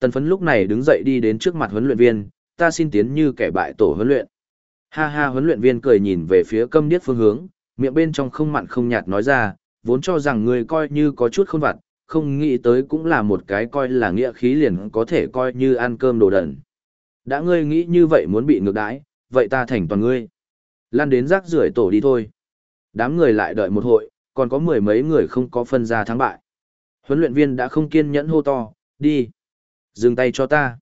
Tần phấn lúc này đứng dậy đi đến trước mặt huấn luyện viên, ta xin tiến như kẻ bại tổ huấn luyện. Ha ha huấn luyện viên cười nhìn về phía câm điếc phương hướng, miệng bên trong không mặn không nhạt nói ra, vốn cho rằng người coi như có chút không vặt, không nghĩ tới cũng là một cái coi là nghĩa khí liền có thể coi như ăn cơm đồ đẩn. Đã ngươi nghĩ như vậy muốn bị ngược đãi, vậy ta thành toàn ngươi. Lan đến rác rưởi tổ đi thôi. Đám người lại đợi một hội, còn có mười mấy người không có phân ra thắng bại. Huấn luyện viên đã không kiên nhẫn hô to, đi. Dừng tay cho ta.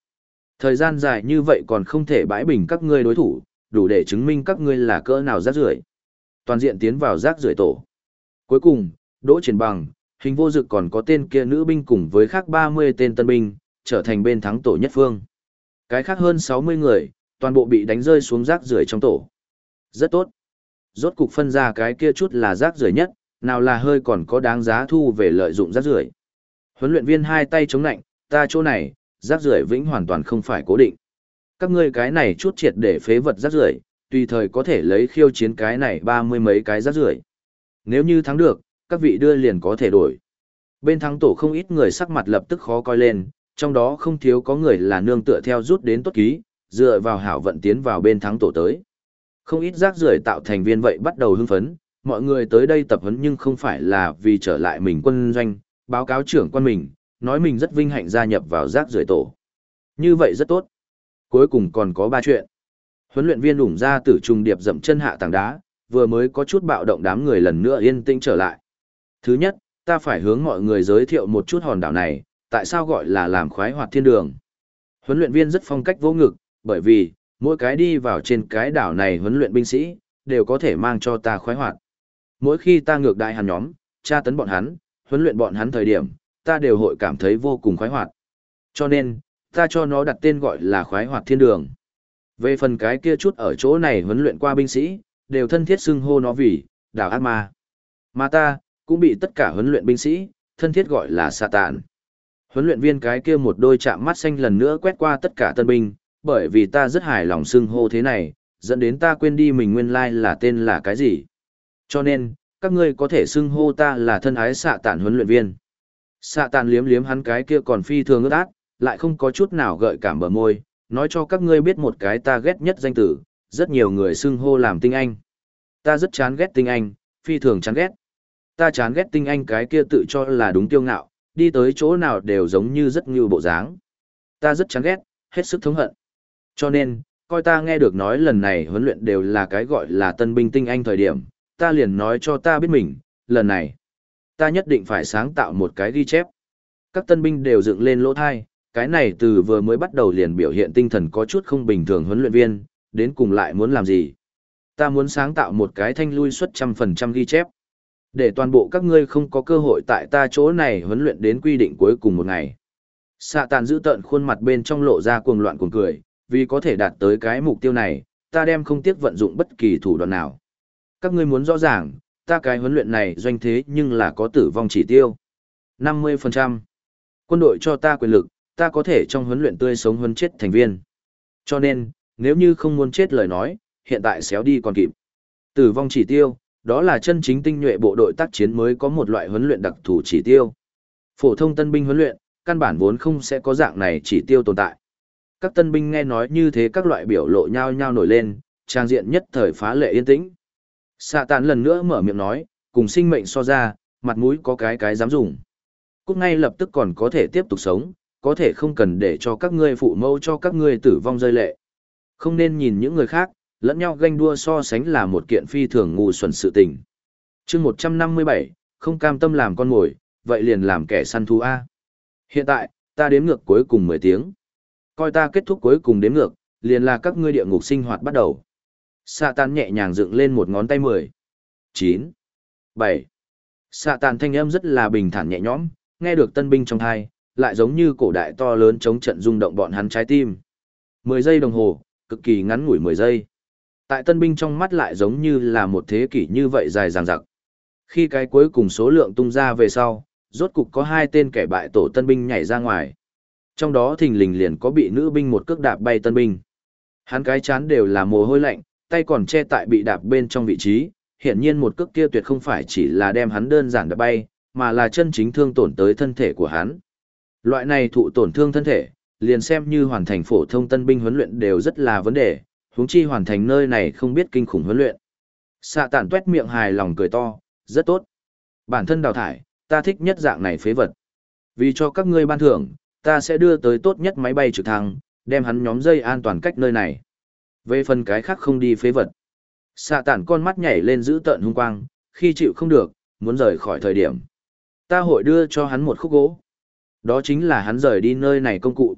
Thời gian dài như vậy còn không thể bãi bình các ngươi đối thủ, đủ để chứng minh các ngươi là cỡ nào rác rưởi. Toàn diện tiến vào rác rưởi tổ. Cuối cùng, Đỗ Triển Bằng, hình vô dực còn có tên kia nữ binh cùng với khác 30 tên tân binh, trở thành bên thắng tổ nhất phương. Cái khác hơn 60 người, toàn bộ bị đánh rơi xuống rác rưởi trong tổ. Rất tốt. Rốt cục phân ra cái kia chút là rác rưởi nhất, nào là hơi còn có đáng giá thu về lợi dụng rác rưởi. Huấn luyện viên hai tay chống lạnh, ta chỗ này, rác rưởi vĩnh hoàn toàn không phải cố định. Các ngươi cái này chút triệt để phế vật rác rưởi, tùy thời có thể lấy khiêu chiến cái này ba mươi mấy cái rác rưởi. Nếu như thắng được, các vị đưa liền có thể đổi. Bên thắng tổ không ít người sắc mặt lập tức khó coi lên, trong đó không thiếu có người là nương tựa theo rút đến tốt ký, dựa vào hảo vận tiến vào bên thắng tổ tới. Không ít rác rưởi tạo thành viên vậy bắt đầu hưng phấn, mọi người tới đây tập huấn nhưng không phải là vì trở lại mình quân doanh, báo cáo trưởng quan mình, nói mình rất vinh hạnh gia nhập vào rác rưởi tổ. Như vậy rất tốt. Cuối cùng còn có ba chuyện. Huấn luyện viên ủng ra tử trùng điệp dậm chân hạ tảng đá, vừa mới có chút bạo động đám người lần nữa yên tĩnh trở lại. Thứ nhất, ta phải hướng mọi người giới thiệu một chút hòn đảo này, tại sao gọi là làm khoái hoạt thiên đường. Huấn luyện viên rất phong cách vô ngực, bởi vì, mỗi cái đi vào trên cái đảo này huấn luyện binh sĩ, đều có thể mang cho ta khoái hoạt. Mỗi khi ta ngược đại hắn nhóm, tra tấn bọn hắn, huấn luyện bọn hắn thời điểm, ta đều hội cảm thấy vô cùng khoái hoạt. Cho nên, ta cho nó đặt tên gọi là khoái hoạt thiên đường. Về phần cái kia chút ở chỗ này huấn luyện qua binh sĩ, đều thân thiết xưng hô nó vì, đảo ác ma. Mà ta, cũng bị tất cả huấn luyện binh sĩ, thân thiết gọi là sa tàn. Huấn luyện viên cái kia một đôi chạm mắt xanh lần nữa quét qua tất cả tân binh, bởi vì ta rất hài lòng xưng hô thế này, dẫn đến ta quên đi mình nguyên lai là tên là cái gì. Cho nên, các ngươi có thể xưng hô ta là thân ái xạ tản huấn luyện viên. Xạ tàn liếm liếm hắn cái kia còn phi thường ướt át, lại không có chút nào gợi cảm bờ môi, nói cho các ngươi biết một cái ta ghét nhất danh tử, rất nhiều người xưng hô làm tinh anh. Ta rất chán ghét tinh anh, phi thường chán ghét. Ta chán ghét tinh anh cái kia tự cho là đúng tiêu ngạo, đi tới chỗ nào đều giống như rất như bộ dáng. Ta rất chán ghét, hết sức thống hận. Cho nên, coi ta nghe được nói lần này huấn luyện đều là cái gọi là tân binh tinh anh thời điểm, ta liền nói cho ta biết mình, lần này, ta nhất định phải sáng tạo một cái ghi chép. Các tân binh đều dựng lên lỗ thai, cái này từ vừa mới bắt đầu liền biểu hiện tinh thần có chút không bình thường huấn luyện viên, đến cùng lại muốn làm gì. Ta muốn sáng tạo một cái thanh lui suất trăm phần trăm ghi chép. Để toàn bộ các ngươi không có cơ hội tại ta chỗ này huấn luyện đến quy định cuối cùng một ngày. Xạ tàn giữ tận khuôn mặt bên trong lộ ra cuồng loạn cuồng cười, vì có thể đạt tới cái mục tiêu này, ta đem không tiếc vận dụng bất kỳ thủ đoạn nào. Các ngươi muốn rõ ràng, ta cái huấn luyện này doanh thế nhưng là có tử vong chỉ tiêu. 50%. Quân đội cho ta quyền lực, ta có thể trong huấn luyện tươi sống huấn chết thành viên. Cho nên, nếu như không muốn chết lời nói, hiện tại xéo đi còn kịp. Tử vong chỉ tiêu, đó là chân chính tinh nhuệ bộ đội tác chiến mới có một loại huấn luyện đặc thù chỉ tiêu. Phổ thông tân binh huấn luyện, căn bản vốn không sẽ có dạng này chỉ tiêu tồn tại. Các tân binh nghe nói như thế các loại biểu lộ nhau nhau nổi lên, trang diện nhất thời phá lệ yên tĩnh. Xạ tàn lần nữa mở miệng nói, cùng sinh mệnh so ra, mặt mũi có cái cái dám dùng. Cúc ngay lập tức còn có thể tiếp tục sống, có thể không cần để cho các ngươi phụ mẫu cho các ngươi tử vong rơi lệ. Không nên nhìn những người khác, lẫn nhau ganh đua so sánh là một kiện phi thường ngu xuẩn sự tình. chương 157, không cam tâm làm con mồi, vậy liền làm kẻ săn thú A. Hiện tại, ta đếm ngược cuối cùng 10 tiếng. Coi ta kết thúc cuối cùng đếm ngược, liền là các ngươi địa ngục sinh hoạt bắt đầu. Sạ tàn nhẹ nhàng dựng lên một ngón tay 10, 9, 7. Sạ tàn thanh âm rất là bình thản nhẹ nhõm, nghe được tân binh trong thai, lại giống như cổ đại to lớn chống trận rung động bọn hắn trái tim. 10 giây đồng hồ, cực kỳ ngắn ngủi 10 giây. Tại tân binh trong mắt lại giống như là một thế kỷ như vậy dài dằng dặc. Khi cái cuối cùng số lượng tung ra về sau, rốt cục có hai tên kẻ bại tổ tân binh nhảy ra ngoài. Trong đó thình lình liền có bị nữ binh một cước đạp bay tân binh. Hắn cái chán đều là mồ hôi lạnh, tay còn che tại bị đạp bên trong vị trí, hiển nhiên một cước kia tuyệt không phải chỉ là đem hắn đơn giản đạp bay, mà là chân chính thương tổn tới thân thể của hắn. Loại này thụ tổn thương thân thể, liền xem như hoàn thành phổ thông tân binh huấn luyện đều rất là vấn đề, huống chi hoàn thành nơi này không biết kinh khủng huấn luyện. Xạ tản tuét miệng hài lòng cười to, rất tốt. Bản thân đào thải, ta thích nhất dạng này phế vật. Vì cho các ngươi ban thưởng, ta sẽ đưa tới tốt nhất máy bay trực thăng, đem hắn nhóm dây an toàn cách nơi này. Về phần cái khác không đi phế vật. Xạ tản con mắt nhảy lên giữ tợn hung quang, khi chịu không được, muốn rời khỏi thời điểm. Ta hội đưa cho hắn một khúc gỗ. Đó chính là hắn rời đi nơi này công cụ.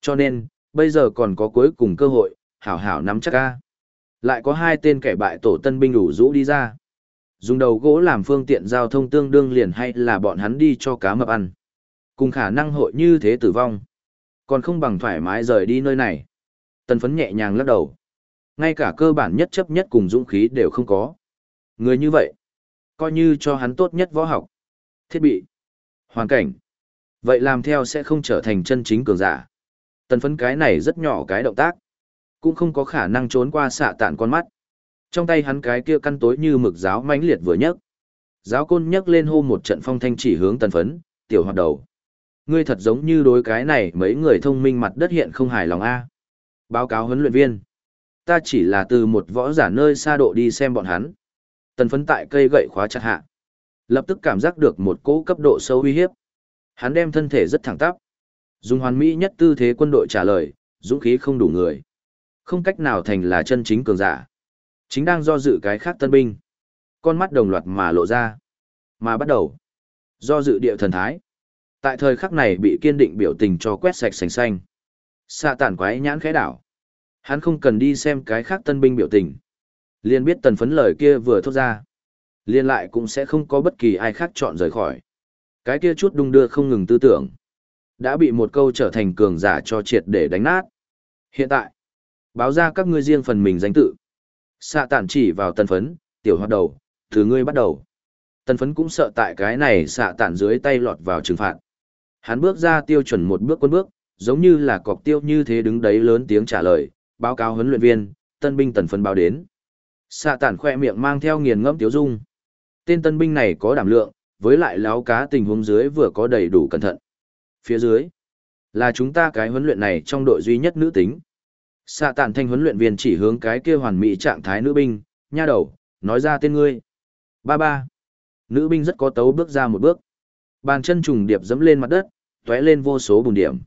Cho nên, bây giờ còn có cuối cùng cơ hội, hảo hảo nắm chắc ca. Lại có hai tên kẻ bại tổ tân binh đủ rũ đi ra. Dùng đầu gỗ làm phương tiện giao thông tương đương liền hay là bọn hắn đi cho cá mập ăn. Cùng khả năng hội như thế tử vong. Còn không bằng thoải mái rời đi nơi này. Tần phấn nhẹ nhàng lắc đầu. Ngay cả cơ bản nhất chấp nhất cùng dũng khí đều không có. Người như vậy, coi như cho hắn tốt nhất võ học, thiết bị, hoàn cảnh. Vậy làm theo sẽ không trở thành chân chính cường giả. Tần phấn cái này rất nhỏ cái động tác. Cũng không có khả năng trốn qua xạ tản con mắt. Trong tay hắn cái kia căn tối như mực giáo mãnh liệt vừa nhấc. Giáo côn nhấc lên hô một trận phong thanh chỉ hướng tần phấn, tiểu hoạt đầu. Ngươi thật giống như đối cái này mấy người thông minh mặt đất hiện không hài lòng A. Báo cáo huấn luyện viên. Ta chỉ là từ một võ giả nơi xa độ đi xem bọn hắn. Tần phấn tại cây gậy khóa chặt hạ. Lập tức cảm giác được một cỗ cấp độ sâu uy hiếp. Hắn đem thân thể rất thẳng tắp. Dùng hoàn mỹ nhất tư thế quân đội trả lời, dũng khí không đủ người. Không cách nào thành là chân chính cường giả. Chính đang do dự cái khác tân binh. Con mắt đồng loạt mà lộ ra. Mà bắt đầu. Do dự địa thần thái. Tại thời khắc này bị kiên định biểu tình cho quét sạch sành xanh. Xạ tản quái nhãn khẽ đảo. Hắn không cần đi xem cái khác tân binh biểu tình. Liên biết tần phấn lời kia vừa thốt ra. Liên lại cũng sẽ không có bất kỳ ai khác chọn rời khỏi. Cái kia chút đung đưa không ngừng tư tưởng. Đã bị một câu trở thành cường giả cho triệt để đánh nát. Hiện tại, báo ra các ngươi riêng phần mình danh tự. Xạ tản chỉ vào tần phấn, tiểu hoạt đầu, từ ngươi bắt đầu. Tần phấn cũng sợ tại cái này xạ tản dưới tay lọt vào trừng phạt. Hắn bước ra tiêu chuẩn một bước quân bước, giống như là cọc tiêu như thế đứng đấy lớn tiếng trả lời, báo cáo huấn luyện viên, tân binh tần phấn báo đến. Xạ tản khoe miệng mang theo nghiền ngẫm tiếu dung. Tên tân binh này có đảm lượng, với lại láo cá tình huống dưới vừa có đầy đủ cẩn thận. Phía dưới, là chúng ta cái huấn luyện này trong đội duy nhất nữ tính. Xạ tản thanh huấn luyện viên chỉ hướng cái kia hoàn mỹ trạng thái nữ binh, nha đầu, nói ra tên ngươi. Ba ba. Nữ binh rất có tấu bước ra một bước. Bàn chân trùng điệp dẫm lên mặt đất, tóe lên vô số bùn điểm.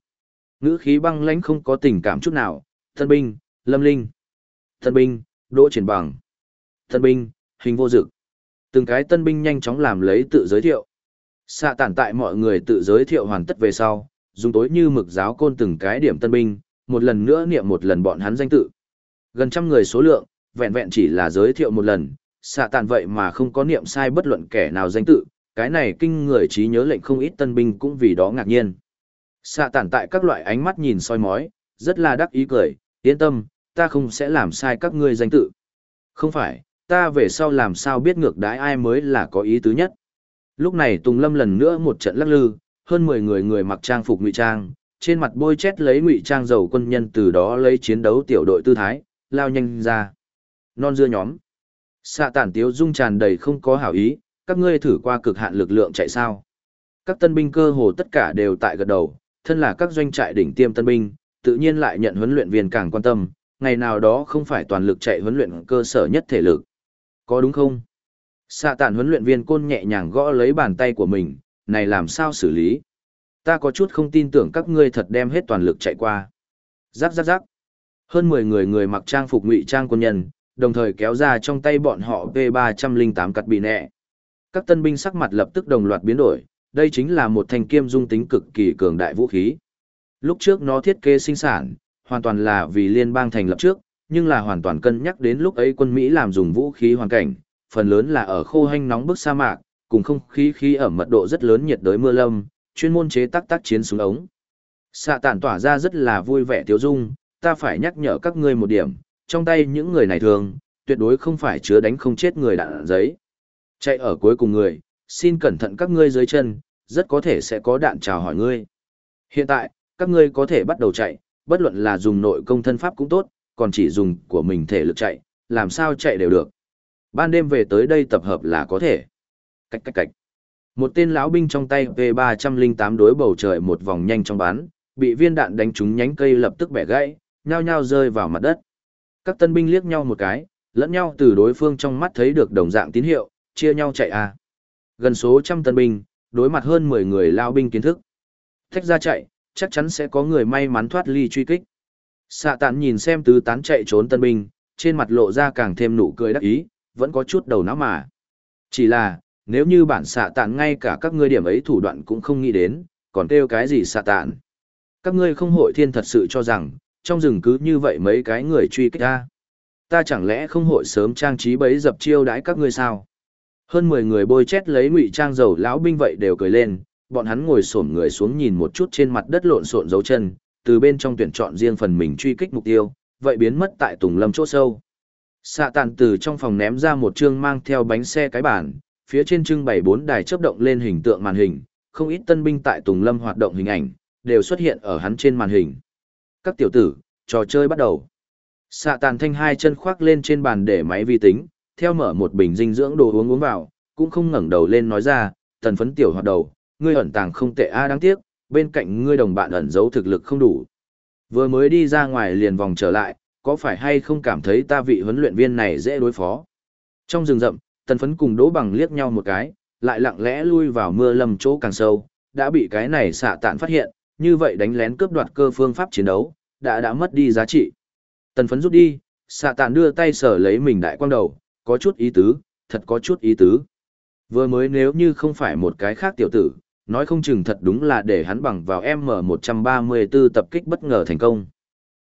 Ngữ khí băng lãnh không có tình cảm chút nào, thân binh, lâm linh. Thân binh, đỗ triển bằng. Thân binh, hình vô dực. Từng cái tân binh nhanh chóng làm lấy tự giới thiệu. Xạ tản tại mọi người tự giới thiệu hoàn tất về sau, dùng tối như mực giáo côn từng cái điểm tân binh, một lần nữa niệm một lần bọn hắn danh tự. Gần trăm người số lượng, vẹn vẹn chỉ là giới thiệu một lần, xạ tàn vậy mà không có niệm sai bất luận kẻ nào danh tự, cái này kinh người trí nhớ lệnh không ít tân binh cũng vì đó ngạc nhiên. Xạ tản tại các loại ánh mắt nhìn soi mói, rất là đắc ý cười, yên tâm, ta không sẽ làm sai các ngươi danh tự. Không phải, ta về sau làm sao biết ngược đái ai mới là có ý tứ nhất. Lúc này Tùng Lâm lần nữa một trận lắc lư, hơn 10 người người mặc trang phục ngụy trang, trên mặt bôi chét lấy ngụy trang dầu quân nhân từ đó lấy chiến đấu tiểu đội tư thái, lao nhanh ra. Non dưa nhóm. Xạ tản tiếu dung tràn đầy không có hảo ý, các ngươi thử qua cực hạn lực lượng chạy sao. Các tân binh cơ hồ tất cả đều tại gật đầu, thân là các doanh trại đỉnh tiêm tân binh, tự nhiên lại nhận huấn luyện viên càng quan tâm, ngày nào đó không phải toàn lực chạy huấn luyện cơ sở nhất thể lực. Có đúng không? Xạ tản huấn luyện viên côn nhẹ nhàng gõ lấy bàn tay của mình, này làm sao xử lý? Ta có chút không tin tưởng các ngươi thật đem hết toàn lực chạy qua. Rắc rắc rắc. Hơn 10 người người mặc trang phục ngụy trang quân nhân, đồng thời kéo ra trong tay bọn họ V308 cắt bị nẹ. Các tân binh sắc mặt lập tức đồng loạt biến đổi, đây chính là một thanh kiêm dung tính cực kỳ cường đại vũ khí. Lúc trước nó thiết kế sinh sản, hoàn toàn là vì liên bang thành lập trước, nhưng là hoàn toàn cân nhắc đến lúc ấy quân Mỹ làm dùng vũ khí hoàn cảnh, phần lớn là ở khô hanh nóng bức sa mạc, cùng không khí khí ở mật độ rất lớn nhiệt đới mưa lâm, chuyên môn chế tác tác chiến súng ống. Xạ tản tỏa ra rất là vui vẻ tiêu dung, ta phải nhắc nhở các ngươi một điểm, trong tay những người này thường, tuyệt đối không phải chứa đánh không chết người đạn giấy. Chạy ở cuối cùng người, xin cẩn thận các ngươi dưới chân, rất có thể sẽ có đạn chào hỏi ngươi. Hiện tại, các ngươi có thể bắt đầu chạy, bất luận là dùng nội công thân pháp cũng tốt, còn chỉ dùng của mình thể lực chạy, làm sao chạy đều được. Ban đêm về tới đây tập hợp là có thể. Cách cách cách. Một tên lão binh trong tay V308 đối bầu trời một vòng nhanh trong bán, bị viên đạn đánh trúng nhánh cây lập tức bẻ gãy, nhao nhao rơi vào mặt đất. Các tân binh liếc nhau một cái, lẫn nhau từ đối phương trong mắt thấy được đồng dạng tín hiệu, chia nhau chạy à. Gần số trăm tân binh, đối mặt hơn 10 người lao binh kiến thức. Thách ra chạy, chắc chắn sẽ có người may mắn thoát ly truy kích. Xạ tản nhìn xem tứ tán chạy trốn tân binh, trên mặt lộ ra càng thêm nụ cười đắc ý, vẫn có chút đầu não mà. Chỉ là, nếu như bản xạ tản ngay cả các ngươi điểm ấy thủ đoạn cũng không nghĩ đến, còn kêu cái gì xạ tản. Các ngươi không hội thiên thật sự cho rằng, trong rừng cứ như vậy mấy cái người truy kích ta. Ta chẳng lẽ không hội sớm trang trí bấy dập chiêu đãi các ngươi sao? Hơn 10 người bôi chét lấy ngụy trang dầu lão binh vậy đều cười lên, bọn hắn ngồi xổm người xuống nhìn một chút trên mặt đất lộn xộn dấu chân, từ bên trong tuyển chọn riêng phần mình truy kích mục tiêu, vậy biến mất tại Tùng Lâm chỗ sâu. Xạ tàn từ trong phòng ném ra một chương mang theo bánh xe cái bản, phía trên trưng bày bốn đài chớp động lên hình tượng màn hình, không ít tân binh tại Tùng Lâm hoạt động hình ảnh, đều xuất hiện ở hắn trên màn hình. Các tiểu tử, trò chơi bắt đầu. Xạ tàn thanh hai chân khoác lên trên bàn để máy vi tính, theo mở một bình dinh dưỡng đồ uống uống vào, cũng không ngẩng đầu lên nói ra, tần phấn tiểu hoạt đầu, ngươi ẩn tàng không tệ a à, đáng tiếc, bên cạnh ngươi đồng bạn ẩn giấu thực lực không đủ. Vừa mới đi ra ngoài liền vòng trở lại, có phải hay không cảm thấy ta vị huấn luyện viên này dễ đối phó? Trong rừng rậm, tần phấn cùng đỗ bằng liếc nhau một cái, lại lặng lẽ lui vào mưa lầm chỗ càng sâu, đã bị cái này xạ tạn phát hiện, như vậy đánh lén cướp đoạt cơ phương pháp chiến đấu, đã đã mất đi giá trị. Tần phấn rút đi, xạ tạn đưa tay sở lấy mình đại quang đầu, có chút ý tứ, thật có chút ý tứ. Vừa mới nếu như không phải một cái khác tiểu tử, nói không chừng thật đúng là để hắn bằng vào M134 tập kích bất ngờ thành công.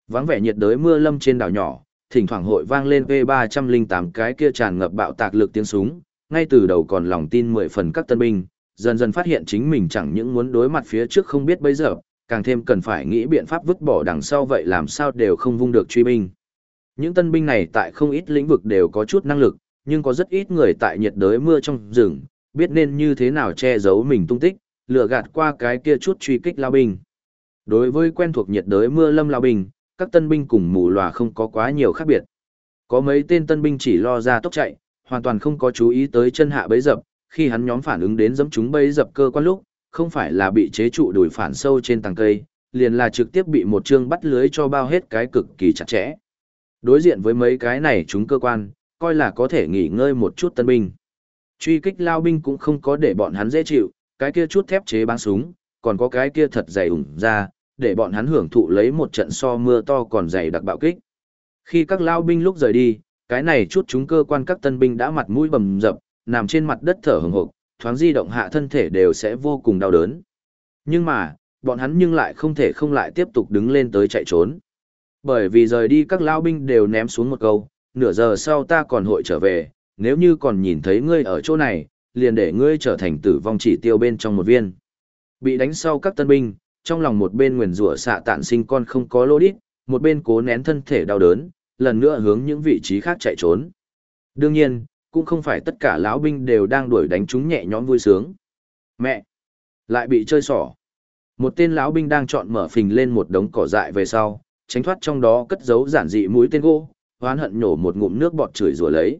Vắng vẻ nhiệt đới mưa lâm trên đảo nhỏ, thỉnh thoảng hội vang lên V308 cái kia tràn ngập bạo tạc lực tiếng súng, ngay từ đầu còn lòng tin mười phần các tân binh, dần dần phát hiện chính mình chẳng những muốn đối mặt phía trước không biết bây giờ, càng thêm cần phải nghĩ biện pháp vứt bỏ đằng sau vậy làm sao đều không vung được truy binh. Những tân binh này tại không ít lĩnh vực đều có chút năng lực, nhưng có rất ít người tại nhiệt đới mưa trong rừng, biết nên như thế nào che giấu mình tung tích, lừa gạt qua cái kia chút truy kích lao binh. Đối với quen thuộc nhiệt đới mưa lâm lao binh, các tân binh cùng mù lòa không có quá nhiều khác biệt. Có mấy tên tân binh chỉ lo ra tốc chạy, hoàn toàn không có chú ý tới chân hạ bấy dập, khi hắn nhóm phản ứng đến giẫm chúng bấy dập cơ quan lúc, không phải là bị chế trụ đuổi phản sâu trên tầng cây, liền là trực tiếp bị một chương bắt lưới cho bao hết cái cực kỳ chặt chẽ. Đối diện với mấy cái này chúng cơ quan, coi là có thể nghỉ ngơi một chút tân binh. Truy kích lao binh cũng không có để bọn hắn dễ chịu, cái kia chút thép chế bán súng, còn có cái kia thật dày ủng ra, để bọn hắn hưởng thụ lấy một trận so mưa to còn dày đặc bạo kích. Khi các lao binh lúc rời đi, cái này chút chúng cơ quan các tân binh đã mặt mũi bầm dập, nằm trên mặt đất thở hừng hực, thoáng di động hạ thân thể đều sẽ vô cùng đau đớn. Nhưng mà, bọn hắn nhưng lại không thể không lại tiếp tục đứng lên tới chạy trốn. Bởi vì rời đi các lao binh đều ném xuống một câu, nửa giờ sau ta còn hội trở về, nếu như còn nhìn thấy ngươi ở chỗ này, liền để ngươi trở thành tử vong chỉ tiêu bên trong một viên. Bị đánh sau các tân binh, trong lòng một bên nguyền rủa xạ tạn sinh con không có lô đít, một bên cố nén thân thể đau đớn, lần nữa hướng những vị trí khác chạy trốn. Đương nhiên, cũng không phải tất cả lão binh đều đang đuổi đánh chúng nhẹ nhõm vui sướng. Mẹ! Lại bị chơi xỏ. Một tên lão binh đang chọn mở phình lên một đống cỏ dại về sau, tránh thoát trong đó cất giấu giản dị mũi tên gỗ, hoán hận nhổ một ngụm nước bọt chửi rủa lấy.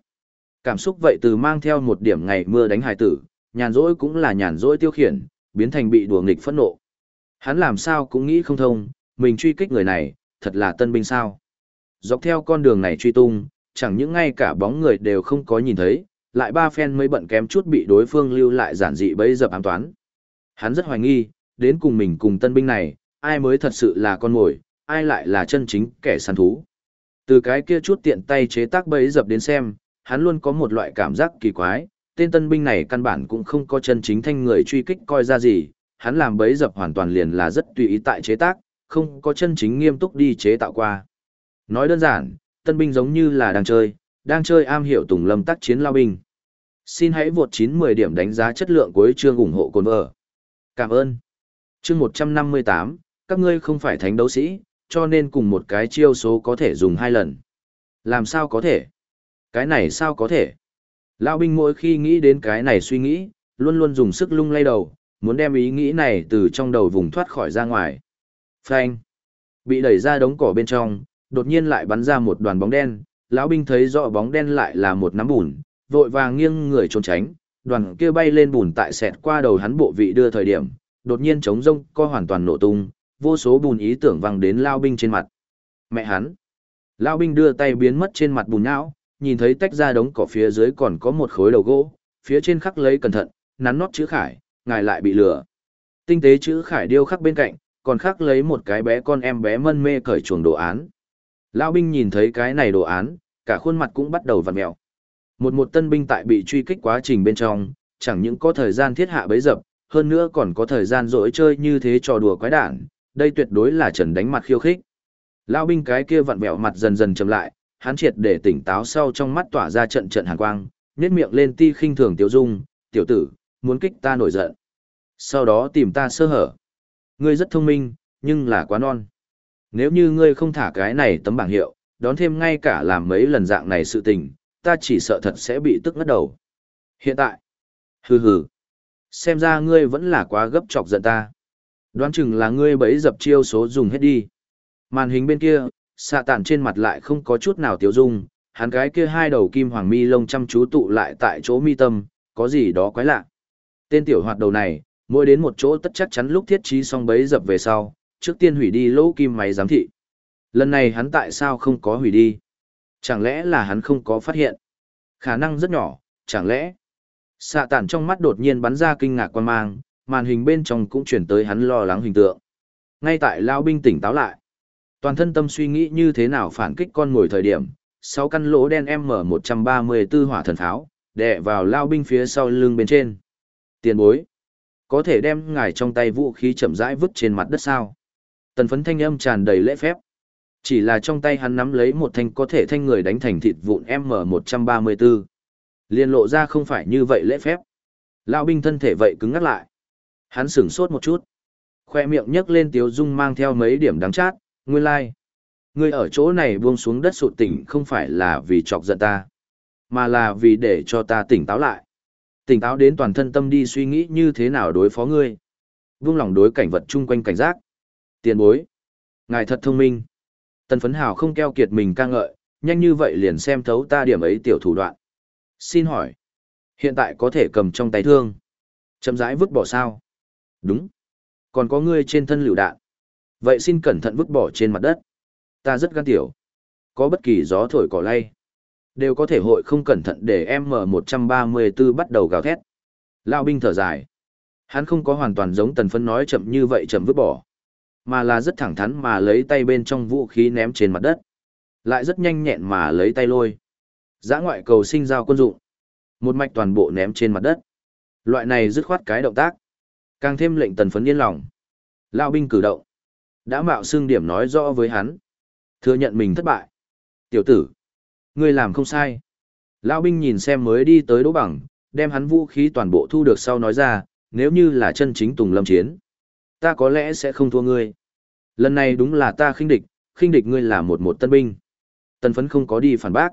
Cảm xúc vậy từ mang theo một điểm ngày mưa đánh hài tử, nhàn rỗi cũng là nhàn rỗi tiêu khiển, biến thành bị đùa nghịch phẫn nộ. Hắn làm sao cũng nghĩ không thông, mình truy kích người này, thật là tân binh sao. Dọc theo con đường này truy tung, chẳng những ngay cả bóng người đều không có nhìn thấy, lại ba phen mới bận kém chút bị đối phương lưu lại giản dị bấy dập ám toán. Hắn rất hoài nghi, đến cùng mình cùng tân binh này, ai mới thật sự là con mồi, ai lại là chân chính kẻ săn thú. Từ cái kia chút tiện tay chế tác bấy dập đến xem, hắn luôn có một loại cảm giác kỳ quái, tên tân binh này căn bản cũng không có chân chính thanh người truy kích coi ra gì, hắn làm bấy dập hoàn toàn liền là rất tùy ý tại chế tác, không có chân chính nghiêm túc đi chế tạo qua. Nói đơn giản, tân binh giống như là đang chơi, đang chơi am hiểu tùng lâm tác chiến lao binh. Xin hãy vượt 9-10 điểm đánh giá chất lượng cuối chương ủng hộ cồn vợ. Cảm ơn. Chương 158, các ngươi không phải thánh đấu sĩ, cho nên cùng một cái chiêu số có thể dùng hai lần. Làm sao có thể? Cái này sao có thể? Lão binh mỗi khi nghĩ đến cái này suy nghĩ, luôn luôn dùng sức lung lay đầu, muốn đem ý nghĩ này từ trong đầu vùng thoát khỏi ra ngoài. Phanh! Bị đẩy ra đống cỏ bên trong, đột nhiên lại bắn ra một đoàn bóng đen, lão binh thấy rõ bóng đen lại là một nắm bùn, vội vàng nghiêng người trốn tránh, đoàn kia bay lên bùn tại sẹt qua đầu hắn bộ vị đưa thời điểm, đột nhiên chống rông co hoàn toàn nổ tung, vô số bùn ý tưởng văng đến lao binh trên mặt. Mẹ hắn. Lao binh đưa tay biến mất trên mặt bùn não, nhìn thấy tách ra đống cỏ phía dưới còn có một khối đầu gỗ, phía trên khắc lấy cẩn thận, nắn nót chữ khải, ngài lại bị lừa. Tinh tế chữ khải điêu khắc bên cạnh, còn khắc lấy một cái bé con em bé mân mê cởi chuồng đồ án. lão binh nhìn thấy cái này đồ án, cả khuôn mặt cũng bắt đầu vặn mèo. Một một tân binh tại bị truy kích quá trình bên trong, chẳng những có thời gian thiết hạ bấy dập, hơn nữa còn có thời gian rỗi chơi như thế trò đùa quái đản, đây tuyệt đối là trần đánh mặt khiêu khích. lão binh cái kia vặn vẹo mặt dần dần chậm lại, hắn triệt để tỉnh táo sau trong mắt tỏa ra trận trận hàn quang, nhếch miệng lên ti khinh thường tiểu dung, tiểu tử, muốn kích ta nổi giận. Sau đó tìm ta sơ hở. Ngươi rất thông minh, nhưng là quá non. Nếu như ngươi không thả cái này tấm bảng hiệu, đón thêm ngay cả làm mấy lần dạng này sự tình, ta chỉ sợ thật sẽ bị tức ngất đầu. Hiện tại, hừ hừ, xem ra ngươi vẫn là quá gấp chọc giận ta. Đoán chừng là ngươi bấy dập chiêu số dùng hết đi. Màn hình bên kia, xạ tàn trên mặt lại không có chút nào tiêu dung, hắn cái kia hai đầu kim hoàng mi lông chăm chú tụ lại tại chỗ mi tâm, có gì đó quái lạ. Tên tiểu hoạt đầu này, mỗi đến một chỗ tất chắc chắn lúc thiết trí xong bấy dập về sau, trước tiên hủy đi lỗ kim máy giám thị. Lần này hắn tại sao không có hủy đi? Chẳng lẽ là hắn không có phát hiện? Khả năng rất nhỏ, chẳng lẽ? Xạ tản trong mắt đột nhiên bắn ra kinh ngạc quan mang, màn hình bên trong cũng chuyển tới hắn lo lắng hình tượng. Ngay tại Lao binh tỉnh táo lại. Toàn thân tâm suy nghĩ như thế nào phản kích con ngồi thời điểm, sáu căn lỗ đen M134 hỏa thần pháo, đè vào Lao binh phía sau lưng bên trên. Tiền bối. Có thể đem ngài trong tay vũ khí chậm rãi vứt trên mặt đất sao? Tần phấn thanh âm tràn đầy lễ phép. Chỉ là trong tay hắn nắm lấy một thanh có thể thanh người đánh thành thịt vụn M134. Liên lộ ra không phải như vậy lễ phép. lao binh thân thể vậy cứng ngắt lại. Hắn sửng sốt một chút. Khoe miệng nhấc lên tiếu dung mang theo mấy điểm đáng chát, nguyên lai. Like. ngươi ở chỗ này buông xuống đất sụt tỉnh không phải là vì chọc giận ta, mà là vì để cho ta tỉnh táo lại. Tỉnh táo đến toàn thân tâm đi suy nghĩ như thế nào đối phó ngươi. Vung lòng đối cảnh vật chung quanh cảnh giác. Tiền bối. Ngài thật thông minh. Tần phấn hào không keo kiệt mình ca ngợi, nhanh như vậy liền xem thấu ta điểm ấy tiểu thủ đoạn. Xin hỏi. Hiện tại có thể cầm trong tay thương. Chậm rãi vứt bỏ sao? Đúng. Còn có ngươi trên thân lựu đạn. Vậy xin cẩn thận vứt bỏ trên mặt đất. Ta rất gan tiểu. Có bất kỳ gió thổi cỏ lay. Đều có thể hội không cẩn thận để M134 bắt đầu gào thét. Lao binh thở dài. Hắn không có hoàn toàn giống tần phân nói chậm như vậy chậm vứt bỏ. Mà là rất thẳng thắn mà lấy tay bên trong vũ khí ném trên mặt đất. Lại rất nhanh nhẹn mà lấy tay lôi. Giã ngoại cầu sinh giao quân dụng. Một mạch toàn bộ ném trên mặt đất. Loại này dứt khoát cái động tác. Càng thêm lệnh tần phấn yên lòng. Lao binh cử động. Đã mạo xương điểm nói rõ với hắn. Thừa nhận mình thất bại. Tiểu tử. Ngươi làm không sai. Lao binh nhìn xem mới đi tới đỗ bằng, đem hắn vũ khí toàn bộ thu được sau nói ra, nếu như là chân chính tùng lâm chiến. Ta có lẽ sẽ không thua ngươi. Lần này đúng là ta khinh địch, khinh địch ngươi là một một tân binh. Tần phấn không có đi phản bác.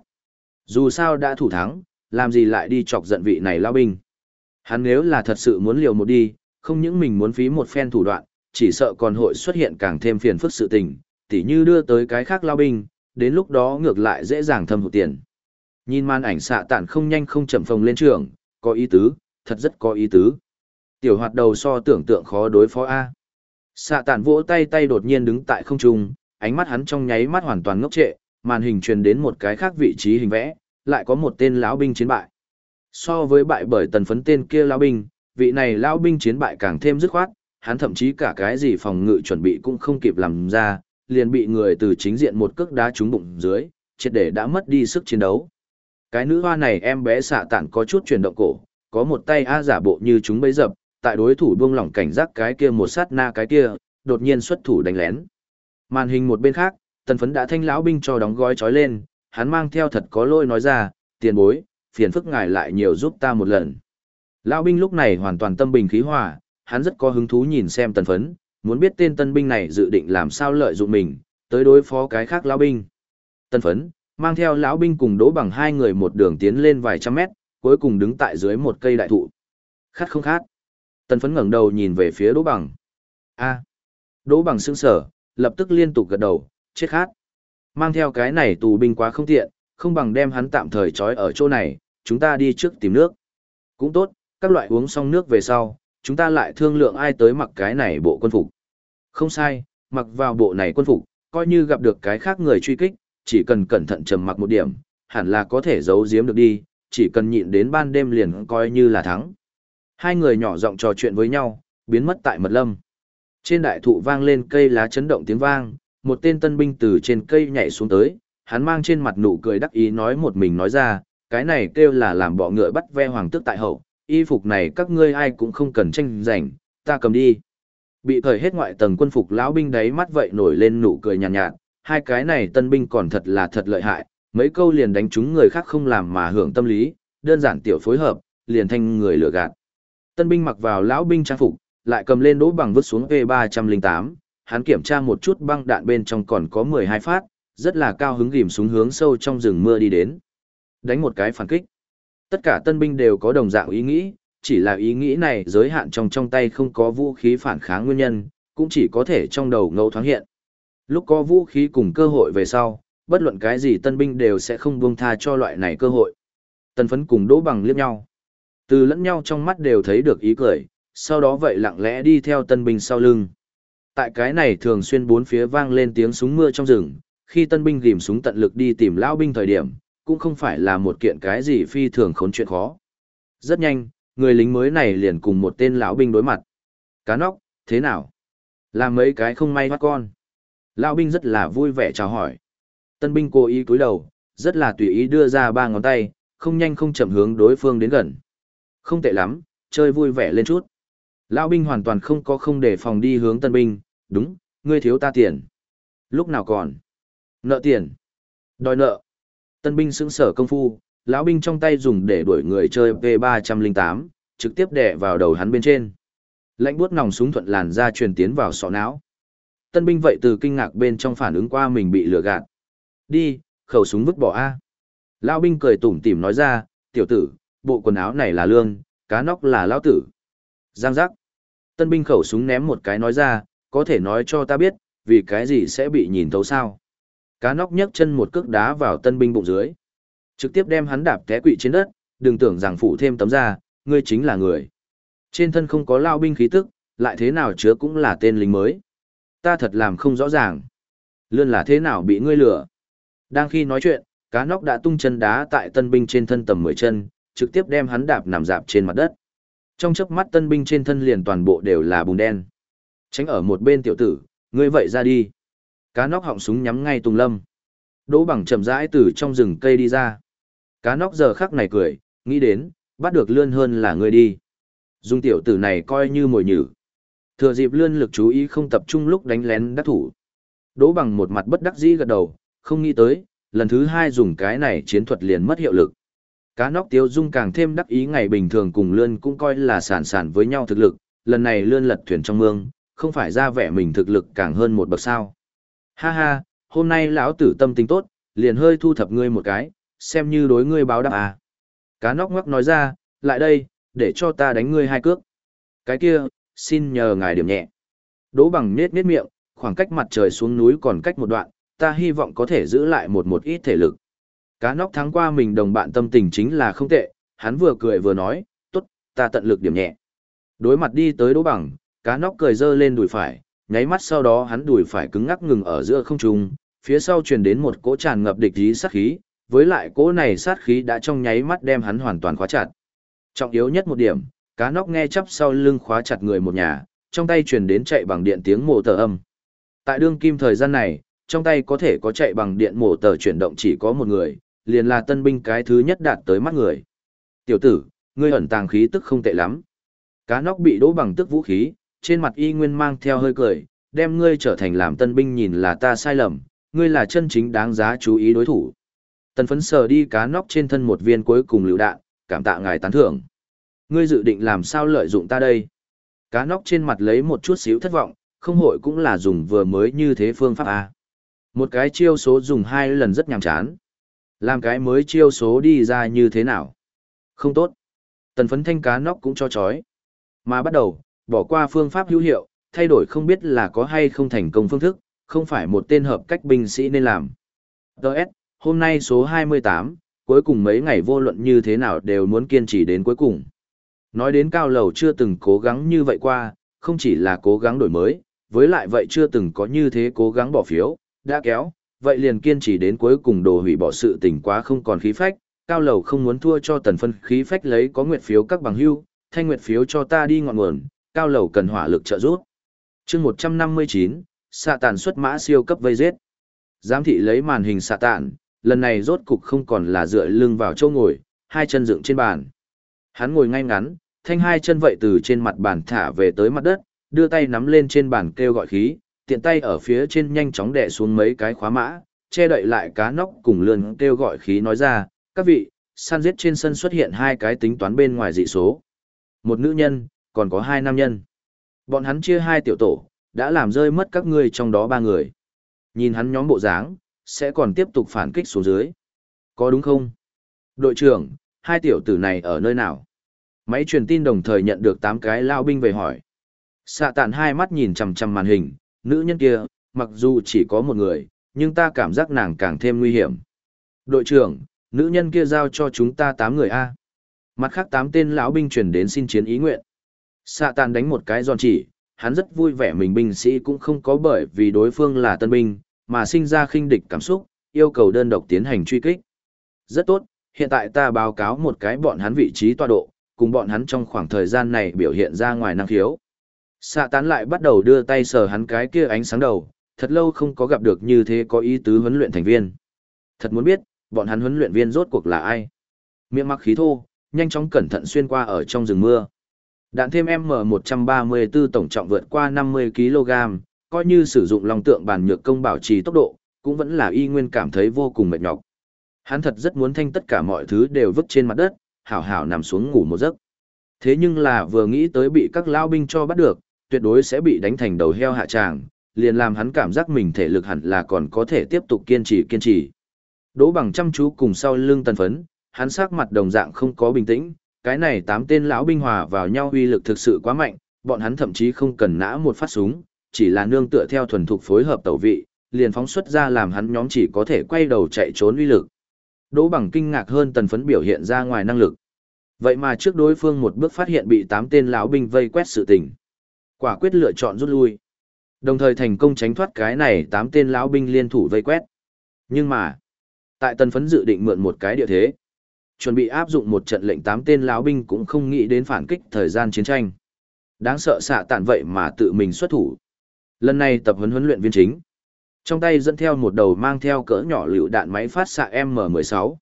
Dù sao đã thủ thắng, làm gì lại đi chọc giận vị này lao binh. Hắn nếu là thật sự muốn liều một đi, không những mình muốn phí một phen thủ đoạn, chỉ sợ còn hội xuất hiện càng thêm phiền phức sự tình, tỉ như đưa tới cái khác lao binh, đến lúc đó ngược lại dễ dàng thâm hụt tiền. Nhìn màn ảnh xạ tản không nhanh không chậm phồng lên trường, có ý tứ, thật rất có ý tứ. Tiểu hoạt đầu so tưởng tượng khó đối phó A. Xạ tản vỗ tay tay đột nhiên đứng tại không trung, ánh mắt hắn trong nháy mắt hoàn toàn ngốc trệ, màn hình truyền đến một cái khác vị trí hình vẽ, lại có một tên lão binh chiến bại. So với bại bởi tần phấn tên kia lão binh, vị này lão binh chiến bại càng thêm dứt khoát, hắn thậm chí cả cái gì phòng ngự chuẩn bị cũng không kịp làm ra, liền bị người từ chính diện một cước đá trúng bụng dưới, triệt để đã mất đi sức chiến đấu. Cái nữ hoa này em bé xạ tản có chút chuyển động cổ, có một tay a giả bộ như chúng bấy dập, tại đối thủ buông lỏng cảnh giác cái kia một sát na cái kia, đột nhiên xuất thủ đánh lén. Màn hình một bên khác, tần phấn đã thanh lão binh cho đóng gói trói lên, hắn mang theo thật có lôi nói ra, tiền bối, phiền phức ngài lại nhiều giúp ta một lần. Lão binh lúc này hoàn toàn tâm bình khí hòa, hắn rất có hứng thú nhìn xem tần phấn, muốn biết tên tân binh này dự định làm sao lợi dụng mình, tới đối phó cái khác lão binh. Tần phấn, mang theo lão binh cùng đỗ bằng hai người một đường tiến lên vài trăm mét, cuối cùng đứng tại dưới một cây đại thụ. Khát không khát. Tần phấn ngẩng đầu nhìn về phía đỗ bằng. a Đỗ bằng sững sở, lập tức liên tục gật đầu, chết khát. Mang theo cái này tù binh quá không tiện, không bằng đem hắn tạm thời trói ở chỗ này, chúng ta đi trước tìm nước. Cũng tốt, các loại uống xong nước về sau, chúng ta lại thương lượng ai tới mặc cái này bộ quân phục. Không sai, mặc vào bộ này quân phục, coi như gặp được cái khác người truy kích, chỉ cần cẩn thận trầm mặc một điểm, hẳn là có thể giấu giếm được đi, chỉ cần nhịn đến ban đêm liền coi như là thắng. Hai người nhỏ giọng trò chuyện với nhau, biến mất tại mật lâm. Trên đại thụ vang lên cây lá chấn động tiếng vang, một tên tân binh từ trên cây nhảy xuống tới, hắn mang trên mặt nụ cười đắc ý nói một mình nói ra, cái này kêu là làm bọ ngựa bắt ve hoàng tước tại hậu, y phục này các ngươi ai cũng không cần tranh giành, ta cầm đi. Bị thời hết ngoại tầng quân phục lão binh đấy mắt vậy nổi lên nụ cười nhàn nhạt, nhạt, hai cái này tân binh còn thật là thật lợi hại, mấy câu liền đánh chúng người khác không làm mà hưởng tâm lý, đơn giản tiểu phối hợp, liền thanh người lừa gạt. Tân binh mặc vào lão binh trang phục, lại cầm lên đỗ bằng vứt xuống V308, hắn kiểm tra một chút băng đạn bên trong còn có 12 phát, rất là cao hứng ghim xuống hướng sâu trong rừng mưa đi đến. Đánh một cái phản kích. Tất cả tân binh đều có đồng dạng ý nghĩ, chỉ là ý nghĩ này giới hạn trong trong tay không có vũ khí phản kháng nguyên nhân, cũng chỉ có thể trong đầu ngẫu thoáng hiện. Lúc có vũ khí cùng cơ hội về sau, bất luận cái gì tân binh đều sẽ không buông tha cho loại này cơ hội. Tân phấn cùng đỗ bằng liếc nhau. Từ lẫn nhau trong mắt đều thấy được ý cười, sau đó vậy lặng lẽ đi theo tân binh sau lưng. Tại cái này thường xuyên bốn phía vang lên tiếng súng mưa trong rừng, khi tân binh ghim súng tận lực đi tìm lão binh thời điểm, cũng không phải là một kiện cái gì phi thường khốn chuyện khó. Rất nhanh, người lính mới này liền cùng một tên lão binh đối mặt. Cá nóc, thế nào? Làm mấy cái không may mắt con. Lão binh rất là vui vẻ chào hỏi. Tân binh cố ý cúi đầu, rất là tùy ý đưa ra ba ngón tay, không nhanh không chậm hướng đối phương đến gần. Không tệ lắm, chơi vui vẻ lên chút. Lão binh hoàn toàn không có không để phòng đi hướng tân binh, đúng, ngươi thiếu ta tiền. Lúc nào còn? Nợ tiền. Đòi nợ. Tân binh xứng sở công phu, lão binh trong tay dùng để đuổi người chơi P308, trực tiếp đè vào đầu hắn bên trên. Lạnh buốt nòng súng thuận làn ra truyền tiến vào sọ não. Tân binh vậy từ kinh ngạc bên trong phản ứng qua mình bị lừa gạt. Đi, khẩu súng vứt bỏ A. Lão binh cười tủm tỉm nói ra, tiểu tử, bộ quần áo này là lương, cá nóc là lão tử. Giang giác. Tân binh khẩu súng ném một cái nói ra, có thể nói cho ta biết, vì cái gì sẽ bị nhìn thấu sao. Cá nóc nhấc chân một cước đá vào tân binh bụng dưới. Trực tiếp đem hắn đạp té quỵ trên đất, đừng tưởng rằng phụ thêm tấm da, ngươi chính là người. Trên thân không có lao binh khí tức, lại thế nào chứa cũng là tên lính mới. Ta thật làm không rõ ràng. Lươn là thế nào bị ngươi lừa. Đang khi nói chuyện, cá nóc đã tung chân đá tại tân binh trên thân tầm 10 chân, trực tiếp đem hắn đạp nằm dạp trên mặt đất. Trong chớp mắt tân binh trên thân liền toàn bộ đều là bùn đen. Tránh ở một bên tiểu tử, ngươi vậy ra đi. Cá nóc họng súng nhắm ngay Tùng Lâm. Đỗ bằng chậm rãi từ trong rừng cây đi ra. Cá nóc giờ khắc này cười, nghĩ đến, bắt được lươn hơn là ngươi đi. Dung tiểu tử này coi như mồi nhử. Thừa dịp lươn lực chú ý không tập trung lúc đánh lén đắc thủ. Đỗ bằng một mặt bất đắc dĩ gật đầu, không nghĩ tới, lần thứ hai dùng cái này chiến thuật liền mất hiệu lực. Cá nóc tiêu dung càng thêm đắc ý ngày bình thường cùng lươn cũng coi là sản sản với nhau thực lực, lần này lươn lật thuyền trong mương, không phải ra vẻ mình thực lực càng hơn một bậc sao. Ha ha, hôm nay lão tử tâm tình tốt, liền hơi thu thập ngươi một cái, xem như đối ngươi báo đáp à. Cá nóc ngoắc nói ra, lại đây, để cho ta đánh ngươi hai cước. Cái kia, xin nhờ ngài điểm nhẹ. Đỗ bằng nết nết miệng, khoảng cách mặt trời xuống núi còn cách một đoạn, ta hy vọng có thể giữ lại một một ít thể lực. Cá nóc thắng qua mình đồng bạn tâm tình chính là không tệ, hắn vừa cười vừa nói, tốt, ta tận lực điểm nhẹ. Đối mặt đi tới đỗ bằng, cá nóc cười dơ lên đùi phải, nháy mắt sau đó hắn đùi phải cứng ngắc ngừng ở giữa không trung, phía sau truyền đến một cỗ tràn ngập địch ý sát khí, với lại cỗ này sát khí đã trong nháy mắt đem hắn hoàn toàn khóa chặt. Trọng yếu nhất một điểm, cá nóc nghe chắp sau lưng khóa chặt người một nhà, trong tay truyền đến chạy bằng điện tiếng mổ tờ âm. Tại đương kim thời gian này, trong tay có thể có chạy bằng điện mổ tờ chuyển động chỉ có một người, liền là tân binh cái thứ nhất đạt tới mắt người. Tiểu tử, ngươi ẩn tàng khí tức không tệ lắm. Cá nóc bị đỗ bằng tức vũ khí, trên mặt y nguyên mang theo hơi cười, đem ngươi trở thành làm tân binh nhìn là ta sai lầm, ngươi là chân chính đáng giá chú ý đối thủ. Tần phấn sờ đi cá nóc trên thân một viên cuối cùng lựu đạn, cảm tạ ngài tán thưởng. Ngươi dự định làm sao lợi dụng ta đây? Cá nóc trên mặt lấy một chút xíu thất vọng, không hội cũng là dùng vừa mới như thế phương pháp A. Một cái chiêu số dùng hai lần rất nhàm chán. Làm cái mới chiêu số đi ra như thế nào? Không tốt. Tần phấn thanh cá nóc cũng cho chói. Mà bắt đầu, bỏ qua phương pháp hữu hiệu, thay đổi không biết là có hay không thành công phương thức, không phải một tên hợp cách binh sĩ nên làm. Đợt, hôm nay số 28, cuối cùng mấy ngày vô luận như thế nào đều muốn kiên trì đến cuối cùng. Nói đến cao lầu chưa từng cố gắng như vậy qua, không chỉ là cố gắng đổi mới, với lại vậy chưa từng có như thế cố gắng bỏ phiếu, đã kéo, vậy liền kiên trì đến cuối cùng đồ hủy bỏ sự tình quá không còn khí phách, cao lầu không muốn thua cho tần phân khí phách lấy có nguyệt phiếu các bằng hưu, thanh nguyệt phiếu cho ta đi ngọn nguồn, cao lầu cần hỏa lực trợ giúp. chương 159, xạ tàn xuất mã siêu cấp vây giết. Giám thị lấy màn hình xạ tàn, lần này rốt cục không còn là dựa lưng vào chỗ ngồi, hai chân dựng trên bàn. Hắn ngồi ngay ngắn, thanh hai chân vậy từ trên mặt bàn thả về tới mặt đất, đưa tay nắm lên trên bàn kêu gọi khí, tiện tay ở phía trên nhanh chóng đè xuống mấy cái khóa mã, che đậy lại cá nóc cùng lươn kêu gọi khí nói ra, các vị, săn giết trên sân xuất hiện hai cái tính toán bên ngoài dị số. Một nữ nhân, còn có hai nam nhân. Bọn hắn chia hai tiểu tổ, đã làm rơi mất các ngươi trong đó ba người. Nhìn hắn nhóm bộ dáng, sẽ còn tiếp tục phản kích xuống dưới. Có đúng không? Đội trưởng, hai tiểu tử này ở nơi nào? Máy truyền tin đồng thời nhận được tám cái lao binh về hỏi. Xạ tản hai mắt nhìn chằm chằm màn hình, nữ nhân kia, mặc dù chỉ có một người, nhưng ta cảm giác nàng càng thêm nguy hiểm. Đội trưởng, nữ nhân kia giao cho chúng ta tám người A. Mặt khác tám tên lão binh truyền đến xin chiến ý nguyện. Xạ tàn đánh một cái giòn chỉ, hắn rất vui vẻ mình binh sĩ cũng không có bởi vì đối phương là tân binh, mà sinh ra khinh địch cảm xúc, yêu cầu đơn độc tiến hành truy kích. Rất tốt, hiện tại ta báo cáo một cái bọn hắn vị trí tọa độ, cùng bọn hắn trong khoảng thời gian này biểu hiện ra ngoài năng khiếu. Xạ tán lại bắt đầu đưa tay sờ hắn cái kia ánh sáng đầu, thật lâu không có gặp được như thế có ý tứ huấn luyện thành viên. Thật muốn biết, bọn hắn huấn luyện viên rốt cuộc là ai. Miệng mặc khí thô, nhanh chóng cẩn thận xuyên qua ở trong rừng mưa. Đạn thêm M134 tổng trọng vượt qua 50 kg, coi như sử dụng lòng tượng bàn nhược công bảo trì tốc độ, cũng vẫn là y nguyên cảm thấy vô cùng mệt nhọc. Hắn thật rất muốn thanh tất cả mọi thứ đều vứt trên mặt đất, hảo hảo nằm xuống ngủ một giấc. Thế nhưng là vừa nghĩ tới bị các lao binh cho bắt được, tuyệt đối sẽ bị đánh thành đầu heo hạ tràng, liền làm hắn cảm giác mình thể lực hẳn là còn có thể tiếp tục kiên trì kiên trì. Đỗ bằng chăm chú cùng sau lưng tần phấn, hắn sắc mặt đồng dạng không có bình tĩnh, cái này tám tên lão binh hòa vào nhau uy lực thực sự quá mạnh, bọn hắn thậm chí không cần nã một phát súng, chỉ là nương tựa theo thuần thục phối hợp tẩu vị, liền phóng xuất ra làm hắn nhóm chỉ có thể quay đầu chạy trốn uy lực. Đỗ bằng kinh ngạc hơn tần phấn biểu hiện ra ngoài năng lực. Vậy mà trước đối phương một bước phát hiện bị tám tên lão binh vây quét sự tình. Quả quyết lựa chọn rút lui. Đồng thời thành công tránh thoát cái này tám tên lão binh liên thủ vây quét. Nhưng mà, tại tần phấn dự định mượn một cái địa thế, chuẩn bị áp dụng một trận lệnh tám tên lão binh cũng không nghĩ đến phản kích thời gian chiến tranh. Đáng sợ xạ tản vậy mà tự mình xuất thủ. Lần này tập huấn huấn luyện viên chính. Trong tay dẫn theo một đầu mang theo cỡ nhỏ lựu đạn máy phát xạ M16.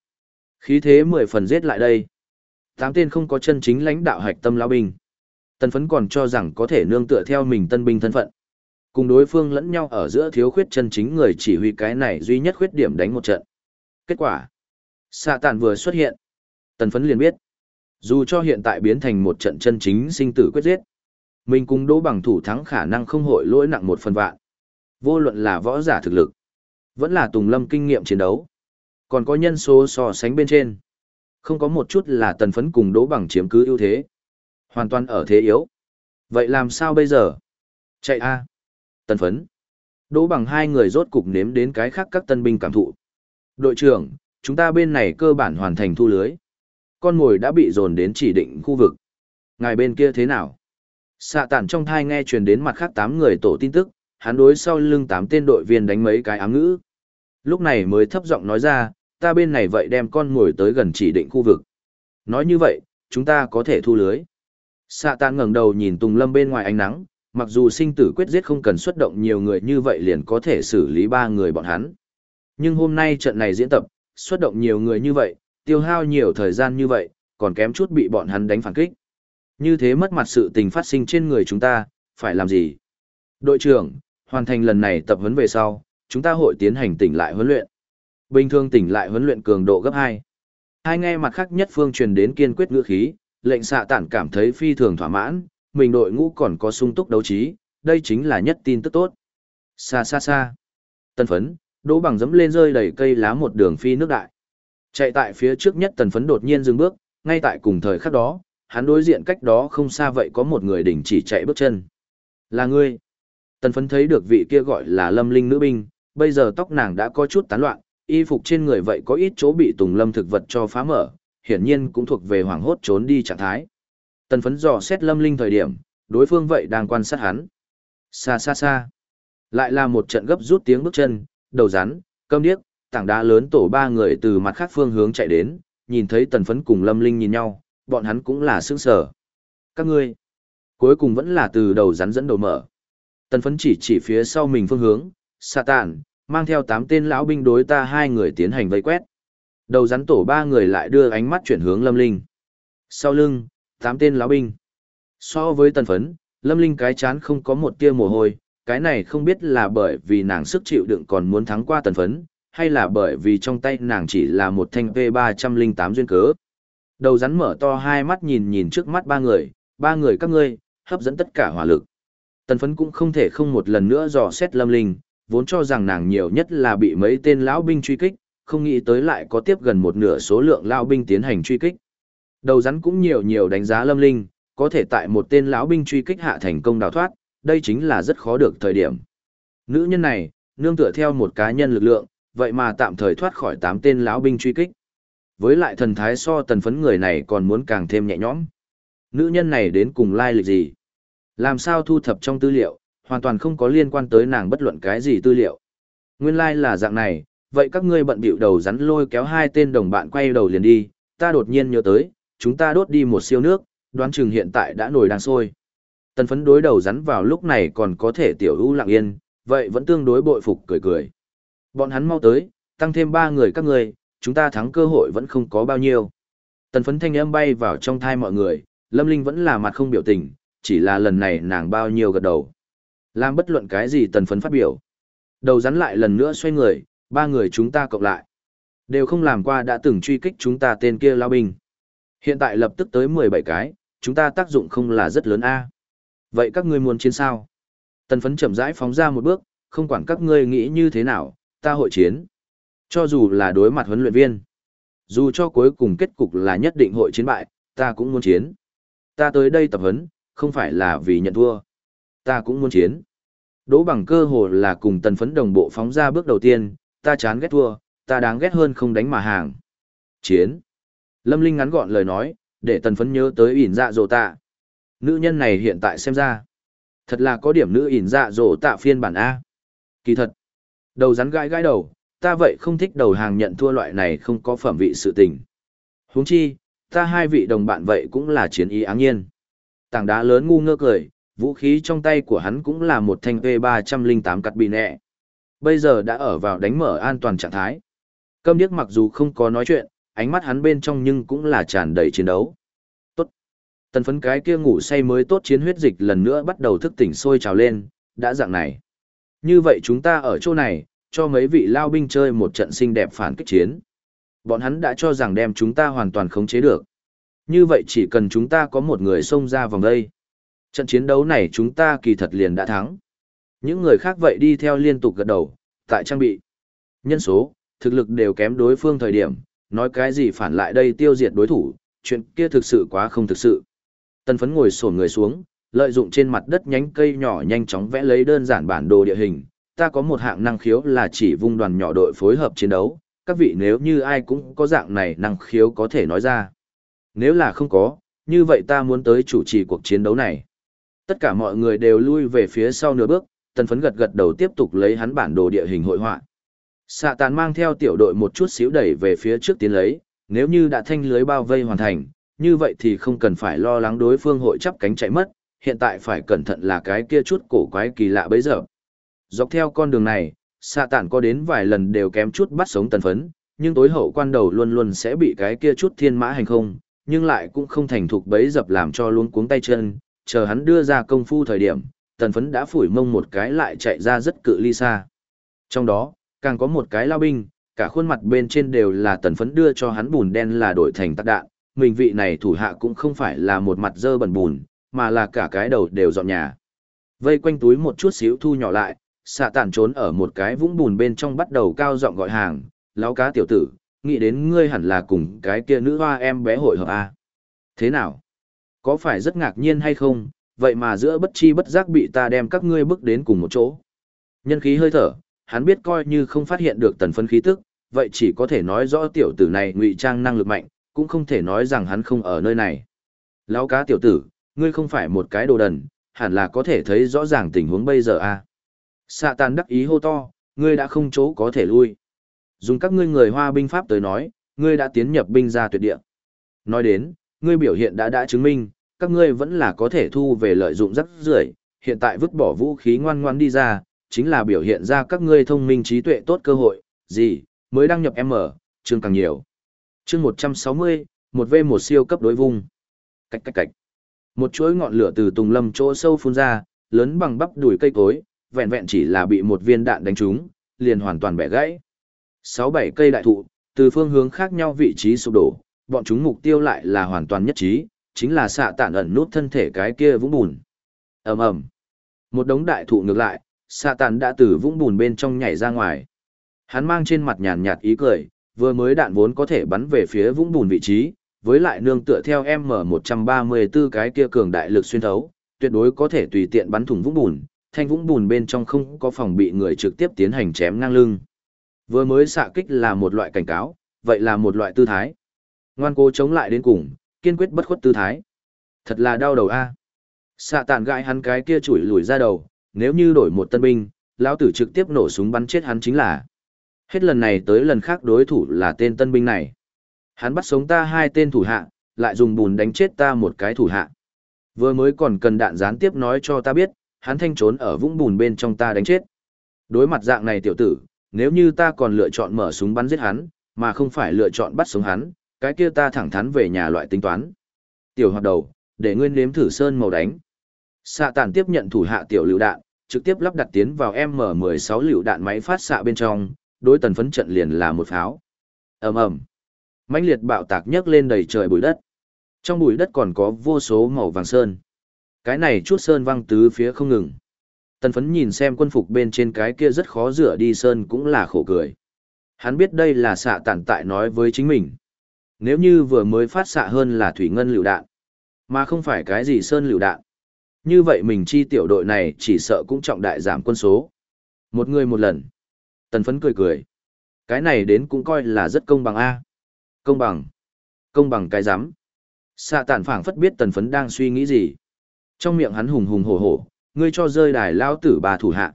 Khí thế mười phần giết lại đây. Tám tên không có chân chính lãnh đạo hạch tâm lão binh. Tân phấn còn cho rằng có thể nương tựa theo mình tân binh thân phận. Cùng đối phương lẫn nhau ở giữa thiếu khuyết chân chính người chỉ huy cái này duy nhất khuyết điểm đánh một trận. Kết quả. Xạ tàn vừa xuất hiện. Tần phấn liền biết. Dù cho hiện tại biến thành một trận chân chính sinh tử quyết giết. Mình cùng đỗ bằng thủ thắng khả năng không hội lỗi nặng một phần vạn. Vô luận là võ giả thực lực. Vẫn là tùng lâm kinh nghiệm chiến đấu. Còn có nhân số so sánh bên trên. Không có một chút là tần phấn cùng đỗ bằng chiếm cứ ưu thế. Hoàn toàn ở thế yếu. Vậy làm sao bây giờ? Chạy a Tần phấn. Đỗ bằng hai người rốt cục nếm đến cái khác các tân binh cảm thụ. Đội trưởng, chúng ta bên này cơ bản hoàn thành thu lưới. Con mồi đã bị dồn đến chỉ định khu vực. Ngài bên kia thế nào? Xạ tản trong thai nghe truyền đến mặt khác tám người tổ tin tức, hắn đối sau lưng tám tên đội viên đánh mấy cái ám ngữ. Lúc này mới thấp giọng nói ra, ta bên này vậy đem con ngồi tới gần chỉ định khu vực. Nói như vậy, chúng ta có thể thu lưới. Xạ tản ngẩng đầu nhìn Tùng Lâm bên ngoài ánh nắng, mặc dù sinh tử quyết giết không cần xuất động nhiều người như vậy liền có thể xử lý ba người bọn hắn. Nhưng hôm nay trận này diễn tập, xuất động nhiều người như vậy, tiêu hao nhiều thời gian như vậy, còn kém chút bị bọn hắn đánh phản kích. Như thế mất mặt sự tình phát sinh trên người chúng ta, phải làm gì? Đội trưởng, hoàn thành lần này tập huấn về sau, chúng ta hội tiến hành tỉnh lại huấn luyện. Bình thường tỉnh lại huấn luyện cường độ gấp 2. Hai nghe mặt khác nhất phương truyền đến kiên quyết ngữ khí, lệnh xạ tản cảm thấy phi thường thỏa mãn, mình đội ngũ còn có sung túc đấu trí, đây chính là nhất tin tức tốt. Xa xa xa. Tân phấn, đỗ bằng dẫm lên rơi đầy cây lá một đường phi nước đại. Chạy tại phía trước nhất tần phấn đột nhiên dừng bước, ngay tại cùng thời khắc đó, hắn đối diện cách đó không xa vậy có một người đỉnh chỉ chạy bước chân. Là ngươi. Tần phấn thấy được vị kia gọi là lâm linh nữ binh, bây giờ tóc nàng đã có chút tán loạn, y phục trên người vậy có ít chỗ bị tùng lâm thực vật cho phá mở, hiển nhiên cũng thuộc về hoảng hốt trốn đi trạng thái. Tần phấn dò xét lâm linh thời điểm, đối phương vậy đang quan sát hắn. Xa xa xa. Lại là một trận gấp rút tiếng bước chân, đầu rắn, cơm điếc, tảng đá lớn tổ ba người từ mặt khác phương hướng chạy đến, nhìn thấy tần phấn cùng lâm linh nhìn nhau, bọn hắn cũng là sững sở. Các ngươi, cuối cùng vẫn là từ đầu rắn dẫn đầu mở. Tần phấn chỉ chỉ phía sau mình phương hướng, xạ tàn, mang theo tám tên lão binh đối ta hai người tiến hành vây quét. Đầu rắn tổ ba người lại đưa ánh mắt chuyển hướng lâm linh. Sau lưng, tám tên lão binh. So với tần phấn, lâm linh cái chán không có một tia mồ hôi, cái này không biết là bởi vì nàng sức chịu đựng còn muốn thắng qua tần phấn, hay là bởi vì trong tay nàng chỉ là một thanh V308 duyên cớ. Đầu rắn mở to hai mắt nhìn nhìn trước mắt ba người, ba người các ngươi, hấp dẫn tất cả hỏa lực. Tần phấn cũng không thể không một lần nữa dò xét lâm linh, vốn cho rằng nàng nhiều nhất là bị mấy tên lão binh truy kích, không nghĩ tới lại có tiếp gần một nửa số lượng lão binh tiến hành truy kích. Đầu rắn cũng nhiều nhiều đánh giá lâm linh, có thể tại một tên lão binh truy kích hạ thành công đào thoát, đây chính là rất khó được thời điểm. Nữ nhân này, nương tựa theo một cá nhân lực lượng, vậy mà tạm thời thoát khỏi tám tên lão binh truy kích. Với lại thần thái so tần phấn người này còn muốn càng thêm nhẹ nhõm. Nữ nhân này đến cùng lai lịch gì? Làm sao thu thập trong tư liệu, hoàn toàn không có liên quan tới nàng bất luận cái gì tư liệu. Nguyên lai like là dạng này, vậy các ngươi bận bịu đầu rắn lôi kéo hai tên đồng bạn quay đầu liền đi, ta đột nhiên nhớ tới, chúng ta đốt đi một siêu nước, đoán chừng hiện tại đã nổi đang sôi. Tần phấn đối đầu rắn vào lúc này còn có thể tiểu ưu lặng yên, vậy vẫn tương đối bội phục cười cười. Bọn hắn mau tới, tăng thêm ba người các người, chúng ta thắng cơ hội vẫn không có bao nhiêu. Tần phấn thanh âm bay vào trong thai mọi người, Lâm Linh vẫn là mặt không biểu tình, chỉ là lần này nàng bao nhiêu gật đầu. Làm bất luận cái gì tần phấn phát biểu. Đầu rắn lại lần nữa xoay người, ba người chúng ta cộng lại. Đều không làm qua đã từng truy kích chúng ta tên kia lao binh. Hiện tại lập tức tới 17 cái, chúng ta tác dụng không là rất lớn a Vậy các ngươi muốn chiến sao? Tần phấn chậm rãi phóng ra một bước, không quản các ngươi nghĩ như thế nào, ta hội chiến. Cho dù là đối mặt huấn luyện viên, dù cho cuối cùng kết cục là nhất định hội chiến bại, ta cũng muốn chiến. Ta tới đây tập huấn, không phải là vì nhận thua. Ta cũng muốn chiến. Đỗ bằng cơ hồ là cùng tần phấn đồng bộ phóng ra bước đầu tiên, ta chán ghét thua, ta đáng ghét hơn không đánh mà hàng. Chiến. Lâm Linh ngắn gọn lời nói, để tần phấn nhớ tới ỉn dạ dồ tạ. Nữ nhân này hiện tại xem ra. Thật là có điểm nữ ỉn dạ dồ tạ phiên bản A. Kỳ thật. Đầu rắn gãi gãi đầu, ta vậy không thích đầu hàng nhận thua loại này không có phẩm vị sự tình. huống chi, ta hai vị đồng bạn vậy cũng là chiến ý áng nhiên. Tảng đá lớn ngu ngơ cười, vũ khí trong tay của hắn cũng là một thanh P308 cắt bị nẹ. Bây giờ đã ở vào đánh mở an toàn trạng thái. Câm điếc mặc dù không có nói chuyện, ánh mắt hắn bên trong nhưng cũng là tràn đầy chiến đấu. Tốt. Tần phấn cái kia ngủ say mới tốt chiến huyết dịch lần nữa bắt đầu thức tỉnh sôi trào lên, đã dạng này. Như vậy chúng ta ở chỗ này, cho mấy vị lao binh chơi một trận xinh đẹp phản kích chiến. Bọn hắn đã cho rằng đem chúng ta hoàn toàn khống chế được. Như vậy chỉ cần chúng ta có một người xông ra vòng đây. Trận chiến đấu này chúng ta kỳ thật liền đã thắng. Những người khác vậy đi theo liên tục gật đầu, tại trang bị. Nhân số, thực lực đều kém đối phương thời điểm, nói cái gì phản lại đây tiêu diệt đối thủ, chuyện kia thực sự quá không thực sự. Tần phấn ngồi sổn người xuống, lợi dụng trên mặt đất nhánh cây nhỏ nhanh chóng vẽ lấy đơn giản bản đồ địa hình. Ta có một hạng năng khiếu là chỉ vung đoàn nhỏ đội phối hợp chiến đấu, các vị nếu như ai cũng có dạng này năng khiếu có thể nói ra. Nếu là không có, như vậy ta muốn tới chủ trì cuộc chiến đấu này. Tất cả mọi người đều lui về phía sau nửa bước, tần phấn gật gật đầu tiếp tục lấy hắn bản đồ địa hình hội họa. Xạ tàn mang theo tiểu đội một chút xíu đẩy về phía trước tiến lấy, nếu như đã thanh lưới bao vây hoàn thành, như vậy thì không cần phải lo lắng đối phương hội chắp cánh chạy mất, hiện tại phải cẩn thận là cái kia chút cổ quái kỳ lạ bấy giờ. Dọc theo con đường này, xạ tản có đến vài lần đều kém chút bắt sống tần phấn, nhưng tối hậu quan đầu luôn luôn sẽ bị cái kia chút thiên mã hành không, nhưng lại cũng không thành thục bấy dập làm cho luôn cuống tay chân, chờ hắn đưa ra công phu thời điểm, tần phấn đã phủi mông một cái lại chạy ra rất cự ly xa. Trong đó, càng có một cái lao binh, cả khuôn mặt bên trên đều là tần phấn đưa cho hắn bùn đen là đổi thành tạc đạn, mình vị này thủ hạ cũng không phải là một mặt dơ bẩn bùn, mà là cả cái đầu đều dọn nhà. Vây quanh túi một chút xíu thu nhỏ lại, xạ tản trốn ở một cái vũng bùn bên trong bắt đầu cao giọng gọi hàng, lão cá tiểu tử, nghĩ đến ngươi hẳn là cùng cái kia nữ hoa em bé hội hợp A. Thế nào? Có phải rất ngạc nhiên hay không, vậy mà giữa bất chi bất giác bị ta đem các ngươi bước đến cùng một chỗ. Nhân khí hơi thở, hắn biết coi như không phát hiện được tần phân khí tức, vậy chỉ có thể nói rõ tiểu tử này ngụy trang năng lực mạnh, cũng không thể nói rằng hắn không ở nơi này. Lão cá tiểu tử, ngươi không phải một cái đồ đần, hẳn là có thể thấy rõ ràng tình huống bây giờ a. À. Sạ tàn đắc ý hô to, ngươi đã không chỗ có thể lui. Dùng các ngươi người hoa binh pháp tới nói, ngươi đã tiến nhập binh ra tuyệt địa. Nói đến, ngươi biểu hiện đã đã chứng minh, các ngươi vẫn là có thể thu về lợi dụng rất rưởi, hiện tại vứt bỏ vũ khí ngoan ngoan đi ra, chính là biểu hiện ra các ngươi thông minh trí tuệ tốt cơ hội, gì, mới đăng nhập M, chương càng nhiều. Chương 160, một v một siêu cấp đối vung. Cách cách cách. Một chuỗi ngọn lửa từ tùng lâm chỗ sâu phun ra, lớn bằng bắp đùi cây cối, vẹn vẹn chỉ là bị một viên đạn đánh trúng, liền hoàn toàn bẻ gãy. Sáu bảy cây đại thụ, từ phương hướng khác nhau vị trí sụp đổ, bọn chúng mục tiêu lại là hoàn toàn nhất trí, chính là xạ tản ẩn nút thân thể cái kia vũng bùn. ầm ầm, một đống đại thụ ngược lại, xạ tản đã từ vũng bùn bên trong nhảy ra ngoài. Hắn mang trên mặt nhàn nhạt ý cười, vừa mới đạn vốn có thể bắn về phía vũng bùn vị trí, với lại nương tựa theo M134 cái kia cường đại lực xuyên thấu, tuyệt đối có thể tùy tiện bắn thủng vũng bùn, thanh vũng bùn bên trong không có phòng bị người trực tiếp tiến hành chém ngang lưng. Vừa mới xạ kích là một loại cảnh cáo, vậy là một loại tư thái. Ngoan cố chống lại đến cùng, kiên quyết bất khuất tư thái. Thật là đau đầu a. Xạ tàn gãi hắn cái kia chủi lùi ra đầu, nếu như đổi một tân binh, lão tử trực tiếp nổ súng bắn chết hắn chính là. Hết lần này tới lần khác đối thủ là tên tân binh này. Hắn bắt sống ta hai tên thủ hạ, lại dùng bùn đánh chết ta một cái thủ hạ. Vừa mới còn cần đạn gián tiếp nói cho ta biết, hắn thanh trốn ở vũng bùn bên trong ta đánh chết. Đối mặt dạng này tiểu tử, nếu như ta còn lựa chọn mở súng bắn giết hắn, mà không phải lựa chọn bắt sống hắn, cái kia ta thẳng thắn về nhà loại tính toán. Tiểu hoạt đầu, để nguyên nếm thử sơn màu đánh. Xạ tản tiếp nhận thủ hạ tiểu lựu đạn, trực tiếp lắp đặt tiến vào M16 lựu đạn máy phát xạ bên trong, đối tần phấn trận liền là một pháo. ầm ầm mãnh liệt bạo tạc nhấc lên đầy trời bụi đất. Trong bụi đất còn có vô số màu vàng sơn. Cái này chút sơn văng tứ phía không ngừng. Tần phấn nhìn xem quân phục bên trên cái kia rất khó rửa đi sơn cũng là khổ cười. Hắn biết đây là xạ tản tại nói với chính mình. Nếu như vừa mới phát xạ hơn là thủy ngân lựu đạn, mà không phải cái gì sơn lựu đạn. Như vậy mình chi tiểu đội này chỉ sợ cũng trọng đại giảm quân số. Một người một lần. Tần phấn cười cười. Cái này đến cũng coi là rất công bằng A. Công bằng. Công bằng cái rắm Xạ tản phảng phất biết tần phấn đang suy nghĩ gì. Trong miệng hắn hùng hùng hổ hổ, ngươi cho rơi đài lao tử bà thủ hạ.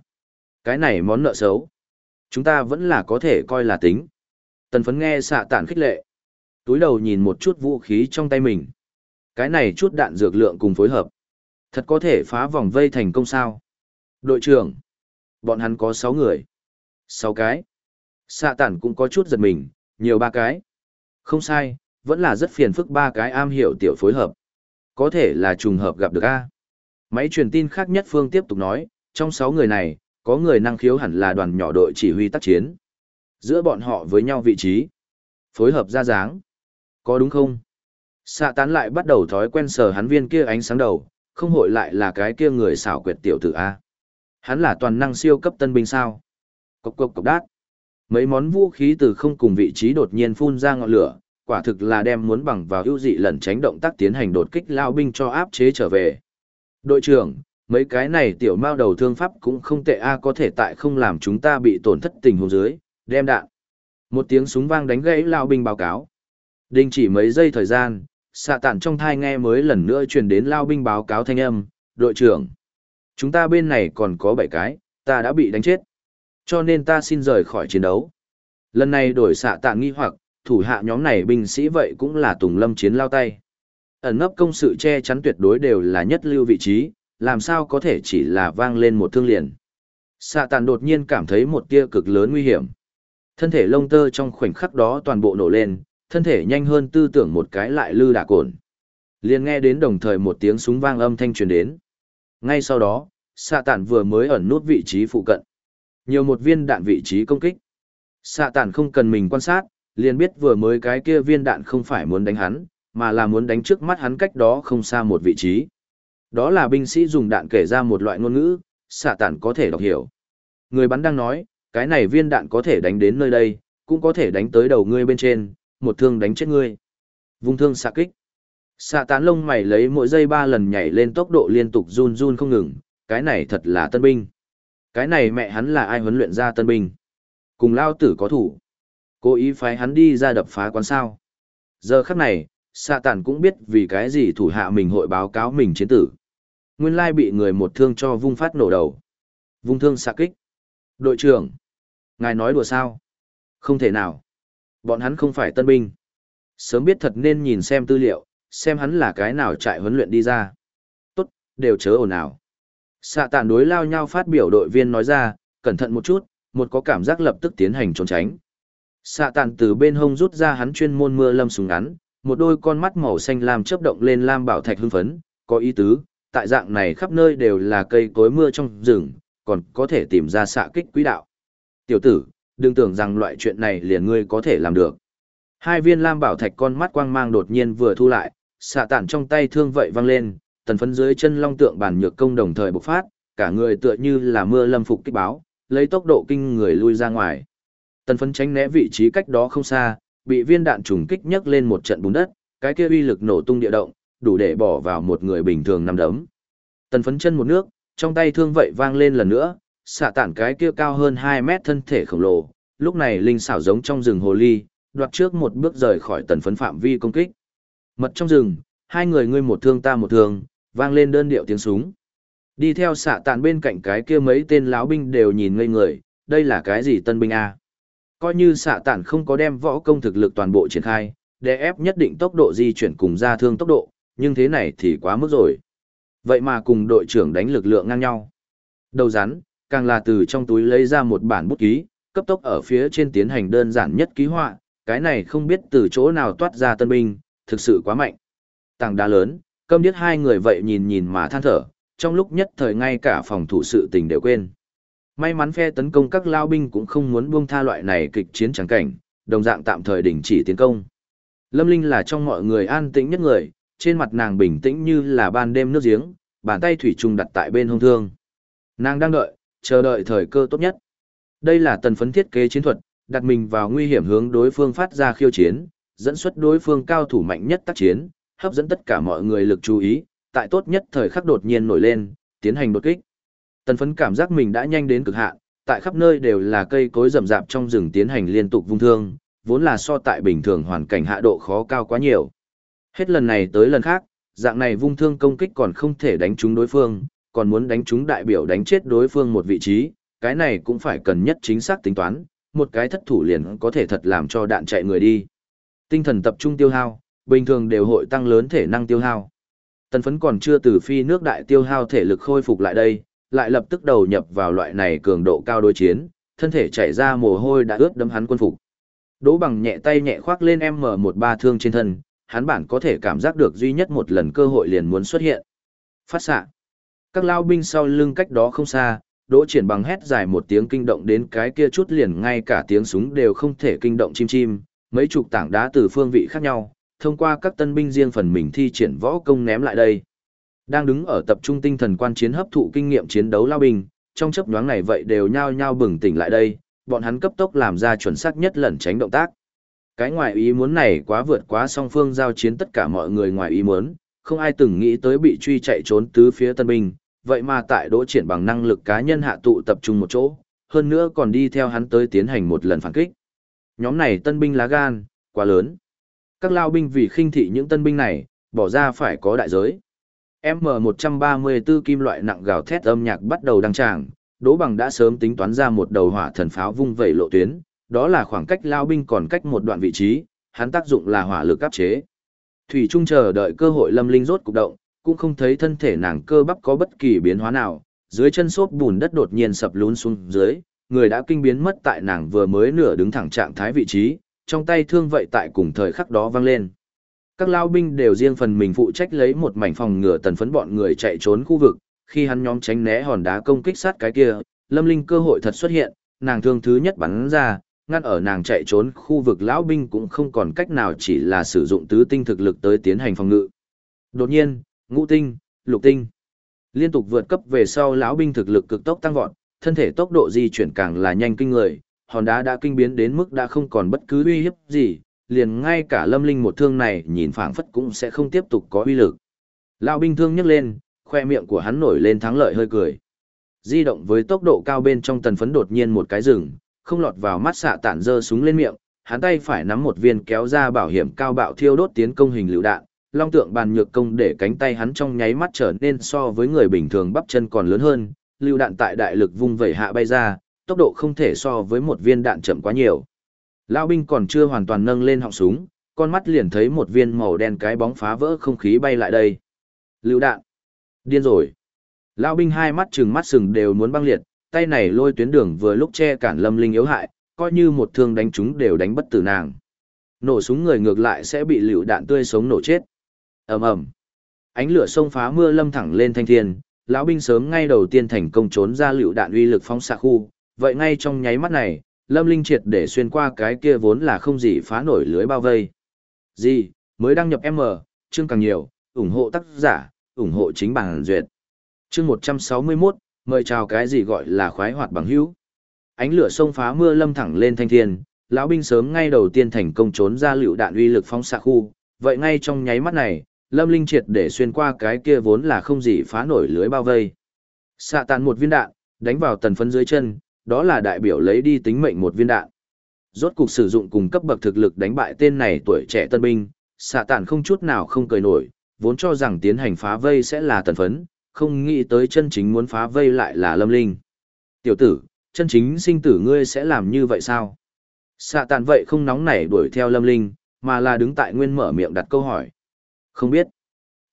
Cái này món nợ xấu. Chúng ta vẫn là có thể coi là tính. Tần phấn nghe xạ tản khích lệ. Túi đầu nhìn một chút vũ khí trong tay mình. Cái này chút đạn dược lượng cùng phối hợp. Thật có thể phá vòng vây thành công sao. Đội trưởng. Bọn hắn có 6 người. 6 cái. Xạ tản cũng có chút giật mình, nhiều ba cái. Không sai, vẫn là rất phiền phức ba cái am hiểu tiểu phối hợp. Có thể là trùng hợp gặp được A. Máy truyền tin khác nhất phương tiếp tục nói, trong 6 người này, có người năng khiếu hẳn là đoàn nhỏ đội chỉ huy tác chiến. Giữa bọn họ với nhau vị trí. Phối hợp ra dáng. Có đúng không? Xạ tán lại bắt đầu thói quen sờ hắn viên kia ánh sáng đầu, không hội lại là cái kia người xảo quyệt tiểu tử A. Hắn là toàn năng siêu cấp tân binh sao. Cốc cốc cốc đát. Mấy món vũ khí từ không cùng vị trí đột nhiên phun ra ngọn lửa, quả thực là đem muốn bằng vào ưu dị lẩn tránh động tác tiến hành đột kích lao binh cho áp chế trở về. Đội trưởng, mấy cái này tiểu mao đầu thương pháp cũng không tệ a có thể tại không làm chúng ta bị tổn thất tình huống dưới, đem đạn. Một tiếng súng vang đánh gãy lao binh báo cáo. Đình chỉ mấy giây thời gian, xạ tản trong thai nghe mới lần nữa truyền đến lao binh báo cáo thanh âm, đội trưởng. Chúng ta bên này còn có 7 cái, ta đã bị đánh chết. Cho nên ta xin rời khỏi chiến đấu. Lần này đổi xạ tản nghi hoặc, thủ hạ nhóm này binh sĩ vậy cũng là tùng lâm chiến lao tay. Ẩn nấp công sự che chắn tuyệt đối đều là nhất lưu vị trí, làm sao có thể chỉ là vang lên một thương liền. Xạ tàn đột nhiên cảm thấy một tia cực lớn nguy hiểm. Thân thể lông tơ trong khoảnh khắc đó toàn bộ nổ lên, thân thể nhanh hơn tư tưởng một cái lại lư đà cồn. liền nghe đến đồng thời một tiếng súng vang âm thanh truyền đến. Ngay sau đó, xạ tản vừa mới ẩn nút vị trí phụ cận. Nhiều một viên đạn vị trí công kích. Xạ tản không cần mình quan sát, liền biết vừa mới cái kia viên đạn không phải muốn đánh hắn, mà là muốn đánh trước mắt hắn cách đó không xa một vị trí. Đó là binh sĩ dùng đạn kể ra một loại ngôn ngữ, xạ tản có thể đọc hiểu. Người bắn đang nói, cái này viên đạn có thể đánh đến nơi đây, cũng có thể đánh tới đầu ngươi bên trên, một thương đánh chết ngươi. Vung thương xạ kích. Xạ tán lông mày lấy mỗi giây ba lần nhảy lên tốc độ liên tục run run không ngừng, cái này thật là tân binh. Cái này mẹ hắn là ai huấn luyện ra tân binh. Cùng lao tử có thủ. Cố ý phái hắn đi ra đập phá quán sao. Giờ khắc này, xạ tản cũng biết vì cái gì thủ hạ mình hội báo cáo mình chiến tử. Nguyên lai bị người một thương cho vung phát nổ đầu. Vung thương xạ kích. Đội trưởng. Ngài nói đùa sao? Không thể nào. Bọn hắn không phải tân binh. Sớm biết thật nên nhìn xem tư liệu, xem hắn là cái nào trại huấn luyện đi ra. Tốt, đều chớ ồn ào. Xạ tàn đối lao nhau phát biểu đội viên nói ra, cẩn thận một chút, một có cảm giác lập tức tiến hành trốn tránh. Xạ tàn từ bên hông rút ra hắn chuyên môn mưa lâm súng ngắn, một đôi con mắt màu xanh lam chớp động lên lam bảo thạch hưng phấn, có ý tứ, tại dạng này khắp nơi đều là cây cối mưa trong rừng, còn có thể tìm ra xạ kích quỹ đạo. Tiểu tử, đừng tưởng rằng loại chuyện này liền ngươi có thể làm được. Hai viên lam bảo thạch con mắt quang mang đột nhiên vừa thu lại, xạ tản trong tay thương vậy văng lên, tần phấn dưới chân long tượng bản nhược công đồng thời bộc phát, cả người tựa như là mưa lâm phục kích báo, lấy tốc độ kinh người lui ra ngoài. Tần phấn tránh né vị trí cách đó không xa, bị viên đạn trùng kích nhấc lên một trận bùn đất, cái kia uy lực nổ tung địa động, đủ để bỏ vào một người bình thường nằm đấm. Tần phấn chân một nước, trong tay thương vậy vang lên lần nữa, xạ tản cái kia cao hơn 2 mét thân thể khổng lồ, lúc này linh xảo giống trong rừng hồ ly, đoạt trước một bước rời khỏi tần phấn phạm vi công kích. Mật trong rừng, hai người ngươi một thương ta một thương, vang lên đơn điệu tiếng súng. Đi theo xạ tàn bên cạnh cái kia mấy tên lão binh đều nhìn ngây người, đây là cái gì tân binh A. Coi như xạ tản không có đem võ công thực lực toàn bộ triển khai, để ép nhất định tốc độ di chuyển cùng ra thương tốc độ, nhưng thế này thì quá mức rồi. Vậy mà cùng đội trưởng đánh lực lượng ngang nhau. Đầu rắn, càng là từ trong túi lấy ra một bản bút ký, cấp tốc ở phía trên tiến hành đơn giản nhất ký họa, cái này không biết từ chỗ nào toát ra tân binh, thực sự quá mạnh. Tảng đá lớn, câm điếc hai người vậy nhìn nhìn mà than thở, trong lúc nhất thời ngay cả phòng thủ sự tình đều quên. May mắn phe tấn công các lao binh cũng không muốn buông tha loại này kịch chiến trắng cảnh, đồng dạng tạm thời đình chỉ tiến công. Lâm Linh là trong mọi người an tĩnh nhất người, trên mặt nàng bình tĩnh như là ban đêm nước giếng, bàn tay thủy trùng đặt tại bên hông thương. Nàng đang đợi, chờ đợi thời cơ tốt nhất. Đây là tần phấn thiết kế chiến thuật, đặt mình vào nguy hiểm hướng đối phương phát ra khiêu chiến, dẫn xuất đối phương cao thủ mạnh nhất tác chiến, hấp dẫn tất cả mọi người lực chú ý, tại tốt nhất thời khắc đột nhiên nổi lên, tiến hành đột kích. Tần phấn cảm giác mình đã nhanh đến cực hạn, tại khắp nơi đều là cây cối rậm rạp trong rừng tiến hành liên tục vung thương, vốn là so tại bình thường hoàn cảnh hạ độ khó cao quá nhiều. Hết lần này tới lần khác, dạng này vung thương công kích còn không thể đánh trúng đối phương, còn muốn đánh trúng đại biểu đánh chết đối phương một vị trí, cái này cũng phải cần nhất chính xác tính toán, một cái thất thủ liền có thể thật làm cho đạn chạy người đi. Tinh thần tập trung tiêu hao, bình thường đều hội tăng lớn thể năng tiêu hao. Tần phấn còn chưa từ phi nước đại tiêu hao thể lực khôi phục lại đây, lại lập tức đầu nhập vào loại này cường độ cao đối chiến, thân thể chảy ra mồ hôi đã ướt đấm hắn quân phục. Đỗ bằng nhẹ tay nhẹ khoác lên M13 thương trên thân, hắn bản có thể cảm giác được duy nhất một lần cơ hội liền muốn xuất hiện. Phát xạ. Các lao binh sau lưng cách đó không xa, đỗ triển bằng hét dài một tiếng kinh động đến cái kia chút liền ngay cả tiếng súng đều không thể kinh động chim chim, mấy chục tảng đá từ phương vị khác nhau, thông qua các tân binh riêng phần mình thi triển võ công ném lại đây. Đang đứng ở tập trung tinh thần quan chiến hấp thụ kinh nghiệm chiến đấu lao binh, trong chấp nhoáng này vậy đều nhao nhao bừng tỉnh lại đây, bọn hắn cấp tốc làm ra chuẩn xác nhất lẩn tránh động tác. Cái ngoài ý muốn này quá vượt quá song phương giao chiến tất cả mọi người ngoài ý muốn, không ai từng nghĩ tới bị truy chạy trốn tứ phía tân binh, vậy mà tại đỗ triển bằng năng lực cá nhân hạ tụ tập trung một chỗ, hơn nữa còn đi theo hắn tới tiến hành một lần phản kích. Nhóm này tân binh lá gan, quá lớn. Các lao binh vì khinh thị những tân binh này, bỏ ra phải có đại giới. M134 kim loại nặng gào thét âm nhạc bắt đầu đăng tràng, Đỗ Bằng đã sớm tính toán ra một đầu hỏa thần pháo vung vẩy lộ tuyến, đó là khoảng cách lao binh còn cách một đoạn vị trí, hắn tác dụng là hỏa lực áp chế. Thủy Trung chờ đợi cơ hội lâm linh rốt cục động, cũng không thấy thân thể nàng cơ bắp có bất kỳ biến hóa nào, dưới chân xốp bùn đất đột nhiên sập lún xuống dưới, người đã kinh biến mất tại nàng vừa mới nửa đứng thẳng trạng thái vị trí, trong tay thương vậy tại cùng thời khắc đó vang lên. Các lao binh đều riêng phần mình phụ trách lấy một mảnh phòng ngừa tần phấn bọn người chạy trốn khu vực, khi hắn nhóm tránh né hòn đá công kích sát cái kia, lâm linh cơ hội thật xuất hiện, nàng thương thứ nhất bắn ra, ngăn ở nàng chạy trốn khu vực lão binh cũng không còn cách nào chỉ là sử dụng tứ tinh thực lực tới tiến hành phòng ngự. Đột nhiên, ngũ tinh, lục tinh, liên tục vượt cấp về sau lão binh thực lực cực tốc tăng vọt, thân thể tốc độ di chuyển càng là nhanh kinh người, hòn đá đã kinh biến đến mức đã không còn bất cứ uy hiếp gì, liền ngay cả lâm linh một thương này nhìn phảng phất cũng sẽ không tiếp tục có uy lực. Lão binh thương nhấc lên, khoe miệng của hắn nổi lên thắng lợi hơi cười. Di động với tốc độ cao bên trong tần phấn đột nhiên một cái rừng, không lọt vào mắt xạ tản dơ súng lên miệng, hắn tay phải nắm một viên kéo ra bảo hiểm cao bạo thiêu đốt tiến công hình lựu đạn, long tượng bàn nhược công để cánh tay hắn trong nháy mắt trở nên so với người bình thường bắp chân còn lớn hơn, lựu đạn tại đại lực vung vẩy hạ bay ra, tốc độ không thể so với một viên đạn chậm quá nhiều. Lão binh còn chưa hoàn toàn nâng lên họng súng, con mắt liền thấy một viên màu đen cái bóng phá vỡ không khí bay lại đây. Lưu đạn. Điên rồi. Lão binh hai mắt trừng mắt sừng đều muốn băng liệt, tay này lôi tuyến đường vừa lúc che cản lâm linh yếu hại, coi như một thương đánh chúng đều đánh bất tử nàng. Nổ súng người ngược lại sẽ bị lựu đạn tươi sống nổ chết. ầm ầm, ánh lửa sông phá mưa lâm thẳng lên thanh thiên, lão binh sớm ngay đầu tiên thành công trốn ra lựu đạn uy lực phóng xạ khu. Vậy ngay trong nháy mắt này, lâm linh triệt để xuyên qua cái kia vốn là không gì phá nổi lưới bao vây. Gì, mới đăng nhập M, chương càng nhiều, ủng hộ tác giả, ủng hộ chính bản duyệt. Chương 161, mời chào cái gì gọi là khoái hoạt bằng hữu. Ánh lửa sông phá mưa lâm thẳng lên thanh thiên, lão binh sớm ngay đầu tiên thành công trốn ra lựu đạn uy lực phóng xạ khu, vậy ngay trong nháy mắt này, Lâm Linh triệt để xuyên qua cái kia vốn là không gì phá nổi lưới bao vây. Xạ tàn một viên đạn, đánh vào tần phấn dưới chân, đó là đại biểu lấy đi tính mệnh một viên đạn. Rốt cục sử dụng cùng cấp bậc thực lực đánh bại tên này tuổi trẻ tân binh, xạ tản không chút nào không cười nổi, vốn cho rằng tiến hành phá vây sẽ là tần phấn, không nghĩ tới chân chính muốn phá vây lại là lâm linh. Tiểu tử, chân chính sinh tử ngươi sẽ làm như vậy sao? Xạ tản vậy không nóng nảy đuổi theo lâm linh, mà là đứng tại nguyên mở miệng đặt câu hỏi. Không biết.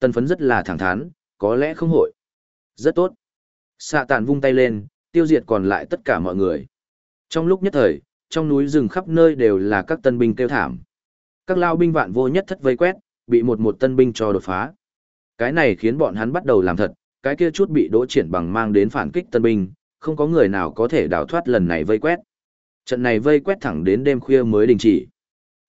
Tần phấn rất là thẳng thắn, có lẽ không hội. Rất tốt. Xạ tản vung tay lên, tiêu diệt còn lại tất cả mọi người. Trong lúc nhất thời, trong núi rừng khắp nơi đều là các tân binh kêu thảm. Các lao binh vạn vô nhất thất vây quét, bị một một tân binh cho đột phá. Cái này khiến bọn hắn bắt đầu làm thật, cái kia chút bị đỗ triển bằng mang đến phản kích tân binh, không có người nào có thể đào thoát lần này vây quét. Trận này vây quét thẳng đến đêm khuya mới đình chỉ.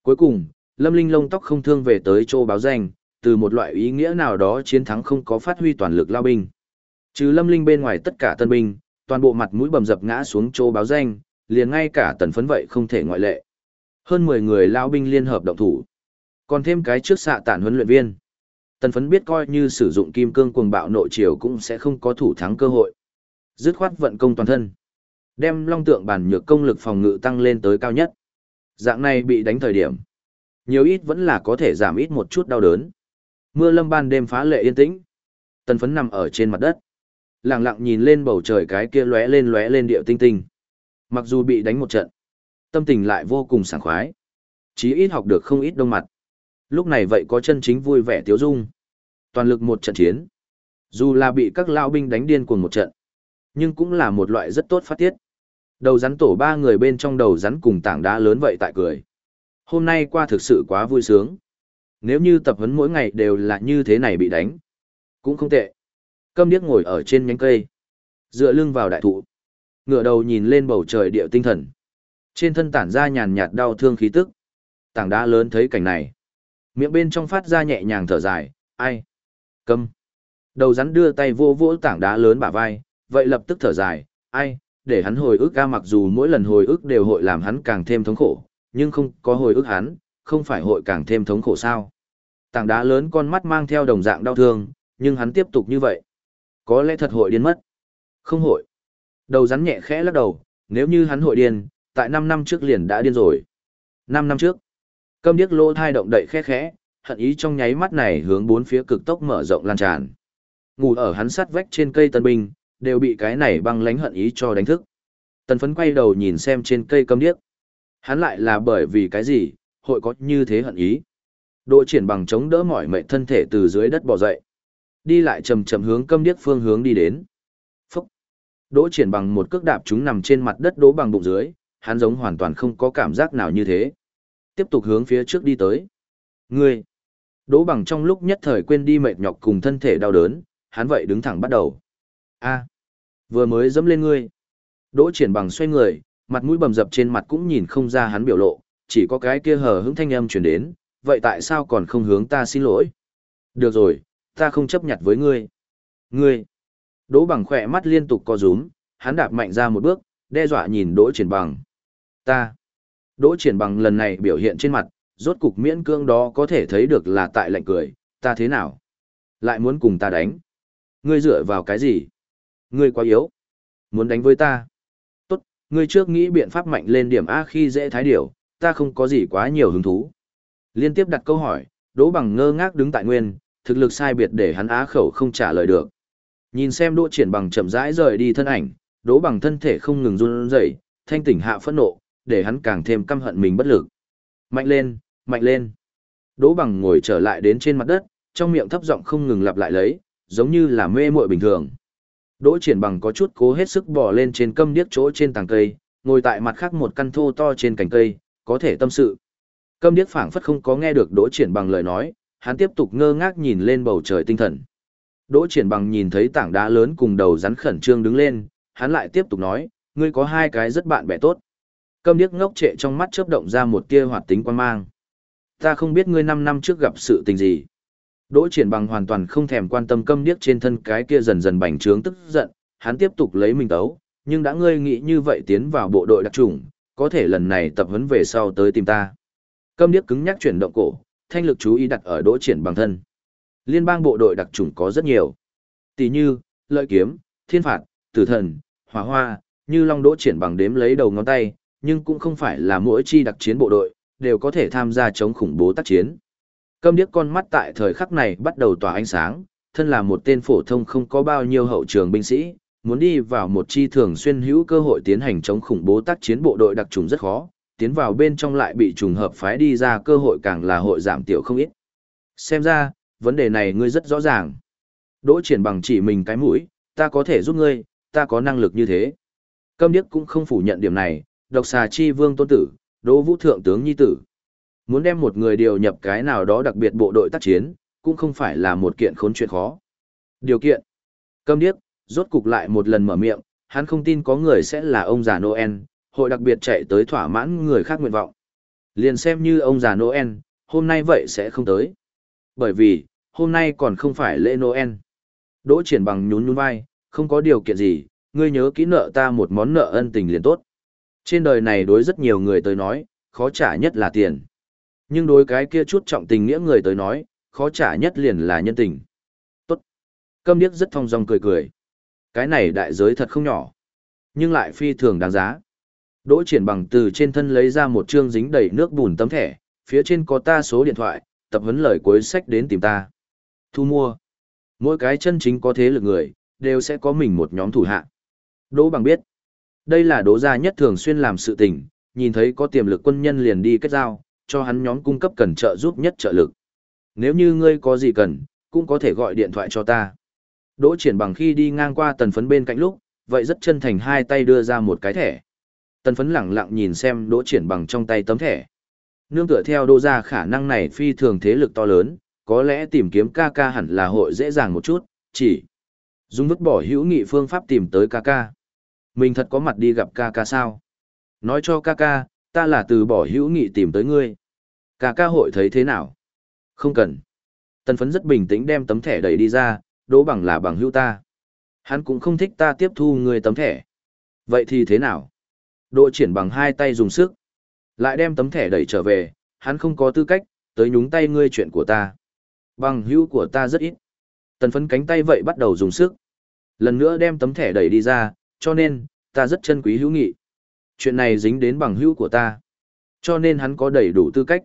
Cuối cùng, Lâm Linh lông tóc không thương về tới chỗ báo danh, từ một loại ý nghĩa nào đó chiến thắng không có phát huy toàn lực lao binh. Trừ Lâm Linh bên ngoài tất cả tân binh, toàn bộ mặt mũi bầm dập ngã xuống chỗ báo danh, liền ngay cả tần phấn vậy không thể ngoại lệ. Hơn 10 người lao binh liên hợp động thủ. Còn thêm cái trước xạ tản huấn luyện viên. Tần phấn biết coi như sử dụng kim cương cuồng bạo nội chiều cũng sẽ không có thủ thắng cơ hội. Dứt khoát vận công toàn thân. Đem long tượng bản nhược công lực phòng ngự tăng lên tới cao nhất. Dạng này bị đánh thời điểm. Nhiều ít vẫn là có thể giảm ít một chút đau đớn. Mưa lâm ban đêm phá lệ yên tĩnh. Tần phấn nằm ở trên mặt đất. Lặng lặng nhìn lên bầu trời cái kia lóe lên lóe lên điệu tinh tinh. Mặc dù bị đánh một trận, tâm tình lại vô cùng sảng khoái. Chí ít học được không ít đông mặt. Lúc này vậy có chân chính vui vẻ tiếu dung. Toàn lực một trận chiến. Dù là bị các lao binh đánh điên cuồng một trận, nhưng cũng là một loại rất tốt phát tiết. Đầu rắn tổ ba người bên trong đầu rắn cùng tảng đá lớn vậy tại cười. Hôm nay qua thực sự quá vui sướng. Nếu như tập huấn mỗi ngày đều là như thế này bị đánh, cũng không tệ. Câm điếc ngồi ở trên nhánh cây, dựa lưng vào đại thụ, ngửa đầu nhìn lên bầu trời địa tinh thần. Trên thân tản ra nhàn nhạt đau thương khí tức. Tảng đá lớn thấy cảnh này, miệng bên trong phát ra nhẹ nhàng thở dài, ai? Câm. Đầu rắn đưa tay vô vỗ tảng đá lớn bả vai, vậy lập tức thở dài, ai, để hắn hồi ức ca mặc dù mỗi lần hồi ức đều hội làm hắn càng thêm thống khổ, nhưng không có hồi ức hắn, không phải hội càng thêm thống khổ sao. Tảng đá lớn con mắt mang theo đồng dạng đau thương, nhưng hắn tiếp tục như vậy. Có lẽ thật hội điên mất. Không hội. Đầu rắn nhẹ khẽ lắc đầu, nếu như hắn hội điên, tại 5 năm trước liền đã điên rồi. 5 năm trước, câm điếc lỗ thai động đậy khẽ khẽ, hận ý trong nháy mắt này hướng bốn phía cực tốc mở rộng lan tràn. Ngủ ở hắn sát vách trên cây tân binh, đều bị cái này băng lánh hận ý cho đánh thức. Tần phấn quay đầu nhìn xem trên cây câm điếc. Hắn lại là bởi vì cái gì, hội có như thế hận ý. Độ triển bằng chống đỡ mỏi mệt thân thể từ dưới đất bò dậy. Đi lại chầm chậm hướng câm điếc phương hướng đi đến. Phúc! Đỗ triển bằng một cước đạp chúng nằm trên mặt đất đỗ bằng bụng dưới, hắn giống hoàn toàn không có cảm giác nào như thế. Tiếp tục hướng phía trước đi tới. Ngươi! Đỗ bằng trong lúc nhất thời quên đi mệt nhọc cùng thân thể đau đớn, hắn vậy đứng thẳng bắt đầu a vừa mới dẫm lên ngươi đỗ triển bằng xoay người mặt mũi bầm dập trên mặt cũng nhìn không ra hắn biểu lộ chỉ có cái kia hờ hững thanh âm truyền đến vậy tại sao còn không hướng ta xin lỗi được rồi ta không chấp nhận với ngươi. Ngươi. Đỗ bằng khỏe mắt liên tục co rúm hắn đạp mạnh ra một bước đe dọa nhìn đỗ triển bằng. Ta. Đỗ triển bằng lần này biểu hiện trên mặt rốt cục miễn cưỡng đó có thể thấy được là tại lạnh cười. Ta thế nào? Lại muốn cùng ta đánh? Ngươi dựa vào cái gì? Ngươi quá yếu. Muốn đánh với ta. Tốt, ngươi trước nghĩ biện pháp mạnh lên điểm A khi dễ thái điểu, ta không có gì quá nhiều hứng thú. Liên tiếp đặt câu hỏi, Đỗ Bằng ngơ ngác đứng tại nguyên, thực lực sai biệt để hắn á khẩu không trả lời được. Nhìn xem Đỗ Triển Bằng chậm rãi rời đi thân ảnh, Đỗ Bằng thân thể không ngừng run rẩy, thanh tỉnh hạ phẫn nộ, để hắn càng thêm căm hận mình bất lực. Mạnh lên, mạnh lên. Đỗ Bằng ngồi trở lại đến trên mặt đất, trong miệng thấp giọng không ngừng lặp lại lấy, giống như là mê muội bình thường. Đỗ Triển Bằng có chút cố hết sức bò lên trên câm điếc chỗ trên tàng cây, ngồi tại mặt khác một căn thô to trên cành cây, có thể tâm sự. Câm điếc phảng phất không có nghe được Đỗ Triển Bằng lời nói, hắn tiếp tục ngơ ngác nhìn lên bầu trời tinh thần. Đỗ Triển Bằng nhìn thấy tảng đá lớn cùng đầu rắn khẩn trương đứng lên, hắn lại tiếp tục nói, ngươi có hai cái rất bạn bè tốt. Câm điếc ngốc trệ trong mắt chớp động ra một tia hoạt tính quan mang. Ta không biết ngươi năm năm trước gặp sự tình gì. Đỗ triển bằng hoàn toàn không thèm quan tâm câm điếc trên thân cái kia dần dần bành trướng tức giận, hắn tiếp tục lấy mình tấu, nhưng đã ngươi nghĩ như vậy tiến vào bộ đội đặc trùng, có thể lần này tập huấn về sau tới tìm ta. Câm điếc cứng nhắc chuyển động cổ, thanh lực chú ý đặt ở đỗ triển bằng thân. Liên bang bộ đội đặc trùng có rất nhiều. Tỷ như, lợi kiếm, thiên phạt, tử thần, hỏa hoa, như long đỗ triển bằng đếm lấy đầu ngón tay, nhưng cũng không phải là mỗi chi đặc chiến bộ đội, đều có thể tham gia chống khủng bố tác chiến. Câm điếc con mắt tại thời khắc này bắt đầu tỏa ánh sáng, thân là một tên phổ thông không có bao nhiêu hậu trường binh sĩ, muốn đi vào một chi thường xuyên hữu cơ hội tiến hành chống khủng bố tác chiến bộ đội đặc trùng rất khó, tiến vào bên trong lại bị trùng hợp phái đi ra cơ hội càng là hội giảm tiểu không ít. Xem ra, vấn đề này ngươi rất rõ ràng. Đỗ triển bằng chỉ mình cái mũi, ta có thể giúp ngươi, ta có năng lực như thế. Câm điếc cũng không phủ nhận điểm này, độc xà chi vương tôn tử, đỗ vũ thượng tướng nhi tử. Muốn đem một người điều nhập cái nào đó đặc biệt bộ đội tác chiến, cũng không phải là một kiện khốn chuyện khó. Điều kiện. Câm điếc, rốt cục lại một lần mở miệng, hắn không tin có người sẽ là ông già Noel, hội đặc biệt chạy tới thỏa mãn người khác nguyện vọng. Liền xem như ông già Noel, hôm nay vậy sẽ không tới. Bởi vì, hôm nay còn không phải lễ Noel. Đỗ triển bằng nhún nhún vai, không có điều kiện gì, ngươi nhớ kỹ nợ ta một món nợ ân tình liền tốt. Trên đời này đối rất nhiều người tới nói, khó trả nhất là tiền. Nhưng đối cái kia chút trọng tình nghĩa người tới nói, khó trả nhất liền là nhân tình. Tốt. Câm điếc rất thong dong cười cười. Cái này đại giới thật không nhỏ. Nhưng lại phi thường đáng giá. Đỗ triển bằng từ trên thân lấy ra một chương dính đầy nước bùn tấm thẻ, phía trên có ta số điện thoại, tập huấn lời cuối sách đến tìm ta. Thu mua. Mỗi cái chân chính có thế lực người, đều sẽ có mình một nhóm thủ hạ. Đỗ bằng biết. Đây là đỗ gia nhất thường xuyên làm sự tình, nhìn thấy có tiềm lực quân nhân liền đi kết giao, cho hắn nhóm cung cấp cần trợ giúp nhất trợ lực. Nếu như ngươi có gì cần, cũng có thể gọi điện thoại cho ta. Đỗ triển bằng khi đi ngang qua tần phấn bên cạnh lúc, vậy rất chân thành hai tay đưa ra một cái thẻ. Tần phấn lẳng lặng nhìn xem đỗ triển bằng trong tay tấm thẻ. Nương tựa theo đô gia khả năng này phi thường thế lực to lớn, có lẽ tìm kiếm ca ca hẳn là hội dễ dàng một chút, chỉ dùng vứt bỏ hữu nghị phương pháp tìm tới ca ca. Mình thật có mặt đi gặp ca ca sao? Nói cho ca ca, ta là từ bỏ hữu nghị tìm tới ngươi. Ca ca hội thấy thế nào? Không cần. Tần phấn rất bình tĩnh đem tấm thẻ đẩy đi ra, đỗ bằng là bằng hữu ta. Hắn cũng không thích ta tiếp thu ngươi tấm thẻ. Vậy thì thế nào? Đỗ triển bằng hai tay dùng sức. Lại đem tấm thẻ đẩy trở về, hắn không có tư cách, tới nhúng tay ngươi chuyện của ta. Bằng hữu của ta rất ít. Tần phấn cánh tay vậy bắt đầu dùng sức. Lần nữa đem tấm thẻ đẩy đi ra, cho nên, ta rất chân quý hữu nghị. Chuyện này dính đến bằng hữu của ta. Cho nên hắn có đầy đủ tư cách.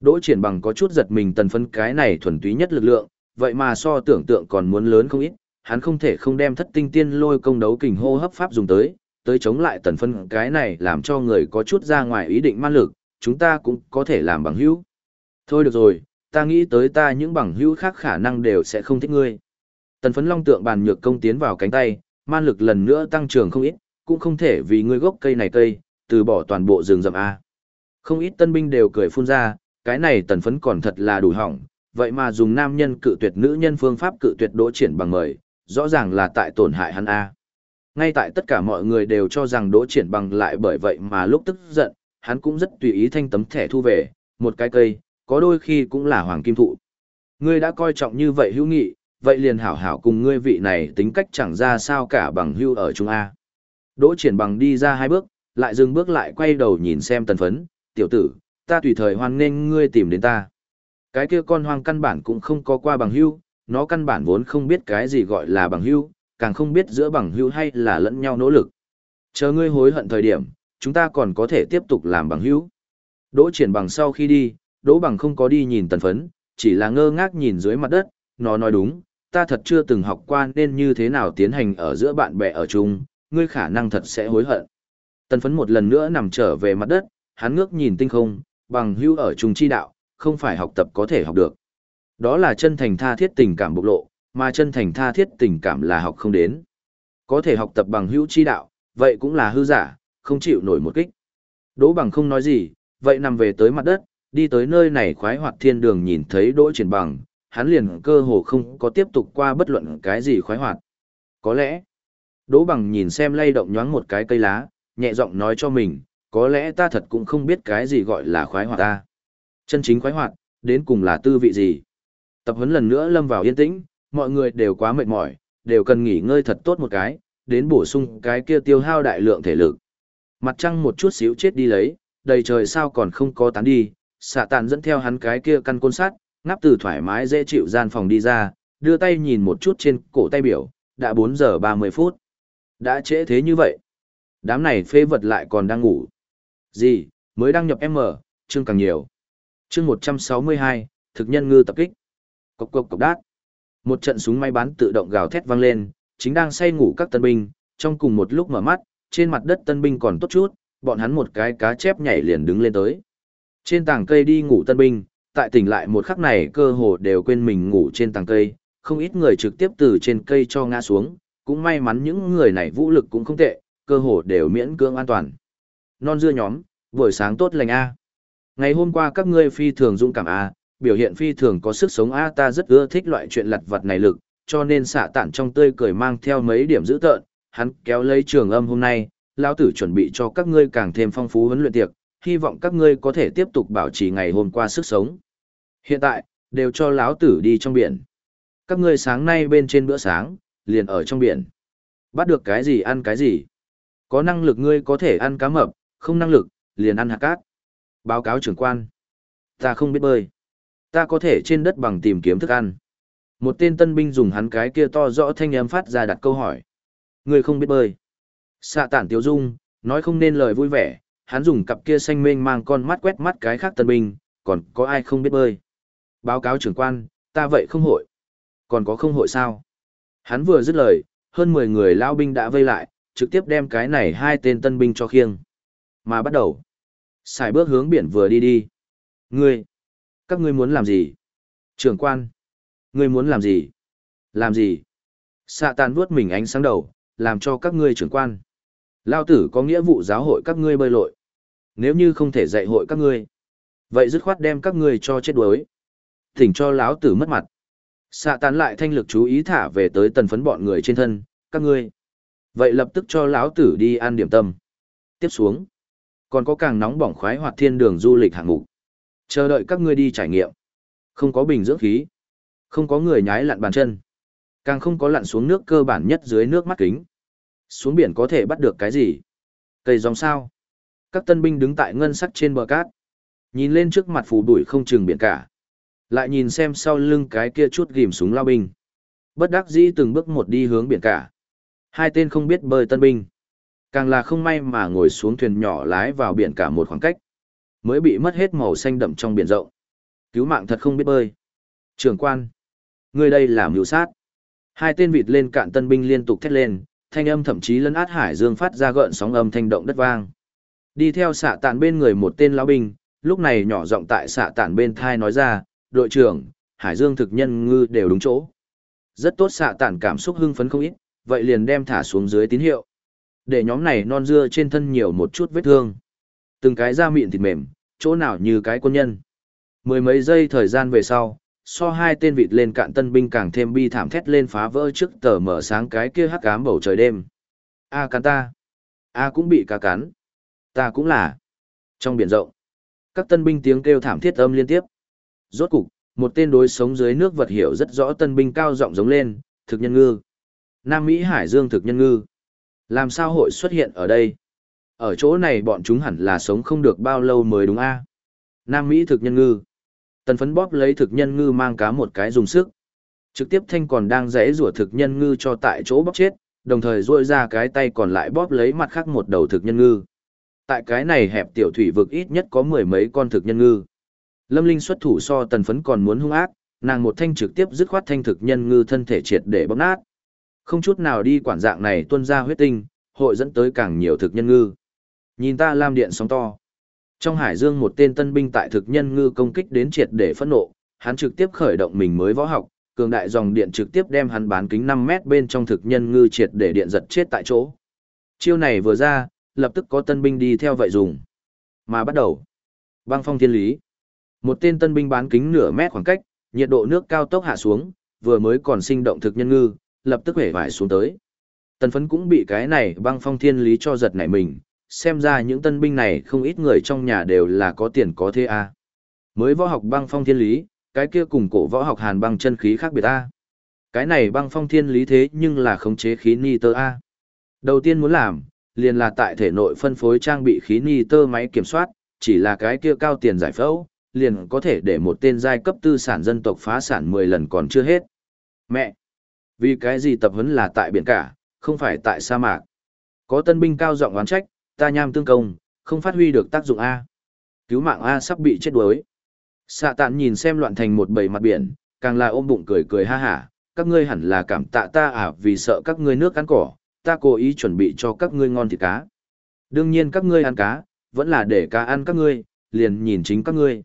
Đỗ triển bằng có chút giật mình tần phấn cái này thuần túy nhất lực lượng, vậy mà so tưởng tượng còn muốn lớn không ít, hắn không thể không đem thất tinh tiên lôi công đấu kình hô hấp pháp dùng tới, tới chống lại tần phân cái này làm cho người có chút ra ngoài ý định man lực, chúng ta cũng có thể làm bằng hữu. Thôi được rồi, ta nghĩ tới ta những bằng hữu khác khả năng đều sẽ không thích ngươi. Tần phấn long tượng bàn nhược công tiến vào cánh tay, man lực lần nữa tăng trưởng không ít, cũng không thể vì ngươi gốc cây này cây, từ bỏ toàn bộ rừng rậm A. Không ít tân binh đều cười phun ra, cái này tần phấn còn thật là đủ hỏng, vậy mà dùng nam nhân cự tuyệt nữ nhân phương pháp cự tuyệt đỗ triển bằng mời, rõ ràng là tại tổn hại hắn A. Ngay tại tất cả mọi người đều cho rằng đỗ triển bằng lại bởi vậy mà lúc tức giận, hắn cũng rất tùy ý thanh tấm thẻ thu về, một cái cây, có đôi khi cũng là hoàng kim thụ. Ngươi đã coi trọng như vậy hữu nghị, vậy liền hảo hảo cùng ngươi vị này tính cách chẳng ra sao cả bằng hưu ở Trung A. Đỗ triển bằng đi ra hai bước, lại dừng bước lại quay đầu nhìn xem tần phấn, tiểu tử, ta tùy thời hoan nghênh ngươi tìm đến ta. Cái kia con hoang căn bản cũng không có qua bằng hưu, nó căn bản vốn không biết cái gì gọi là bằng hưu, càng không biết giữa bằng hữu hay là lẫn nhau nỗ lực. Chờ ngươi hối hận thời điểm, chúng ta còn có thể tiếp tục làm bằng hữu. Đỗ triển bằng sau khi đi, đỗ bằng không có đi nhìn tần phấn, chỉ là ngơ ngác nhìn dưới mặt đất, nó nói đúng, ta thật chưa từng học qua nên như thế nào tiến hành ở giữa bạn bè ở chung, ngươi khả năng thật sẽ hối hận. Tần phấn một lần nữa nằm trở về mặt đất, hắn ngước nhìn tinh không, bằng hữu ở chung chi đạo, không phải học tập có thể học được. Đó là chân thành tha thiết tình cảm bộc lộ, mà chân thành tha thiết tình cảm là học không đến. Có thể học tập bằng hữu chi đạo, vậy cũng là hư giả, không chịu nổi một kích. Đỗ bằng không nói gì, vậy nằm về tới mặt đất, đi tới nơi này khoái hoạt thiên đường nhìn thấy đỗ triển bằng, hắn liền cơ hồ không có tiếp tục qua bất luận cái gì khoái hoạt. Có lẽ, đỗ bằng nhìn xem lay động nhoáng một cái cây lá, nhẹ giọng nói cho mình, có lẽ ta thật cũng không biết cái gì gọi là khoái hoạt ta. Chân chính khoái hoạt, đến cùng là tư vị gì. Tập huấn lần nữa lâm vào yên tĩnh, mọi người đều quá mệt mỏi, đều cần nghỉ ngơi thật tốt một cái, đến bổ sung cái kia tiêu hao đại lượng thể lực. Mặt trăng một chút xíu chết đi lấy, đầy trời sao còn không có tán đi, xạ tàn dẫn theo hắn cái kia căn côn sắt, ngáp từ thoải mái dễ chịu gian phòng đi ra, đưa tay nhìn một chút trên cổ tay biểu, đã 4 giờ 30 phút. Đã trễ thế như vậy. Đám này phê vật lại còn đang ngủ. Gì, mới đăng nhập M, chương càng nhiều. Chương 162, thực nhân ngư tập kích. Cộc cộc cộc đát. Một trận súng máy bắn tự động gào thét vang lên, chính đang say ngủ các tân binh, trong cùng một lúc mở mắt, trên mặt đất tân binh còn tốt chút, bọn hắn một cái cá chép nhảy liền đứng lên tới. Trên tảng cây đi ngủ tân binh, tại tỉnh lại một khắc này cơ hồ đều quên mình ngủ trên tảng cây, không ít người trực tiếp từ trên cây cho ngã xuống, cũng may mắn những người này vũ lực cũng không tệ, cơ hồ đều miễn cưỡng an toàn. Non dưa nhóm, buổi sáng tốt lành A. Ngày hôm qua các ngươi phi thường dũng cảm A, biểu hiện phi thường có sức sống A ta rất ưa thích loại chuyện lặt vặt này lực, cho nên xạ tản trong tươi cười mang theo mấy điểm dữ tợn, hắn kéo lấy trường âm hôm nay, lão tử chuẩn bị cho các ngươi càng thêm phong phú huấn luyện tiệc, hy vọng các ngươi có thể tiếp tục bảo trì ngày hôm qua sức sống. Hiện tại, đều cho lão tử đi trong biển. Các ngươi sáng nay bên trên bữa sáng, liền ở trong biển. Bắt được cái gì ăn cái gì. Có năng lực ngươi có thể ăn cá mập, không năng lực, liền ăn hạt cát. Báo cáo trưởng quan. Ta không biết bơi. Ta có thể trên đất bằng tìm kiếm thức ăn. Một tên tân binh dùng hắn cái kia to rõ thanh âm phát ra đặt câu hỏi. Ngươi không biết bơi. Xạ tản tiêu dung, nói không nên lời vui vẻ, hắn dùng cặp kia xanh mênh mang con mắt quét mắt cái khác tân binh, còn có ai không biết bơi. Báo cáo trưởng quan, ta vậy không hội. Còn có không hội sao? Hắn vừa dứt lời, hơn 10 người lao binh đã vây lại, trực tiếp đem cái này hai tên tân binh cho khiêng. Mà bắt đầu. Xài bước hướng biển vừa đi đi. Ngươi. Các ngươi muốn làm gì? Trưởng quan. Ngươi muốn làm gì? Làm gì? Xạ tàn vuốt mình ánh sáng đầu, làm cho các ngươi trưởng quan. Lao tử có nghĩa vụ giáo hội các ngươi bơi lội. Nếu như không thể dạy hội các ngươi, vậy dứt khoát đem các ngươi cho chết đuối. Thỉnh cho lão tử mất mặt. Xạ tàn lại thanh lực chú ý thả về tới tần phấn bọn người trên thân, các ngươi. Vậy lập tức cho lão tử đi ăn điểm tâm. Tiếp xuống. Còn có càng nóng bỏng khoái hoạt thiên đường du lịch hạng mục. Chờ đợi các ngươi đi trải nghiệm. Không có bình dưỡng khí. Không có người nhái lặn bàn chân. Càng không có lặn xuống nước cơ bản nhất dưới nước mắt kính. Xuống biển có thể bắt được cái gì? Cây dòng sao? Các tân binh đứng tại ngân sắc trên bờ cát. Nhìn lên trước mặt phù đuổi không chừng biển cả. Lại nhìn xem sau lưng cái kia chút ghim súng lao binh. Bất đắc dĩ từng bước một đi hướng biển cả. Hai tên không biết bơi tân binh. Càng là không may mà ngồi xuống thuyền nhỏ lái vào biển cả một khoảng cách. Mới bị mất hết màu xanh đậm trong biển rộng. Cứu mạng thật không biết bơi. Trưởng quan. Người đây làm mưu sát. Hai tên vịt lên cạn tân binh liên tục thét lên, thanh âm thậm chí lấn át hải dương phát ra gợn sóng âm thanh động đất vang. Đi theo xạ tàn bên người một tên lão binh, lúc này nhỏ giọng tại xạ tàn bên thai nói ra, đội trưởng, hải dương thực nhân ngư đều đúng chỗ. Rất tốt xạ tàn cảm xúc hưng phấn không ít, vậy liền đem thả xuống dưới tín hiệu. Để nhóm này non dưa trên thân nhiều một chút vết thương. Từng cái da mịn thịt mềm, chỗ nào như cái quân nhân. Mười mấy giây thời gian về sau, so hai tên vịt lên cạn tân binh càng thêm bi thảm thét lên phá vỡ trước tờ mở sáng cái kia hắc ám bầu trời đêm. A cắn ta. A cũng bị cá cắn. Ta cũng là. Trong biển rộng, các tân binh tiếng kêu thảm thiết âm liên tiếp. Rốt cục, một tên đối sống dưới nước vật hiểu rất rõ tân binh cao giọng giống lên, thực nhân ngư. Nam Mỹ Hải Dương thực nhân ngư. Làm sao hội xuất hiện ở đây? Ở chỗ này bọn chúng hẳn là sống không được bao lâu mới đúng a Nam Mỹ thực nhân ngư. Tần phấn bóp lấy thực nhân ngư mang cá một cái dùng sức. Trực tiếp thanh còn đang rẽ rủa thực nhân ngư cho tại chỗ bóp chết, đồng thời duỗi ra cái tay còn lại bóp lấy mặt khác một đầu thực nhân ngư. Tại cái này hẹp tiểu thủy vực ít nhất có mười mấy con thực nhân ngư. Lâm Linh xuất thủ so tần phấn còn muốn hung ác, nàng một thanh trực tiếp dứt khoát thanh thực nhân ngư thân thể triệt để bóp nát. Không chút nào đi quản dạng này tuân ra huyết tinh, hội dẫn tới càng nhiều thực nhân ngư. Nhìn ta lam điện sóng to. Trong hải dương một tên tân binh tại thực nhân ngư công kích đến triệt để phẫn nộ, hắn trực tiếp khởi động mình mới võ học, cường đại dòng điện trực tiếp đem hắn bán kính 5 mét bên trong thực nhân ngư triệt để điện giật chết tại chỗ. Chiêu này vừa ra, lập tức có tân binh đi theo vậy dùng. Mà bắt đầu. Băng phong thiên lý. Một tên tân binh bán kính nửa mét khoảng cách, nhiệt độ nước cao tốc hạ xuống, vừa mới còn sinh động thực nhân ngư, lập tức hể vải xuống tới. Tần phấn cũng bị cái này băng phong thiên lý cho giật nảy mình, xem ra những tân binh này không ít người trong nhà đều là có tiền có thế a Mới võ học băng phong thiên lý, cái kia cùng cổ võ học hàn băng chân khí khác biệt a Cái này băng phong thiên lý thế nhưng là khống chế khí ni tơ a Đầu tiên muốn làm, liền là tại thể nội phân phối trang bị khí ni tơ máy kiểm soát, chỉ là cái kia cao tiền giải phẫu, liền có thể để một tên giai cấp tư sản dân tộc phá sản 10 lần còn chưa hết. Mẹ! Vì cái gì tập huấn là tại biển cả, không phải tại sa mạc? Có tân binh cao giọng oán trách, ta nham tương công, không phát huy được tác dụng A. Cứu mạng A sắp bị chết đuối. Xạ tạn nhìn xem loạn thành một bầy mặt biển, càng là ôm bụng cười cười ha hả, các ngươi hẳn là cảm tạ ta à vì sợ các ngươi nước ăn cỏ, ta cố ý chuẩn bị cho các ngươi ngon thịt cá. Đương nhiên các ngươi ăn cá, vẫn là để cá ăn các ngươi, liền nhìn chính các ngươi.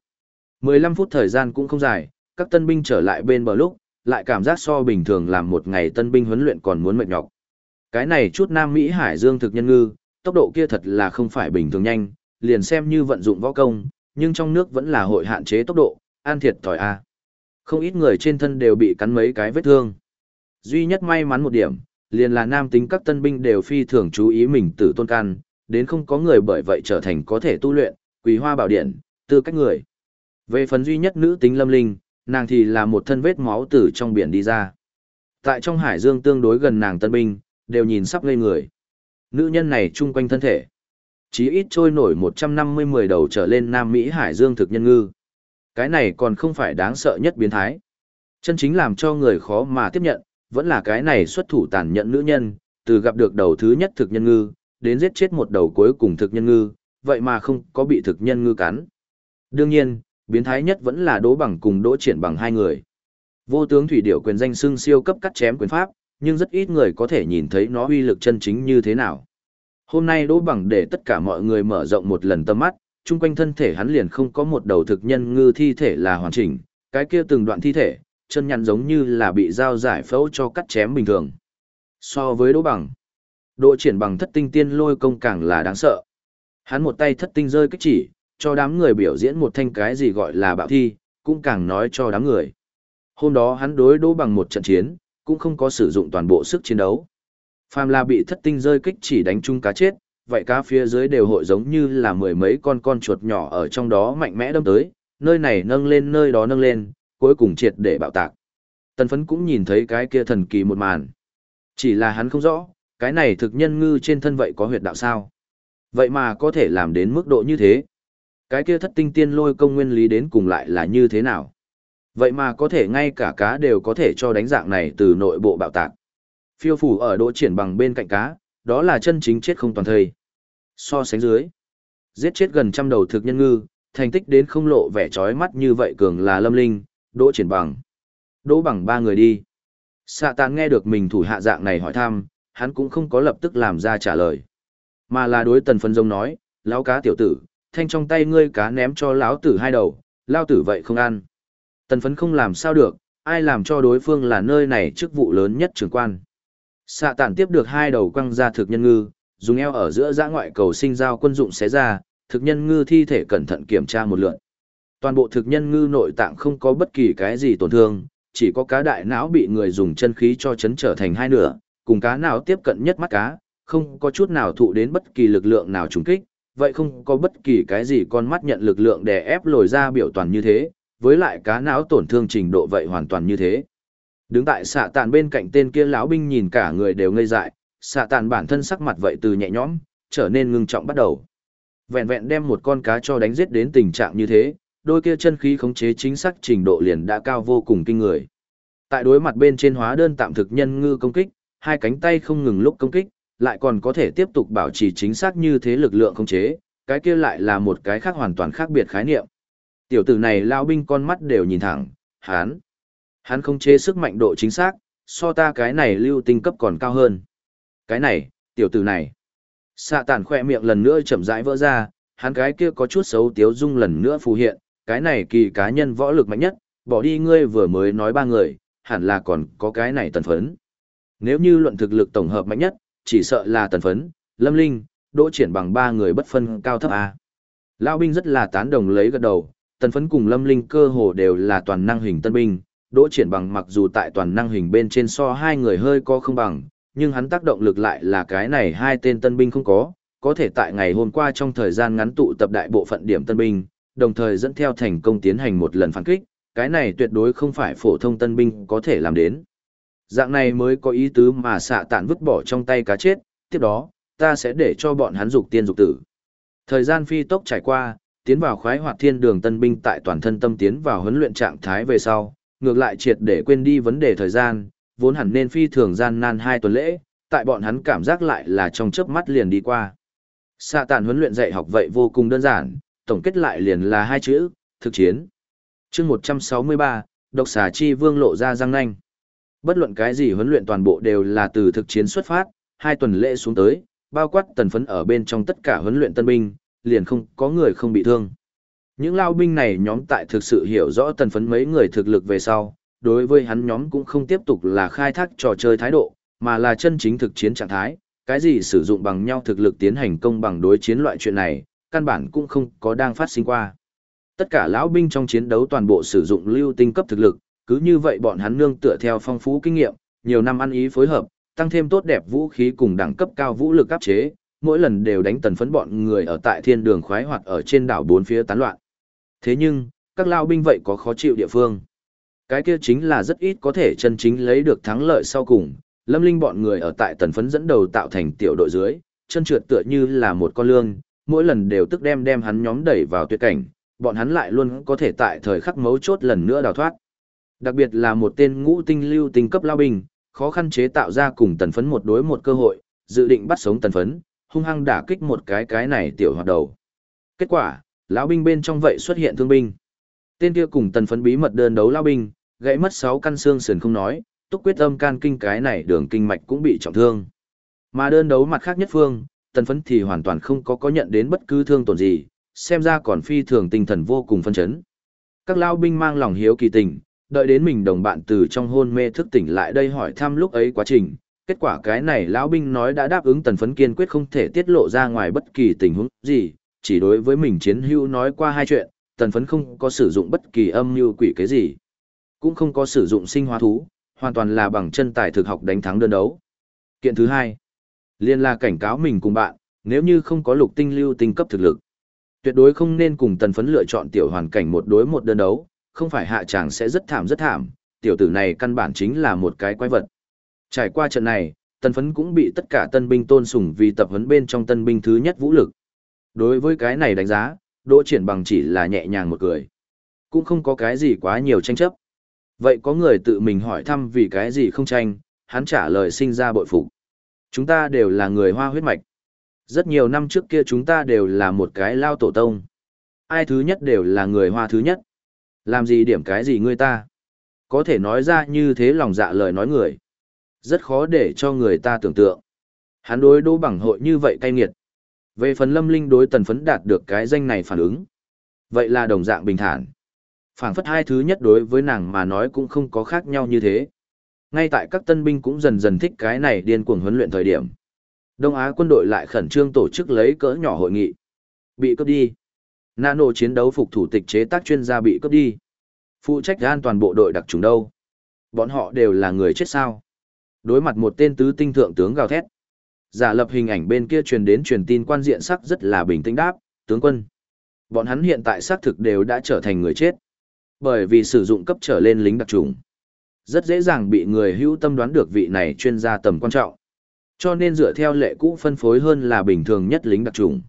15 phút thời gian cũng không dài, các tân binh trở lại bên bờ lúc, lại cảm giác so bình thường làm một ngày tân binh huấn luyện còn muốn mệt nhọc. Cái này chút Nam Mỹ Hải Dương thực nhân ngư, tốc độ kia thật là không phải bình thường nhanh, liền xem như vận dụng võ công, nhưng trong nước vẫn là hội hạn chế tốc độ, an thiệt thòi a. Không ít người trên thân đều bị cắn mấy cái vết thương. Duy nhất may mắn một điểm, liền là nam tính các tân binh đều phi thường chú ý mình tử tôn can, đến không có người bởi vậy trở thành có thể tu luyện, quý hoa bảo điện, tư cách người. Về phần duy nhất nữ tính lâm linh, nàng thì là một thân vết máu từ trong biển đi ra. Tại trong hải dương tương đối gần nàng tân binh, đều nhìn sắp ngây người. Nữ nhân này chung quanh thân thể. Chí ít trôi nổi 150-10 đầu trở lên Nam Mỹ hải dương thực nhân ngư. Cái này còn không phải đáng sợ nhất biến thái. Chân chính làm cho người khó mà tiếp nhận, vẫn là cái này xuất thủ tàn nhẫn nữ nhân, từ gặp được đầu thứ nhất thực nhân ngư, đến giết chết một đầu cuối cùng thực nhân ngư, vậy mà không có bị thực nhân ngư cắn. Đương nhiên, biến thái nhất vẫn là đỗ bằng cùng đỗ triển bằng hai người. Vô tướng thủy điểu quyền danh xưng siêu cấp cắt chém quyền pháp, nhưng rất ít người có thể nhìn thấy nó uy lực chân chính như thế nào. Hôm nay đỗ bằng để tất cả mọi người mở rộng một lần tâm mắt, chung quanh thân thể hắn liền không có một đầu thực nhân ngư thi thể là hoàn chỉnh, cái kia từng đoạn thi thể, chân nhăn giống như là bị dao giải phẫu cho cắt chém bình thường. So với đỗ bằng, độ triển bằng thất tinh tiên lôi công càng là đáng sợ. Hắn một tay thất tinh rơi kích chỉ, cho đám người biểu diễn một thanh cái gì gọi là bạo thi, cũng càng nói cho đám người. Hôm đó hắn đối đỗ bằng một trận chiến, cũng không có sử dụng toàn bộ sức chiến đấu. Phàm là bị thất tinh rơi kích chỉ đánh chung cá chết, vậy cá phía dưới đều hội giống như là mười mấy con con chuột nhỏ ở trong đó mạnh mẽ đâm tới, nơi này nâng lên nơi đó nâng lên, cuối cùng triệt để bạo tạc. Tần phấn cũng nhìn thấy cái kia thần kỳ một màn. Chỉ là hắn không rõ, cái này thực nhân ngư trên thân vậy có huyệt đạo sao. Vậy mà có thể làm đến mức độ như thế. Cái kia thất tinh tiên lôi công nguyên lý đến cùng lại là như thế nào. Vậy mà có thể ngay cả cá đều có thể cho đánh dạng này từ nội bộ bạo tạc. Phiêu phủ ở đỗ triển bằng bên cạnh cá, đó là chân chính chết không toàn thời. So sánh dưới, giết chết gần trăm đầu thực nhân ngư, thành tích đến không lộ vẻ trói mắt như vậy cường là lâm linh, đỗ triển bằng. Đỗ bằng ba người đi. Sạ tàn nghe được mình thủ hạ dạng này hỏi thăm, hắn cũng không có lập tức làm ra trả lời. Mà là đối tần phân dông nói, lão cá tiểu tử, thanh trong tay ngươi cá ném cho lão tử hai đầu, lao tử vậy không ăn. Tần phấn không làm sao được, ai làm cho đối phương là nơi này chức vụ lớn nhất trường quan. Sạ tản tiếp được hai đầu quăng ra thực nhân ngư, dùng eo ở giữa giã ngoại cầu sinh giao quân dụng xé ra, thực nhân ngư thi thể cẩn thận kiểm tra một lượt. Toàn bộ thực nhân ngư nội tạng không có bất kỳ cái gì tổn thương, chỉ có cá đại não bị người dùng chân khí cho chấn trở thành hai nửa, cùng cá nào tiếp cận nhất mắt cá, không có chút nào thụ đến bất kỳ lực lượng nào trùng kích, vậy không có bất kỳ cái gì con mắt nhận lực lượng để ép lồi ra biểu toàn như thế, với lại cá não tổn thương trình độ vậy hoàn toàn như thế. Đứng tại xạ tàn bên cạnh tên kia lão binh nhìn cả người đều ngây dại, xạ tàn bản thân sắc mặt vậy từ nhẹ nhõm, trở nên ngưng trọng bắt đầu. Vẹn vẹn đem một con cá cho đánh giết đến tình trạng như thế, đôi kia chân khí khống chế chính xác trình độ liền đã cao vô cùng kinh người. Tại đối mặt bên trên hóa đơn tạm thực nhân ngư công kích, hai cánh tay không ngừng lúc công kích, lại còn có thể tiếp tục bảo trì chính xác như thế lực lượng khống chế, cái kia lại là một cái khác hoàn toàn khác biệt khái niệm. Tiểu tử này lao binh con mắt đều nhìn thẳng, hắn. Hắn không chế sức mạnh độ chính xác, so ta cái này lưu tinh cấp còn cao hơn. Cái này, tiểu tử này. Xạ tản khoe miệng lần nữa chậm rãi vỡ ra, hắn cái kia có chút xấu tiếu dung lần nữa phù hiện, cái này kỳ cá nhân võ lực mạnh nhất, bỏ đi ngươi vừa mới nói ba người, hẳn là còn có cái này tần phấn. Nếu như luận thực lực tổng hợp mạnh nhất, chỉ sợ là tần phấn, lâm linh, đỗ triển bằng ba người bất phân cao thấp A. Lao binh rất là tán đồng lấy gật đầu, tần phấn cùng lâm linh cơ hồ đều là toàn năng hình tân binh, đỗ triển bằng mặc dù tại toàn năng hình bên trên so hai người hơi có không bằng, nhưng hắn tác động lực lại là cái này hai tên tân binh không có, có thể tại ngày hôm qua trong thời gian ngắn tụ tập đại bộ phận điểm tân binh, đồng thời dẫn theo thành công tiến hành một lần phản kích, cái này tuyệt đối không phải phổ thông tân binh có thể làm đến. Dạng này mới có ý tứ mà xạ tản vứt bỏ trong tay cá chết, tiếp đó, ta sẽ để cho bọn hắn dục tiên dục tử. Thời gian phi tốc trải qua, tiến vào khoái hoạt thiên đường tân binh tại toàn thân tâm tiến vào huấn luyện trạng thái về sau, ngược lại triệt để quên đi vấn đề thời gian, vốn hẳn nên phi thường gian nan hai tuần lễ, tại bọn hắn cảm giác lại là trong chớp mắt liền đi qua. Xạ tản huấn luyện dạy học vậy vô cùng đơn giản, tổng kết lại liền là hai chữ, thực chiến. chương 163, độc xà chi vương lộ ra răng nanh. Bất luận cái gì huấn luyện toàn bộ đều là từ thực chiến xuất phát, hai tuần lễ xuống tới, bao quát tần phấn ở bên trong tất cả huấn luyện tân binh, liền không có người không bị thương. Những lao binh này nhóm tại thực sự hiểu rõ tần phấn mấy người thực lực về sau, đối với hắn nhóm cũng không tiếp tục là khai thác trò chơi thái độ, mà là chân chính thực chiến trạng thái, cái gì sử dụng bằng nhau thực lực tiến hành công bằng đối chiến loại chuyện này, căn bản cũng không có đang phát sinh qua. Tất cả lão binh trong chiến đấu toàn bộ sử dụng lưu tinh cấp thực lực, cứ như vậy bọn hắn nương tựa theo phong phú kinh nghiệm, nhiều năm ăn ý phối hợp, tăng thêm tốt đẹp vũ khí cùng đẳng cấp cao vũ lực áp chế, mỗi lần đều đánh tần phấn bọn người ở tại thiên đường khoái hoạt ở trên đảo bốn phía tán loạn. Thế nhưng, các lao binh vậy có khó chịu địa phương. Cái kia chính là rất ít có thể chân chính lấy được thắng lợi sau cùng, lâm linh bọn người ở tại tần phấn dẫn đầu tạo thành tiểu đội dưới, chân trượt tựa như là một con lương, mỗi lần đều tức đem đem hắn nhóm đẩy vào tuyệt cảnh, bọn hắn lại luôn có thể tại thời khắc mấu chốt lần nữa đào thoát. Đặc biệt là một tên ngũ tinh lưu tinh cấp lao binh, khó khăn chế tạo ra cùng tần phấn một đối một cơ hội, dự định bắt sống tần phấn, hung hăng đả kích một cái cái này tiểu hoạt đầu. Kết quả, lão binh bên trong vậy xuất hiện thương binh. Tên kia cùng tần phấn bí mật đơn đấu lão binh, gãy mất 6 căn xương sườn không nói, túc quyết âm can kinh cái này đường kinh mạch cũng bị trọng thương. Mà đơn đấu mặt khác nhất phương, tần phấn thì hoàn toàn không có có nhận đến bất cứ thương tổn gì, xem ra còn phi thường tinh thần vô cùng phân chấn. Các lão binh mang lòng hiếu kỳ tình, đợi đến mình đồng bạn từ trong hôn mê thức tỉnh lại đây hỏi thăm lúc ấy quá trình. Kết quả cái này lão binh nói đã đáp ứng tần phấn kiên quyết không thể tiết lộ ra ngoài bất kỳ tình huống gì, chỉ đối với mình chiến hữu nói qua hai chuyện, tần phấn không có sử dụng bất kỳ âm mưu quỷ cái gì, cũng không có sử dụng sinh hóa thú, hoàn toàn là bằng chân tài thực học đánh thắng đơn đấu. Kiện thứ hai, liên là cảnh cáo mình cùng bạn, nếu như không có lục tinh lưu tinh cấp thực lực, tuyệt đối không nên cùng tần phấn lựa chọn tiểu hoàn cảnh một đối một đơn đấu, không phải hạ chàng sẽ rất thảm rất thảm, tiểu tử này căn bản chính là một cái quái vật. Trải qua trận này, tân phấn cũng bị tất cả tân binh tôn sùng vì tập huấn bên trong tân binh thứ nhất vũ lực. Đối với cái này đánh giá, đỗ triển bằng chỉ là nhẹ nhàng một cười. Cũng không có cái gì quá nhiều tranh chấp. Vậy có người tự mình hỏi thăm vì cái gì không tranh, hắn trả lời sinh ra bội phục. Chúng ta đều là người hoa huyết mạch. Rất nhiều năm trước kia chúng ta đều là một cái lao tổ tông. Ai thứ nhất đều là người hoa thứ nhất. Làm gì điểm cái gì ngươi ta? Có thể nói ra như thế lòng dạ lời nói người. Rất khó để cho người ta tưởng tượng. Hắn đối đỗ bằng hội như vậy cay nghiệt. Về phần lâm linh đối tần phấn đạt được cái danh này phản ứng. Vậy là đồng dạng bình thản. phản phất hai thứ nhất đối với nàng mà nói cũng không có khác nhau như thế. Ngay tại các tân binh cũng dần dần thích cái này điên cuồng huấn luyện thời điểm. Đông Á quân đội lại khẩn trương tổ chức lấy cỡ nhỏ hội nghị. Bị cướp đi. Nano chiến đấu phục thủ tịch chế tác chuyên gia bị cướp đi. Phụ trách an toàn bộ đội đặc trùng đâu? Bọn họ đều là người chết sao? Đối mặt một tên tứ tinh thượng tướng gào thét. Giả lập hình ảnh bên kia truyền đến truyền tin quan diện sắc rất là bình tĩnh đáp, tướng quân. Bọn hắn hiện tại xác thực đều đã trở thành người chết. Bởi vì sử dụng cấp trở lên lính đặc trùng. Rất dễ dàng bị người hữu tâm đoán được vị này chuyên gia tầm quan trọng. Cho nên dựa theo lệ cũ phân phối hơn là bình thường nhất lính đặc trùng.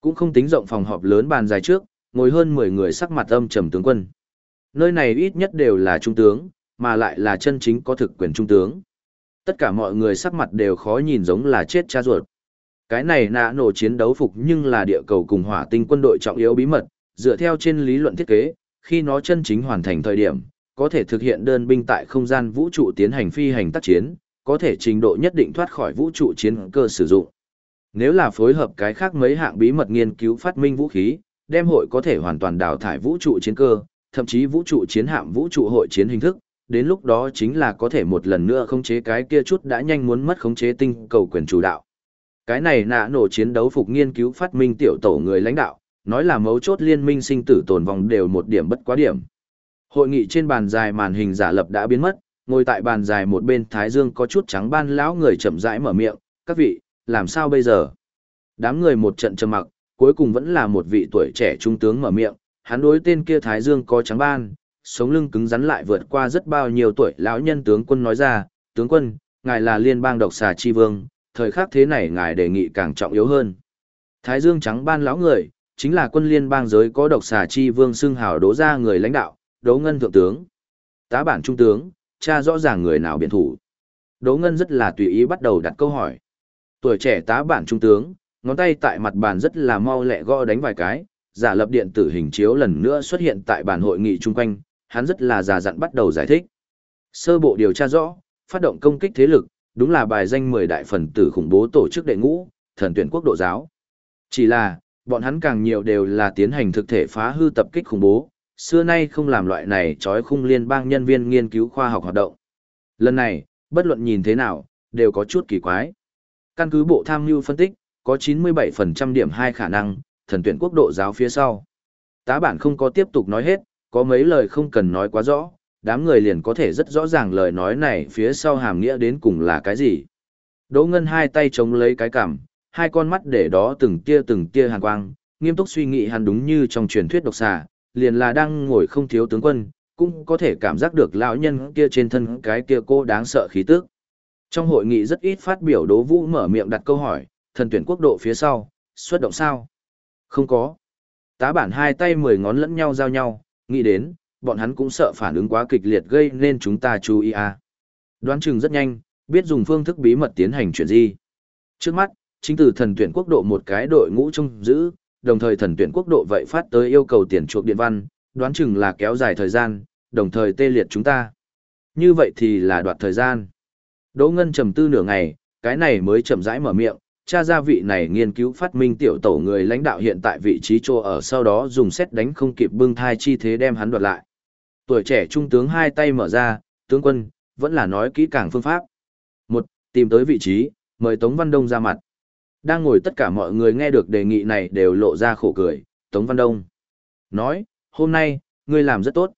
Cũng không tính rộng phòng họp lớn bàn dài trước, ngồi hơn 10 người sắc mặt âm trầm tướng quân. Nơi này ít nhất đều là trung tướng, mà lại là chân chính có thực quyền trung tướng. Tất cả mọi người sắc mặt đều khó nhìn giống là chết cha ruột. Cái này nạ nổ chiến đấu phục nhưng là địa cầu cùng hỏa tinh quân đội trọng yếu bí mật, dựa theo trên lý luận thiết kế, khi nó chân chính hoàn thành thời điểm, có thể thực hiện đơn binh tại không gian vũ trụ tiến hành phi hành tác chiến, có thể trình độ nhất định thoát khỏi vũ trụ chiến cơ sử dụng. Nếu là phối hợp cái khác mấy hạng bí mật nghiên cứu phát minh vũ khí, đem hội có thể hoàn toàn đào thải vũ trụ chiến cơ, thậm chí vũ trụ chiến hạm vũ trụ hội chiến hình thức, đến lúc đó chính là có thể một lần nữa khống chế cái kia chút đã nhanh muốn mất khống chế tinh cầu quyền chủ đạo. Cái này nạ nổ chiến đấu phục nghiên cứu phát minh tiểu tổ người lãnh đạo, nói là mấu chốt liên minh sinh tử tồn vong đều một điểm bất quá điểm. Hội nghị trên bàn dài màn hình giả lập đã biến mất, ngồi tại bàn dài một bên Thái Dương có chút trắng ban lão người chậm rãi mở miệng, các vị, làm sao bây giờ? Đám người một trận trầm mặc, cuối cùng vẫn là một vị tuổi trẻ trung tướng mở miệng, hắn đối tên kia Thái Dương có trắng ban, sống lưng cứng rắn lại vượt qua rất bao nhiêu tuổi lão nhân tướng quân nói ra, tướng quân, ngài là liên bang độc xà chi vương, thời khắc thế này ngài đề nghị càng trọng yếu hơn. Thái Dương trắng ban lão người, chính là quân liên bang giới có độc xà chi vương xưng hào đố ra người lãnh đạo, đố ngân thượng tướng. Tá bản trung tướng, cha rõ ràng người nào biện thủ. Đố ngân rất là tùy ý bắt đầu đặt câu hỏi. Tuổi trẻ tá bản trung tướng, ngón tay tại mặt bàn rất là mau lẹ gõ đánh vài cái, giả lập điện tử hình chiếu lần nữa xuất hiện tại bàn hội nghị chung quanh, hắn rất là già dặn bắt đầu giải thích. Sơ bộ điều tra rõ, phát động công kích thế lực, đúng là bài danh 10 đại phần tử khủng bố tổ chức đệ ngũ, thần tuyển quốc độ giáo. Chỉ là, bọn hắn càng nhiều đều là tiến hành thực thể phá hư tập kích khủng bố, xưa nay không làm loại này trói khung liên bang nhân viên nghiên cứu khoa học hoạt động. Lần này, bất luận nhìn thế nào, đều có chút kỳ quái. Căn cứ bộ tham mưu phân tích, có 97% điểm hai khả năng, thần tuyển quốc độ giáo phía sau. Tá bản không có tiếp tục nói hết, có mấy lời không cần nói quá rõ, đám người liền có thể rất rõ ràng lời nói này phía sau hàm nghĩa đến cùng là cái gì. Đỗ Ngân hai tay chống lấy cái cằm, hai con mắt để đó từng tia từng tia hàn quang, nghiêm túc suy nghĩ hắn đúng như trong truyền thuyết độc xà, liền là đang ngồi không thiếu tướng quân, cũng có thể cảm giác được lão nhân kia trên thân cái kia cô đáng sợ khí tức. Trong hội nghị rất ít phát biểu Đỗ Vũ mở miệng đặt câu hỏi, thần tuyển quốc độ phía sau, xuất động sao? Không có. Tá bản hai tay mười ngón lẫn nhau giao nhau, nghĩ đến, bọn hắn cũng sợ phản ứng quá kịch liệt gây nên chúng ta chú ý à. Đoán chừng rất nhanh, biết dùng phương thức bí mật tiến hành chuyện gì. Trước mắt, chính từ thần tuyển quốc độ một cái đội ngũ trông giữ, đồng thời thần tuyển quốc độ vậy phát tới yêu cầu tiền chuộc điện văn, đoán chừng là kéo dài thời gian, đồng thời tê liệt chúng ta. Như vậy thì là đoạt thời gian. Đỗ Ngân trầm tư nửa ngày, cái này mới chậm rãi mở miệng, cha gia vị này nghiên cứu phát minh tiểu tổ người lãnh đạo hiện tại vị trí chỗ ở sau đó dùng xét đánh không kịp bưng thai chi thế đem hắn đoạt lại. Tuổi trẻ trung tướng hai tay mở ra, tướng quân, vẫn là nói kỹ càng phương pháp. Một, tìm tới vị trí, mời Tống Văn Đông ra mặt. Đang ngồi tất cả mọi người nghe được đề nghị này đều lộ ra khổ cười, Tống Văn Đông. Nói, hôm nay, ngươi làm rất tốt.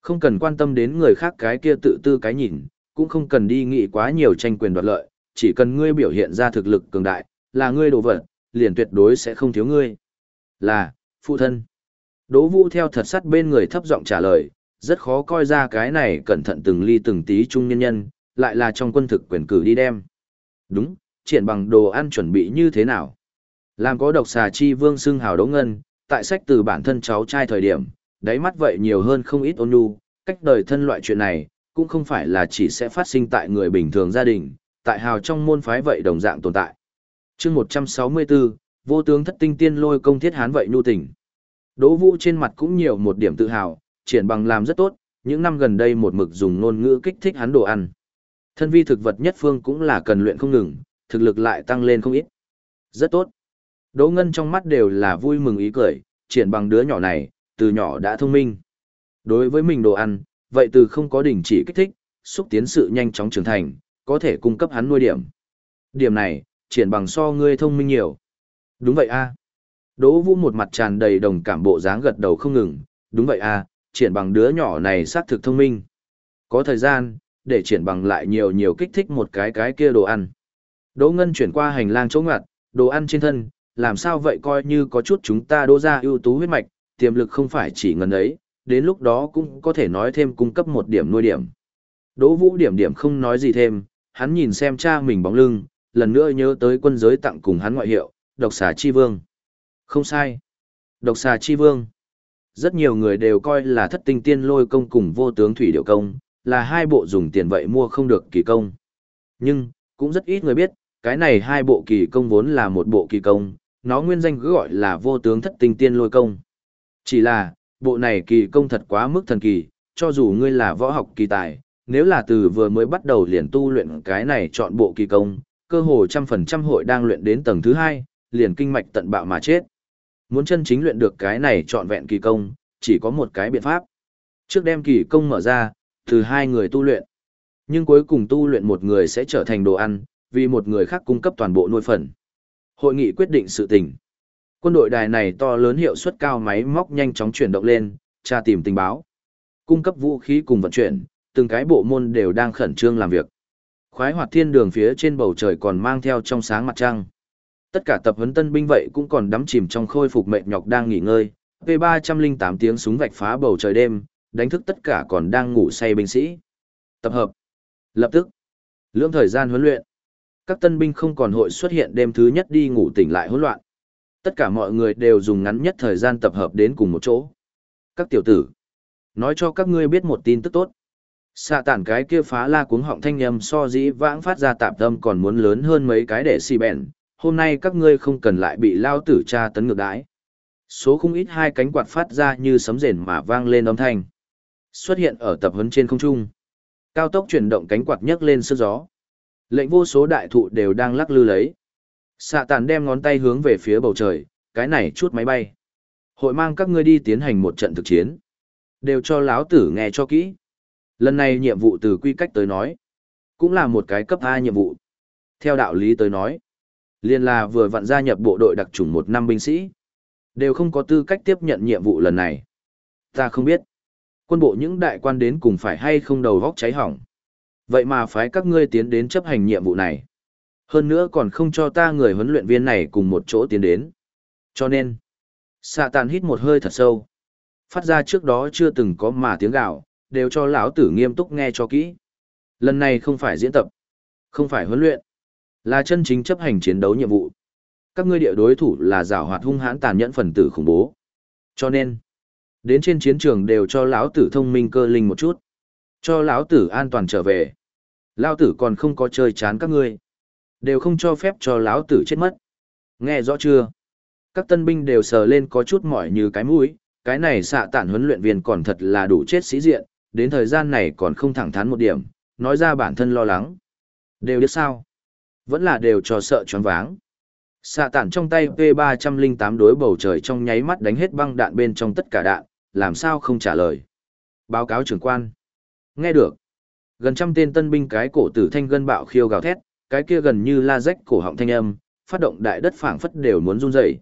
Không cần quan tâm đến người khác cái kia tự tư cái nhìn, cũng không cần đi nghĩ quá nhiều tranh quyền đoạt lợi, chỉ cần ngươi biểu hiện ra thực lực cường đại, là ngươi đồ vật, liền tuyệt đối sẽ không thiếu ngươi. Là, phụ thân. Đỗ Vũ theo thật sắt bên người thấp giọng trả lời, rất khó coi ra cái này cẩn thận từng ly từng tí trung nhân nhân, lại là trong quân thực quyền cử đi đem. Đúng, triển bằng đồ ăn chuẩn bị như thế nào? Làm có độc xà chi vương xưng hào đấu ngân, tại sách từ bản thân cháu trai thời điểm, đáy mắt vậy nhiều hơn không ít ôn nhu, cách đời thân loại chuyện này, cũng không phải là chỉ sẽ phát sinh tại người bình thường gia đình, tại hào trong môn phái vậy đồng dạng tồn tại. chương 164, vô tướng thất tinh tiên lôi công thiết hán vậy nhu tình. Đỗ vũ trên mặt cũng nhiều một điểm tự hào, triển bằng làm rất tốt, những năm gần đây một mực dùng ngôn ngữ kích thích hắn đồ ăn. Thân vi thực vật nhất phương cũng là cần luyện không ngừng, thực lực lại tăng lên không ít. Rất tốt. Đỗ Ngân trong mắt đều là vui mừng ý cười, triển bằng đứa nhỏ này, từ nhỏ đã thông minh. Đối với mình đồ ăn, vậy từ không có đỉnh chỉ kích thích, xúc tiến sự nhanh chóng trưởng thành, có thể cung cấp hắn nuôi điểm. Điểm này, triển bằng so ngươi thông minh nhiều. Đúng vậy a. Đỗ Vũ một mặt tràn đầy đồng cảm bộ dáng gật đầu không ngừng, đúng vậy a, triển bằng đứa nhỏ này xác thực thông minh. Có thời gian, để triển bằng lại nhiều nhiều kích thích một cái cái kia đồ ăn. Đỗ Ngân chuyển qua hành lang chỗ ngặt, đồ ăn trên thân, làm sao vậy coi như có chút chúng ta đô ra ưu tú huyết mạch, tiềm lực không phải chỉ ngần ấy, đến lúc đó cũng có thể nói thêm cung cấp một điểm nuôi điểm. Đỗ Vũ điểm điểm không nói gì thêm, hắn nhìn xem cha mình bóng lưng, lần nữa nhớ tới quân giới tặng cùng hắn ngoại hiệu, độc xà chi vương. Không sai. Độc xà chi vương. Rất nhiều người đều coi là thất tinh tiên lôi công cùng vô tướng thủy điệu công, là hai bộ dùng tiền vậy mua không được kỳ công. Nhưng, cũng rất ít người biết, cái này hai bộ kỳ công vốn là một bộ kỳ công, nó nguyên danh cứ gọi là vô tướng thất tinh tiên lôi công. Chỉ là, bộ này kỳ công thật quá mức thần kỳ, cho dù ngươi là võ học kỳ tài, nếu là từ vừa mới bắt đầu liền tu luyện cái này chọn bộ kỳ công, cơ hồ trăm phần trăm hội đang luyện đến tầng thứ hai, liền kinh mạch tận bạo mà chết. Muốn chân chính luyện được cái này chọn vẹn kỳ công, chỉ có một cái biện pháp. Trước đem kỳ công mở ra, từ hai người tu luyện. Nhưng cuối cùng tu luyện một người sẽ trở thành đồ ăn, vì một người khác cung cấp toàn bộ nuôi phần. Hội nghị quyết định sự tình. Quân đội đài này to lớn hiệu suất cao máy móc nhanh chóng chuyển động lên, tra tìm tình báo. Cung cấp vũ khí cùng vận chuyển, từng cái bộ môn đều đang khẩn trương làm việc. Khoái hoạt thiên đường phía trên bầu trời còn mang theo trong sáng mặt trăng. Tất cả tập huấn tân binh vậy cũng còn đắm chìm trong khôi phục mệt nhọc đang nghỉ ngơi. V308 tiếng súng vạch phá bầu trời đêm, đánh thức tất cả còn đang ngủ say binh sĩ. Tập hợp. Lập tức. Lưỡng thời gian huấn luyện. Các tân binh không còn hội xuất hiện đêm thứ nhất đi ngủ tỉnh lại hỗn loạn. Tất cả mọi người đều dùng ngắn nhất thời gian tập hợp đến cùng một chỗ. Các tiểu tử. Nói cho các ngươi biết một tin tức tốt. Xạ tản cái kia phá la cuống họng thanh nhâm so dĩ vãng phát ra tạm tâm còn muốn lớn hơn mấy cái để xì bèn. Hôm nay các ngươi không cần lại bị lao tử tra tấn ngược đãi. Số không ít hai cánh quạt phát ra như sấm rền mà vang lên âm thanh. Xuất hiện ở tập huấn trên không trung. Cao tốc chuyển động cánh quạt nhấc lên sức gió. Lệnh vô số đại thụ đều đang lắc lư lấy. Xạ tàn đem ngón tay hướng về phía bầu trời, cái này chút máy bay. Hội mang các ngươi đi tiến hành một trận thực chiến. Đều cho láo tử nghe cho kỹ. Lần này nhiệm vụ từ quy cách tới nói, cũng là một cái cấp A nhiệm vụ. Theo đạo lý tới nói, liên là vừa vặn gia nhập bộ đội đặc chủng một năm binh sĩ, đều không có tư cách tiếp nhận nhiệm vụ lần này. Ta không biết, quân bộ những đại quan đến cùng phải hay không đầu vóc cháy hỏng. Vậy mà phái các ngươi tiến đến chấp hành nhiệm vụ này. Hơn nữa còn không cho ta người huấn luyện viên này cùng một chỗ tiến đến. Cho nên, xạ tàn hít một hơi thật sâu. Phát ra trước đó chưa từng có mà tiếng gạo, đều cho lão tử nghiêm túc nghe cho kỹ. Lần này không phải diễn tập, không phải huấn luyện, là chân chính chấp hành chiến đấu nhiệm vụ. Các ngươi địa đối thủ là giảo hoạt hung hãn tàn nhẫn phần tử khủng bố. Cho nên, đến trên chiến trường đều cho lão tử thông minh cơ linh một chút, cho lão tử an toàn trở về. Lão tử còn không có chơi chán các ngươi, đều không cho phép cho lão tử chết mất. Nghe rõ chưa? Các tân binh đều sờ lên có chút mỏi như cái mũi, cái này xạ tản huấn luyện viên còn thật là đủ chết sĩ diện, đến thời gian này còn không thẳng thắn một điểm, nói ra bản thân lo lắng. Đều biết sao? Vẫn là đều cho sợ choáng váng. Xạ tản trong tay P308 đối bầu trời trong nháy mắt đánh hết băng đạn bên trong tất cả đạn, làm sao không trả lời. Báo cáo trưởng quan. Nghe được. Gần trăm tên tân binh cái cổ tử thanh gân bạo khiêu gào thét, cái kia gần như la rách cổ họng thanh âm, phát động đại đất phảng phất đều muốn run rẩy.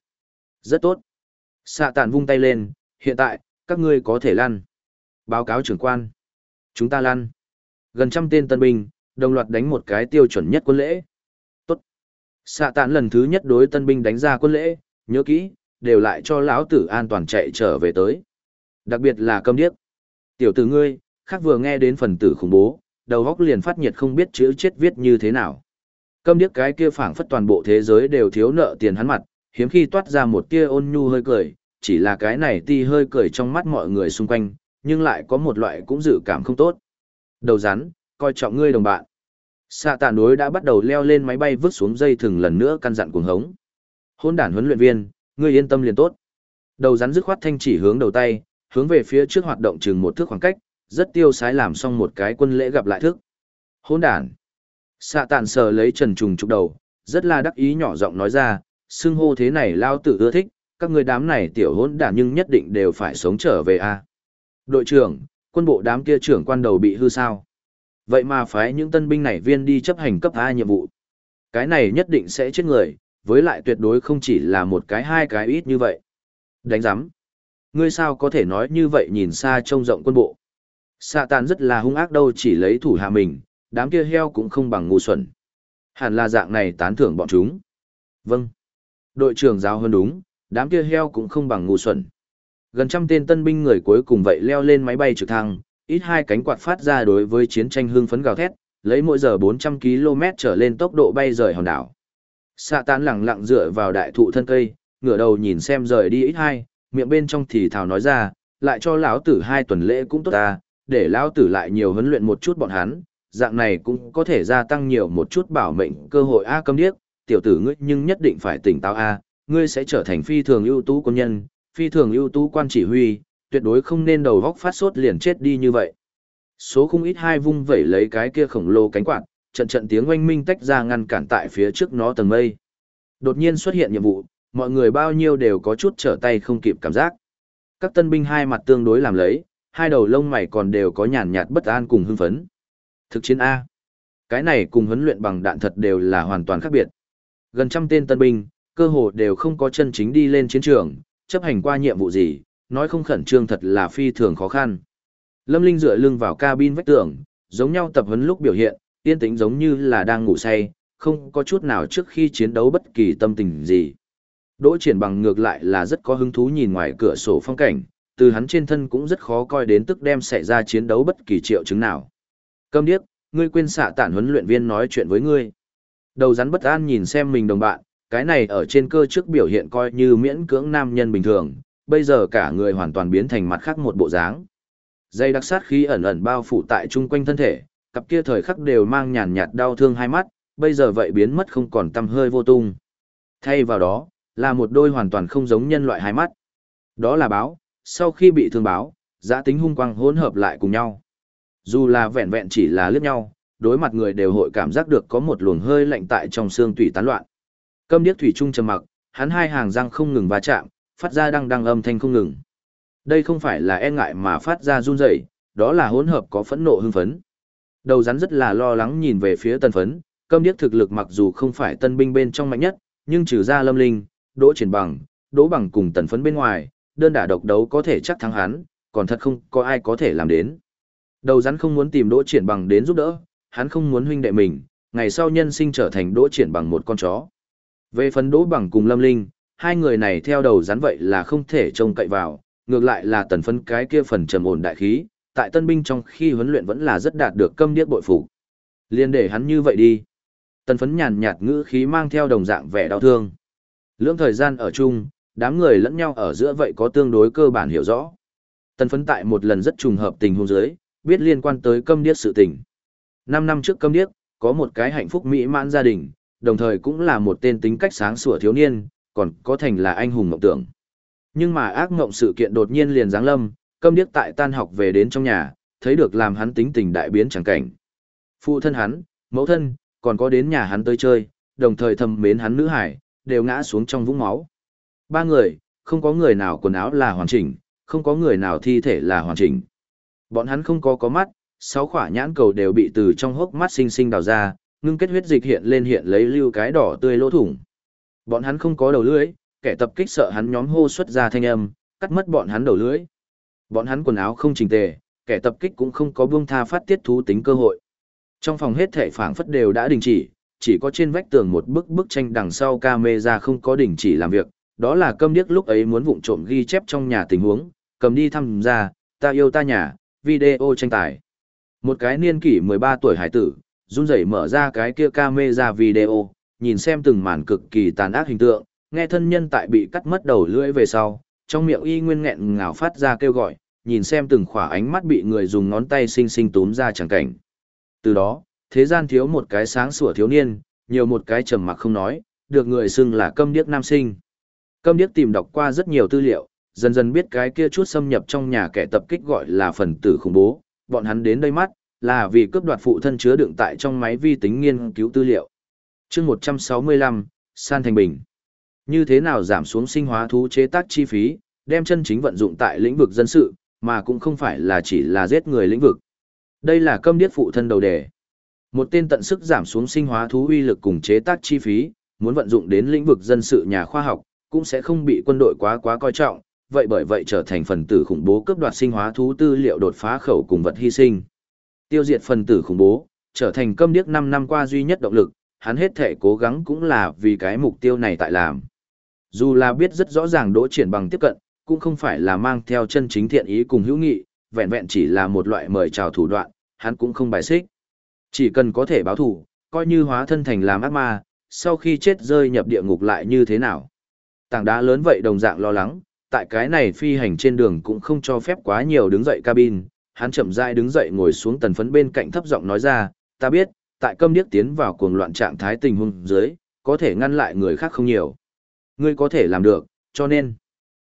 Rất tốt. Xạ tản vung tay lên, hiện tại, các ngươi có thể lăn. Báo cáo trưởng quan. Chúng ta lăn. Gần trăm tên tân binh, đồng loạt đánh một cái tiêu chuẩn nhất quân lễ. Tốt. Xạ tản lần thứ nhất đối tân binh đánh ra quân lễ, nhớ kỹ, đều lại cho lão tử an toàn chạy trở về tới. Đặc biệt là câm điếc. Tiểu tử ngươi, khác vừa nghe đến phần tử khủng bố, đầu góc liền phát nhiệt không biết chữ chết viết như thế nào. Câm điếc cái kia phảng phất toàn bộ thế giới đều thiếu nợ tiền hắn mặt, hiếm khi toát ra một tia ôn nhu hơi cười, chỉ là cái này ti hơi cười trong mắt mọi người xung quanh, nhưng lại có một loại cũng dự cảm không tốt. Đầu rắn, coi trọng ngươi đồng bạn. Xạ tạ đối đã bắt đầu leo lên máy bay vứt xuống dây thừng lần nữa căn dặn cuồng hống. Hôn đản huấn luyện viên, ngươi yên tâm liền tốt. Đầu rắn dứt khoát thanh chỉ hướng đầu tay, hướng về phía trước hoạt động chừng một thước khoảng cách, rất tiêu sái làm xong một cái quân lễ gặp lại thức. Hôn đản. Xạ tàn sờ lấy trần trùng trục đầu, rất là đắc ý nhỏ giọng nói ra, xưng hô thế này lao tử ưa thích, các người đám này tiểu hôn đản nhưng nhất định đều phải sống trở về a. Đội trưởng, quân bộ đám kia trưởng quan đầu bị hư sao? Vậy mà phái những tân binh này viên đi chấp hành cấp A nhiệm vụ. Cái này nhất định sẽ chết người, với lại tuyệt đối không chỉ là một cái hai cái ít như vậy. Đánh giám. Ngươi sao có thể nói như vậy nhìn xa trông rộng quân bộ. Sạ tàn rất là hung ác đâu chỉ lấy thủ hạ mình, đám kia heo cũng không bằng ngu xuẩn. Hẳn là dạng này tán thưởng bọn chúng. Vâng. Đội trưởng giáo hơn đúng, đám kia heo cũng không bằng ngu xuẩn. Gần trăm tên tân binh người cuối cùng vậy leo lên máy bay trực thăng, ít hai cánh quạt phát ra đối với chiến tranh hưng phấn gào thét, lấy mỗi giờ 400 km trở lên tốc độ bay rời hòn đảo. Sạ tán lặng lặng dựa vào đại thụ thân cây, ngửa đầu nhìn xem rời đi ít hai, miệng bên trong thì thảo nói ra, lại cho lão tử hai tuần lễ cũng tốt ta, để lão tử lại nhiều huấn luyện một chút bọn hắn, dạng này cũng có thể gia tăng nhiều một chút bảo mệnh cơ hội a câm điếc, tiểu tử ngươi nhưng nhất định phải tỉnh táo a, ngươi sẽ trở thành phi thường ưu tú quân nhân, Phi thường ưu tú quan chỉ huy, tuyệt đối không nên đầu góc phát sốt liền chết đi như vậy. Số không ít hai vung vẩy lấy cái kia khổng lồ cánh quạt, trận trận tiếng oanh minh tách ra ngăn cản tại phía trước nó tầng mây. Đột nhiên xuất hiện nhiệm vụ, mọi người bao nhiêu đều có chút trở tay không kịp cảm giác. Các tân binh hai mặt tương đối làm lấy, hai đầu lông mày còn đều có nhàn nhạt bất an cùng hưng phấn. Thực chiến A. Cái này cùng huấn luyện bằng đạn thật đều là hoàn toàn khác biệt. Gần trăm tên tân binh, cơ hồ đều không có chân chính đi lên chiến trường, chấp hành qua nhiệm vụ gì, nói không khẩn trương thật là phi thường khó khăn. Lâm Linh dựa lưng vào cabin vách tường, giống nhau tập huấn lúc biểu hiện, yên tĩnh giống như là đang ngủ say, không có chút nào trước khi chiến đấu bất kỳ tâm tình gì. Đỗ triển bằng ngược lại là rất có hứng thú nhìn ngoài cửa sổ phong cảnh, từ hắn trên thân cũng rất khó coi đến tức đem xảy ra chiến đấu bất kỳ triệu chứng nào. Câm điếc, ngươi quên xạ tản huấn luyện viên nói chuyện với ngươi. Đầu rắn bất an nhìn xem mình đồng bạn, cái này ở trên cơ trước biểu hiện coi như miễn cưỡng nam nhân bình thường, bây giờ cả người hoàn toàn biến thành mặt khác một bộ dáng. Dây đặc sát khí ẩn ẩn bao phủ tại chung quanh thân thể, cặp kia thời khắc đều mang nhàn nhạt đau thương hai mắt, bây giờ vậy biến mất không còn tâm hơi vô tung. Thay vào đó, là một đôi hoàn toàn không giống nhân loại hai mắt. Đó là báo, sau khi bị thương báo, giã tính hung quang hỗn hợp lại cùng nhau. Dù là vẹn vẹn chỉ là liếc nhau, đối mặt người đều hội cảm giác được có một luồng hơi lạnh tại trong xương tủy tán loạn. Câm điếc thủy trung trầm mặc, hắn hai hàng răng không ngừng va chạm, phát ra đăng đăng âm thanh không ngừng. Đây không phải là e ngại mà phát ra run rẩy, đó là hỗn hợp có phẫn nộ hưng phấn. Đầu rắn rất là lo lắng nhìn về phía tân phấn, câm điếc thực lực mặc dù không phải tân binh bên trong mạnh nhất, nhưng trừ ra lâm linh, đỗ triển bằng, đỗ bằng cùng tần phấn bên ngoài, đơn đả độc đấu có thể chắc thắng hắn, còn thật không có ai có thể làm đến. Đầu rắn không muốn tìm đỗ triển bằng đến giúp đỡ, hắn không muốn huynh đệ mình, ngày sau nhân sinh trở thành đỗ triển bằng một con chó. Về phần đỗ bằng cùng lâm linh, hai người này theo đầu rắn vậy là không thể trông cậy vào, ngược lại là tần phấn cái kia phần trầm ổn đại khí, tại tân binh trong khi huấn luyện vẫn là rất đạt được câm điếc bội phục. Liên để hắn như vậy đi. Tần phấn nhàn nhạt ngữ khí mang theo đồng dạng vẻ đau thương. Lưỡng thời gian ở chung, đám người lẫn nhau ở giữa vậy có tương đối cơ bản hiểu rõ. Tần phấn tại một lần rất trùng hợp tình hôn giới, biết liên quan tới câm điếc sự tình. Năm năm trước câm điếc, có một cái hạnh phúc mỹ mãn gia đình, đồng thời cũng là một tên tính cách sáng sủa thiếu niên, còn có thành là anh hùng mộng tưởng. Nhưng mà ác mộng sự kiện đột nhiên liền giáng lâm, câm điếc tại tan học về đến trong nhà, thấy được làm hắn tính tình đại biến chẳng cảnh. Phụ thân hắn, mẫu thân, còn có đến nhà hắn tới chơi, đồng thời thầm mến hắn nữ hải, đều ngã xuống trong vũng máu. Ba người, không có người nào quần áo là hoàn chỉnh, không có người nào thi thể là hoàn chỉnh. Bọn hắn không có có mắt, sáu khỏa nhãn cầu đều bị từ trong hốc mắt sinh sinh đào ra, ngưng kết huyết dịch hiện lên hiện lấy lưu cái đỏ tươi lỗ thủng. Bọn hắn không có đầu lưỡi, kẻ tập kích sợ hắn nhóm hô xuất ra thanh âm, cắt mất bọn hắn đầu lưỡi. Bọn hắn quần áo không chỉnh tề, kẻ tập kích cũng không có buông tha phát tiết thú tính cơ hội. Trong phòng hết thể phảng phất đều đã đình chỉ, chỉ có trên vách tường một bức bức tranh đằng sau camera không có đình chỉ làm việc, đó là câm điếc lúc ấy muốn vụng trộm ghi chép trong nhà tình huống, cầm đi thăm ra, ta yêu ta nhà, video tranh tài. Một cái niên kỷ 13 tuổi hải tử, run rẩy mở ra cái kia camera video, nhìn xem từng màn cực kỳ tàn ác hình tượng, nghe thân nhân tại bị cắt mất đầu lưỡi về sau, trong miệng y nguyên nghẹn ngào phát ra kêu gọi, nhìn xem từng khỏa ánh mắt bị người dùng ngón tay xinh xinh túm ra chẳng cảnh. Từ đó, thế gian thiếu một cái sáng sủa thiếu niên, nhiều một cái trầm mặc không nói, được người xưng là câm điếc nam sinh. Câm điếc tìm đọc qua rất nhiều tư liệu, dần dần biết cái kia chút xâm nhập trong nhà kẻ tập kích gọi là phần tử khủng bố, bọn hắn đến đây mắt, là vì cướp đoạt phụ thân chứa đựng tại trong máy vi tính nghiên cứu tư liệu. chương 165, San Thành Bình. Như thế nào giảm xuống sinh hóa thú chế tác chi phí, đem chân chính vận dụng tại lĩnh vực dân sự, mà cũng không phải là chỉ là giết người lĩnh vực. Đây là câm điếc phụ thân đầu đề. Một tên tận sức giảm xuống sinh hóa thú uy lực cùng chế tác chi phí, muốn vận dụng đến lĩnh vực dân sự nhà khoa học, cũng sẽ không bị quân đội quá quá coi trọng, vậy bởi vậy trở thành phần tử khủng bố cướp đoạt sinh hóa thú tư liệu đột phá khẩu cùng vật hy sinh. Tiêu diệt phần tử khủng bố, trở thành câm điếc 5 năm qua duy nhất động lực, hắn hết thể cố gắng cũng là vì cái mục tiêu này tại làm. Dù là biết rất rõ ràng đỗ triển bằng tiếp cận, cũng không phải là mang theo chân chính thiện ý cùng hữu nghị, vẹn vẹn chỉ là một loại mời chào thủ đoạn, hắn cũng không bài xích. Chỉ cần có thể báo thủ, coi như hóa thân thành làm ác ma, sau khi chết rơi nhập địa ngục lại như thế nào. Tảng đá lớn vậy đồng dạng lo lắng, tại cái này phi hành trên đường cũng không cho phép quá nhiều đứng dậy cabin, hắn chậm rãi đứng dậy ngồi xuống tần phấn bên cạnh thấp giọng nói ra, ta biết, tại câm điếc tiến vào cuồng loạn trạng thái tình huống dưới, có thể ngăn lại người khác không nhiều. Ngươi có thể làm được, cho nên,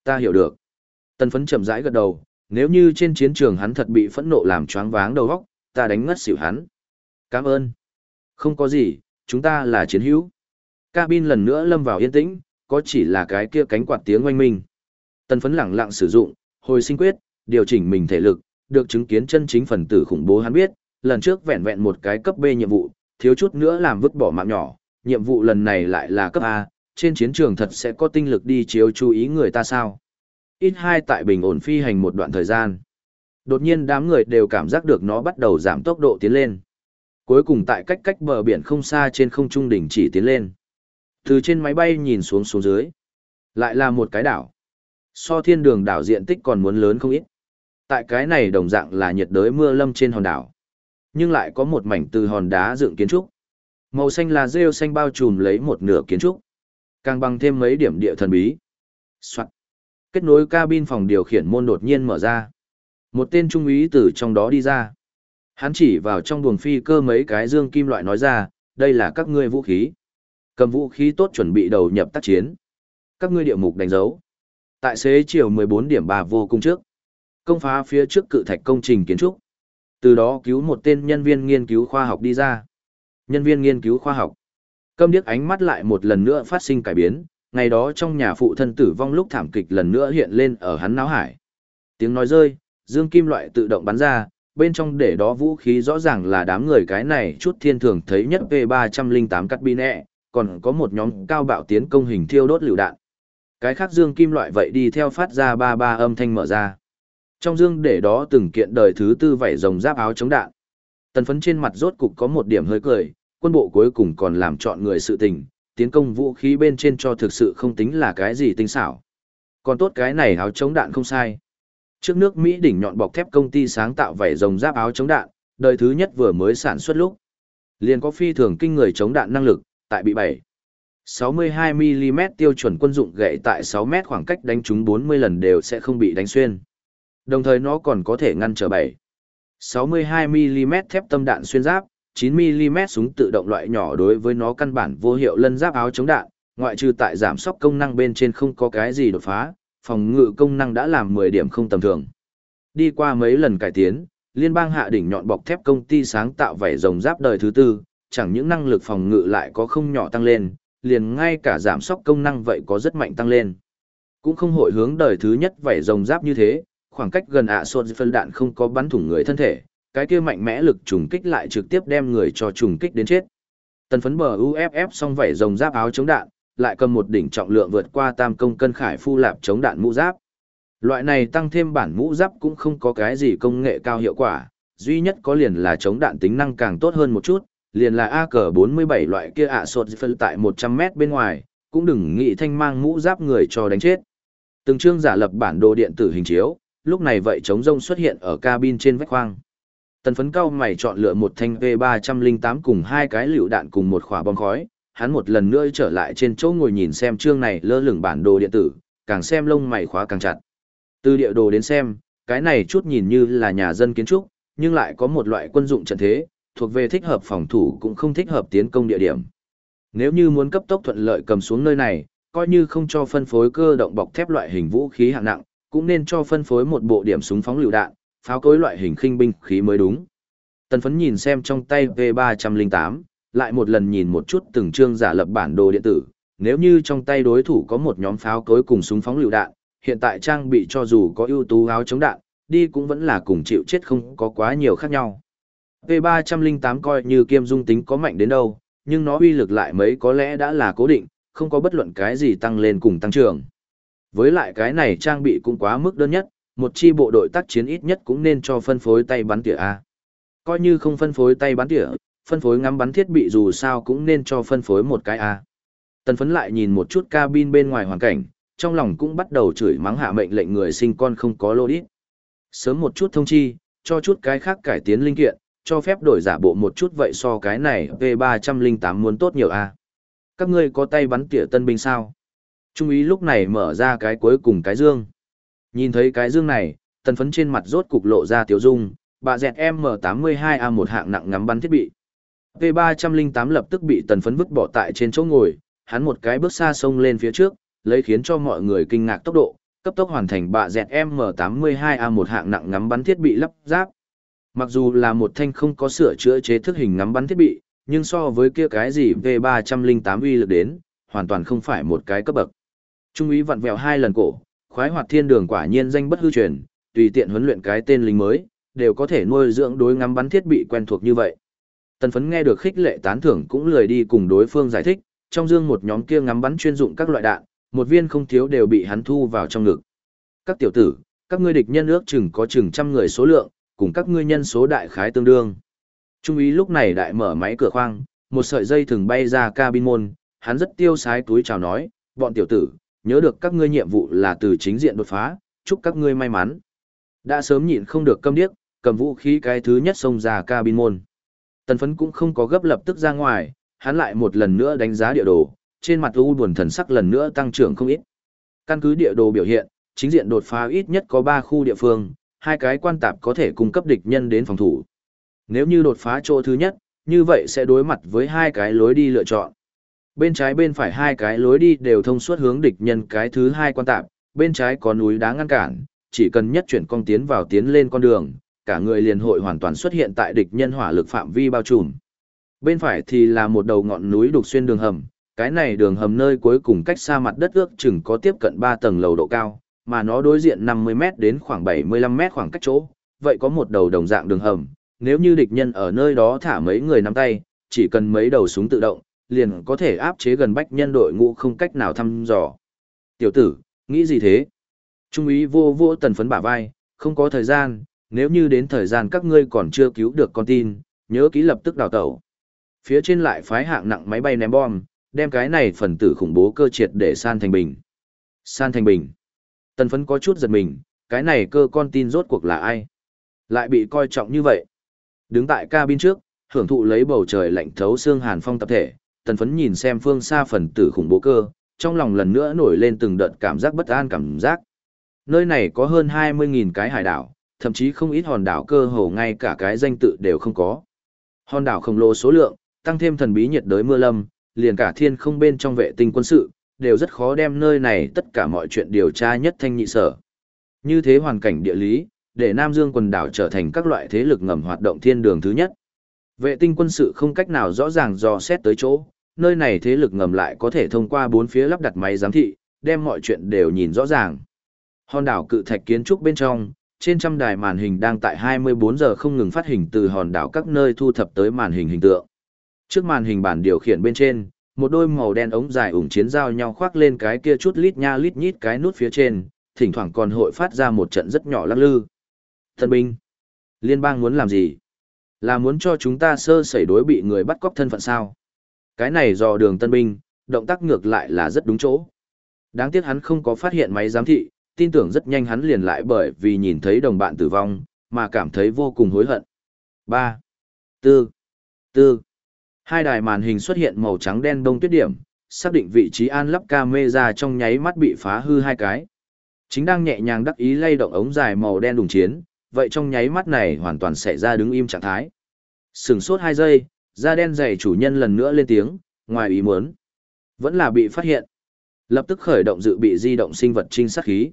Ta hiểu được. Tần phấn chậm rãi gật đầu, nếu như trên chiến trường hắn thật bị phẫn nộ làm choáng váng đầu óc, ta đánh ngất xỉu hắn. Cảm ơn. Không có gì, chúng ta là chiến hữu. Cabin lần nữa lâm vào yên tĩnh, có chỉ là cái kia cánh quạt tiếng oanh minh. Tần phấn lẳng lặng sử dụng, hồi sinh quyết, điều chỉnh mình thể lực, được chứng kiến chân chính phần tử khủng bố hắn biết, lần trước vẹn vẹn một cái cấp B nhiệm vụ, thiếu chút nữa làm vứt bỏ mạng nhỏ, nhiệm vụ lần này lại là cấp A, trên chiến trường thật sẽ có tinh lực đi chiếu chú ý người ta sao. Ít hai tại bình ổn phi hành một đoạn thời gian. Đột nhiên đám người đều cảm giác được nó bắt đầu giảm tốc độ tiến lên. Cuối cùng tại cách cách bờ biển không xa trên không trung đỉnh chỉ tiến lên. Từ trên máy bay nhìn xuống xuống dưới. Lại là một cái đảo. So thiên đường đảo diện tích còn muốn lớn không ít. Tại cái này đồng dạng là nhiệt đới mưa lâm trên hòn đảo. Nhưng lại có một mảnh từ hòn đá dựng kiến trúc. Màu xanh là rêu xanh bao trùm lấy một nửa kiến trúc. Càng bằng thêm mấy điểm địa thần bí. Soạn. Kết nối cabin phòng điều khiển môn đột nhiên mở ra. Một tên trung úy từ trong đó đi ra. Hắn chỉ vào trong buồng phi cơ mấy cái dương kim loại nói ra, đây là các ngươi vũ khí. Cầm vũ khí tốt chuẩn bị đầu nhập tác chiến. Các ngươi địa mục đánh dấu. Tại xế chiều 14 điểm 3 vô cùng trước. Công phá phía trước cự thạch công trình kiến trúc. Từ đó cứu một tên nhân viên nghiên cứu khoa học đi ra. Nhân viên nghiên cứu khoa học. Câm điếc ánh mắt lại một lần nữa phát sinh cải biến, ngày đó trong nhà phụ thân tử vong lúc thảm kịch lần nữa hiện lên ở hắn náo hải. Tiếng nói rơi, dương kim loại tự động bắn ra, bên trong để đó vũ khí rõ ràng là đám người cái này chút thiên thường thấy nhất P308 cắt bi nẹ, còn có một nhóm cao bạo tiến công hình thiêu đốt lựu đạn. Cái khác dương kim loại vậy đi theo phát ra ba ba âm thanh mở ra. Trong dương để đó từng kiện đời thứ tư vảy rồng giáp áo chống đạn. Tần phấn trên mặt rốt cục có một điểm hơi cười, quân bộ cuối cùng còn làm chọn người sự tình, tiến công vũ khí bên trên cho thực sự không tính là cái gì tinh xảo. Còn tốt cái này áo chống đạn không sai. Trước nước Mỹ đỉnh nhọn bọc thép công ty sáng tạo vảy rồng giáp áo chống đạn, đời thứ nhất vừa mới sản xuất lúc. Liền có phi thường kinh người chống đạn năng lực, tại bị 7. 62mm tiêu chuẩn quân dụng gậy tại 6 mét khoảng cách đánh trúng 40 lần đều sẽ không bị đánh xuyên. Đồng thời nó còn có thể ngăn trở 7. 62mm thép tâm đạn xuyên giáp, 9mm súng tự động loại nhỏ đối với nó căn bản vô hiệu lân giáp áo chống đạn, ngoại trừ tại giảm sóc công năng bên trên không có cái gì đột phá, phòng ngự công năng đã làm 10 điểm không tầm thường. Đi qua mấy lần cải tiến, liên bang hạ đỉnh nhọn bọc thép công ty sáng tạo vảy rồng giáp đời thứ tư, chẳng những năng lực phòng ngự lại có không nhỏ tăng lên, liền ngay cả giảm sóc công năng vậy có rất mạnh tăng lên. Cũng không hội hướng đời thứ nhất vảy rồng giáp như thế, khoảng cách gần ạ à sột phân đạn không có bắn thủng người thân thể, cái kia mạnh mẽ lực trùng kích lại trực tiếp đem người cho trùng kích đến chết. Tần phấn bờ UFF xong vảy rồng giáp áo chống đạn, lại cầm một đỉnh trọng lượng vượt qua tam công cân khải phu lạp chống đạn mũ giáp. Loại này tăng thêm bản mũ giáp cũng không có cái gì công nghệ cao hiệu quả, duy nhất có liền là chống đạn tính năng càng tốt hơn một chút, liền là AK-47 loại kia ạ à sột phân tại 100 mét bên ngoài, cũng đừng nghĩ thanh mang mũ giáp người cho đánh chết. Từng chương giả lập bản đồ điện tử hình chiếu, lúc này vậy chống rông xuất hiện ở cabin trên vách khoang. Tần phấn cao mày chọn lựa một thanh V308 cùng hai cái lựu đạn cùng một khỏa bom khói, hắn một lần nữa trở lại trên chỗ ngồi nhìn xem chương này lơ lửng bản đồ điện tử, càng xem lông mày khóa càng chặt. Từ địa đồ đến xem, cái này chút nhìn như là nhà dân kiến trúc, nhưng lại có một loại quân dụng trận thế, thuộc về thích hợp phòng thủ cũng không thích hợp tiến công địa điểm. Nếu như muốn cấp tốc thuận lợi cầm xuống nơi này, coi như không cho phân phối cơ động bọc thép loại hình vũ khí hạng nặng, cũng nên cho phân phối một bộ điểm súng phóng lựu đạn, pháo cối loại hình khinh binh khí mới đúng. Tần phấn nhìn xem trong tay V308, lại một lần nhìn một chút từng chương giả lập bản đồ điện tử, nếu như trong tay đối thủ có một nhóm pháo cối cùng súng phóng lựu đạn, hiện tại trang bị cho dù có ưu tú áo chống đạn, đi cũng vẫn là cùng chịu chết không có quá nhiều khác nhau. V308 coi như kiêm dung tính có mạnh đến đâu, nhưng nó uy lực lại mấy có lẽ đã là cố định, không có bất luận cái gì tăng lên cùng tăng trưởng. Với lại cái này trang bị cũng quá mức đơn nhất, một chi bộ đội tác chiến ít nhất cũng nên cho phân phối tay bắn tỉa A. Coi như không phân phối tay bắn tỉa, phân phối ngắm bắn thiết bị dù sao cũng nên cho phân phối một cái A. Tần phấn lại nhìn một chút cabin bên ngoài hoàn cảnh, trong lòng cũng bắt đầu chửi mắng hạ mệnh lệnh người sinh con không có lô đít. Sớm một chút thông chi, cho chút cái khác cải tiến linh kiện, cho phép đổi giả bộ một chút vậy so cái này V308 muốn tốt nhiều a. Các ngươi có tay bắn tỉa tân binh sao? Trung ý lúc này mở ra cái cuối cùng cái dương. Nhìn thấy cái dương này, tần phấn trên mặt rốt cục lộ ra tiểu dung, bà dẹt M82A một hạng nặng ngắm bắn thiết bị. V308 lập tức bị tần phấn vứt bỏ tại trên chỗ ngồi, hắn một cái bước xa sông lên phía trước, lấy khiến cho mọi người kinh ngạc tốc độ, cấp tốc hoàn thành bạ dẹt M82A1 hạng nặng ngắm bắn thiết bị lắp ráp. Mặc dù là một thanh không có sửa chữa chế thức hình ngắm bắn thiết bị, nhưng so với kia cái gì V308 uy lực đến, hoàn toàn không phải một cái cấp bậc. Trung úy vặn vẹo hai lần cổ, khoái hoạt thiên đường quả nhiên danh bất hư truyền, tùy tiện huấn luyện cái tên lính mới, đều có thể nuôi dưỡng đối ngắm bắn thiết bị quen thuộc như vậy. Tần phấn nghe được khích lệ tán thưởng cũng lười đi cùng đối phương giải thích, trong dương một nhóm kia ngắm bắn chuyên dụng các loại đạn, một viên không thiếu đều bị hắn thu vào trong ngực. Các tiểu tử, các ngươi địch nhân ước chừng có chừng trăm người số lượng, cùng các ngươi nhân số đại khái tương đương. Trung úy lúc này đại mở máy cửa khoang, một sợi dây thừng bay ra cabin môn, hắn rất tiêu sái túi chào nói, bọn tiểu tử, nhớ được các ngươi nhiệm vụ là từ chính diện đột phá, chúc các ngươi may mắn. Đã sớm nhịn không được câm điếc, cầm vũ khí cái thứ nhất xông ra cabin môn. Tần phấn cũng không có gấp lập tức ra ngoài, hắn lại một lần nữa đánh giá địa đồ, trên mặt u buồn thần sắc lần nữa tăng trưởng không ít. Căn cứ địa đồ biểu hiện, chính diện đột phá ít nhất có 3 khu địa phương, hai cái quan tạp có thể cung cấp địch nhân đến phòng thủ. Nếu như đột phá chỗ thứ nhất, như vậy sẽ đối mặt với hai cái lối đi lựa chọn. Bên trái bên phải hai cái lối đi đều thông suốt hướng địch nhân cái thứ hai quan tạp, bên trái có núi đá ngăn cản, chỉ cần nhất chuyển con tiến vào tiến lên con đường, cả người liền hội hoàn toàn xuất hiện tại địch nhân hỏa lực phạm vi bao trùm. Bên phải thì là một đầu ngọn núi đục xuyên đường hầm, cái này đường hầm nơi cuối cùng cách xa mặt đất ước chừng có tiếp cận 3 tầng lầu độ cao, mà nó đối diện 50 mét đến khoảng 75 mét khoảng cách chỗ, vậy có một đầu đồng dạng đường hầm, nếu như địch nhân ở nơi đó thả mấy người nắm tay, chỉ cần mấy đầu súng tự động, liền có thể áp chế gần bách nhân đội ngũ không cách nào thăm dò. Tiểu tử, nghĩ gì thế? Trung úy vô vô tần phấn bả vai, không có thời gian, nếu như đến thời gian các ngươi còn chưa cứu được con tin, nhớ ký lập tức đào tẩu. Phía trên lại phái hạng nặng máy bay ném bom, đem cái này phần tử khủng bố cơ triệt để san thành bình. San thành bình. Tần phấn có chút giật mình, cái này cơ con tin rốt cuộc là ai? Lại bị coi trọng như vậy. Đứng tại cabin trước, hưởng thụ lấy bầu trời lạnh thấu xương hàn phong tập thể, tần phấn nhìn xem phương xa phần tử khủng bố cơ, trong lòng lần nữa nổi lên từng đợt cảm giác bất an cảm giác. Nơi này có hơn 20.000 cái hải đảo, thậm chí không ít hòn đảo cơ hồ ngay cả cái danh tự đều không có. Hòn đảo khổng lồ số lượng, tăng thêm thần bí nhiệt đới mưa lâm, liền cả thiên không bên trong vệ tinh quân sự, đều rất khó đem nơi này tất cả mọi chuyện điều tra nhất thanh nhị sở. Như thế hoàn cảnh địa lý, để Nam Dương quần đảo trở thành các loại thế lực ngầm hoạt động thiên đường thứ nhất. Vệ tinh quân sự không cách nào rõ ràng dò xét tới chỗ, nơi này thế lực ngầm lại có thể thông qua bốn phía lắp đặt máy giám thị, đem mọi chuyện đều nhìn rõ ràng. Hòn đảo cự thạch kiến trúc bên trong, trên trăm đài màn hình đang tại 24 giờ không ngừng phát hình từ hòn đảo các nơi thu thập tới màn hình hình tượng. Trước màn hình bản điều khiển bên trên, một đôi màu đen ống dài ủng chiến giao nhau khoác lên cái kia chút lít nha lít nhít cái nút phía trên, thỉnh thoảng còn hội phát ra một trận rất nhỏ lắc lư. Thân binh, liên bang muốn làm gì? Là muốn cho chúng ta sơ sẩy đối bị người bắt cóc thân phận sao? Cái này do đường tân binh, động tác ngược lại là rất đúng chỗ. Đáng tiếc hắn không có phát hiện máy giám thị, tin tưởng rất nhanh hắn liền lại bởi vì nhìn thấy đồng bạn tử vong, mà cảm thấy vô cùng hối hận. 3. 4. 4. Hai đài màn hình xuất hiện màu trắng đen đông tuyết điểm, xác định vị trí an lắp camera trong nháy mắt bị phá hư hai cái. Chính đang nhẹ nhàng đắc ý lay động ống dài màu đen đùng chiến, vậy trong nháy mắt này hoàn toàn xảy ra đứng im trạng thái. Sừng sốt hai giây, da đen dày chủ nhân lần nữa lên tiếng, ngoài ý muốn. Vẫn là bị phát hiện. Lập tức khởi động dự bị di động sinh vật trinh sát khí.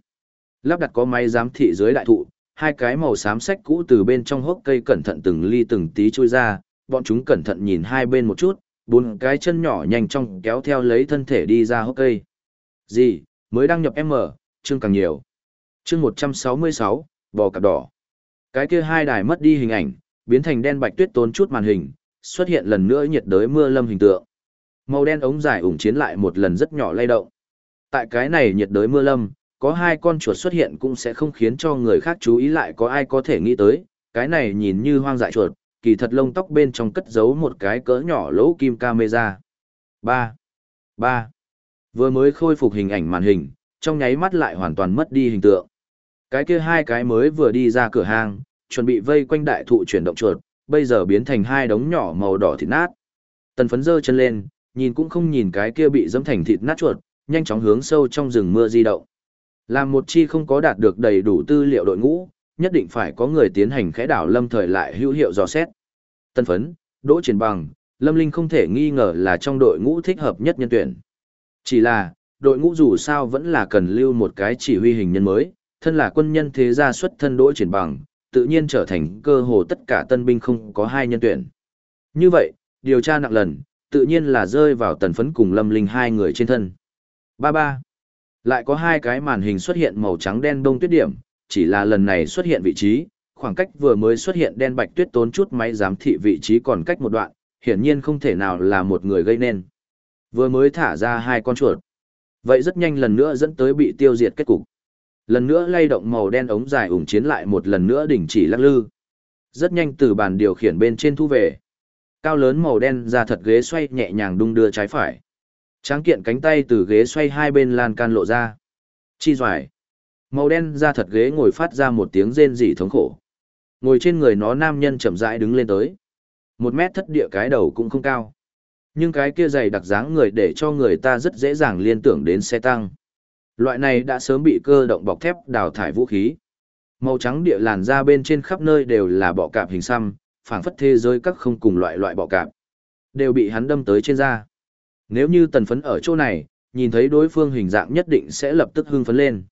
Lắp đặt có máy giám thị dưới đại thụ, hai cái màu xám sách cũ từ bên trong hốc cây cẩn thận từng ly từng tí chui ra, bọn chúng cẩn thận nhìn hai bên một chút, bốn cái chân nhỏ nhanh chóng kéo theo lấy thân thể đi ra hốc cây. Gì, mới đăng nhập M, chương càng nhiều. Chương 166, bò cạp đỏ. Cái kia hai đài mất đi hình ảnh, biến thành đen bạch tuyết tốn chút màn hình, xuất hiện lần nữa nhiệt đới mưa lâm hình tượng. Màu đen ống dài ủng chiến lại một lần rất nhỏ lay động. Tại cái này nhiệt đới mưa lâm, có hai con chuột xuất hiện cũng sẽ không khiến cho người khác chú ý lại có ai có thể nghĩ tới, cái này nhìn như hoang dại chuột, kỳ thật lông tóc bên trong cất giấu một cái cỡ nhỏ lỗ kim camera. 3. 3. Vừa mới khôi phục hình ảnh màn hình, trong nháy mắt lại hoàn toàn mất đi hình tượng. Cái kia hai cái mới vừa đi ra cửa hàng, chuẩn bị vây quanh đại thụ chuyển động chuột, bây giờ biến thành hai đống nhỏ màu đỏ thịt nát. Tần phấn dơ chân lên, nhìn cũng không nhìn cái kia bị dẫm thành thịt nát chuột, nhanh chóng hướng sâu trong rừng mưa di động. Làm một chi không có đạt được đầy đủ tư liệu đội ngũ, nhất định phải có người tiến hành khẽ đảo lâm thời lại hữu hiệu dò xét. Tân phấn, đỗ triển bằng, lâm linh không thể nghi ngờ là trong đội ngũ thích hợp nhất nhân tuyển. Chỉ là, đội ngũ dù sao vẫn là cần lưu một cái chỉ huy hình nhân mới, thân là quân nhân thế gia xuất thân đỗ triển bằng, tự nhiên trở thành cơ hồ tất cả tân binh không có hai nhân tuyển. Như vậy, điều tra nặng lần, tự nhiên là rơi vào tần phấn cùng lâm linh hai người trên thân. Ba ba. Lại có hai cái màn hình xuất hiện màu trắng đen đông tuyết điểm, chỉ là lần này xuất hiện vị trí, khoảng cách vừa mới xuất hiện đen bạch tuyết tốn chút máy giám thị vị trí còn cách một đoạn, hiển nhiên không thể nào là một người gây nên. Vừa mới thả ra hai con chuột. Vậy rất nhanh lần nữa dẫn tới bị tiêu diệt kết cục. Lần nữa lay động màu đen ống dài ủng chiến lại một lần nữa đình chỉ lắc lư. Rất nhanh từ bàn điều khiển bên trên thu về. Cao lớn màu đen ra thật ghế xoay nhẹ nhàng đung đưa trái phải. Tráng kiện cánh tay từ ghế xoay hai bên lan can lộ ra. Chi doài. Màu đen ra thật ghế ngồi phát ra một tiếng rên rỉ thống khổ. Ngồi trên người nó nam nhân chậm rãi đứng lên tới. Một mét thất địa cái đầu cũng không cao. Nhưng cái kia dày đặc dáng người để cho người ta rất dễ dàng liên tưởng đến xe tăng. Loại này đã sớm bị cơ động bọc thép đào thải vũ khí. Màu trắng địa làn ra bên trên khắp nơi đều là bọ cạp hình xăm, phảng phất thế giới các không cùng loại loại bọ cạp. Đều bị hắn đâm tới trên da. Nếu như tần phấn ở chỗ này, nhìn thấy đối phương hình dạng nhất định sẽ lập tức hưng phấn lên.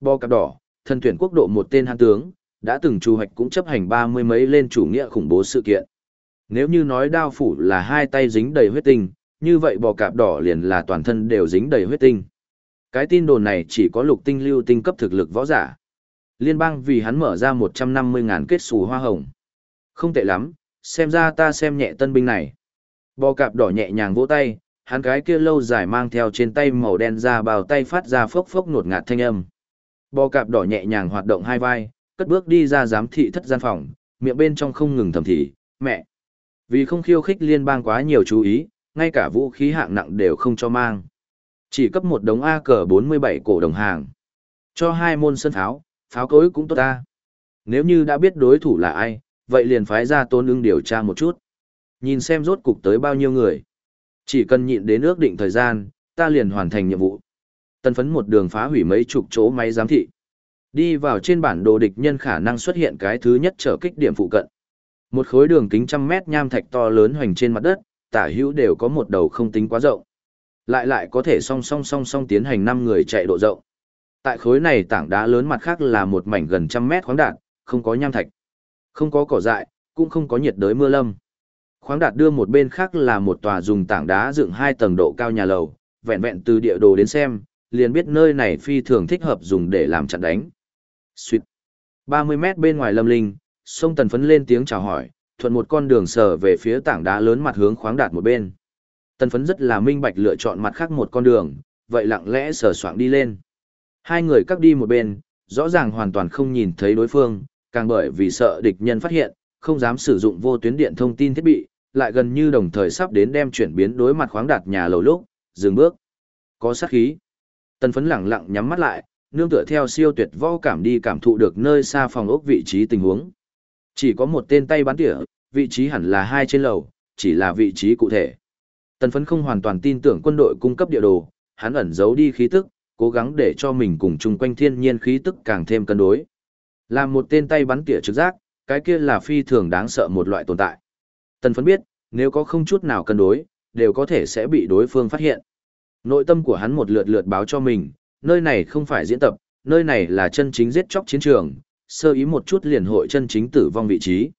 Bọ cạp đỏ, thân tuyển quốc độ một tên hán tướng, đã từng trù hoạch cũng chấp hành ba mươi mấy lên chủ nghĩa khủng bố sự kiện. Nếu như nói đao phủ là hai tay dính đầy huyết tinh, như vậy bò cạp đỏ liền là toàn thân đều dính đầy huyết tinh. Cái tin đồn này chỉ có lục tinh lưu tinh cấp thực lực võ giả. Liên bang vì hắn mở ra 150.000 kết xù hoa hồng. Không tệ lắm, xem ra ta xem nhẹ tân binh này. Bò cạp đỏ nhẹ nhàng vỗ tay, hắn cái kia lâu dài mang theo trên tay màu đen ra bào tay phát ra phốc phốc nột ngạt thanh âm. Bò cạp đỏ nhẹ nhàng hoạt động hai vai, cất bước đi ra giám thị thất gian phòng, miệng bên trong không ngừng thầm thì, mẹ. Vì không khiêu khích liên bang quá nhiều chú ý, ngay cả vũ khí hạng nặng đều không cho mang. Chỉ cấp một đống A cờ 47 cổ đồng hàng. Cho hai môn sân pháo, pháo cối cũng tốt ta. Nếu như đã biết đối thủ là ai, vậy liền phái ra tôn ưng điều tra một chút. Nhìn xem rốt cục tới bao nhiêu người. Chỉ cần nhịn đến ước định thời gian, ta liền hoàn thành nhiệm vụ. Tân phấn một đường phá hủy mấy chục chỗ máy giám thị. Đi vào trên bản đồ địch nhân khả năng xuất hiện cái thứ nhất trở kích điểm phụ cận. Một khối đường kính trăm mét nham thạch to lớn hoành trên mặt đất, tả hữu đều có một đầu không tính quá rộng. Lại lại có thể song song song song tiến hành năm người chạy độ rộng. Tại khối này tảng đá lớn mặt khác là một mảnh gần trăm mét khoáng đạt, không có nham thạch, không có cỏ dại, cũng không có nhiệt đới mưa lâm. Khoáng đạt đưa một bên khác là một tòa dùng tảng đá dựng hai tầng độ cao nhà lầu, vẹn vẹn từ địa đồ đến xem, liền biết nơi này phi thường thích hợp dùng để làm chặn đánh. Xuyệt. 30 mét bên ngoài lâm linh, sông tần phấn lên tiếng chào hỏi, thuận một con đường sờ về phía tảng đá lớn mặt hướng khoáng đạt một bên. Tần phấn rất là minh bạch lựa chọn mặt khác một con đường, vậy lặng lẽ sờ soạng đi lên. Hai người cắt đi một bên, rõ ràng hoàn toàn không nhìn thấy đối phương, càng bởi vì sợ địch nhân phát hiện, không dám sử dụng vô tuyến điện thông tin thiết bị, lại gần như đồng thời sắp đến đem chuyển biến đối mặt khoáng đạt nhà lầu lúc, dừng bước. Có sát khí. Tần phấn lặng lặng nhắm mắt lại, nương tựa theo siêu tuyệt võ cảm đi cảm thụ được nơi xa phòng ốc vị trí tình huống. Chỉ có một tên tay bắn tỉa, vị trí hẳn là hai trên lầu, chỉ là vị trí cụ thể. Tần phấn không hoàn toàn tin tưởng quân đội cung cấp địa đồ, hắn ẩn giấu đi khí tức, cố gắng để cho mình cùng chung quanh thiên nhiên khí tức càng thêm cân đối. Làm một tên tay bắn tỉa trực giác, cái kia là phi thường đáng sợ một loại tồn tại. Tần phấn biết, nếu có không chút nào cân đối, đều có thể sẽ bị đối phương phát hiện. Nội tâm của hắn một lượt lượt báo cho mình, nơi này không phải diễn tập, nơi này là chân chính giết chóc chiến trường, sơ ý một chút liền hội chân chính tử vong vị trí.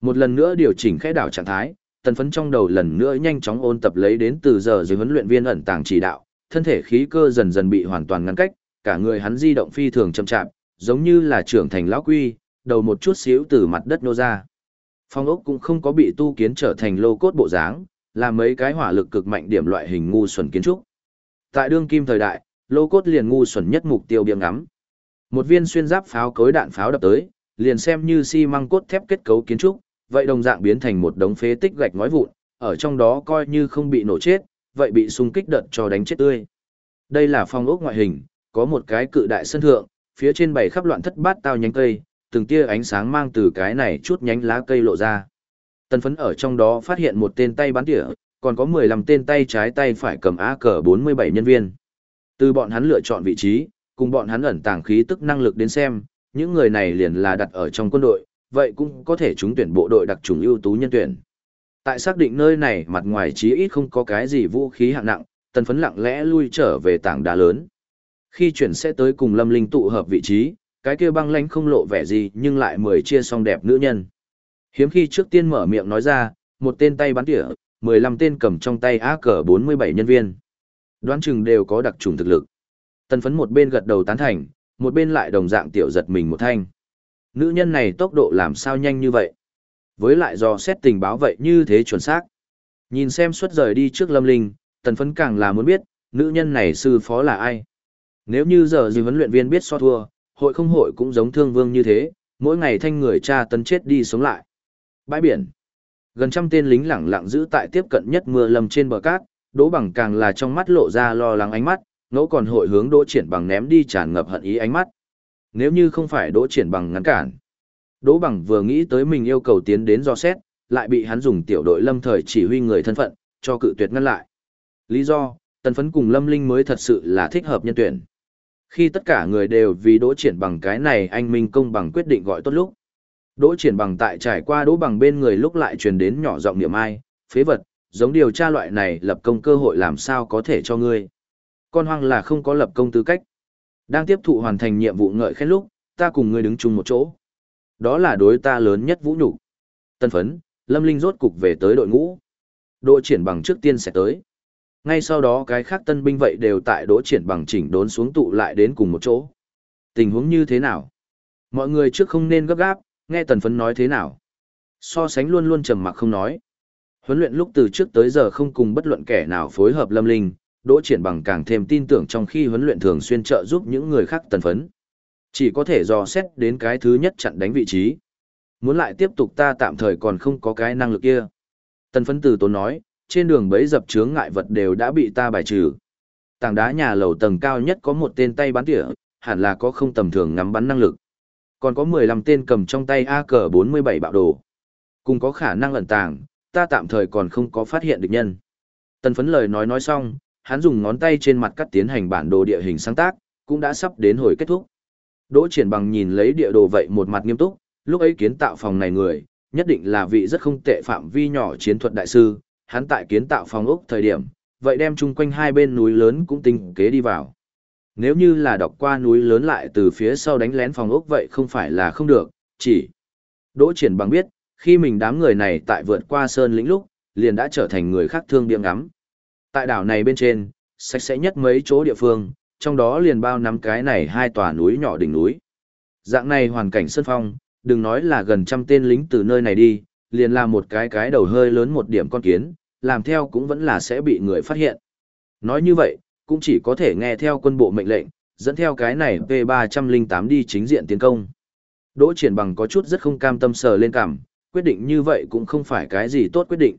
Một lần nữa điều chỉnh khẽ đảo trạng thái, tần phấn trong đầu lần nữa nhanh chóng ôn tập lấy đến từ giờ dưới huấn luyện viên ẩn tàng chỉ đạo, thân thể khí cơ dần dần bị hoàn toàn ngăn cách, cả người hắn di động phi thường chậm chạp, giống như là trưởng thành lão quy, đầu một chút xíu từ mặt đất nô ra. Phong ốc cũng không có bị tu kiến trở thành lô cốt bộ dáng, là mấy cái hỏa lực cực mạnh điểm loại hình ngu xuẩn kiến trúc. Tại đương kim thời đại, lô cốt liền ngu xuẩn nhất mục tiêu biếng ngắm. Một viên xuyên giáp pháo cối đạn pháo đập tới, liền xem như xi măng cốt thép kết cấu kiến trúc, vậy đồng dạng biến thành một đống phế tích gạch ngói vụn, ở trong đó coi như không bị nổ chết, vậy bị xung kích đợt cho đánh chết tươi. Đây là phong ốc ngoại hình, có một cái cự đại sân thượng, phía trên bày khắp loạn thất bát tao nhánh cây, từng tia ánh sáng mang từ cái này chút nhánh lá cây lộ ra. Tần phấn ở trong đó phát hiện một tên tay bắn tỉa, còn có 15 tên tay trái tay phải cầm á cờ 47 nhân viên. Từ bọn hắn lựa chọn vị trí, cùng bọn hắn ẩn tàng khí tức năng lực đến xem, những người này liền là đặt ở trong quân đội, vậy cũng có thể trúng tuyển bộ đội đặc trùng ưu tú nhân tuyển. Tại xác định nơi này mặt ngoài chí ít không có cái gì vũ khí hạng nặng, tần phấn lặng lẽ lui trở về tảng đá lớn. Khi chuyển sẽ tới cùng lâm linh tụ hợp vị trí, cái kia băng lánh không lộ vẻ gì nhưng lại mười chia song đẹp nữ nhân. Hiếm khi trước tiên mở miệng nói ra, một tên tay bắn tỉa, 15 tên cầm trong tay á cờ 47 nhân viên. Đoán chừng đều có đặc trùng thực lực. Tần phấn một bên gật đầu tán thành, một bên lại đồng dạng tiểu giật mình một thanh. Nữ nhân này tốc độ làm sao nhanh như vậy? Với lại dò xét tình báo vậy như thế chuẩn xác. Nhìn xem suốt rời đi trước lâm linh, tần phấn càng là muốn biết, nữ nhân này sư phó là ai? Nếu như giờ gì huấn luyện viên biết so thua, hội không hội cũng giống thương vương như thế, mỗi ngày thanh người cha tấn chết đi sống lại. Bãi biển. Gần trăm tên lính lẳng lặng giữ tại tiếp cận nhất mưa lầm trên bờ cát, đỗ bằng càng là trong mắt lộ ra lo lắng ánh mắt, ngẫu còn hội hướng đỗ triển bằng ném đi tràn ngập hận ý ánh mắt. Nếu như không phải đỗ triển bằng ngăn cản. Đỗ bằng vừa nghĩ tới mình yêu cầu tiến đến do xét, lại bị hắn dùng tiểu đội lâm thời chỉ huy người thân phận, cho cự tuyệt ngăn lại. Lý do, tần phấn cùng lâm linh mới thật sự là thích hợp nhân tuyển. Khi tất cả người đều vì đỗ triển bằng cái này anh Minh công bằng quyết định gọi tốt lúc. Đỗ triển bằng tại trải qua đỗ bằng bên người lúc lại truyền đến nhỏ giọng niệm ai, phế vật, giống điều tra loại này lập công cơ hội làm sao có thể cho ngươi. Con hoang là không có lập công tư cách. Đang tiếp thụ hoàn thành nhiệm vụ ngợi khen lúc, ta cùng ngươi đứng chung một chỗ. Đó là đối ta lớn nhất vũ nhục. Tân phấn, Lâm Linh rốt cục về tới đội ngũ. đội triển bằng trước tiên sẽ tới. Ngay sau đó cái khác tân binh vậy đều tại đỗ triển bằng chỉnh đốn xuống tụ lại đến cùng một chỗ. Tình huống như thế nào? Mọi người trước không nên gấp gáp, nghe tần phấn nói thế nào. So sánh luôn luôn trầm mặc không nói. Huấn luyện lúc từ trước tới giờ không cùng bất luận kẻ nào phối hợp lâm linh, đỗ triển bằng càng thêm tin tưởng trong khi huấn luyện thường xuyên trợ giúp những người khác tần phấn. Chỉ có thể dò xét đến cái thứ nhất chặn đánh vị trí. Muốn lại tiếp tục ta tạm thời còn không có cái năng lực kia. Tần phấn từ tốn nói, trên đường bấy dập chướng ngại vật đều đã bị ta bài trừ. Tảng đá nhà lầu tầng cao nhất có một tên tay bắn tỉa, hẳn là có không tầm thường ngắm bắn năng lực. Còn có 15 tên cầm trong tay AK-47 bạo đồ. Cùng có khả năng ẩn tàng, ta tạm thời còn không có phát hiện được nhân. Tần phấn lời nói nói xong, hắn dùng ngón tay trên mặt cắt tiến hành bản đồ địa hình sáng tác, cũng đã sắp đến hồi kết thúc. Đỗ triển bằng nhìn lấy địa đồ vậy một mặt nghiêm túc, lúc ấy kiến tạo phòng này người, nhất định là vị rất không tệ phạm vi nhỏ chiến thuật đại sư, hắn tại kiến tạo phòng ốc thời điểm, vậy đem chung quanh hai bên núi lớn cũng tinh kế đi vào. Nếu như là đọc qua núi lớn lại từ phía sau đánh lén phòng ốc vậy không phải là không được, chỉ Đỗ triển bằng biết, khi mình đám người này tại vượt qua sơn lĩnh lúc, liền đã trở thành người khác thương điểm ngắm. Tại đảo này bên trên, sạch sẽ nhất mấy chỗ địa phương, trong đó liền bao nắm cái này hai tòa núi nhỏ đỉnh núi. Dạng này hoàn cảnh sơn phong, đừng nói là gần trăm tên lính từ nơi này đi, liền là một cái cái đầu hơi lớn một điểm con kiến, làm theo cũng vẫn là sẽ bị người phát hiện. Nói như vậy, cũng chỉ có thể nghe theo quân bộ mệnh lệnh, dẫn theo cái này P308 đi chính diện tiến công. Đỗ triển bằng có chút rất không cam tâm sờ lên cảm, quyết định như vậy cũng không phải cái gì tốt quyết định.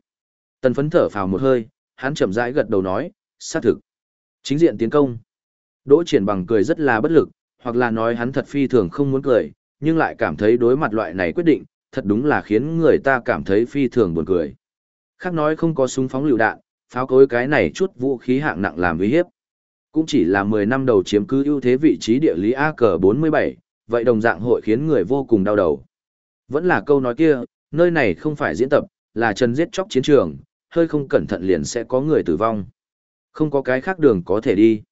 Tần phấn thở phào một hơi, hắn chậm rãi gật đầu nói, xác thực. Chính diện tiến công. Đỗ triển bằng cười rất là bất lực, hoặc là nói hắn thật phi thường không muốn cười, nhưng lại cảm thấy đối mặt loại này quyết định, thật đúng là khiến người ta cảm thấy phi thường buồn cười. Khác nói không có súng phóng lựu đạn, pháo cối cái này chút vũ khí hạng nặng làm uy hiếp. Cũng chỉ là 10 năm đầu chiếm cứ ưu thế vị trí địa lý AK-47, vậy đồng dạng hội khiến người vô cùng đau đầu. Vẫn là câu nói kia, nơi này không phải diễn tập, là chân giết chóc chiến trường, hơi không cẩn thận liền sẽ có người tử vong. Không có cái khác đường có thể đi.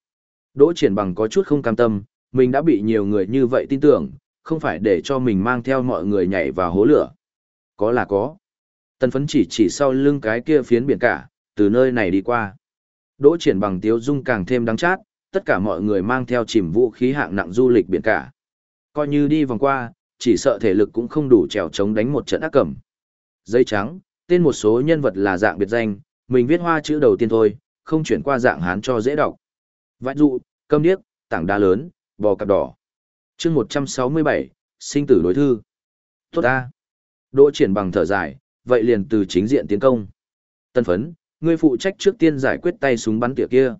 Đỗ triển bằng có chút không cam tâm, mình đã bị nhiều người như vậy tin tưởng, không phải để cho mình mang theo mọi người nhảy vào hố lửa. Có là có. Tần phấn chỉ chỉ sau lưng cái kia phiến biển cả, từ nơi này đi qua. Đỗ triển bằng tiếu dung càng thêm đắng chát, tất cả mọi người mang theo chìm vũ khí hạng nặng du lịch biển cả. Coi như đi vòng qua, chỉ sợ thể lực cũng không đủ trèo chống đánh một trận ác cẩm. dây trắng, tên một số nhân vật là dạng biệt danh, mình viết hoa chữ đầu tiên thôi, không chuyển qua dạng hán cho dễ đọc. Vãi dụ, câm điếc, tảng đá lớn, bò cặp đỏ. chương 167, sinh tử đối thư. Tốt ta. Đỗ triển bằng thở dài, vậy liền từ chính diện tiến công. Tân phấn, ngươi phụ trách trước tiên giải quyết tay súng bắn tỉa kia.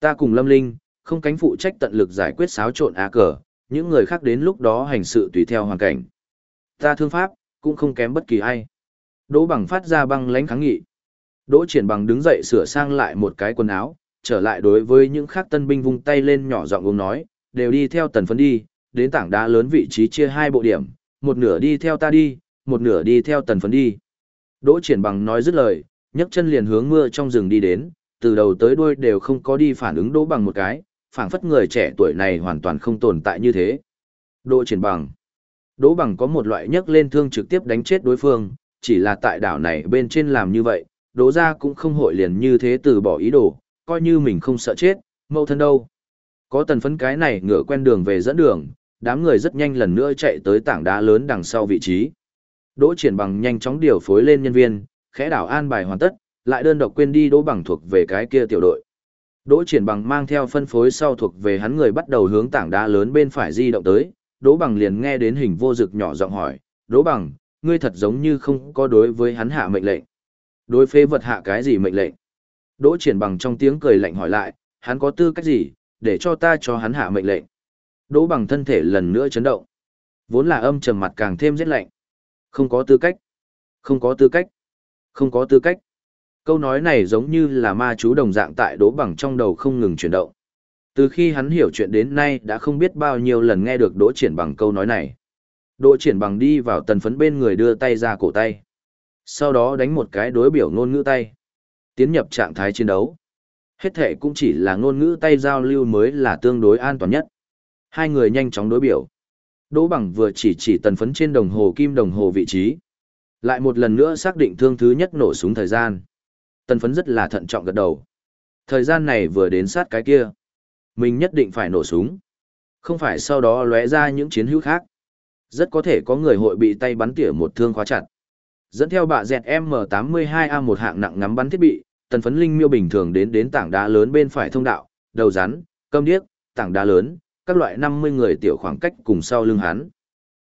Ta cùng Lâm Linh, không cánh phụ trách tận lực giải quyết xáo trộn á cờ, những người khác đến lúc đó hành sự tùy theo hoàn cảnh. Ta thương pháp, cũng không kém bất kỳ ai. Đỗ bằng phát ra băng lãnh kháng nghị. Đỗ triển bằng đứng dậy sửa sang lại một cái quần áo, trở lại đối với những khác tân binh vung tay lên nhỏ giọng uống nói, đều đi theo tần phấn đi, đến tảng đá lớn vị trí chia hai bộ điểm, một nửa đi theo ta đi, một nửa đi theo tần phấn đi. Đỗ triển bằng nói dứt lời, nhấc chân liền hướng mưa trong rừng đi đến, từ đầu tới đuôi đều không có đi phản ứng đỗ bằng một cái, phảng phất người trẻ tuổi này hoàn toàn không tồn tại như thế. Đỗ triển bằng. Đỗ bằng có một loại nhấc lên thương trực tiếp đánh chết đối phương, chỉ là tại đảo này bên trên làm như vậy, đỗ ra cũng không hội liền như thế từ bỏ ý đồ, coi như mình không sợ chết, mâu thân đâu. Có tần phấn cái này ngựa quen đường về dẫn đường, đám người rất nhanh lần nữa chạy tới tảng đá lớn đằng sau vị trí. Đỗ triển bằng nhanh chóng điều phối lên nhân viên, khẽ đảo an bài hoàn tất, lại đơn độc quên đi đỗ bằng thuộc về cái kia tiểu đội. Đỗ triển bằng mang theo phân phối sau thuộc về hắn người bắt đầu hướng tảng đá lớn bên phải di động tới, đỗ bằng liền nghe đến hình vô dực nhỏ giọng hỏi, đỗ bằng, ngươi thật giống như không có đối với hắn hạ mệnh lệnh. Đối phế vật hạ cái gì mệnh lệnh? Đỗ triển bằng trong tiếng cười lạnh hỏi lại, hắn có tư cách gì, để cho ta cho hắn hạ mệnh lệnh. Đỗ bằng thân thể lần nữa chấn động. Vốn là âm trầm mặt càng thêm rét lạnh. Không có tư cách. Không có tư cách. Không có tư cách. Câu nói này giống như là ma chú đồng dạng tại đỗ bằng trong đầu không ngừng chuyển động. Từ khi hắn hiểu chuyện đến nay đã không biết bao nhiêu lần nghe được đỗ triển bằng câu nói này. Đỗ triển bằng đi vào tần phấn bên người đưa tay ra cổ tay. Sau đó đánh một cái đối biểu ngôn ngữ tay. Tiến nhập trạng thái chiến đấu. Hết thể cũng chỉ là ngôn ngữ tay giao lưu mới là tương đối an toàn nhất. Hai người nhanh chóng đối biểu. Đỗ bằng vừa chỉ chỉ tần phấn trên đồng hồ kim đồng hồ vị trí. Lại một lần nữa xác định thương thứ nhất nổ súng thời gian. Tần phấn rất là thận trọng gật đầu. Thời gian này vừa đến sát cái kia. Mình nhất định phải nổ súng. Không phải sau đó lóe ra những chiến hữu khác. Rất có thể có người hội bị tay bắn tỉa một thương khóa chặt. Dẫn theo bạ dẹt M82A một hạng nặng ngắm bắn thiết bị, tần phấn linh miêu bình thường đến đến tảng đá lớn bên phải thông đạo, đầu rắn, cơm điếc, tảng đá lớn, các loại 50 người tiểu khoảng cách cùng sau lưng hắn.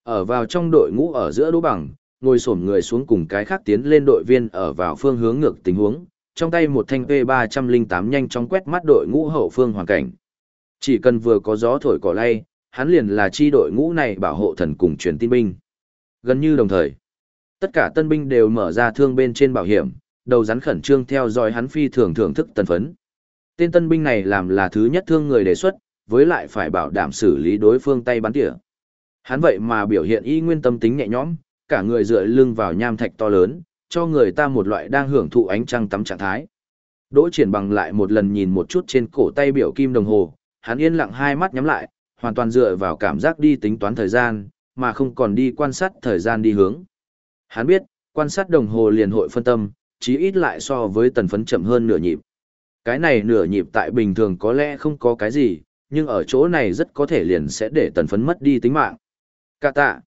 Ở vào trong đội ngũ ở giữa đỗ bằng, ngồi xổm người xuống cùng cái khác tiến lên đội viên ở vào phương hướng ngược tình huống, trong tay một thanh P308 nhanh chóng quét mắt đội ngũ hậu phương hoàn cảnh. Chỉ cần vừa có gió thổi cỏ lay, hắn liền là chi đội ngũ này bảo hộ thần cùng truyền tin binh. Gần như đồng thời, tất cả tân binh đều mở ra thương bên trên bảo hiểm, đầu rắn khẩn trương theo dõi hắn phi thường thưởng thức tân phấn. Tên tân binh này làm là thứ nhất thương người đề xuất, với lại phải bảo đảm xử lý đối phương tay bắn tỉa. Hắn vậy mà biểu hiện y nguyên tâm tính nhẹ nhõm, cả người dựa lưng vào nham thạch to lớn, cho người ta một loại đang hưởng thụ ánh trăng tắm trạng thái. Đỗ triển bằng lại một lần nhìn một chút trên cổ tay biểu kim đồng hồ, hắn yên lặng hai mắt nhắm lại, hoàn toàn dựa vào cảm giác đi tính toán thời gian, mà không còn đi quan sát thời gian đi hướng. Hắn biết, quan sát đồng hồ liền hội phân tâm, chí ít lại so với tần phấn chậm hơn nửa nhịp. Cái này nửa nhịp tại bình thường có lẽ không có cái gì, nhưng ở chỗ này rất có thể liền sẽ để tần phấn mất đi tính mạng. Cả tạ.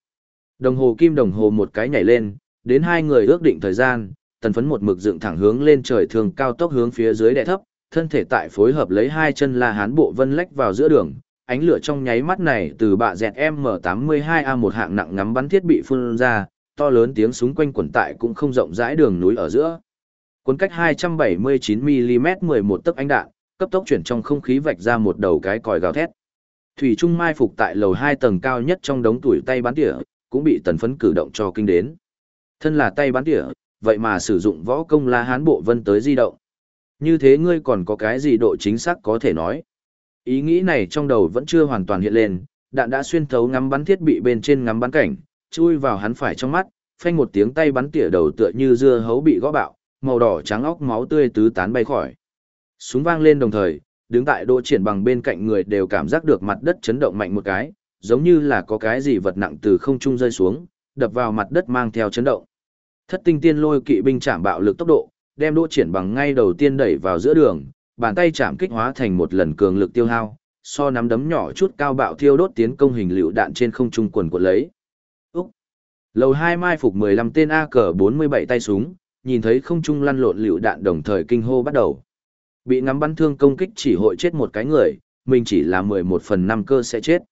Đồng hồ kim đồng hồ một cái nhảy lên, đến hai người ước định thời gian, tần phấn một mực dựng thẳng hướng lên trời thường cao tốc hướng phía dưới đè thấp, thân thể tại phối hợp lấy hai chân la hán bộ vân lách vào giữa đường, ánh lửa trong nháy mắt này từ bạ dẹt M82A một hạng nặng ngắm bắn thiết bị phun ra, to lớn tiếng súng quanh quẩn tại cũng không rộng rãi đường núi ở giữa. Cuốn cách 279mm 11 tấc ánh đạn, cấp tốc chuyển trong không khí vạch ra một đầu cái còi gào thét. Thủy Trung mai phục tại lầu 2 tầng cao nhất trong đống tuổi tay bắn tỉa, cũng bị tần phấn cử động cho kinh đến. Thân là tay bắn tỉa, vậy mà sử dụng võ công la hán bộ vân tới di động. Như thế ngươi còn có cái gì độ chính xác có thể nói. Ý nghĩ này trong đầu vẫn chưa hoàn toàn hiện lên, đạn đã xuyên thấu ngắm bắn thiết bị bên trên ngắm bắn cảnh, chui vào hắn phải trong mắt, phanh một tiếng tay bắn tỉa đầu tựa như dưa hấu bị gõ bạo, màu đỏ trắng óc máu tươi tứ tán bay khỏi. Súng vang lên đồng thời, đứng tại đỗ triển bằng bên cạnh người đều cảm giác được mặt đất chấn động mạnh một cái, giống như là có cái gì vật nặng từ không trung rơi xuống, đập vào mặt đất mang theo chấn động. Thất tinh tiên lôi kỵ binh chạm bạo lực tốc độ, đem đỗ triển bằng ngay đầu tiên đẩy vào giữa đường, bàn tay chạm kích hóa thành một lần cường lực tiêu hao, so nắm đấm nhỏ chút cao bạo thiêu đốt tiến công hình lựu đạn trên không trung quần của lấy. Úc! Lầu hai mai phục 15 tên a cờ bốn mươi bảy tay súng, nhìn thấy không trung lăn lộn lựu đạn đồng thời kinh hô bắt đầu. Bị ngắm bắn thương công kích chỉ hội chết một cái người, mình chỉ là 11 phần năm cơ sẽ chết.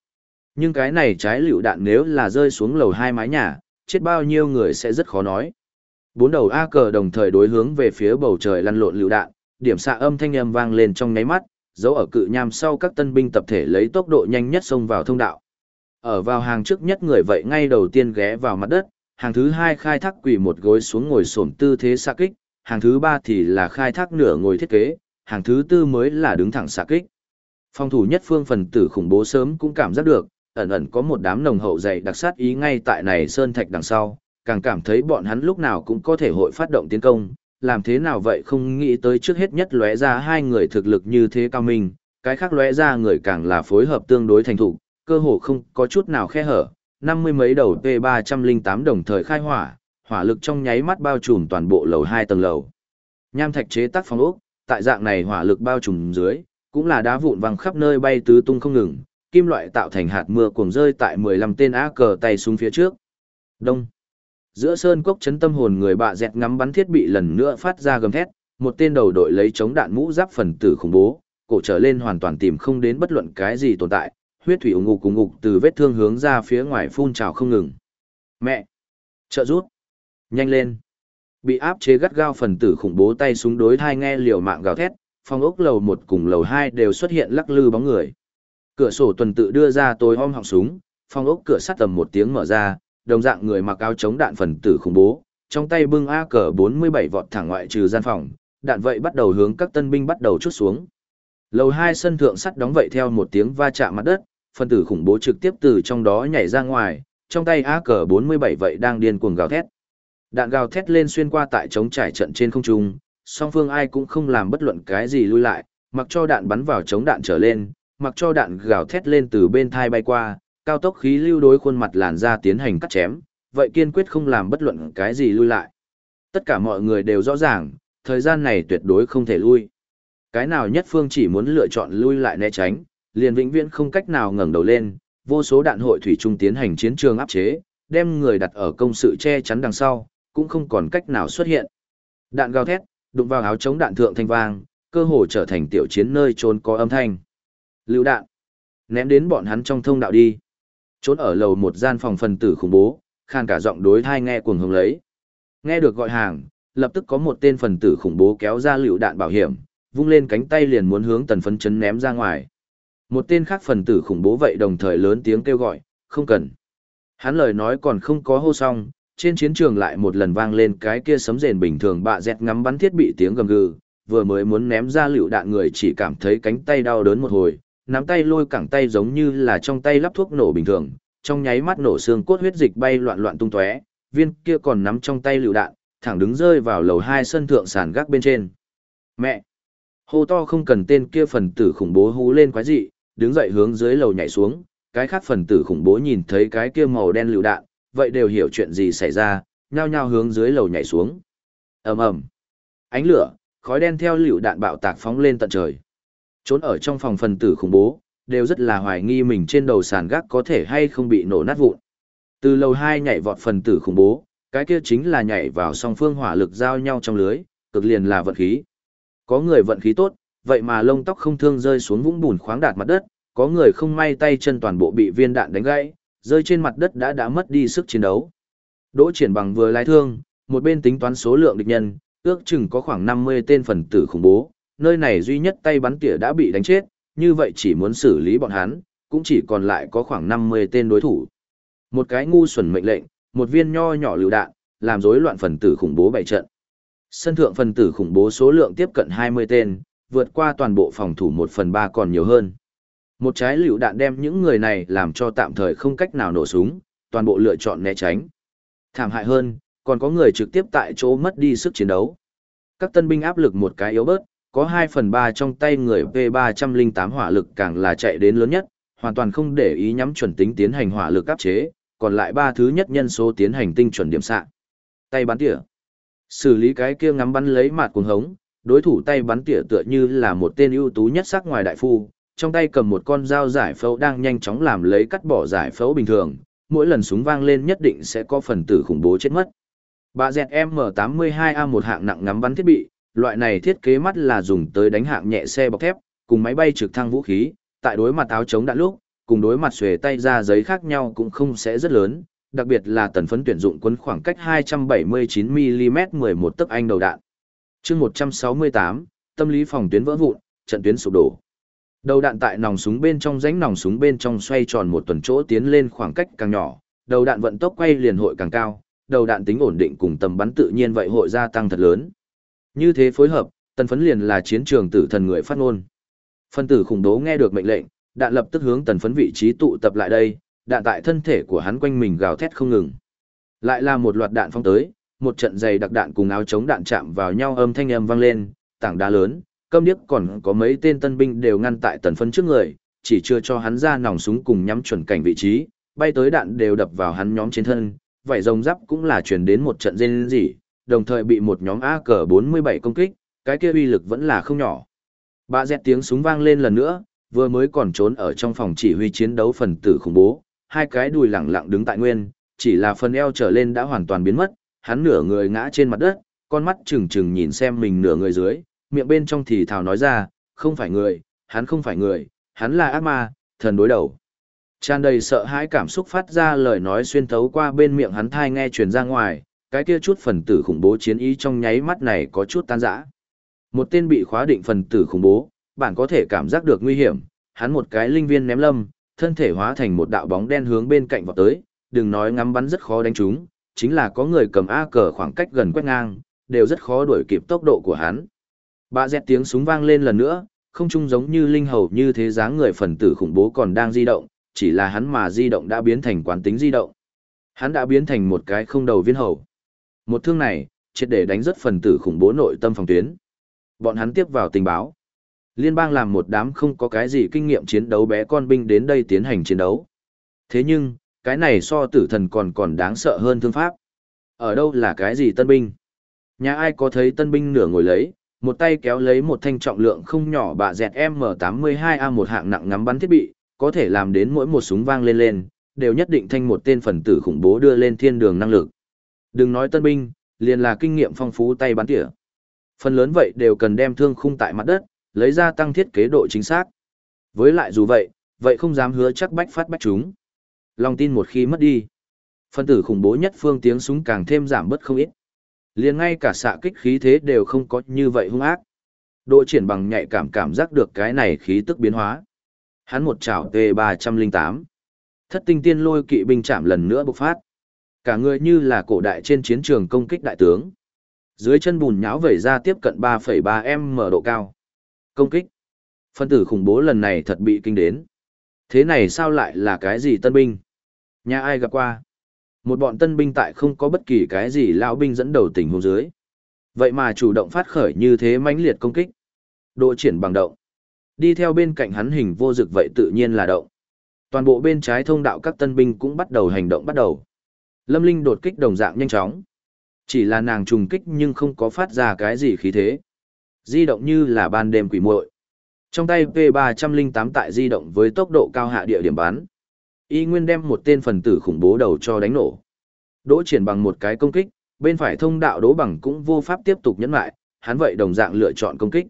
Nhưng cái này trái lựu đạn nếu là rơi xuống lầu hai mái nhà, chết bao nhiêu người sẽ rất khó nói. Bốn đầu A cờ đồng thời đối hướng về phía bầu trời lăn lộn lựu đạn, điểm xạ âm thanh âm vang lên trong nháy mắt, dấu ở cự nham sau các tân binh tập thể lấy tốc độ nhanh nhất xông vào thông đạo. Ở vào hàng trước nhất người vậy ngay đầu tiên ghé vào mặt đất, hàng thứ hai khai thác quỳ một gối xuống ngồi xổm tư thế xạ kích, hàng thứ ba thì là khai thác nửa ngồi thiết kế, hàng thứ tư mới là đứng thẳng xạ kích. Phòng thủ nhất phương phần tử khủng bố sớm cũng cảm giác được, ẩn ẩn có một đám nồng hậu dày đặc sát ý ngay tại này sơn thạch đằng sau, càng cảm thấy bọn hắn lúc nào cũng có thể hội phát động tiến công, làm thế nào vậy không nghĩ tới trước hết nhất lóe ra hai người thực lực như thế cao minh, cái khác lóe ra người càng là phối hợp tương đối thành thục, cơ hồ không có chút nào khe hở, năm mươi mấy đầu P308 đồng thời khai hỏa, hỏa lực trong nháy mắt bao trùm toàn bộ lầu hai tầng lầu. Nham thạch chế tác phòng ốc, tại dạng này hỏa lực bao trùm dưới, cũng là đá vụn văng khắp nơi bay tứ tung không ngừng, kim loại tạo thành hạt mưa cuồng rơi tại 15 tên á cờ tay xuống phía trước. Đông. Giữa sơn cốc chấn tâm hồn người bạ dẹt ngắm bắn thiết bị lần nữa phát ra gầm thét, một tên đầu đội lấy chống đạn mũ giáp phần tử khủng bố, cổ trở lên hoàn toàn tìm không đến bất luận cái gì tồn tại, huyết thủy ủng ngục cùng ngục từ vết thương hướng ra phía ngoài phun trào không ngừng. Mẹ! Trợ rút! Nhanh lên! Bị áp chế gắt gao phần tử khủng bố tay súng đối thai nghe liều mạng gào thét, phòng ốc lầu một cùng lầu hai đều xuất hiện lắc lư bóng người. Cửa sổ tuần tự đưa ra tối om họng súng, phòng ốc cửa sắt tầm một tiếng mở ra, đồng dạng người mặc áo chống đạn phần tử khủng bố, trong tay bưng A cờ 47 vọt thẳng ngoại trừ gian phòng, đạn vậy bắt đầu hướng các tân binh bắt đầu chút xuống. Lầu hai sân thượng sắt đóng vậy theo một tiếng va chạm mặt đất, phần tử khủng bố trực tiếp từ trong đó nhảy ra ngoài, trong tay A cờ 47 vậy đang điên cuồng gào thét. Đạn gào thét lên xuyên qua tại chống trải trận trên không trung, song phương ai cũng không làm bất luận cái gì lui lại, mặc cho đạn bắn vào chống đạn trở lên, mặc cho đạn gào thét lên từ bên thai bay qua, cao tốc khí lưu đối khuôn mặt làn ra tiến hành cắt chém, vậy kiên quyết không làm bất luận cái gì lui lại. Tất cả mọi người đều rõ ràng, thời gian này tuyệt đối không thể lui. Cái nào nhất phương chỉ muốn lựa chọn lui lại né tránh, liền vĩnh viễn không cách nào ngẩng đầu lên, vô số đạn hội thủy trung tiến hành chiến trường áp chế, đem người đặt ở công sự che chắn đằng sau, cũng không còn cách nào xuất hiện. Đạn gào thét, đụng vào áo chống đạn thượng thanh vang, cơ hồ trở thành tiểu chiến nơi trốn có âm thanh. Lưu đạn, ném đến bọn hắn trong thông đạo đi. Trốn ở lầu một gian phòng phần tử khủng bố, khan cả giọng đối thai nghe cuồng hồng lấy. Nghe được gọi hàng, lập tức có một tên phần tử khủng bố kéo ra lựu đạn bảo hiểm, vung lên cánh tay liền muốn hướng tần phấn chấn ném ra ngoài. Một tên khác phần tử khủng bố vậy đồng thời lớn tiếng kêu gọi, không cần. Hắn lời nói còn không có hô xong, trên chiến trường lại một lần vang lên cái kia sấm rền bình thường bạ dẹt ngắm bắn thiết bị tiếng gầm gừ, vừa mới muốn ném ra lựu đạn người chỉ cảm thấy cánh tay đau đớn một hồi, nắm tay lôi cẳng tay giống như là trong tay lắp thuốc nổ bình thường, trong nháy mắt nổ xương cốt huyết dịch bay loạn loạn tung tóe, viên kia còn nắm trong tay lựu đạn, thẳng đứng rơi vào lầu hai sân thượng sàn gác bên trên. Mẹ! Hô to không cần tên kia phần tử khủng bố hú lên quái dị, đứng dậy hướng dưới lầu nhảy xuống, cái khác phần tử khủng bố nhìn thấy cái kia màu đen lựu đạn, vậy đều hiểu chuyện gì xảy ra, nhao nhao hướng dưới lầu nhảy xuống. ầm ầm, ánh lửa, khói đen theo lựu đạn bạo tạc phóng lên tận trời. Trốn ở trong phòng phần tử khủng bố, đều rất là hoài nghi mình trên đầu sàn gác có thể hay không bị nổ nát vụn. Từ lầu 2 nhảy vọt phần tử khủng bố, cái kia chính là nhảy vào song phương hỏa lực giao nhau trong lưới, cực liền là vận khí. Có người vận khí tốt, vậy mà lông tóc không thương rơi xuống vũng bùn khoáng đạt mặt đất, có người không may tay chân toàn bộ bị viên đạn đánh gãy, rơi trên mặt đất đã đã mất đi sức chiến đấu. Đỗ triển bằng vừa lái thương, một bên tính toán số lượng địch nhân, ước chừng có khoảng 50 tên phần tử khủng bố, nơi này duy nhất tay bắn tỉa đã bị đánh chết, như vậy chỉ muốn xử lý bọn hắn, cũng chỉ còn lại có khoảng 50 tên đối thủ. Một cái ngu xuẩn mệnh lệnh, một viên nho nhỏ lựu đạn, làm rối loạn phần tử khủng bố bày trận. Sân thượng phần tử khủng bố số lượng tiếp cận 20 tên, vượt qua toàn bộ phòng thủ 1 phần 3 còn nhiều hơn. Một trái lựu đạn đem những người này làm cho tạm thời không cách nào nổ súng, toàn bộ lựa chọn né tránh. Thảm hại hơn, còn có người trực tiếp tại chỗ mất đi sức chiến đấu. Các tân binh áp lực một cái yếu bớt, có 2 phần 3 trong tay người P308 hỏa lực càng là chạy đến lớn nhất, hoàn toàn không để ý nhắm chuẩn tính tiến hành hỏa lực áp chế, còn lại ba thứ nhất nhân số tiến hành tinh chuẩn điểm xạ. Tay bắn tỉa. Xử lý cái kia ngắm bắn lấy mạt cuồng hống, đối thủ tay bắn tỉa tựa như là một tên ưu tú nhất sắc ngoài đại phu, trong tay cầm một con dao giải phẫu đang nhanh chóng làm lấy cắt bỏ giải phẫu bình thường, mỗi lần súng vang lên nhất định sẽ có phần tử khủng bố chết mất. Bà dẹt M82A một hạng nặng ngắm bắn thiết bị, loại này thiết kế mắt là dùng tới đánh hạng nhẹ xe bọc thép, cùng máy bay trực thăng vũ khí, tại đối mặt áo chống đạn lúc, cùng đối mặt xuề tay ra giấy khác nhau cũng không sẽ rất lớn, đặc biệt là tần phấn tuyển dụng quân khoảng cách 279mm 11 tấc anh đầu đạn. chương 168, tâm lý phòng tuyến vỡ vụn, trận tuyến sụp đổ. Đầu đạn tại nòng súng bên trong rãnh nòng súng bên trong xoay tròn một tuần chỗ tiến lên khoảng cách càng nhỏ, đầu đạn vận tốc quay liền hội càng cao, đầu đạn tính ổn định cùng tầm bắn tự nhiên vậy hội gia tăng thật lớn. Như thế phối hợp, tần phấn liền là chiến trường tử thần người phát ngôn. Phân tử khủng bố nghe được mệnh lệnh, đạn lập tức hướng tần phấn vị trí tụ tập lại đây, đạn tại thân thể của hắn quanh mình gào thét không ngừng. Lại là một loạt đạn phong tới, một trận dày đặc đạn cùng áo chống đạn chạm vào nhau âm thanh âm vang lên, tảng đá lớn, câm điếc còn có mấy tên tân binh đều ngăn tại tần phấn trước người, chỉ chưa cho hắn ra nòng súng cùng nhắm chuẩn cảnh vị trí, bay tới đạn đều đập vào hắn nhóm trên thân, vảy rồng giáp cũng là truyền đến một trận rên rỉ, đồng thời bị một nhóm AK-47 công kích, cái kia uy lực vẫn là không nhỏ. Bà dẹt tiếng súng vang lên lần nữa, vừa mới còn trốn ở trong phòng chỉ huy chiến đấu phần tử khủng bố, hai cái đùi lẳng lặng đứng tại nguyên, chỉ là phần eo trở lên đã hoàn toàn biến mất, hắn nửa người ngã trên mặt đất, con mắt trừng trừng nhìn xem mình nửa người dưới, miệng bên trong thì thào nói ra, không phải người, hắn không phải người, hắn là ác ma, thần đối đầu. Tràn đầy sợ hãi cảm xúc phát ra lời nói xuyên thấu qua bên miệng hắn thai nghe truyền ra ngoài, cái kia chút phần tử khủng bố chiến ý trong nháy mắt này có chút tan rã. Một tên bị khóa định phần tử khủng bố, bạn có thể cảm giác được nguy hiểm, hắn một cái linh viên ném lâm, thân thể hóa thành một đạo bóng đen hướng bên cạnh vọt tới, đừng nói ngắm bắn rất khó đánh trúng, chính là có người cầm A cờ khoảng cách gần quét ngang, đều rất khó đuổi kịp tốc độ của hắn. Bạ dẹt tiếng súng vang lên lần nữa, không chung giống như linh hầu như thế dáng người phần tử khủng bố còn đang di động, chỉ là hắn mà di động đã biến thành quán tính di động. Hắn đã biến thành một cái không đầu viên hầu. Một thương này, triệt để đánh rất phần tử khủng bố nội tâm phòng tuyến. Bọn hắn tiếp vào tình báo. Liên bang làm một đám không có cái gì kinh nghiệm chiến đấu bé con binh đến đây tiến hành chiến đấu. Thế nhưng, cái này so tử thần còn còn đáng sợ hơn thương pháp. Ở đâu là cái gì tân binh? Nhà ai có thấy tân binh nửa ngồi lấy, một tay kéo lấy một thanh trọng lượng không nhỏ bạ dẹt M82A một hạng nặng ngắm bắn thiết bị, có thể làm đến mỗi một súng vang lên lên, đều nhất định thanh một tên phần tử khủng bố đưa lên thiên đường năng lực. Đừng nói tân binh, liền là kinh nghiệm phong phú tay bắn tỉa. Phần lớn vậy đều cần đem thương khung tại mặt đất, lấy ra tăng thiết kế độ chính xác. Với lại dù vậy, vậy không dám hứa chắc bách phát bách chúng. Lòng tin một khi mất đi, phân tử khủng bố nhất phương tiếng súng càng thêm giảm bớt không ít. liền ngay cả xạ kích khí thế đều không có như vậy hung ác. Độ triển bằng nhạy cảm cảm giác được cái này khí tức biến hóa. Hắn một chảo T308. Thất tinh tiên lôi kỵ binh chạm lần nữa bộc phát. Cả người như là cổ đại trên chiến trường công kích đại tướng. Dưới chân bùn nháo vẩy ra tiếp cận 3,3m độ cao. Công kích. Phân tử khủng bố lần này thật bị kinh đến. Thế này sao lại là cái gì tân binh? Nhà ai gặp qua? Một bọn tân binh tại không có bất kỳ cái gì lão binh dẫn đầu tình huống dưới. Vậy mà chủ động phát khởi như thế mãnh liệt công kích. Độ triển bằng động. Đi theo bên cạnh hắn hình vô dực vậy tự nhiên là động. Toàn bộ bên trái thông đạo các tân binh cũng bắt đầu hành động bắt đầu. Lâm Linh đột kích đồng dạng nhanh chóng. Chỉ là nàng trùng kích nhưng không có phát ra cái gì khí thế. Di động như là ban đêm quỷ muội. Trong tay P308 tại di động với tốc độ cao hạ địa điểm bắn. Y Nguyên đem một tên phần tử khủng bố đầu cho đánh nổ. Đỗ triển bằng một cái công kích, bên phải thông đạo đỗ bằng cũng vô pháp tiếp tục nhẫn lại, hắn vậy đồng dạng lựa chọn công kích.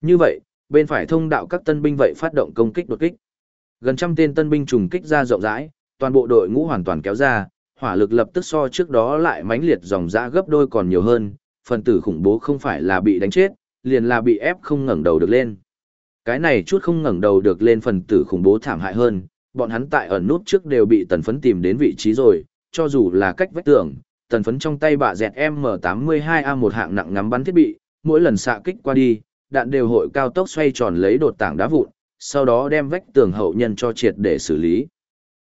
Như vậy, bên phải thông đạo các tân binh vậy phát động công kích đột kích. Gần trăm tên tân binh trùng kích ra rộng rãi, toàn bộ đội ngũ hoàn toàn kéo ra, hỏa lực lập tức so trước đó lại mãnh liệt dòng dã gấp đôi còn nhiều hơn, phần tử khủng bố không phải là bị đánh chết, liền là bị ép không ngẩng đầu được lên. Cái này chút không ngẩng đầu được lên phần tử khủng bố thảm hại hơn, bọn hắn tại ẩn nút trước đều bị tần phấn tìm đến vị trí rồi, cho dù là cách vách tường, tần phấn trong tay bạ dẹt M82A một hạng nặng ngắm bắn thiết bị, mỗi lần xạ kích qua đi, đạn đều hội cao tốc xoay tròn lấy đột tảng đá vụn, sau đó đem vách tường hậu nhân cho triệt để xử lý.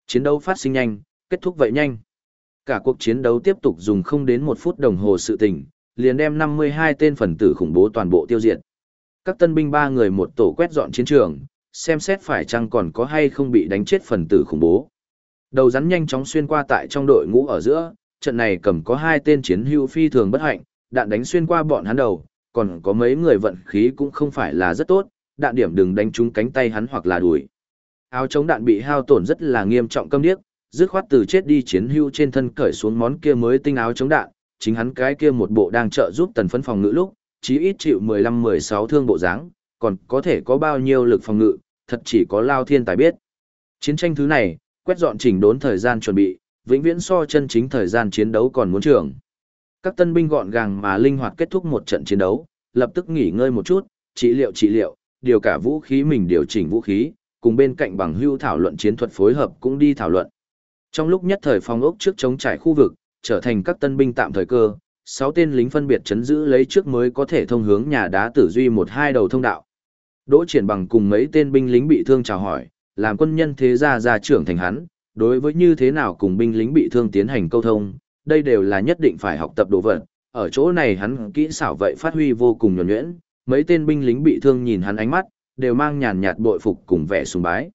Chiến đấu phát sinh nhanh, kết thúc vậy nhanh. Cả cuộc chiến đấu tiếp tục dùng không đến một phút đồng hồ sự tình, liền đem 52 tên phần tử khủng bố toàn bộ tiêu diệt. Các tân binh ba người một tổ quét dọn chiến trường, xem xét phải chăng còn có hay không bị đánh chết phần tử khủng bố. Đầu rắn nhanh chóng xuyên qua tại trong đội ngũ ở giữa, trận này cầm có hai tên chiến hữu phi thường bất hạnh, đạn đánh xuyên qua bọn hắn đầu, còn có mấy người vận khí cũng không phải là rất tốt, đạn điểm đừng đánh trúng cánh tay hắn hoặc là đuổi. Áo chống đạn bị hao tổn rất là nghiêm trọng câm điếc, dứt khoát từ chết đi chiến hưu trên thân cởi xuống món kia mới tinh áo chống đạn, chính hắn cái kia một bộ đang trợ giúp tần phấn phòng ngự lúc, chí ít chịu 15-16 thương bộ dáng, còn có thể có bao nhiêu lực phòng ngự, thật chỉ có lao thiên tài biết. Chiến tranh thứ này, quét dọn chỉnh đốn thời gian chuẩn bị, vĩnh viễn so chân chính thời gian chiến đấu còn muốn trường. Các tân binh gọn gàng mà linh hoạt kết thúc một trận chiến đấu, lập tức nghỉ ngơi một chút, trị liệu trị liệu, điều cả vũ khí mình điều chỉnh vũ khí, cùng bên cạnh bằng hưu thảo luận chiến thuật phối hợp cũng đi thảo luận. Trong lúc nhất thời phong ốc trước chống trải khu vực, trở thành các tân binh tạm thời cơ, sáu tên lính phân biệt chấn giữ lấy trước mới có thể thông hướng nhà đá tử duy một hai đầu thông đạo. Đỗ triển bằng cùng mấy tên binh lính bị thương chào hỏi, làm quân nhân thế gia gia trưởng thành hắn, đối với như thế nào cùng binh lính bị thương tiến hành câu thông, đây đều là nhất định phải học tập đồ vật. Ở chỗ này hắn kỹ xảo vậy phát huy vô cùng nhuần nhuyễn, mấy tên binh lính bị thương nhìn hắn ánh mắt, đều mang nhàn nhạt bội phục cùng vẻ sùng bái.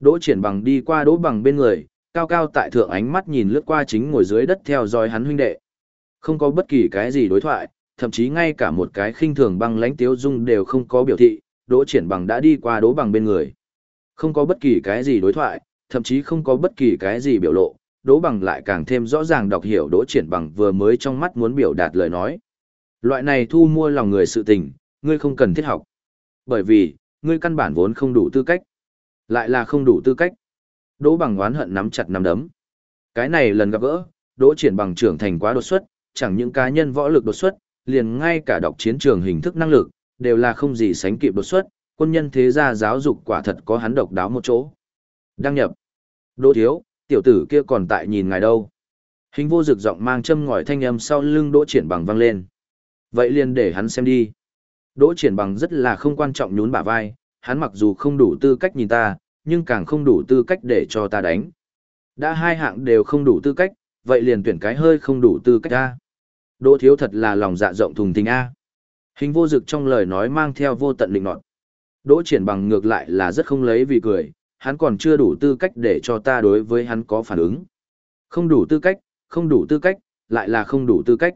Đỗ triển bằng đi qua đỗ bằng bên người, cao cao tại thượng ánh mắt nhìn lướt qua chính ngồi dưới đất theo dõi hắn huynh đệ. Không có bất kỳ cái gì đối thoại, thậm chí ngay cả một cái khinh thường băng lãnh tiếu dung đều không có biểu thị, đỗ triển bằng đã đi qua đỗ bằng bên người. Không có bất kỳ cái gì đối thoại, thậm chí không có bất kỳ cái gì biểu lộ, đỗ bằng lại càng thêm rõ ràng đọc hiểu đỗ triển bằng vừa mới trong mắt muốn biểu đạt lời nói. Loại này thu mua lòng người sự tình, ngươi không cần thiết học. Bởi vì, ngươi căn bản vốn không đủ tư cách. Lại là không đủ tư cách. Đỗ bằng oán hận nắm chặt nắm đấm. Cái này lần gặp gỡ, đỗ triển bằng trưởng thành quá đột xuất, chẳng những cá nhân võ lực đột xuất, liền ngay cả đọc chiến trường hình thức năng lực, đều là không gì sánh kịp đột xuất, quân nhân thế gia giáo dục quả thật có hắn độc đáo một chỗ. Đăng nhập. Đỗ thiếu, tiểu tử kia còn tại nhìn ngài đâu. Hình vô rực giọng mang châm ngòi thanh âm sau lưng đỗ triển bằng vang lên. Vậy liền để hắn xem đi. Đỗ triển bằng rất là không quan trọng nhún bả vai, hắn mặc dù không đủ tư cách nhìn ta, nhưng càng không đủ tư cách để cho ta đánh. Đã hai hạng đều không đủ tư cách, vậy liền tuyển cái hơi không đủ tư cách A. Đỗ thiếu thật là lòng dạ rộng thùng tình A. Hình vô dực trong lời nói mang theo vô tận định nọt. Đỗ triển bằng ngược lại là rất không lấy vì cười, hắn còn chưa đủ tư cách để cho ta đối với hắn có phản ứng. Không đủ tư cách, không đủ tư cách, lại là không đủ tư cách.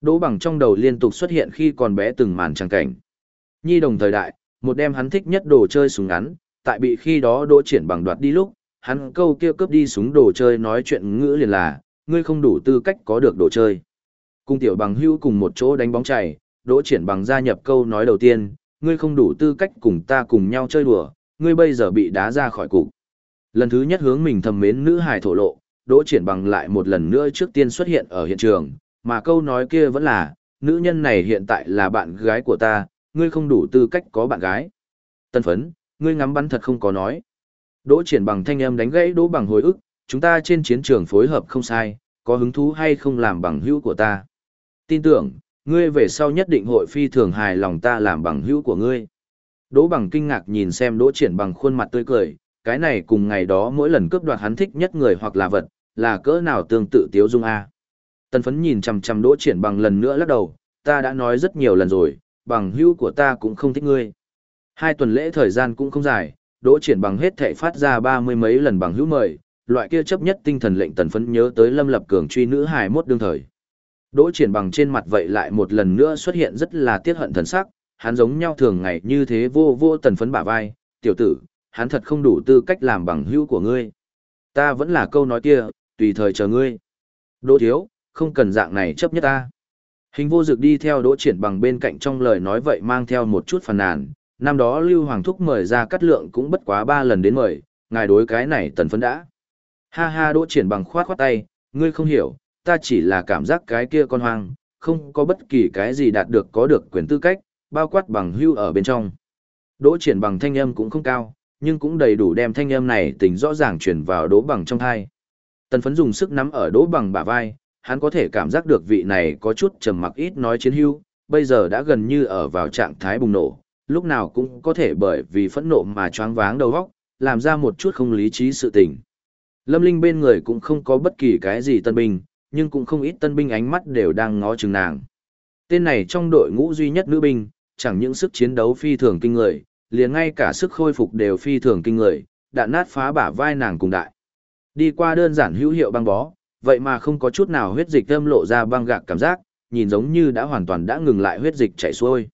Đỗ bằng trong đầu liên tục xuất hiện khi còn bé từng màn trang cảnh. Nhi đồng thời đại, một đêm hắn thích nhất đồ chơi súng ngắn, tại bị khi đó đỗ triển bằng đoạt đi lúc, hắn câu kia cướp đi súng đồ chơi nói chuyện ngữ liền là, ngươi không đủ tư cách có được đồ chơi. Cung tiểu bằng hưu cùng một chỗ đánh bóng chảy, đỗ triển bằng gia nhập câu nói đầu tiên, ngươi không đủ tư cách cùng ta cùng nhau chơi đùa, ngươi bây giờ bị đá ra khỏi cục. Lần thứ nhất hướng mình thầm mến nữ hài thổ lộ, đỗ triển bằng lại một lần nữa trước tiên xuất hiện ở hiện trường, mà câu nói kia vẫn là, nữ nhân này hiện tại là bạn gái của ta, ngươi không đủ tư cách có bạn gái. Tân phấn, ngươi ngắm bắn thật không có nói. Đỗ triển bằng thanh âm đánh gãy đỗ bằng hồi ức, chúng ta trên chiến trường phối hợp không sai, có hứng thú hay không làm bằng hữu của ta. Tin tưởng, ngươi về sau nhất định hội phi thường hài lòng ta làm bằng hữu của ngươi. Đỗ bằng kinh ngạc nhìn xem đỗ triển bằng khuôn mặt tươi cười, cái này cùng ngày đó mỗi lần cướp đoạt hắn thích nhất người hoặc là vật, là cỡ nào tương tự tiếu dung A. Tần phấn nhìn chằm chằm đỗ triển bằng lần nữa lắc đầu, ta đã nói rất nhiều lần rồi, bằng hữu của ta cũng không thích ngươi. Hai tuần lễ thời gian cũng không dài, đỗ triển bằng hết thể phát ra ba mươi mấy lần bằng hữu mời, loại kia chấp nhất tinh thần lệnh tần phấn nhớ tới lâm lập cường truy nữ hài mốt đương thời. Đỗ triển bằng trên mặt vậy lại một lần nữa xuất hiện rất là tiếc hận thần sắc, hắn giống nhau thường ngày như thế vô vô tần phấn bả vai, tiểu tử, hắn thật không đủ tư cách làm bằng hữu của ngươi. Ta vẫn là câu nói kia, tùy thời chờ ngươi. Đỗ thiếu, không cần dạng này chấp nhất ta. Hình vô dực đi theo đỗ triển bằng bên cạnh trong lời nói vậy mang theo một chút phàn nàn, năm đó Lưu Hoàng Thúc mời ra cắt lượng cũng bất quá ba lần đến mời, ngài đối cái này tần phấn đã. Ha ha đỗ triển bằng khoát khoát tay, ngươi không hiểu, ta chỉ là cảm giác cái kia con hoang, không có bất kỳ cái gì đạt được có được quyền tư cách, bao quát bằng hưu ở bên trong. Đỗ triển bằng thanh âm cũng không cao, nhưng cũng đầy đủ đem thanh âm này tính rõ ràng truyền vào đỗ bằng trong thai. Tần phấn dùng sức nắm ở đỗ bằng bả vai, hắn có thể cảm giác được vị này có chút trầm mặc ít nói chiến hưu, bây giờ đã gần như ở vào trạng thái bùng nổ, lúc nào cũng có thể bởi vì phẫn nộ mà choáng váng đầu óc, làm ra một chút không lý trí sự tình. Lâm Linh bên người cũng không có bất kỳ cái gì tân binh, nhưng cũng không ít tân binh ánh mắt đều đang ngó chừng nàng. Tên này trong đội ngũ duy nhất nữ binh, chẳng những sức chiến đấu phi thường kinh người, liền ngay cả sức khôi phục đều phi thường kinh người, đạn nát phá bả vai nàng cùng đại. Đi qua đơn giản hữu hiệu băng bó, vậy mà không có chút nào huyết dịch âm lộ ra băng gạc cảm giác, nhìn giống như đã hoàn toàn đã ngừng lại huyết dịch chảy xuôi.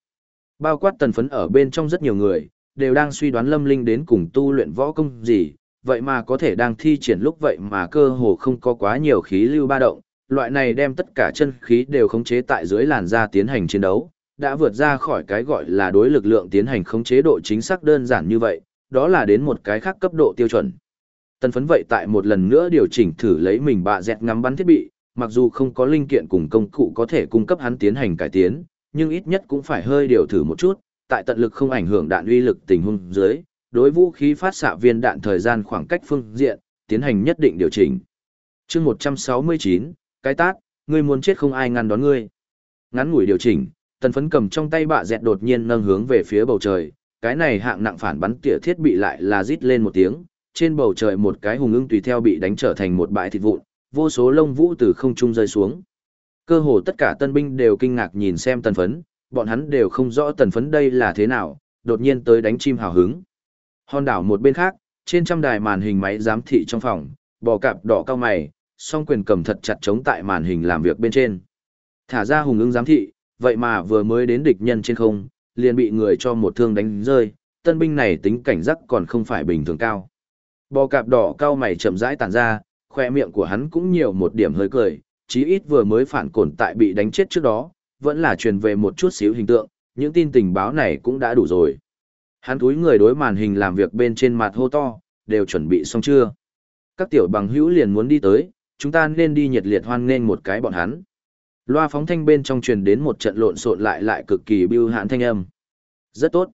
Bao quát tần phấn ở bên trong rất nhiều người, đều đang suy đoán lâm linh đến cùng tu luyện võ công gì, vậy mà có thể đang thi triển lúc vậy mà cơ hồ không có quá nhiều khí lưu ba động, loại này đem tất cả chân khí đều khống chế tại dưới làn da tiến hành chiến đấu, đã vượt ra khỏi cái gọi là đối lực lượng tiến hành khống chế độ chính xác đơn giản như vậy, đó là đến một cái khác cấp độ tiêu chuẩn. Tần phấn vậy tại một lần nữa điều chỉnh thử lấy mình bạ dẹt ngắm bắn thiết bị, mặc dù không có linh kiện cùng công cụ có thể cung cấp hắn tiến hành cải tiến, nhưng ít nhất cũng phải hơi điều thử một chút, tại tận lực không ảnh hưởng đạn uy lực tình huống dưới, đối vũ khí phát xạ viên đạn thời gian khoảng cách phương diện, tiến hành nhất định điều chỉnh. chương 169, cái tát, ngươi muốn chết không ai ngăn đón ngươi. Ngắn ngủi điều chỉnh, tần phấn cầm trong tay bạ dẹt đột nhiên nâng hướng về phía bầu trời, cái này hạng nặng phản bắn tỉa thiết bị lại là rít lên một tiếng, trên bầu trời một cái hùng ưng tùy theo bị đánh trở thành một bãi thịt vụn, vô số lông vũ từ không trung rơi xuống. Cơ hồ tất cả tân binh đều kinh ngạc nhìn xem tần phấn, bọn hắn đều không rõ tần phấn đây là thế nào, đột nhiên tới đánh chim hào hứng. Hòn đảo một bên khác, trên trăm đài màn hình máy giám thị trong phòng, bò cạp đỏ cao mày, song quyền cầm thật chặt chống tại màn hình làm việc bên trên. Thả ra hùng ứng giám thị, vậy mà vừa mới đến địch nhân trên không, liền bị người cho một thương đánh rơi, tân binh này tính cảnh giác còn không phải bình thường cao. Bò cạp đỏ cao mày chậm rãi tản ra, khoe miệng của hắn cũng nhiều một điểm hơi cười, chí ít vừa mới phản cổn tại bị đánh chết trước đó, vẫn là truyền về một chút xíu hình tượng, những tin tình báo này cũng đã đủ rồi. Hắn túi người đối màn hình làm việc bên trên mặt hô to, đều chuẩn bị xong chưa? Các tiểu bằng hữu liền muốn đi tới, chúng ta nên đi nhiệt liệt hoan nghênh một cái bọn hắn. Loa phóng thanh bên trong truyền đến một trận lộn xộn lại lại cực kỳ bưu hãn thanh âm. Rất tốt.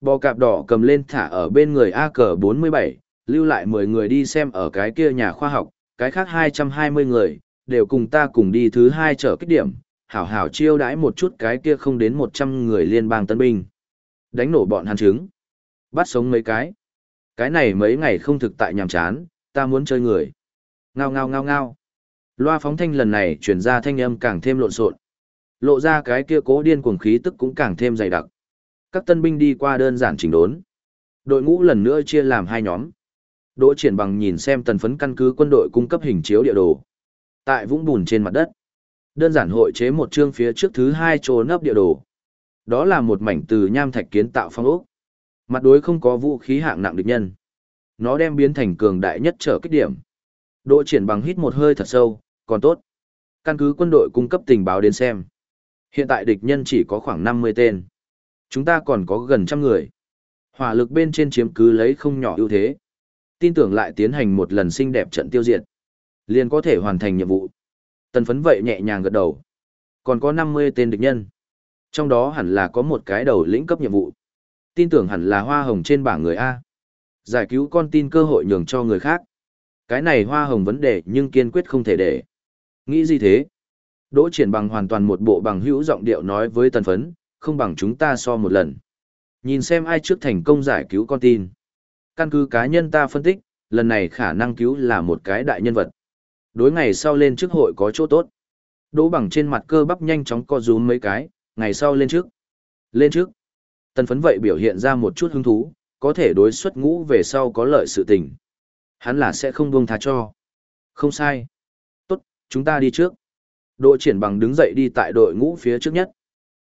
Bò cạp đỏ cầm lên thả ở bên người A cờ 47, lưu lại 10 người đi xem ở cái kia nhà khoa học, cái khác 220 người, đều cùng ta cùng đi thứ hai trở kích điểm, hảo hảo chiêu đãi một chút cái kia không đến 100 người liên bang tân binh. Đánh nổ bọn hàn trứng. Bắt sống mấy cái. Cái này mấy ngày không thực tại nhàm chán, ta muốn chơi người. Ngao ngao ngao ngao. Loa phóng thanh lần này chuyển ra thanh âm càng thêm lộn xộn. Lộ ra cái kia cố điên cuồng khí tức cũng càng thêm dày đặc. Các tân binh đi qua đơn giản chỉnh đốn. Đội ngũ lần nữa chia làm hai nhóm. Đỗ triển bằng nhìn xem tần phấn căn cứ quân đội cung cấp hình chiếu địa đồ. Tại vũng bùn trên mặt đất. Đơn giản hội chế một chương phía trước thứ hai chỗ nấp địa đồ. Đó là một mảnh từ nham thạch kiến tạo phong ốc. Mặt đối không có vũ khí hạng nặng địch nhân. Nó đem biến thành cường đại nhất trở kích điểm. Độ triển bằng hít một hơi thật sâu, còn tốt. Căn cứ quân đội cung cấp tình báo đến xem. Hiện tại địch nhân chỉ có khoảng 50 tên. Chúng ta còn có gần trăm người. Hỏa lực bên trên chiếm cứ lấy không nhỏ ưu thế. Tin tưởng lại tiến hành một lần xinh đẹp trận tiêu diệt. Liền có thể hoàn thành nhiệm vụ. Tần phấn vậy nhẹ nhàng gật đầu. Còn có 50 tên địch nhân. Trong đó hẳn là có một cái đầu lĩnh cấp nhiệm vụ. Tin tưởng hẳn là hoa hồng trên bảng người A. Giải cứu con tin cơ hội nhường cho người khác. Cái này hoa hồng vấn đề nhưng kiên quyết không thể để. Nghĩ gì thế? Đỗ triển bằng hoàn toàn một bộ bằng hữu giọng điệu nói với tần phấn, không bằng chúng ta so một lần. Nhìn xem ai trước thành công giải cứu con tin. Căn cứ cá nhân ta phân tích, lần này khả năng cứu là một cái đại nhân vật. Đối ngày sau lên trước hội có chỗ tốt. Đỗ bằng trên mặt cơ bắp nhanh chóng co rúm mấy cái, ngày sau lên trước. Lên trước. Tần phấn vậy biểu hiện ra một chút hứng thú, có thể đối xuất ngũ về sau có lợi sự tình. Hắn là sẽ không buông tha cho. Không sai. Tốt, chúng ta đi trước. Đội triển bằng đứng dậy đi tại đội ngũ phía trước nhất.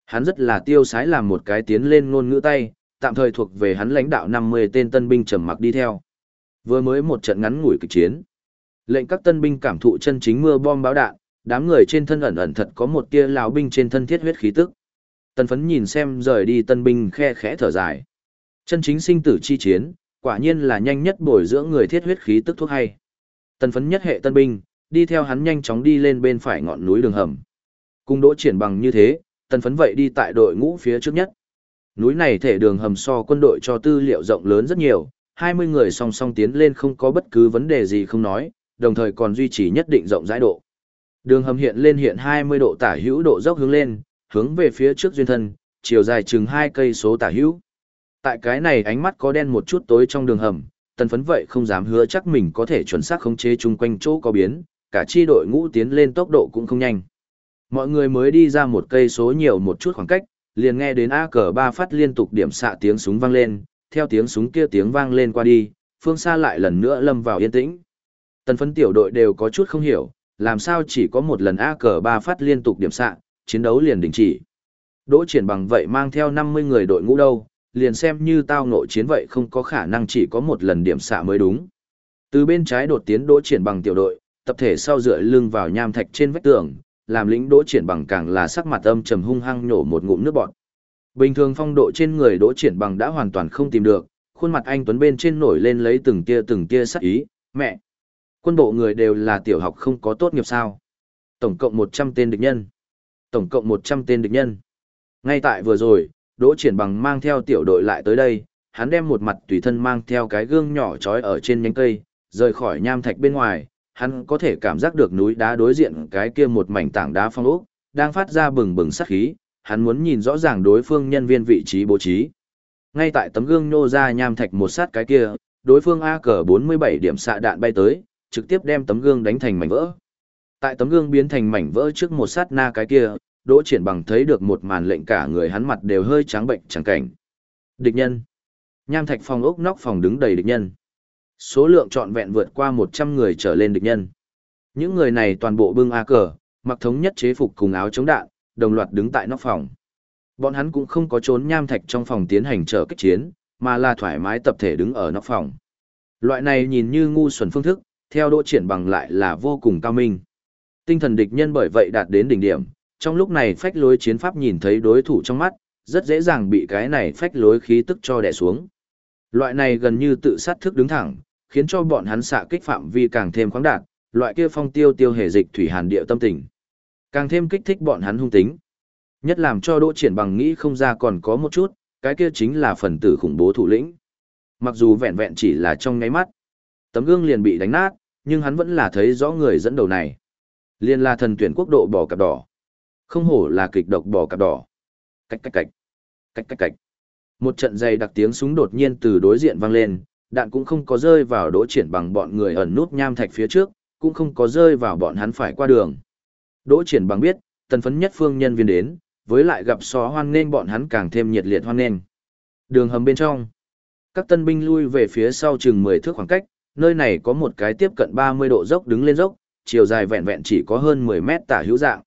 Hắn rất là tiêu sái làm một cái tiến lên ngôn ngữ tay, tạm thời thuộc về hắn lãnh đạo 50 tên tân binh trầm mặc đi theo. Vừa mới một trận ngắn ngủi kịch chiến. Lệnh các tân binh cảm thụ chân chính mưa bom báo đạn, đám người trên thân ẩn ẩn thật có một tia lão binh trên thân thiết huyết khí tức. Tân phấn nhìn xem rời đi tân binh khe khẽ thở dài. Chân chính sinh tử chi chiến, quả nhiên là nhanh nhất bồi dưỡng người thiết huyết khí tức thuốc hay. Tân phấn nhất hệ tân binh, đi theo hắn nhanh chóng đi lên bên phải ngọn núi đường hầm. Cung đỗ triển bằng như thế, tân phấn vậy đi tại đội ngũ phía trước nhất. Núi này thể đường hầm so quân đội cho tư liệu rộng lớn rất nhiều, 20 người song song tiến lên không có bất cứ vấn đề gì không nói, đồng thời còn duy trì nhất định rộng rãi độ. Đường hầm hiện lên hiện 20 độ tả hữu độ dốc hướng lên, hướng về phía trước duyên thân, chiều dài chừng 2 cây số tả hữu. Tại cái này ánh mắt có đen một chút tối trong đường hầm, tần phấn vậy không dám hứa chắc mình có thể chuẩn xác khống chế chung quanh chỗ có biến, cả chi đội ngũ tiến lên tốc độ cũng không nhanh. Mọi người mới đi ra một cây số nhiều một chút khoảng cách, liền nghe đến A cờ ba phát liên tục điểm xạ tiếng súng vang lên, theo tiếng súng kia tiếng vang lên qua đi, phương xa lại lần nữa lâm vào yên tĩnh. Tần phấn tiểu đội đều có chút không hiểu, làm sao chỉ có một lần A cờ ba phát liên tục điểm sạng, chiến đấu liền đình chỉ. Đỗ triển bằng vậy mang theo 50 người đội ngũ đâu, liền xem như tao nội chiến vậy không có khả năng chỉ có một lần điểm xạ mới đúng. Từ bên trái đột tiến đỗ triển bằng tiểu đội, tập thể sau dựa lưng vào nham thạch trên vách tường, làm lĩnh đỗ triển bằng càng là sắc mặt âm trầm hung hăng nhổ một ngụm nước bọt. Bình thường phong độ trên người đỗ triển bằng đã hoàn toàn không tìm được, khuôn mặt anh Tuấn bên trên nổi lên lấy từng tia từng tia sắc ý, mẹ. Quân bộ người đều là tiểu học không có tốt nghiệp sao. Tổng cộng 100 tên địch nhân. Tổng cộng 100 tên địch nhân. Ngay tại vừa rồi, Đỗ Triển Bằng mang theo tiểu đội lại tới đây, hắn đem một mặt tùy thân mang theo cái gương nhỏ trói ở trên nhánh cây, rời khỏi nham thạch bên ngoài, hắn có thể cảm giác được núi đá đối diện cái kia một mảnh tảng đá phong ốc, đang phát ra bừng bừng sát khí, hắn muốn nhìn rõ ràng đối phương nhân viên vị trí bố trí. Ngay tại tấm gương nhô ra nham thạch một sát cái kia, đối phương A cờ 47 điểm xạ đạn bay tới, trực tiếp đem tấm gương đánh thành mảnh vỡ. Tại tấm gương biến thành mảnh vỡ trước một sát na cái kia, Đỗ Triển Bằng thấy được một màn lệnh cả người hắn mặt đều hơi trắng bệnh chẳng cảnh. Địch nhân. Nham thạch phòng ốc nóc phòng đứng đầy địch nhân. Số lượng trọn vẹn vượt qua 100 người trở lên địch nhân. Những người này toàn bộ bưng A cờ, mặc thống nhất chế phục cùng áo chống đạn, đồng loạt đứng tại nóc phòng. Bọn hắn cũng không có trốn nham thạch trong phòng tiến hành trở kích chiến, mà là thoải mái tập thể đứng ở nóc phòng. Loại này nhìn như ngu xuẩn phương thức, theo đỗ triển bằng lại là vô cùng cao minh. Tinh thần địch nhân bởi vậy đạt đến đỉnh điểm, trong lúc này phách lối chiến pháp nhìn thấy đối thủ trong mắt, rất dễ dàng bị cái này phách lối khí tức cho đè xuống. Loại này gần như tự sát thức đứng thẳng, khiến cho bọn hắn xạ kích phạm vi càng thêm khoáng đạt, loại kia phong tiêu tiêu hề dịch thủy hàn địa tâm tình. Càng thêm kích thích bọn hắn hung tính. Nhất làm cho Đỗ Triển bằng nghĩ không ra còn có một chút, cái kia chính là phần tử khủng bố thủ lĩnh. Mặc dù vẹn vẹn chỉ là trong ngáy mắt, tấm gương liền bị đánh nát, nhưng hắn vẫn là thấy rõ người dẫn đầu này. Liên là thần tuyển quốc độ bò cạp đỏ. Không hổ là kịch độc bò cạp đỏ. Cách cách cách. Cách cách cách. Một trận dày đặc tiếng súng đột nhiên từ đối diện vang lên, đạn cũng không có rơi vào đỗ triển bằng bọn người ẩn nút nham thạch phía trước, cũng không có rơi vào bọn hắn phải qua đường. Đỗ triển bằng biết, tần phấn nhất phương nhân viên đến, với lại gặp xó hoan nên bọn hắn càng thêm nhiệt liệt hoan nên. Đường hầm bên trong. Các tân binh lui về phía sau chừng 10 thước khoảng cách, nơi này có một cái tiếp cận 30 độ dốc đứng lên dốc, chiều dài vẹn vẹn chỉ có hơn 10 mét tả hữu dạng.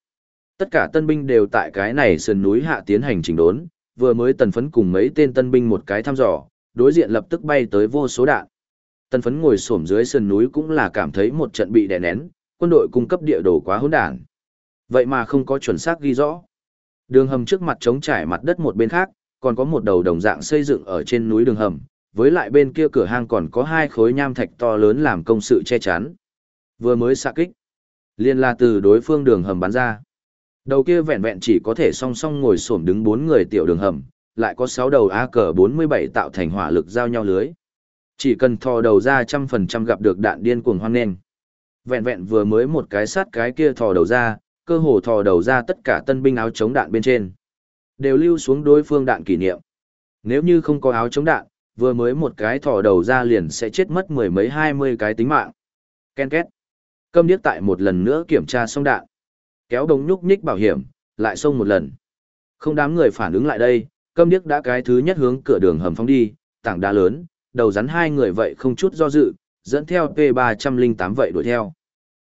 Tất cả tân binh đều tại cái này sườn núi hạ tiến hành chỉnh đốn, vừa mới tần phấn cùng mấy tên tân binh một cái thăm dò, đối diện lập tức bay tới vô số đạn. Tần phấn ngồi xổm dưới sườn núi cũng là cảm thấy một trận bị đè nén, quân đội cung cấp địa đồ quá hỗn đản. Vậy mà không có chuẩn xác ghi rõ. Đường hầm trước mặt trống trải mặt đất một bên khác, còn có một đầu đồng dạng xây dựng ở trên núi đường hầm, với lại bên kia cửa hang còn có hai khối nham thạch to lớn làm công sự che chắn. Vừa mới xạ kích, liên la từ đối phương đường hầm bắn ra. Đầu kia vẹn vẹn chỉ có thể song song ngồi xổm đứng bốn người tiểu đường hầm, lại có sáu đầu A cờ 47 tạo thành hỏa lực giao nhau lưới. Chỉ cần thò đầu ra trăm phần trăm gặp được đạn điên cuồng hoang nền. Vẹn vẹn vừa mới một cái sát cái kia thò đầu ra, cơ hồ thò đầu ra tất cả tân binh áo chống đạn bên trên. Đều lưu xuống đối phương đạn kỷ niệm. Nếu như không có áo chống đạn, vừa mới một cái thò đầu ra liền sẽ chết mất mười mấy hai mươi cái tính mạng. Ken két. Câm điếc tại một lần nữa kiểm tra xong đạn. Kéo đồng nhúc nhích bảo hiểm, lại xông một lần. Không đám người phản ứng lại đây, câm điếc đã cái thứ nhất hướng cửa đường hầm phóng đi, tảng đá lớn, đầu rắn hai người vậy không chút do dự, dẫn theo P308 vậy đuổi theo.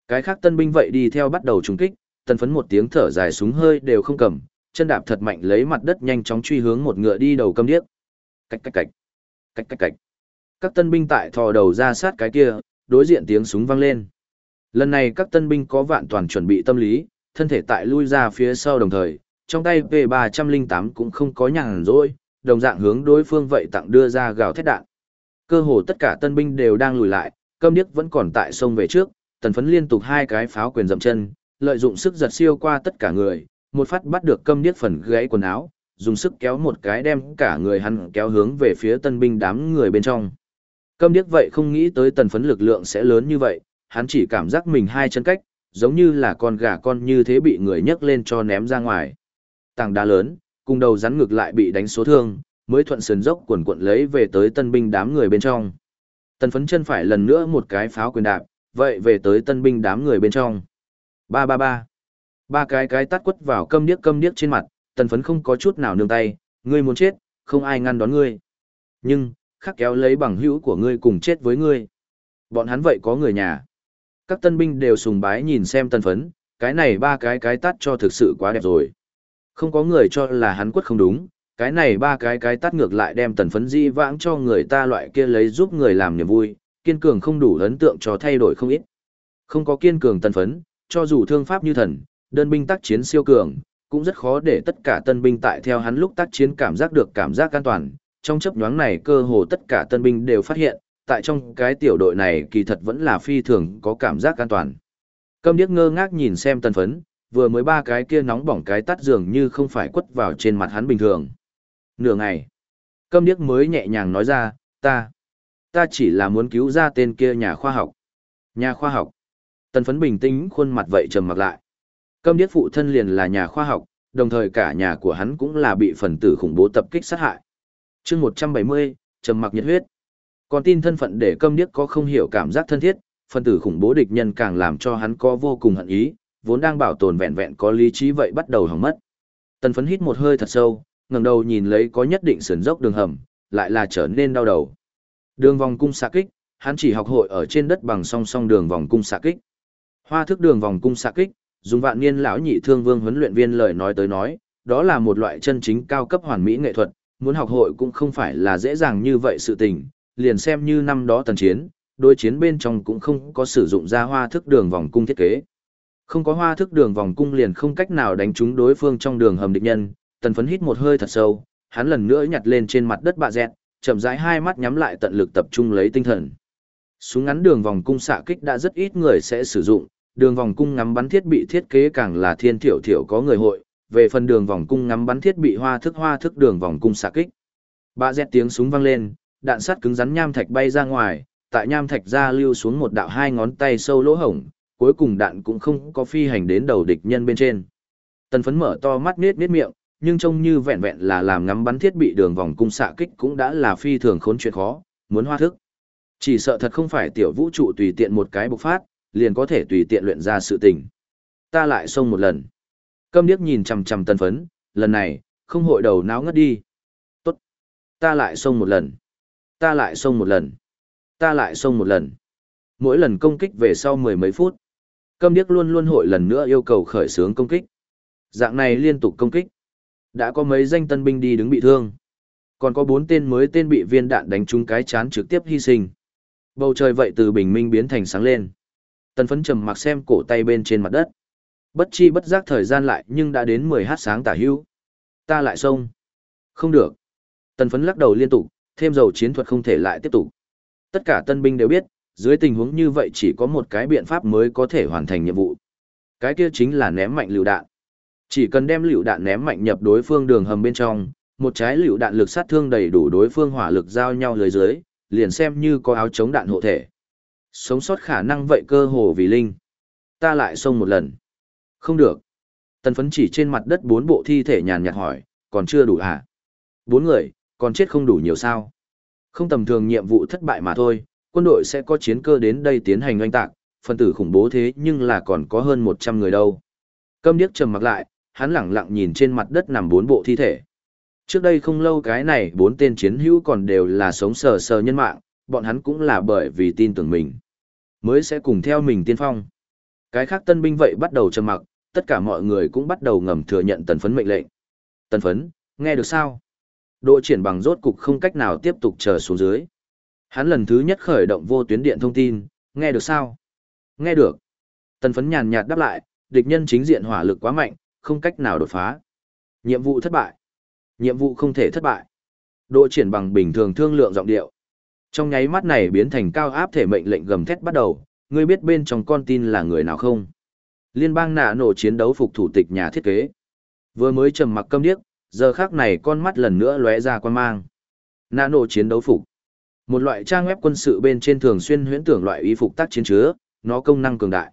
Cái khác tân binh vậy đi theo bắt đầu trúng kích, tân phấn một tiếng thở dài súng hơi đều không cầm, chân đạp thật mạnh lấy mặt đất nhanh chóng truy hướng một ngựa đi đầu câm điếc. Cách cách cách. Cách cách cách. Các tân binh tại thò đầu ra sát cái kia, đối diện tiếng súng vang lên. Lần này các tân binh có vạn toàn chuẩn bị tâm lý, thân thể tại lui ra phía sau đồng thời, trong tay P308 cũng không có nhàn rỗi, đồng dạng hướng đối phương vậy tặng đưa ra gào thét đạn. Cơ hồ tất cả tân binh đều đang lùi lại, câm điếc vẫn còn tại sông về trước, tần phấn liên tục hai cái pháo quyền dậm chân, lợi dụng sức giật siêu qua tất cả người, một phát bắt được câm điếc phần gãy quần áo, dùng sức kéo một cái đem cả người hắn kéo hướng về phía tân binh đám người bên trong. Câm điếc vậy không nghĩ tới tần phấn lực lượng sẽ lớn như vậy, hắn chỉ cảm giác mình hai chân cách, giống như là con gà con như thế bị người nhấc lên cho ném ra ngoài. Tảng đá lớn, cùng đầu rắn ngược lại bị đánh số thương, mới thuận sườn dốc quần quận lấy về tới tân binh đám người bên trong. Tần phấn chân phải lần nữa một cái pháo quyền đạp, vậy về tới tân binh đám người bên trong. Ba ba ba. Ba cái cái tắt quất vào câm điếc câm điếc trên mặt, tần phấn không có chút nào nương tay, ngươi muốn chết, không ai ngăn đón ngươi. Nhưng, khắc kéo lấy bằng hữu của ngươi cùng chết với ngươi. Bọn hắn vậy có người nhà. Các tân binh đều sùng bái nhìn xem tần phấn, cái này ba cái cái tắt cho thực sự quá đẹp rồi. Không có người cho là hắn quất không đúng, cái này ba cái cái tắt ngược lại đem tần phấn di vãng cho người ta loại kia lấy giúp người làm niềm vui, kiên cường không đủ ấn tượng cho thay đổi không ít. Không có kiên cường tần phấn, cho dù thương pháp như thần, đơn binh tác chiến siêu cường, cũng rất khó để tất cả tân binh tại theo hắn lúc tác chiến cảm giác được cảm giác an toàn. Trong chấp nhoáng này cơ hồ tất cả tân binh đều phát hiện, tại trong cái tiểu đội này kỳ thật vẫn là phi thường có cảm giác an toàn. Câm điếc ngơ ngác nhìn xem tân phấn, vừa mới ba cái kia nóng bỏng cái tắt dường như không phải quất vào trên mặt hắn bình thường. Nửa ngày, câm điếc mới nhẹ nhàng nói ra, ta, ta chỉ là muốn cứu ra tên kia nhà khoa học. Nhà khoa học. Tần phấn bình tĩnh khuôn mặt vậy trầm mặt lại. Câm điếc phụ thân liền là nhà khoa học, đồng thời cả nhà của hắn cũng là bị phần tử khủng bố tập kích sát hại. chương 170, trầm mặc nhiệt huyết. Còn tin thân phận để câm điếc có không hiểu cảm giác thân thiết, phần tử khủng bố địch nhân càng làm cho hắn có vô cùng hận ý, vốn đang bảo tồn vẹn vẹn có lý trí vậy bắt đầu hỏng mất. Tần phấn hít một hơi thật sâu, ngẩng đầu nhìn lấy có nhất định sườn dốc đường hầm, lại là trở nên đau đầu. Đường vòng cung xạ kích, hắn chỉ học hội ở trên đất bằng song song đường vòng cung xạ kích. Hoa thức đường vòng cung xạ kích, dùng vạn niên lão nhị thương vương huấn luyện viên lời nói tới nói, đó là một loại chân chính cao cấp hoàn mỹ nghệ thuật, muốn học hội cũng không phải là dễ dàng như vậy sự tình, liền xem như năm đó tần chiến, đối chiến bên trong cũng không có sử dụng ra hoa thức đường vòng cung thiết kế. Không có hoa thức đường vòng cung liền không cách nào đánh trúng đối phương trong đường hầm địch nhân, tần phấn hít một hơi thật sâu, hắn lần nữa nhặt lên trên mặt đất bạ dẹt, chậm rãi hai mắt nhắm lại tận lực tập trung lấy tinh thần. Súng ngắn đường vòng cung xạ kích đã rất ít người sẽ sử dụng, đường vòng cung ngắm bắn thiết bị thiết kế càng là thiên thiểu thiểu có người hội, về phần đường vòng cung ngắm bắn thiết bị hoa thức hoa thức đường vòng cung xạ kích. ba dẹt tiếng súng vang lên, đạn sắt cứng rắn nham thạch bay ra ngoài, tại nham thạch ra lưu xuống một đạo hai ngón tay sâu lỗ hổng, cuối cùng đạn cũng không có phi hành đến đầu địch nhân bên trên. Tần phấn mở to mắt nết nết miệng, nhưng trông như vẹn vẹn là làm ngắm bắn thiết bị đường vòng cung xạ kích cũng đã là phi thường khốn chuyện khó, muốn hoa thức. Chỉ sợ thật không phải tiểu vũ trụ tùy tiện một cái bộc phát, liền có thể tùy tiện luyện ra sự tình. Ta lại xông một lần. Câm điếc nhìn chằm chằm tân phấn, lần này, không hội đầu náo ngất đi. Tốt. Ta lại xông một lần. Ta lại xông một lần. Ta lại xông một lần. Mỗi lần công kích về sau mười mấy phút. Câm điếc luôn luôn hội lần nữa yêu cầu khởi xướng công kích. Dạng này liên tục công kích. Đã có mấy danh tân binh đi đứng bị thương. Còn có bốn tên mới tên bị viên đạn đánh trúng cái chán trực tiếp hy sinh. Bầu trời vậy từ bình minh biến thành sáng lên. Tần phấn trầm mặc xem cổ tay bên trên mặt đất. Bất chi bất giác thời gian lại nhưng đã đến 10 h sáng tả hưu. Ta lại xông. Không được. Tần phấn lắc đầu liên tục, thêm dầu chiến thuật không thể lại tiếp tục. Tất cả tân binh đều biết, dưới tình huống như vậy chỉ có một cái biện pháp mới có thể hoàn thành nhiệm vụ. Cái kia chính là ném mạnh lựu đạn. Chỉ cần đem lựu đạn ném mạnh nhập đối phương đường hầm bên trong, một trái lựu đạn lực sát thương đầy đủ đối phương hỏa lực giao nhau lưới dưới, liền xem như có áo chống đạn hộ thể. Sống sót khả năng vậy cơ hồ vì linh. Ta lại xông một lần. Không được. Tần phấn chỉ trên mặt đất bốn bộ thi thể nhàn nhạt hỏi, còn chưa đủ hả? Bốn người, còn chết không đủ nhiều sao? Không tầm thường nhiệm vụ thất bại mà thôi, quân đội sẽ có chiến cơ đến đây tiến hành oanh tạc, phân tử khủng bố thế nhưng là còn có hơn 100 người đâu. Câm điếc trầm mặc lại, hắn lẳng lặng nhìn trên mặt đất nằm bốn bộ thi thể. Trước đây không lâu cái này bốn tên chiến hữu còn đều là sống sờ sờ nhân mạng, bọn hắn cũng là bởi vì tin tưởng mình. Mới sẽ cùng theo mình tiên phong. Cái khác tân binh vậy bắt đầu trầm mặc, tất cả mọi người cũng bắt đầu ngầm thừa nhận tần phấn mệnh lệnh. Tần phấn, nghe được sao? Độ triển bằng rốt cục không cách nào tiếp tục chờ xuống dưới. Hắn lần thứ nhất khởi động vô tuyến điện thông tin, nghe được sao? Nghe được. Tần phấn nhàn nhạt đáp lại, địch nhân chính diện hỏa lực quá mạnh, không cách nào đột phá. Nhiệm vụ thất bại. Nhiệm vụ không thể thất bại. Độ triển bằng bình thường thương lượng giọng điệu. Trong nháy mắt này biến thành cao áp thể mệnh lệnh gầm thét bắt đầu, ngươi biết bên trong con tin là người nào không? Liên bang nạ nổ chiến đấu phục thủ tịch nhà thiết kế. Vừa mới trầm mặc câm điếc, giờ khác này con mắt lần nữa lóe ra quan mang. Nạ nổ chiến đấu phục. Một loại trang web quân sự bên trên thường xuyên huyễn tưởng loại y phục tác chiến chứa, nó công năng cường đại.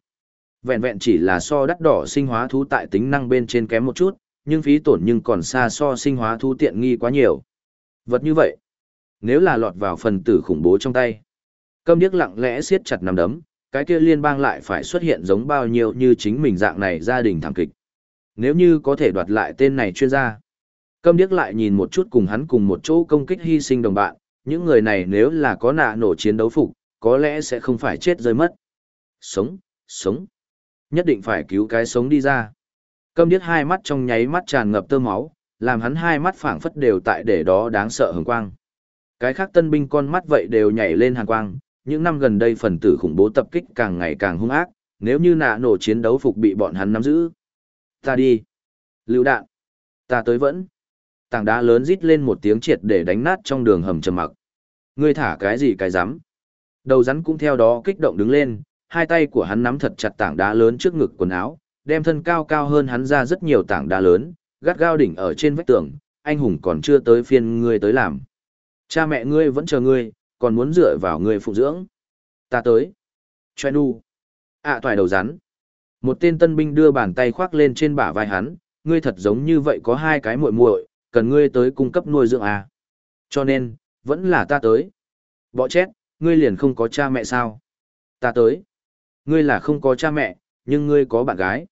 Vẹn vẹn chỉ là so đắt đỏ sinh hóa thú tại tính năng bên trên kém một chút, nhưng phí tổn nhưng còn xa so sinh hóa thú tiện nghi quá nhiều. Vật như vậy, nếu là lọt vào phần tử khủng bố trong tay, câm điếc lặng lẽ siết chặt nắm đấm, cái kia liên bang lại phải xuất hiện giống bao nhiêu như chính mình dạng này gia đình thảm kịch. Nếu như có thể đoạt lại tên này chuyên gia, câm điếc lại nhìn một chút cùng hắn cùng một chỗ công kích hy sinh đồng bạn, những người này nếu là có nạ nổ chiến đấu phục, có lẽ sẽ không phải chết rơi mất. Sống, sống. Nhất định phải cứu cái sống đi ra. Câm điếc hai mắt trong nháy mắt tràn ngập tơ máu, làm hắn hai mắt phảng phất đều tại để đó đáng sợ hừng quang. Cái khác tân binh con mắt vậy đều nhảy lên hàng quang, những năm gần đây phần tử khủng bố tập kích càng ngày càng hung ác, nếu như nạ nổ chiến đấu phục bị bọn hắn nắm giữ. Ta đi. Lưu đạn. Ta tới vẫn. Tảng đá lớn rít lên một tiếng triệt để đánh nát trong đường hầm trầm mặc. Ngươi thả cái gì cái rắm Đầu rắn cũng theo đó kích động đứng lên, hai tay của hắn nắm thật chặt tảng đá lớn trước ngực quần áo, đem thân cao cao hơn hắn ra rất nhiều tảng đá lớn, gắt gao đỉnh ở trên vách tường, anh hùng còn chưa tới phiên ngươi tới làm. Cha mẹ ngươi vẫn chờ ngươi, còn muốn dựa vào ngươi phụ dưỡng. Ta tới. Choe nu. ạ à, toài đầu rắn. Một tên tân binh đưa bàn tay khoác lên trên bả vai hắn, ngươi thật giống như vậy có hai cái muội muội, cần ngươi tới cung cấp nuôi dưỡng à. Cho nên, vẫn là ta tới. Bỏ chết, ngươi liền không có cha mẹ sao? Ta tới. Ngươi là không có cha mẹ, nhưng ngươi có bạn gái.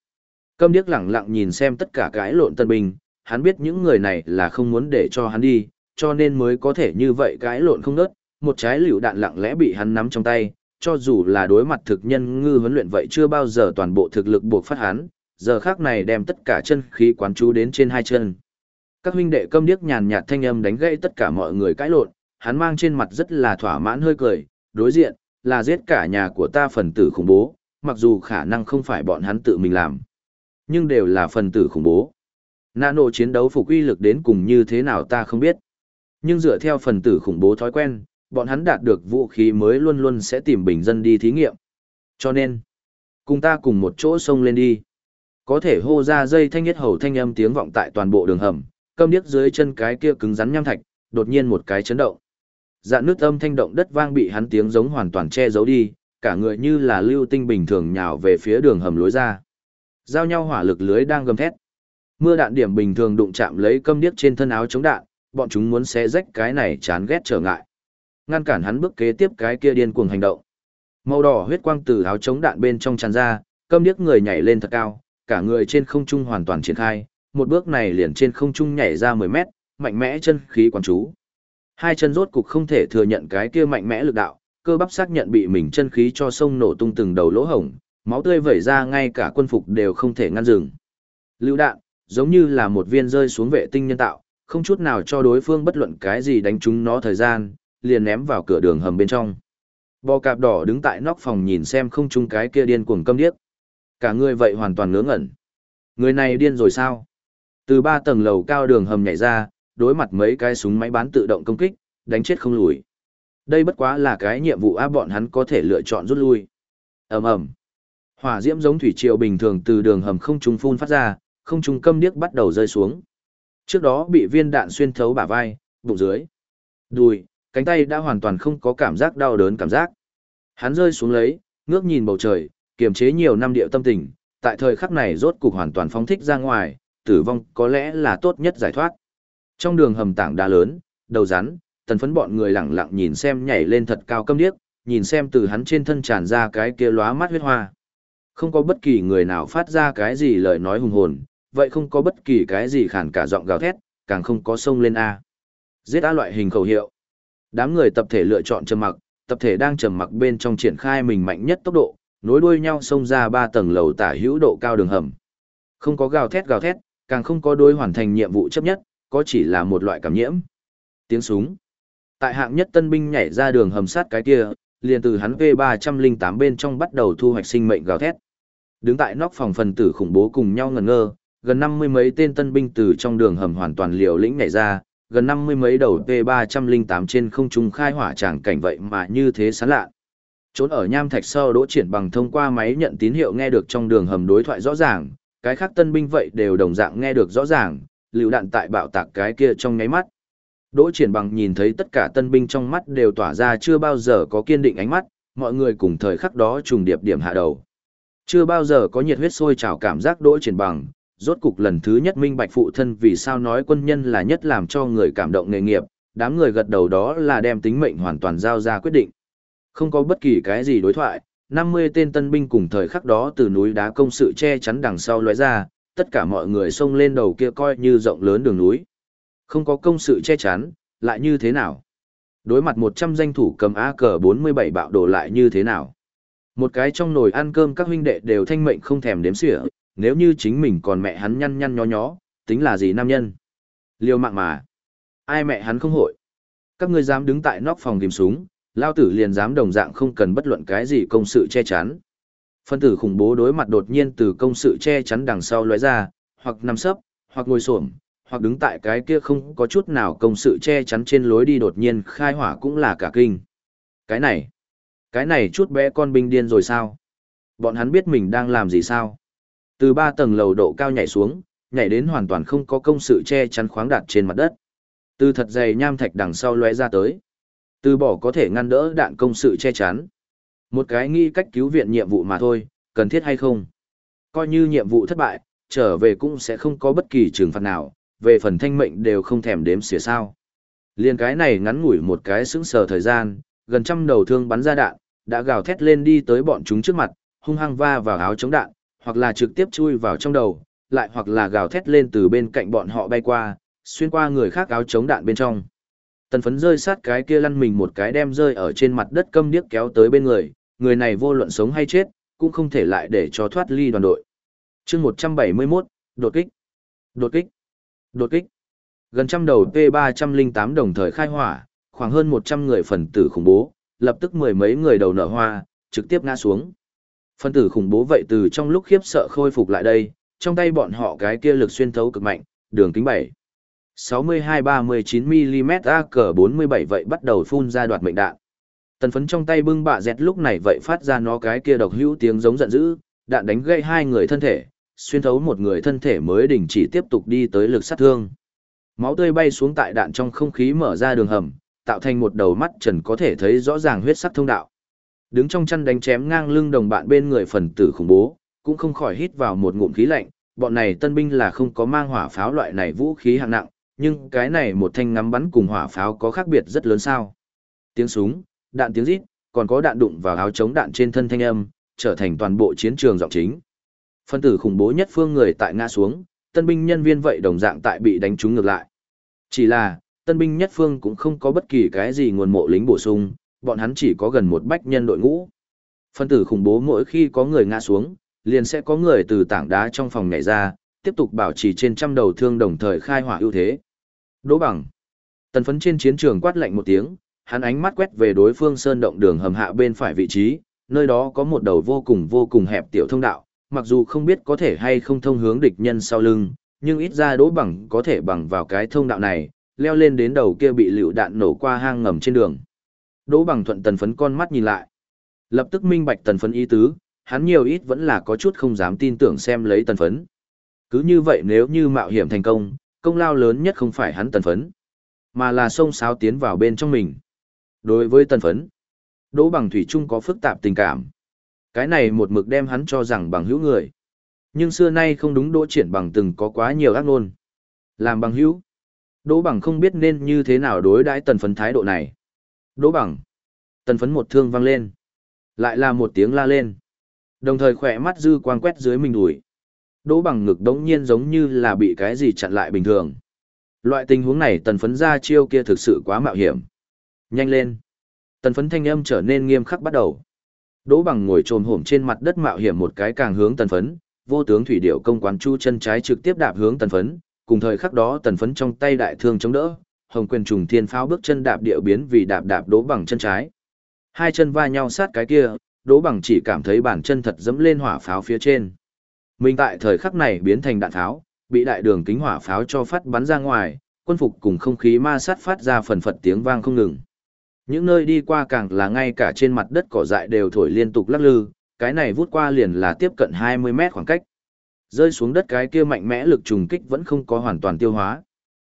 Câm điếc lẳng lặng nhìn xem tất cả cái lộn tân binh, hắn biết những người này là không muốn để cho hắn đi, cho nên mới có thể như vậy cái lộn không nớt, một trái liều đạn lặng lẽ bị hắn nắm trong tay, cho dù là đối mặt thực nhân ngư huấn luyện vậy chưa bao giờ toàn bộ thực lực buộc phát hắn, giờ khác này đem tất cả chân khí quán chú đến trên hai chân. Các huynh đệ câm điếc nhàn nhạt thanh âm đánh gãy tất cả mọi người cãi lộn, hắn mang trên mặt rất là thỏa mãn hơi cười, đối diện, là giết cả nhà của ta phần tử khủng bố, mặc dù khả năng không phải bọn hắn tự mình làm, nhưng đều là phần tử khủng bố. Nano chiến đấu phục uy lực đến cùng như thế nào ta không biết. Nhưng dựa theo phần tử khủng bố thói quen, bọn hắn đạt được vũ khí mới luôn luôn sẽ tìm bình dân đi thí nghiệm. Cho nên, cùng ta cùng một chỗ xông lên đi. Có thể hô ra dây thanh nhất hầu thanh âm tiếng vọng tại toàn bộ đường hầm, câm điếc dưới chân cái kia cứng rắn nham thạch, đột nhiên một cái chấn động. Dạn nước âm thanh động đất vang bị hắn tiếng giống hoàn toàn che giấu đi, cả người như là lưu tinh bình thường nhào về phía đường hầm lối ra. Giao nhau hỏa lực lưới đang gầm thét. Mưa đạn điểm bình thường đụng chạm lấy câm điếc trên thân áo chống đạn, bọn chúng muốn xé rách cái này chán ghét trở ngại. Ngăn cản hắn bước kế tiếp cái kia điên cuồng hành động. Màu đỏ huyết quang từ áo chống đạn bên trong tràn ra, câm điếc người nhảy lên thật cao, cả người trên không trung hoàn toàn triển khai, một bước này liền trên không trung nhảy ra 10 mét, mạnh mẽ chân khí quán chú. Hai chân rốt cục không thể thừa nhận cái kia mạnh mẽ lực đạo, cơ bắp xác nhận bị mình chân khí cho sông nổ tung từng đầu lỗ hổng, máu tươi vẩy ra ngay cả quân phục đều không thể ngăn dừng. Lưu đạn, giống như là một viên rơi xuống vệ tinh nhân tạo, không chút nào cho đối phương bất luận cái gì đánh trúng nó thời gian, liền ném vào cửa đường hầm bên trong. Bò cạp đỏ đứng tại nóc phòng nhìn xem không trung cái kia điên cuồng câm điếc. Cả người vậy hoàn toàn ngớ ngẩn. Người này điên rồi sao? Từ ba tầng lầu cao đường hầm nhảy ra, đối mặt mấy cái súng máy bán tự động công kích, đánh chết không lùi. Đây bất quá là cái nhiệm vụ áp bọn hắn có thể lựa chọn rút lui. ầm ầm, hỏa diễm giống thủy triều bình thường từ đường hầm không trung phun phát ra, không trung câm điếc bắt đầu rơi xuống. Trước đó bị viên đạn xuyên thấu bả vai, bụng dưới, đùi, cánh tay đã hoàn toàn không có cảm giác đau đớn cảm giác. Hắn rơi xuống lấy, ngước nhìn bầu trời, kiềm chế nhiều năm điệu tâm tình, tại thời khắc này rốt cục hoàn toàn phóng thích ra ngoài, tử vong có lẽ là tốt nhất giải thoát. Trong đường hầm tảng đá lớn, đầu rắn, tần phấn bọn người lặng lặng nhìn xem nhảy lên thật cao câm điếc, nhìn xem từ hắn trên thân tràn ra cái kia lóa mắt huyết hoa. Không có bất kỳ người nào phát ra cái gì lời nói hùng hồn, vậy không có bất kỳ cái gì khản cả giọng gào thét, càng không có sông lên A. Giết A loại hình khẩu hiệu. Đám người tập thể lựa chọn trầm mặc, tập thể đang trầm mặc bên trong triển khai mình mạnh nhất tốc độ, nối đuôi nhau xông ra ba tầng lầu tả hữu độ cao đường hầm. Không có gào thét gào thét, càng không có đôi hoàn thành nhiệm vụ chấp nhất, có chỉ là một loại cảm nhiễm. Tiếng súng. Tại hạng nhất tân binh nhảy ra đường hầm sát cái kia, liền từ hắn V308 bên trong bắt đầu thu hoạch sinh mệnh gào thét. Đứng tại nóc phòng phần tử khủng bố cùng nhau ngẩn ngơ, gần năm mươi mấy tên tân binh từ trong đường hầm hoàn toàn liều lĩnh nhảy ra, gần năm mươi mấy đầu P308 trên không trung khai hỏa tràng cảnh vậy mà như thế sán lạ. Trốn ở nham thạch sau đỗ triển bằng thông qua máy nhận tín hiệu nghe được trong đường hầm đối thoại rõ ràng, cái khác tân binh vậy đều đồng dạng nghe được rõ ràng, lựu đạn tại bạo tạc cái kia trong nháy mắt. Đỗ triển bằng nhìn thấy tất cả tân binh trong mắt đều tỏa ra chưa bao giờ có kiên định ánh mắt, mọi người cùng thời khắc đó trùng điệp điểm hạ đầu. Chưa bao giờ có nhiệt huyết sôi trào cảm giác đỗ triển bằng, rốt cục lần thứ nhất minh bạch phụ thân vì sao nói quân nhân là nhất làm cho người cảm động nghề nghiệp, đám người gật đầu đó là đem tính mệnh hoàn toàn giao ra quyết định. Không có bất kỳ cái gì đối thoại, 50 tên tân binh cùng thời khắc đó từ núi đá công sự che chắn đằng sau lóe ra, tất cả mọi người xông lên đầu kia coi như rộng lớn đường núi. Không có công sự che chắn, lại như thế nào? Đối mặt 100 danh thủ cầm A cờ 47 bạo đổ lại như thế nào? Một cái trong nồi ăn cơm các huynh đệ đều thanh mệnh không thèm đếm xỉa, nếu như chính mình còn mẹ hắn nhăn nhăn nhó nhó, tính là gì nam nhân? liều mạng mà. Ai mẹ hắn không hội? Các ngươi dám đứng tại nóc phòng tìm súng, lao tử liền dám đồng dạng không cần bất luận cái gì công sự che chắn. Phân tử khủng bố đối mặt đột nhiên từ công sự che chắn đằng sau lóe ra, hoặc nằm sấp, hoặc ngồi xổm, hoặc đứng tại cái kia không có chút nào công sự che chắn trên lối đi đột nhiên khai hỏa cũng là cả kinh. Cái này, cái này chút bé con binh điên rồi sao? Bọn hắn biết mình đang làm gì sao? Từ ba tầng lầu độ cao nhảy xuống, nhảy đến hoàn toàn không có công sự che chắn khoáng đạt trên mặt đất. Từ thật dày nham thạch đằng sau lóe ra tới. Từ bỏ có thể ngăn đỡ đạn công sự che chắn. Một cái nghi cách cứu viện nhiệm vụ mà thôi, cần thiết hay không? Coi như nhiệm vụ thất bại, trở về cũng sẽ không có bất kỳ trừng phạt nào, về phần thanh mệnh đều không thèm đếm xỉa sao. Liên cái này ngắn ngủi một cái sững sờ thời gian, gần trăm đầu thương bắn ra đạn, đã gào thét lên đi tới bọn chúng trước mặt, hung hăng va vào áo chống đạn, hoặc là trực tiếp chui vào trong đầu, lại hoặc là gào thét lên từ bên cạnh bọn họ bay qua, xuyên qua người khác áo chống đạn bên trong. Tần phấn rơi sát cái kia lăn mình một cái đem rơi ở trên mặt đất câm điếc kéo tới bên người, người này vô luận sống hay chết, cũng không thể lại để cho thoát ly đoàn đội. chương 171, đột kích, đột kích, đột kích. Gần trăm đầu P308 đồng thời khai hỏa, khoảng hơn 100 người phần tử khủng bố, lập tức mười mấy người đầu nở hoa, trực tiếp ngã xuống. Phân tử khủng bố vậy từ trong lúc khiếp sợ khôi phục lại đây, trong tay bọn họ cái kia lực xuyên thấu cực mạnh, đường kính 7. 62-39mm AK-47 vậy bắt đầu phun ra đoạt mệnh đạn. Tần phấn trong tay bưng bạ dẹt lúc này vậy phát ra nó cái kia độc hữu tiếng giống giận dữ, đạn đánh gây hai người thân thể, xuyên thấu một người thân thể mới đình chỉ tiếp tục đi tới lực sát thương. Máu tươi bay xuống tại đạn trong không khí mở ra đường hầm, tạo thành một đầu mắt trần có thể thấy rõ ràng huyết sắc thông đạo. Đứng trong chăn đánh chém ngang lưng đồng bạn bên người phần tử khủng bố, cũng không khỏi hít vào một ngụm khí lạnh, bọn này tân binh là không có mang hỏa pháo loại này vũ khí hạng nặng, nhưng cái này một thanh ngắm bắn cùng hỏa pháo có khác biệt rất lớn sao. Tiếng súng, đạn tiếng rít, còn có đạn đụng vào áo chống đạn trên thân thanh âm, trở thành toàn bộ chiến trường giọng chính. Phân tử khủng bố nhất phương người tại ngã xuống, tân binh nhân viên vậy đồng dạng tại bị đánh trúng ngược lại. Chỉ là, tân binh nhất phương cũng không có bất kỳ cái gì nguồn mộ lính bổ sung, bọn hắn chỉ có gần một bách nhân đội ngũ. Phân tử khủng bố mỗi khi có người ngã xuống, liền sẽ có người từ tảng đá trong phòng nhảy ra, tiếp tục bảo trì trên trăm đầu thương đồng thời khai hỏa ưu thế. Đỗ bằng. Tần phấn trên chiến trường quát lạnh một tiếng, hắn ánh mắt quét về đối phương sơn động đường hầm hạ bên phải vị trí, nơi đó có một đầu vô cùng vô cùng hẹp tiểu thông đạo, mặc dù không biết có thể hay không thông hướng địch nhân sau lưng, nhưng ít ra đỗ bằng có thể bằng vào cái thông đạo này, leo lên đến đầu kia bị lựu đạn nổ qua hang ngầm trên đường. Đỗ bằng thuận tần phấn con mắt nhìn lại. Lập tức minh bạch tần phấn ý tứ, hắn nhiều ít vẫn là có chút không dám tin tưởng xem lấy tần phấn. Cứ như vậy nếu như mạo hiểm thành công, công lao lớn nhất không phải hắn tần phấn, mà là sông sáo tiến vào bên trong mình. Đối với tần phấn, Đỗ bằng thủy chung có phức tạp tình cảm. Cái này một mực đem hắn cho rằng bằng hữu người. Nhưng xưa nay không đúng đỗ triển bằng từng có quá nhiều ác ngôn. Làm bằng hữu. Đỗ bằng không biết nên như thế nào đối đãi tần phấn thái độ này. Đỗ bằng. Tần phấn một thương vang lên. Lại là một tiếng la lên. Đồng thời khỏe mắt dư quang quét dưới mình đùi. Đỗ bằng ngực đống nhiên giống như là bị cái gì chặn lại bình thường. Loại tình huống này tần phấn ra chiêu kia thực sự quá mạo hiểm. Nhanh lên. Tần phấn thanh âm trở nên nghiêm khắc bắt đầu. Đỗ bằng ngồi trồm hổm trên mặt đất mạo hiểm một cái càng hướng tần phấn, vô tướng thủy điệu công quán chu chân trái trực tiếp đạp hướng tần phấn, cùng thời khắc đó tần phấn trong tay đại thương chống đỡ, hồng quyền trùng thiên pháo bước chân đạp điệu biến vì đạp đạp đố bằng chân trái. Hai chân va nhau sát cái kia, Đố bằng chỉ cảm thấy bàn chân thật dẫm lên hỏa pháo phía trên. Mình tại thời khắc này biến thành đạn pháo, bị đại đường kính hỏa pháo cho phát bắn ra ngoài, quân phục cùng không khí ma sát phát ra phần phật tiếng vang không ngừng. Những nơi đi qua càng là ngay cả trên mặt đất cỏ dại đều thổi liên tục lắc lư, cái này vút qua liền là tiếp cận 20 mét khoảng cách. Rơi xuống đất cái kia mạnh mẽ lực trùng kích vẫn không có hoàn toàn tiêu hóa.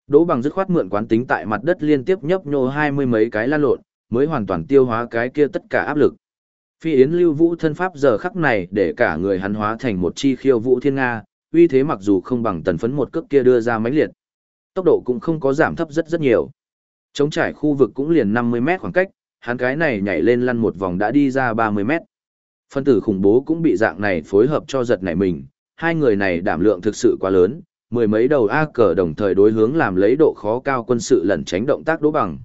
Đỗ bằng dứt khoát mượn quán tính tại mặt đất liên tiếp nhấp nhô hai mươi mấy cái lan lộn, mới hoàn toàn tiêu hóa cái kia tất cả áp lực. Phi Yến Lưu Vũ thân pháp giờ khắc này để cả người hắn hóa thành một chi khiêu vũ thiên nga, uy thế mặc dù không bằng tần phấn một cước kia đưa ra mãnh liệt. Tốc độ cũng không có giảm thấp rất rất nhiều. Chống trải khu vực cũng liền 50 mét khoảng cách, hắn cái này nhảy lên lăn một vòng đã đi ra 30 mét. Phân tử khủng bố cũng bị dạng này phối hợp cho giật nảy mình, hai người này đảm lượng thực sự quá lớn, mười mấy đầu A cờ đồng thời đối hướng làm lấy độ khó cao quân sự lẩn tránh động tác đố bằng.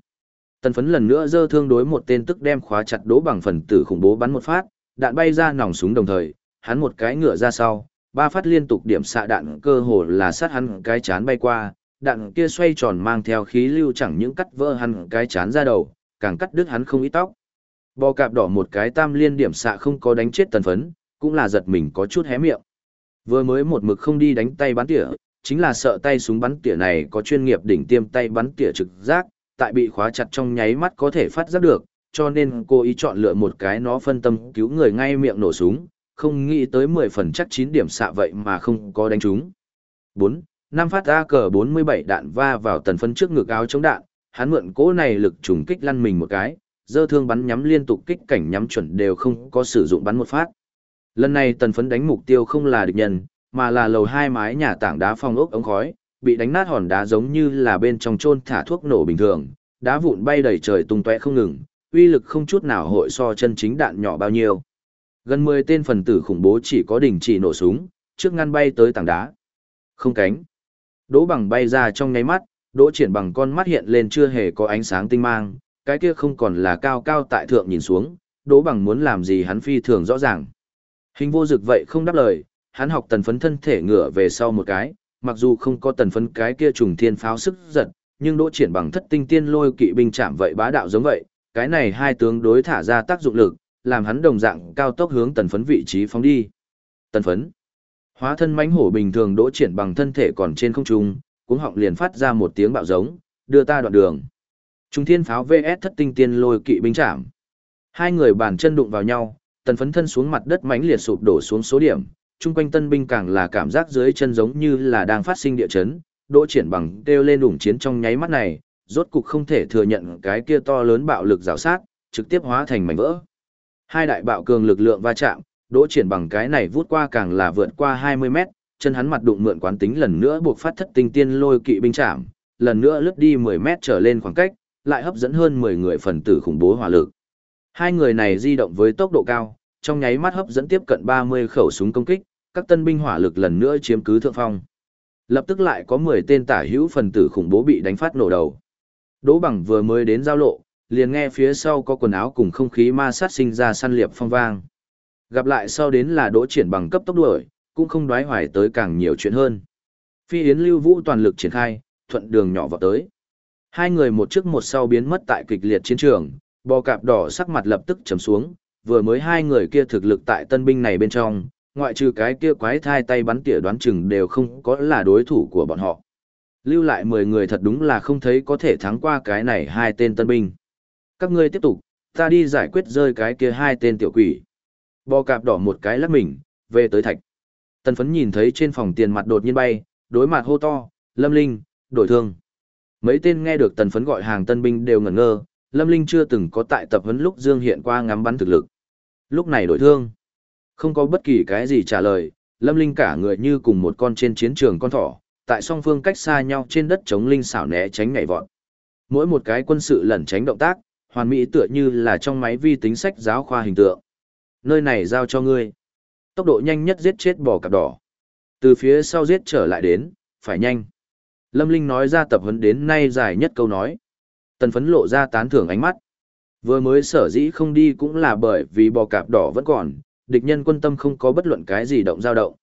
Tần phấn lần nữa dơ thương đối một tên tức đem khóa chặt đố bằng phần tử khủng bố bắn một phát, đạn bay ra nòng súng đồng thời, hắn một cái ngựa ra sau, ba phát liên tục điểm xạ đạn cơ hồ là sát hắn cái chán bay qua, đạn kia xoay tròn mang theo khí lưu chẳng những cắt vỡ hắn cái chán ra đầu, càng cắt đứt hắn không ít tóc. Bò cạp đỏ một cái tam liên điểm xạ không có đánh chết tần phấn, cũng là giật mình có chút hé miệng. Vừa mới một mực không đi đánh tay bắn tỉa, chính là sợ tay súng bắn tỉa này có chuyên nghiệp đỉnh tiêm tay bắn tỉa trực giác, tại bị khóa chặt trong nháy mắt có thể phát giác được, cho nên cô ý chọn lựa một cái nó phân tâm cứu người ngay miệng nổ súng, không nghĩ tới 10 phần chắc 9 điểm xạ vậy mà không có đánh trúng. 4. Năm phát ra cờ 47 đạn va vào tần phân trước ngực áo chống đạn, hắn mượn cỗ này lực trùng kích lăn mình một cái, dơ thương bắn nhắm liên tục kích cảnh nhắm chuẩn đều không có sử dụng bắn một phát. Lần này tần phấn đánh mục tiêu không là địch nhân, mà là lầu hai mái nhà tảng đá phong ốc ống khói, bị đánh nát hòn đá giống như là bên trong chôn thả thuốc nổ bình thường, đá vụn bay đầy trời tung tóe không ngừng, uy lực không chút nào hội so chân chính đạn nhỏ bao nhiêu. Gần 10 tên phần tử khủng bố chỉ có đình chỉ nổ súng, trước ngăn bay tới tảng đá. Không cánh. Đỗ bằng bay ra trong nháy mắt, đỗ triển bằng con mắt hiện lên chưa hề có ánh sáng tinh mang, cái kia không còn là cao cao tại thượng nhìn xuống, đỗ bằng muốn làm gì hắn phi thường rõ ràng. Hình vô dực vậy không đáp lời, hắn học tần phấn thân thể ngửa về sau một cái, mặc dù không có tần phấn cái kia trùng thiên pháo sức giật, nhưng đỗ triển bằng thất tinh tiên lôi kỵ binh chạm vậy bá đạo giống vậy, cái này hai tướng đối thả ra tác dụng lực, làm hắn đồng dạng cao tốc hướng tần phấn vị trí phóng đi. Tần phấn. Hóa thân mãnh hổ bình thường đỗ triển bằng thân thể còn trên không trung, cuống họng liền phát ra một tiếng bạo giống, đưa ta đoạn đường. Trung thiên pháo VS thất tinh tiên lôi kỵ binh chạm. Hai người bàn chân đụng vào nhau, tần phấn thân xuống mặt đất mãnh liệt sụp đổ xuống số điểm, chung quanh tân binh càng là cảm giác dưới chân giống như là đang phát sinh địa chấn, đỗ triển bằng kêu lên đủng chiến trong nháy mắt này, rốt cục không thể thừa nhận cái kia to lớn bạo lực rào sát, trực tiếp hóa thành mảnh vỡ. Hai đại bạo cường lực lượng va chạm, đỗ triển bằng cái này vút qua càng là vượt qua 20 mét, chân hắn mặt đụng mượn quán tính lần nữa buộc phát thất tinh tiên lôi kỵ binh chạm, lần nữa lướt đi 10 mét trở lên khoảng cách, lại hấp dẫn hơn 10 người phần tử khủng bố hỏa lực. Hai người này di động với tốc độ cao, trong nháy mắt hấp dẫn tiếp cận 30 khẩu súng công kích, các tân binh hỏa lực lần nữa chiếm cứ thượng phong. Lập tức lại có 10 tên tả hữu phần tử khủng bố bị đánh phát nổ đầu. Đỗ Bằng vừa mới đến giao lộ, liền nghe phía sau có quần áo cùng không khí ma sát sinh ra săn liệp phong vang. Gặp lại sau đến là Đỗ Triển bằng cấp tốc đuổi, cũng không đoái hoài tới càng nhiều chuyện hơn. Phi Yến Lưu Vũ toàn lực triển khai, thuận đường nhỏ vào tới. Hai người một trước một sau biến mất tại kịch liệt chiến trường, bò cạp đỏ sắc mặt lập tức trầm xuống, vừa mới hai người kia thực lực tại tân binh này bên trong, ngoại trừ cái kia quái thai tay bắn tỉa đoán chừng đều không có là đối thủ của bọn họ. Lưu lại 10 người thật đúng là không thấy có thể thắng qua cái này hai tên tân binh. Các ngươi tiếp tục, ta đi giải quyết rơi cái kia hai tên tiểu quỷ. Bò cạp đỏ một cái lắc mình, về tới thạch. Tần phấn nhìn thấy trên phòng tiền mặt đột nhiên bay, đối mặt hô to, lâm linh, đổi thương. Mấy tên nghe được tần phấn gọi hàng tân binh đều ngẩn ngơ, lâm linh chưa từng có tại tập huấn lúc dương hiện qua ngắm bắn thực lực. Lúc này đổi thương. Không có bất kỳ cái gì trả lời, lâm linh cả người như cùng một con trên chiến trường con thỏ, tại song phương cách xa nhau trên đất chống linh xảo né tránh nhảy vọt. Mỗi một cái quân sự lẩn tránh động tác, hoàn mỹ tựa như là trong máy vi tính sách giáo khoa hình tượng. Nơi này giao cho ngươi. Tốc độ nhanh nhất giết chết bò cạp đỏ. Từ phía sau giết trở lại đến, phải nhanh. Lâm Linh nói ra tập huấn đến nay dài nhất câu nói. Tần phấn lộ ra tán thưởng ánh mắt. Vừa mới sở dĩ không đi cũng là bởi vì bò cạp đỏ vẫn còn, địch nhân quân tâm không có bất luận cái gì động dao động.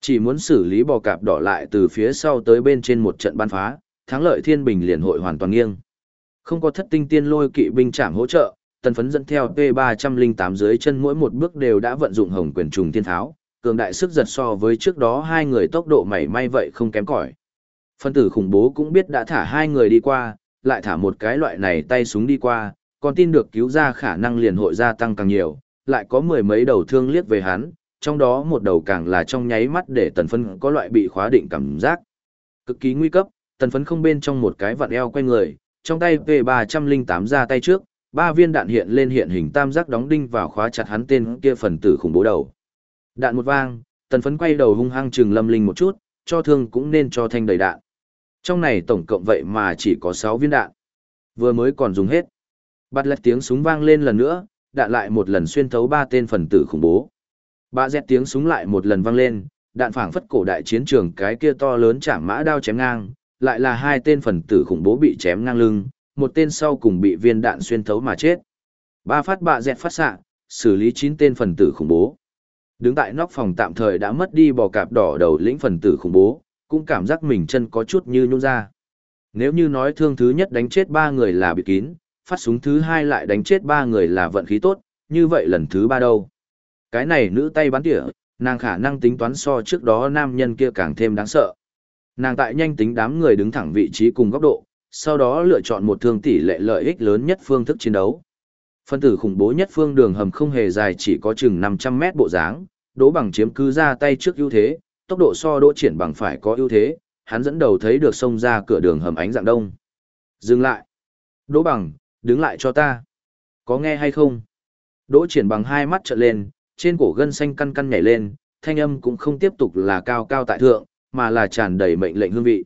Chỉ muốn xử lý bò cạp đỏ lại từ phía sau tới bên trên một trận ban phá, thắng lợi thiên bình liền hội hoàn toàn nghiêng. Không có thất tinh tiên lôi kỵ binh trảm hỗ trợ, tần phấn dẫn theo P308 dưới chân mỗi một bước đều đã vận dụng hồng quyền trùng tiên tháo, cường đại sức giật so với trước đó hai người tốc độ mảy may vậy không kém cỏi. Phân tử khủng bố cũng biết đã thả hai người đi qua, lại thả một cái loại này tay súng đi qua, còn tin được cứu ra khả năng liền hội gia tăng càng nhiều, lại có mười mấy đầu thương liếc về hắn, trong đó một đầu càng là trong nháy mắt để tần phấn có loại bị khóa định cảm giác. Cực kỳ nguy cấp, tần phấn không bên trong một cái vặn eo quay người, trong tay P308 ra tay trước, ba viên đạn hiện lên hiện hình tam giác đóng đinh vào khóa chặt hắn tên kia phần tử khủng bố đầu. Đạn một vang, tần phấn quay đầu hung hăng trừng lâm linh một chút, cho thương cũng nên cho thanh đầy đạn. Trong này tổng cộng vậy mà chỉ có 6 viên đạn. Vừa mới còn dùng hết. Bắt lẹt tiếng súng vang lên lần nữa, đạn lại một lần xuyên thấu ba tên phần tử khủng bố. Ba dẹt tiếng súng lại một lần vang lên, đạn phảng phất cổ đại chiến trường cái kia to lớn chạm mã đao chém ngang, lại là hai tên phần tử khủng bố bị chém ngang lưng, một tên sau cùng bị viên đạn xuyên thấu mà chết. Ba phát bạ dẹt phát xạ, xử lý chín tên phần tử khủng bố. Đứng tại nóc phòng tạm thời đã mất đi bò cạp đỏ đầu lĩnh phần tử khủng bố, cũng cảm giác mình chân có chút như nhún ra. Nếu như nói thương thứ nhất đánh chết ba người là bị kín, phát súng thứ hai lại đánh chết ba người là vận khí tốt, như vậy lần thứ ba đâu. Cái này nữ tay bắn tỉa, nàng khả năng tính toán so trước đó nam nhân kia càng thêm đáng sợ. Nàng tại nhanh tính đám người đứng thẳng vị trí cùng góc độ, sau đó lựa chọn một thương tỷ lệ lợi ích lớn nhất phương thức chiến đấu. Phân tử khủng bố nhất phương đường hầm không hề dài chỉ có chừng 500 mét bộ dáng, đỗ bằng chiếm cứ ra tay trước ưu thế, tốc độ so đỗ triển bằng phải có ưu thế, hắn dẫn đầu thấy được sông ra cửa đường hầm ánh dạng đông. Dừng lại. Đỗ bằng, đứng lại cho ta. Có nghe hay không? Đỗ triển bằng hai mắt trợn lên, trên cổ gân xanh căn căn nhảy lên, thanh âm cũng không tiếp tục là cao cao tại thượng, mà là tràn đầy mệnh lệnh hương vị.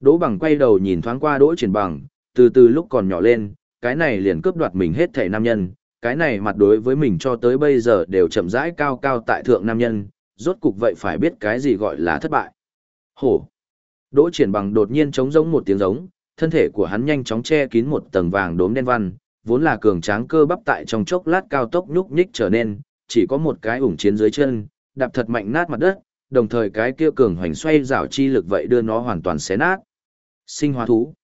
Đỗ bằng quay đầu nhìn thoáng qua đỗ triển bằng, từ từ lúc còn nhỏ lên, cái này liền cướp đoạt mình hết thể nam nhân, cái này mặt đối với mình cho tới bây giờ đều chậm rãi cao cao tại thượng nam nhân, rốt cục vậy phải biết cái gì gọi là thất bại. Hổ. Đỗ triển bằng đột nhiên trống giống một tiếng giống, thân thể của hắn nhanh chóng che kín một tầng vàng đốm đen văn, vốn là cường tráng cơ bắp tại trong chốc lát cao tốc nhúc nhích trở nên, chỉ có một cái ủng chiến dưới chân, đạp thật mạnh nát mặt đất, đồng thời cái kia cường hoành xoay rảo chi lực vậy đưa nó hoàn toàn xé nát. Sinh hóa thú.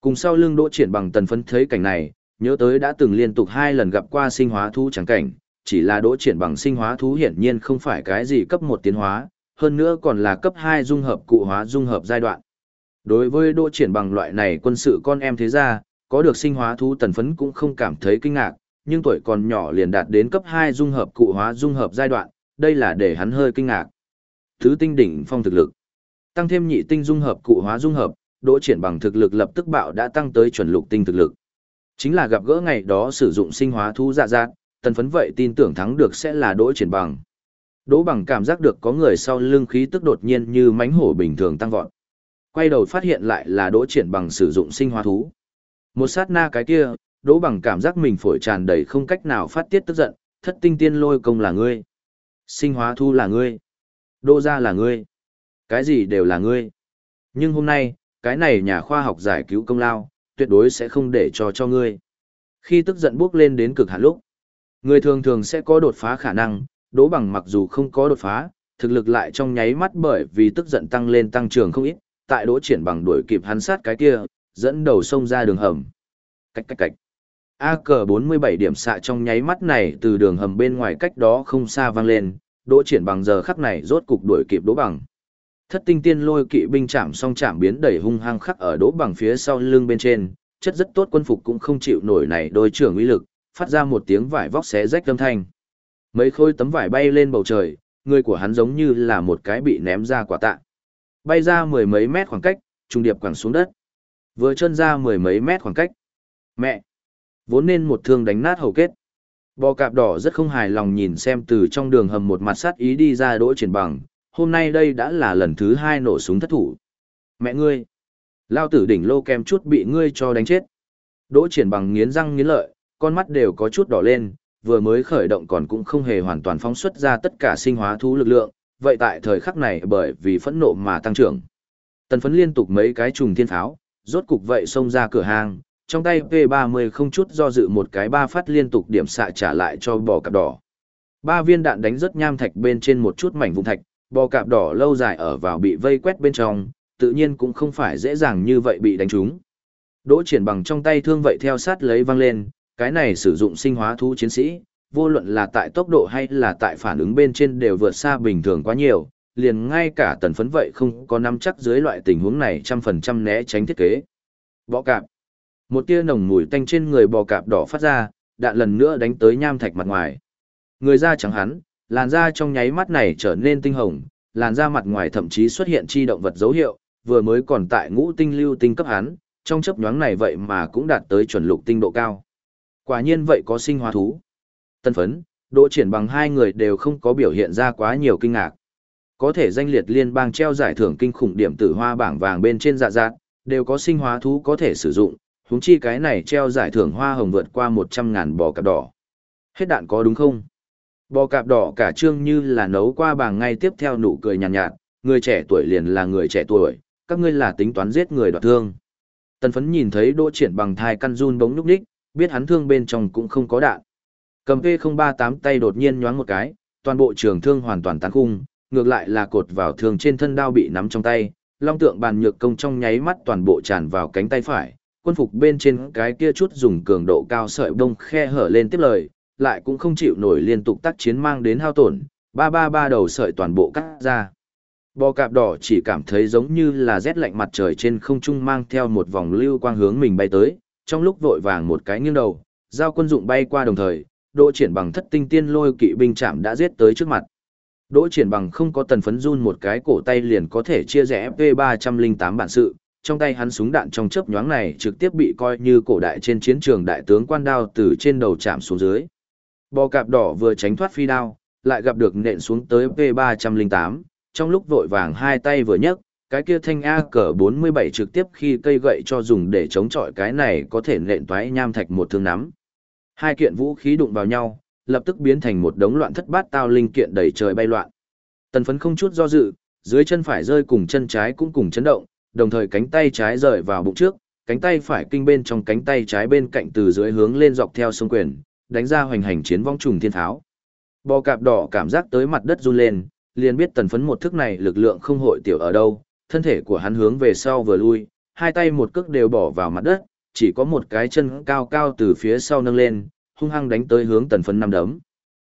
Cùng sau lưng đỗ triển bằng tần phấn thấy cảnh này, nhớ tới đã từng liên tục hai lần gặp qua sinh hóa thú chẳng cảnh, chỉ là đỗ triển bằng sinh hóa thú hiển nhiên không phải cái gì cấp một tiến hóa, hơn nữa còn là cấp 2 dung hợp cụ hóa dung hợp giai đoạn. Đối với đỗ triển bằng loại này quân sự con em thế gia có được sinh hóa thú tần phấn cũng không cảm thấy kinh ngạc, nhưng tuổi còn nhỏ liền đạt đến cấp 2 dung hợp cụ hóa dung hợp giai đoạn, đây là để hắn hơi kinh ngạc. Thứ tinh đỉnh phong thực lực. Tăng thêm nhị tinh dung hợp cụ hóa dung hợp, đỗ triển bằng thực lực lập tức bạo đã tăng tới chuẩn lục tinh thực lực. Chính là gặp gỡ ngày đó sử dụng sinh hóa thú dạ dạ tần phấn vậy tin tưởng thắng được sẽ là đỗ triển bằng. Đỗ bằng cảm giác được có người sau lưng khí tức đột nhiên như mánh hổ bình thường tăng vọt. Quay đầu phát hiện lại là đỗ triển bằng sử dụng sinh hóa thú. Một sát na cái kia, đỗ bằng cảm giác mình phổi tràn đầy không cách nào phát tiết tức giận, thất tinh tiên lôi công là ngươi. Sinh hóa thu là ngươi. Đô gia là ngươi. Cái gì đều là ngươi. Nhưng hôm nay, cái này nhà khoa học giải cứu công lao, tuyệt đối sẽ không để cho cho ngươi. Khi tức giận bước lên đến cực hạn lúc, người thường thường sẽ có đột phá khả năng, đỗ bằng mặc dù không có đột phá, thực lực lại trong nháy mắt bởi vì tức giận tăng lên tăng trưởng không ít, tại đỗ triển bằng đuổi kịp hắn sát cái kia, dẫn đầu sông ra đường hầm. Cách cách cách. A cờ 47 điểm xạ trong nháy mắt này từ đường hầm bên ngoài cách đó không xa vang lên, đỗ triển bằng giờ khắc này rốt cục đuổi kịp đỗ bằng. Thất tinh tiên lôi kỵ binh chạm song chạm biến đẩy hung hăng khắc ở đỗ bằng phía sau lưng bên trên, chất rất tốt quân phục cũng không chịu nổi này đôi trưởng uy lực, phát ra một tiếng vải vóc xé rách âm thanh. Mấy khối tấm vải bay lên bầu trời, người của hắn giống như là một cái bị ném ra quả tạ. Bay ra mười mấy mét khoảng cách, trung điệp quẳng xuống đất. Vừa chân ra mười mấy mét khoảng cách. Mẹ! Vốn nên một thương đánh nát hầu kết. Bò cạp đỏ rất không hài lòng nhìn xem từ trong đường hầm một mặt sát ý đi ra đỗ triển bằng, hôm nay đây đã là lần thứ hai nổ súng thất thủ. Mẹ ngươi! Lao tử đỉnh lô kem chút bị ngươi cho đánh chết. Đỗ triển bằng nghiến răng nghiến lợi, con mắt đều có chút đỏ lên, vừa mới khởi động còn cũng không hề hoàn toàn phóng xuất ra tất cả sinh hóa thú lực lượng, vậy tại thời khắc này bởi vì phẫn nộ mà tăng trưởng. Tần phấn liên tục mấy cái trùng thiên pháo, rốt cục vậy xông ra cửa hàng, trong tay P30 không chút do dự một cái ba phát liên tục điểm xạ trả lại cho bò cạp đỏ. Ba viên đạn đánh rất nham thạch bên trên một chút mảnh vùng thạch, bò cạp đỏ lâu dài ở vào bị vây quét bên trong, tự nhiên cũng không phải dễ dàng như vậy bị đánh trúng. Đỗ triển bằng trong tay thương vậy theo sát lấy văng lên, cái này sử dụng sinh hóa thú chiến sĩ, vô luận là tại tốc độ hay là tại phản ứng bên trên đều vượt xa bình thường quá nhiều, liền ngay cả tần phấn vậy không có nắm chắc dưới loại tình huống này trăm phần trăm né tránh thiết kế. Bọ cạp. Một tia nồng mùi tanh trên người bò cạp đỏ phát ra, đạn lần nữa đánh tới nham thạch mặt ngoài. Người da trắng hắn, làn da trong nháy mắt này trở nên tinh hồng, làn da mặt ngoài thậm chí xuất hiện chi động vật dấu hiệu, vừa mới còn tại ngũ tinh lưu tinh cấp hắn, trong chấp nhoáng này vậy mà cũng đạt tới chuẩn lục tinh độ cao. Quả nhiên vậy có sinh hóa thú. Tân phấn, đỗ triển bằng hai người đều không có biểu hiện ra quá nhiều kinh ngạc. Có thể danh liệt liên bang treo giải thưởng kinh khủng điểm tử hoa bảng vàng bên trên dạ dạ, đều có sinh hóa thú có thể sử dụng, huống chi cái này treo giải thưởng hoa hồng vượt qua 100.000 bò cạp đỏ. Hết đạn có đúng không? Bò cạp đỏ cả trương như là nấu qua bảng ngay tiếp theo nụ cười nhàn nhạt, nhạt, người trẻ tuổi liền là người trẻ tuổi, các ngươi là tính toán giết người đoạt thương. Tần phấn nhìn thấy đỗ triển bằng thai căn run bóng núp đích, biết hắn thương bên trong cũng không có đạn. Cầm V038 tay đột nhiên nhoáng một cái, toàn bộ trường thương hoàn toàn tán khung, ngược lại là cột vào thương trên thân đao bị nắm trong tay, long tượng bàn nhược công trong nháy mắt toàn bộ tràn vào cánh tay phải, quân phục bên trên cái kia chút dùng cường độ cao sợi đông khe hở lên tiếp lời, lại cũng không chịu nổi liên tục tác chiến mang đến hao tổn, ba ba ba đầu sợi toàn bộ cắt ra. Bò cạp đỏ chỉ cảm thấy giống như là rét lạnh mặt trời trên không trung mang theo một vòng lưu quang hướng mình bay tới, trong lúc vội vàng một cái nghiêng đầu, giao quân dụng bay qua đồng thời, đỗ triển bằng thất tinh tiên lôi kỵ binh chạm đã giết tới trước mặt. Đỗ triển bằng không có tần phấn run một cái cổ tay liền có thể chia rẽ P308 bản sự, trong tay hắn súng đạn trong chớp nhoáng này trực tiếp bị coi như cổ đại trên chiến trường đại tướng quan đao từ trên đầu chạm xuống dưới. Bò cạp đỏ vừa tránh thoát phi đao, lại gặp được nện xuống tới P308, trong lúc vội vàng hai tay vừa nhấc, cái kia thanh A cờ 47 trực tiếp khi cây gậy cho dùng để chống chọi cái này có thể nện toái nham thạch một thương nắm. Hai kiện vũ khí đụng vào nhau, lập tức biến thành một đống loạn thất bát tao linh kiện đầy trời bay loạn. Tần phấn không chút do dự, dưới chân phải rơi cùng chân trái cũng cùng chấn động, đồng thời cánh tay trái rời vào bụng trước, cánh tay phải kinh bên trong cánh tay trái bên cạnh từ dưới hướng lên dọc theo sông quyền, đánh ra hoành hành chiến vong trùng thiên tháo. Bò cạp đỏ cảm giác tới mặt đất run lên, liền biết tần phấn một thức này lực lượng không hội tiểu ở đâu, thân thể của hắn hướng về sau vừa lui, hai tay một cước đều bỏ vào mặt đất, chỉ có một cái chân cao cao từ phía sau nâng lên, hung hăng đánh tới hướng tần phấn năm đấm.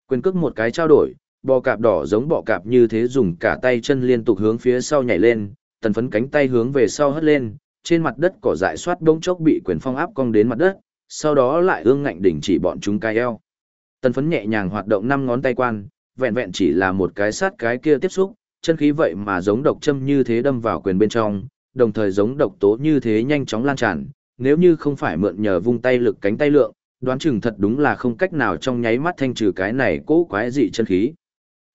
Quyền cước một cái trao đổi, bò cạp đỏ giống bọ cạp như thế dùng cả tay chân liên tục hướng phía sau nhảy lên, tần phấn cánh tay hướng về sau hất lên, trên mặt đất cỏ dại soát bỗng chốc bị quyền phong áp cong đến mặt đất, sau đó lại ương ngạnh đỉnh chỉ bọn chúng cai eo. Tần phấn nhẹ nhàng hoạt động năm ngón tay quan, vẹn vẹn chỉ là một cái sát cái kia tiếp xúc, chân khí vậy mà giống độc châm như thế đâm vào quyền bên trong, đồng thời giống độc tố như thế nhanh chóng lan tràn, nếu như không phải mượn nhờ vung tay lực cánh tay lượng, đoán chừng thật đúng là không cách nào trong nháy mắt thanh trừ cái này cố quái dị chân khí.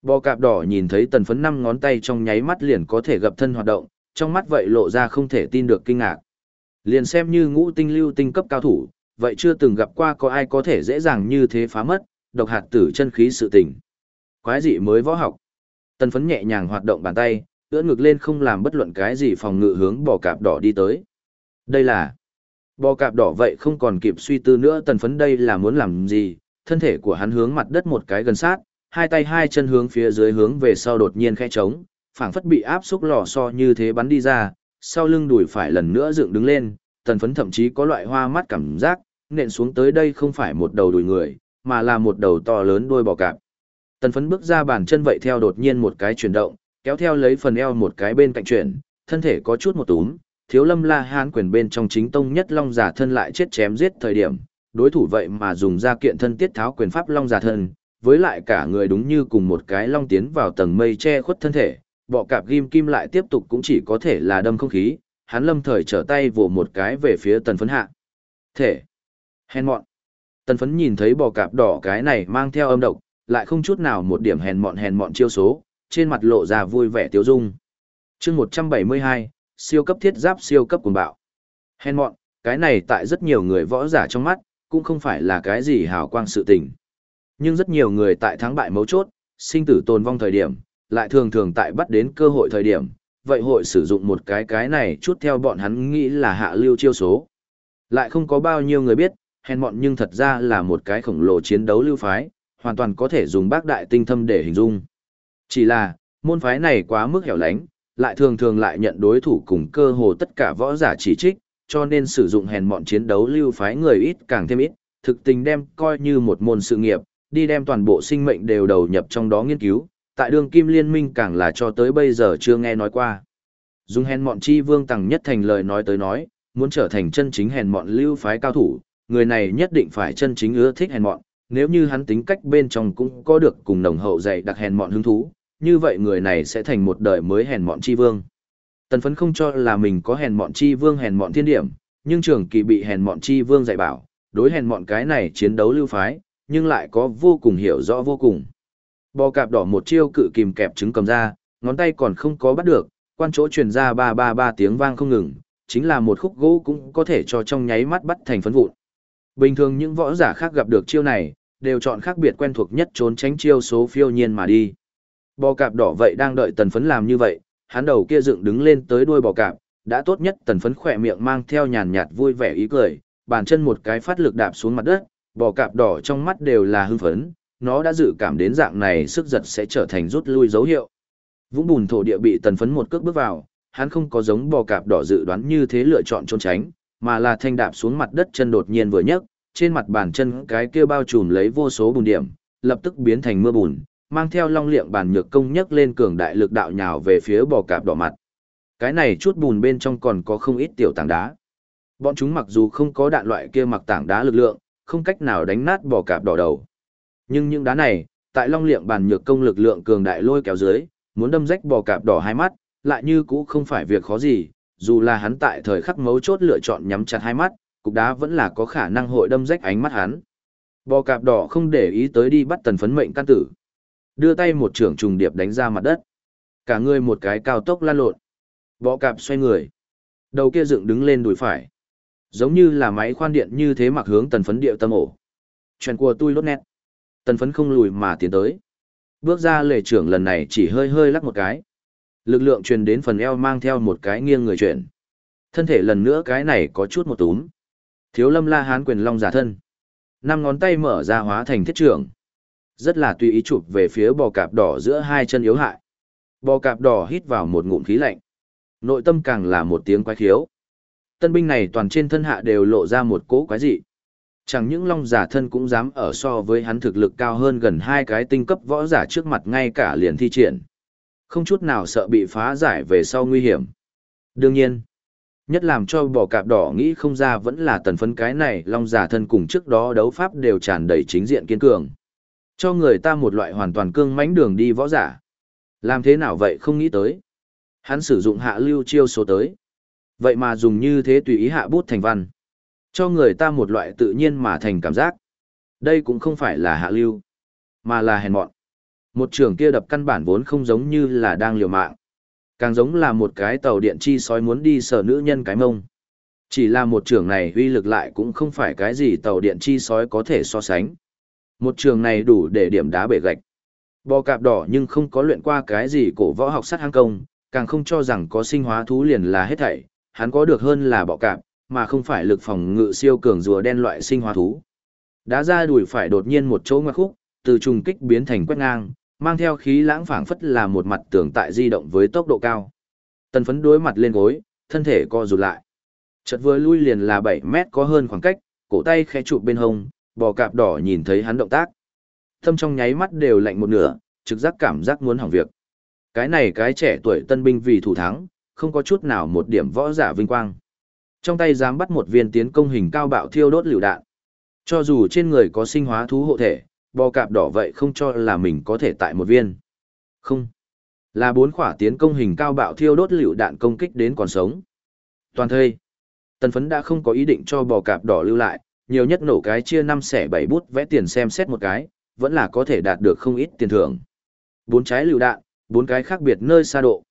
Bò cạp đỏ nhìn thấy tần phấn năm ngón tay trong nháy mắt liền có thể gặp thân hoạt động, trong mắt vậy lộ ra không thể tin được kinh ngạc. Liền xem như ngũ tinh lưu tinh cấp cao thủ, vậy chưa từng gặp qua có ai có thể dễ dàng như thế phá mất, độc hạt tử chân khí sự tình. Quái dị mới võ học. Tần phấn nhẹ nhàng hoạt động bàn tay, ưỡn ngực lên không làm bất luận cái gì phòng ngự hướng bò cạp đỏ đi tới. Đây là... Bò cạp đỏ vậy không còn kịp suy tư nữa tần phấn đây là muốn làm gì, thân thể của hắn hướng mặt đất một cái gần sát, hai tay hai chân hướng phía dưới hướng về sau đột nhiên khẽ trống, phảng phất bị áp xúc lò so như thế bắn đi ra, sau lưng đùi phải lần nữa dựng đứng lên, tần phấn thậm chí có loại hoa mắt cảm giác, nện xuống tới đây không phải một đầu đùi người, mà là một đầu to lớn đuôi bò cạp. Tần phấn bước ra bàn chân vậy theo đột nhiên một cái chuyển động, kéo theo lấy phần eo một cái bên cạnh chuyển, thân thể có chút một túm, thiếu lâm la hán quyền bên trong chính tông nhất long giả thân lại chết chém giết thời điểm, đối thủ vậy mà dùng ra kiện thân tiết tháo quyền pháp long giả thân, với lại cả người đúng như cùng một cái long tiến vào tầng mây che khuất thân thể, bọ cạp ghim kim lại tiếp tục cũng chỉ có thể là đâm không khí, hắn lâm thời trở tay vỗ một cái về phía tần phấn hạ. Thể. Hèn mọn. Tần phấn nhìn thấy bò cạp đỏ cái này mang theo âm độc, lại không chút nào một điểm hèn mọn hèn mọn chiêu số, trên mặt lộ ra vui vẻ tiêu dung. chương 172, siêu cấp thiết giáp siêu cấp cuồng bạo. Hèn mọn, cái này tại rất nhiều người võ giả trong mắt, cũng không phải là cái gì hào quang sự tình. Nhưng rất nhiều người tại thắng bại mấu chốt, sinh tử tồn vong thời điểm, lại thường thường tại bắt đến cơ hội thời điểm, vậy hội sử dụng một cái cái này chút theo bọn hắn nghĩ là hạ lưu chiêu số. Lại không có bao nhiêu người biết, hèn mọn nhưng thật ra là một cái khổng lồ chiến đấu lưu phái, hoàn toàn có thể dùng bác đại tinh thâm để hình dung. Chỉ là, môn phái này quá mức hẻo lánh, lại thường thường lại nhận đối thủ cùng cơ hồ tất cả võ giả chỉ trích, cho nên sử dụng hèn mọn chiến đấu lưu phái người ít càng thêm ít, thực tình đem coi như một môn sự nghiệp, đi đem toàn bộ sinh mệnh đều đầu nhập trong đó nghiên cứu, tại đường kim liên minh càng là cho tới bây giờ chưa nghe nói qua. Dùng hèn mọn chi vương tầng nhất thành lời nói tới nói, muốn trở thành chân chính hèn mọn lưu phái cao thủ, người này nhất định phải chân chính ưa thích hèn mọn, nếu như hắn tính cách bên trong cũng có được cùng nồng hậu dạy đặc hèn mọn hứng thú, như vậy người này sẽ thành một đời mới hèn mọn chi vương. Tần phấn không cho là mình có hèn mọn chi vương hèn mọn thiên điểm, nhưng trường kỳ bị hèn mọn chi vương dạy bảo, đối hèn mọn cái này chiến đấu lưu phái, nhưng lại có vô cùng hiểu rõ vô cùng. Bò cạp đỏ một chiêu cự kìm kẹp trứng cầm ra, ngón tay còn không có bắt được, quan chỗ truyền ra ba ba ba tiếng vang không ngừng, chính là một khúc gỗ cũng có thể cho trong nháy mắt bắt thành phấn vụn. Bình thường những võ giả khác gặp được chiêu này, đều chọn khác biệt quen thuộc nhất trốn tránh chiêu số phiêu nhiên mà đi. Bò cạp đỏ vậy đang đợi tần phấn làm như vậy, hắn đầu kia dựng đứng lên tới đuôi bò cạp, đã tốt nhất tần phấn khỏe miệng mang theo nhàn nhạt vui vẻ ý cười, bàn chân một cái phát lực đạp xuống mặt đất, bò cạp đỏ trong mắt đều là hưng phấn, nó đã dự cảm đến dạng này sức giật sẽ trở thành rút lui dấu hiệu. Vũng bùn thổ địa bị tần phấn một cước bước vào, hắn không có giống bò cạp đỏ dự đoán như thế lựa chọn trốn tránh, mà là thanh đạp xuống mặt đất chân đột nhiên vừa nhấc, trên mặt bàn chân cái kia bao trùm lấy vô số bùn điểm, lập tức biến thành mưa bùn, mang theo long liệng bàn nhược công nhấc lên cường đại lực đạo nhào về phía bò cạp đỏ mặt. Cái này chút bùn bên trong còn có không ít tiểu tảng đá. Bọn chúng mặc dù không có đạn loại kia mặc tảng đá lực lượng, không cách nào đánh nát bò cạp đỏ đầu. Nhưng những đá này, tại long liệng bàn nhược công lực lượng cường đại lôi kéo dưới, muốn đâm rách bò cạp đỏ hai mắt, lại như cũ không phải việc khó gì, dù là hắn tại thời khắc mấu chốt lựa chọn nhắm chặt hai mắt, cục đá vẫn là có khả năng hội đâm rách ánh mắt hắn. Bò cạp đỏ không để ý tới đi bắt tần phấn mệnh căn tử. Đưa tay một trưởng trùng điệp đánh ra mặt đất. Cả người một cái cao tốc lan lộn. Bọ cạp xoay người. Đầu kia dựng đứng lên đùi phải. Giống như là máy khoan điện như thế mặc hướng tần phấn điệu tâm ổ. Chuyện của tôi lốt nét. Tần phấn không lùi mà tiến tới. Bước ra lề trưởng lần này chỉ hơi hơi lắc một cái. Lực lượng truyền đến phần eo mang theo một cái nghiêng người chuyển. Thân thể lần nữa cái này có chút một túm. Thiếu lâm la hán quyền long giả thân. Năm ngón tay mở ra hóa thành thiết trưởng. Rất là tùy ý chụp về phía bò cạp đỏ giữa hai chân yếu hại. Bò cạp đỏ hít vào một ngụm khí lạnh. Nội tâm càng là một tiếng quái khiếu. Tân binh này toàn trên thân hạ đều lộ ra một cỗ quái dị. Chẳng những long giả thân cũng dám ở so với hắn thực lực cao hơn gần hai cái tinh cấp võ giả trước mặt ngay cả liền thi triển. Không chút nào sợ bị phá giải về sau nguy hiểm. Đương nhiên, nhất làm cho bò cạp đỏ nghĩ không ra vẫn là tần phấn cái này long giả thân cùng trước đó đấu pháp đều tràn đầy chính diện kiên cường. Cho người ta một loại hoàn toàn cương mãnh đường đi võ giả. Làm thế nào vậy không nghĩ tới. Hắn sử dụng hạ lưu chiêu số tới. Vậy mà dùng như thế tùy ý hạ bút thành văn. Cho người ta một loại tự nhiên mà thành cảm giác. Đây cũng không phải là hạ lưu, mà là hèn mọn. Một trường kia đập căn bản vốn không giống như là đang liều mạng. Càng giống là một cái tàu điện chi sói muốn đi sở nữ nhân cái mông. Chỉ là một trường này uy lực lại cũng không phải cái gì tàu điện chi sói có thể so sánh. Một trường này đủ để điểm đá bể gạch. Bò cạp đỏ nhưng không có luyện qua cái gì cổ võ học sát hang công, càng không cho rằng có sinh hóa thú liền là hết thảy, hắn có được hơn là bọ cạp, mà không phải lực phòng ngự siêu cường rùa đen loại sinh hóa thú. Đá ra đùi phải đột nhiên một chỗ ngoặc khúc, từ trùng kích biến thành quét ngang, mang theo khí lãng phảng phất là một mặt tường tại di động với tốc độ cao. Tần phấn đối mặt lên gối, thân thể co rụt lại. Chợt vừa lui liền là 7 mét có hơn khoảng cách, cổ tay khẽ chụp bên hông, bò cạp đỏ nhìn thấy hắn động tác. Thâm trong nháy mắt đều lạnh một nửa, trực giác cảm giác muốn hỏng việc. Cái này cái trẻ tuổi tân binh vì thủ thắng, không có chút nào một điểm võ giả vinh quang. Trong tay dám bắt một viên tiến công hình cao bạo thiêu đốt lựu đạn. Cho dù trên người có sinh hóa thú hộ thể, bò cạp đỏ vậy không cho là mình có thể tại một viên. Không. Là bốn khỏa tiến công hình cao bạo thiêu đốt lựu đạn công kích đến còn sống. Toàn thây. Tần phấn đã không có ý định cho bò cạp đỏ lưu lại, nhiều nhất nổ cái chia năm xẻ bảy bút vẽ tiền xem xét một cái, vẫn là có thể đạt được không ít tiền thưởng. Bốn trái lựu đạn, bốn cái khác biệt nơi xa độ.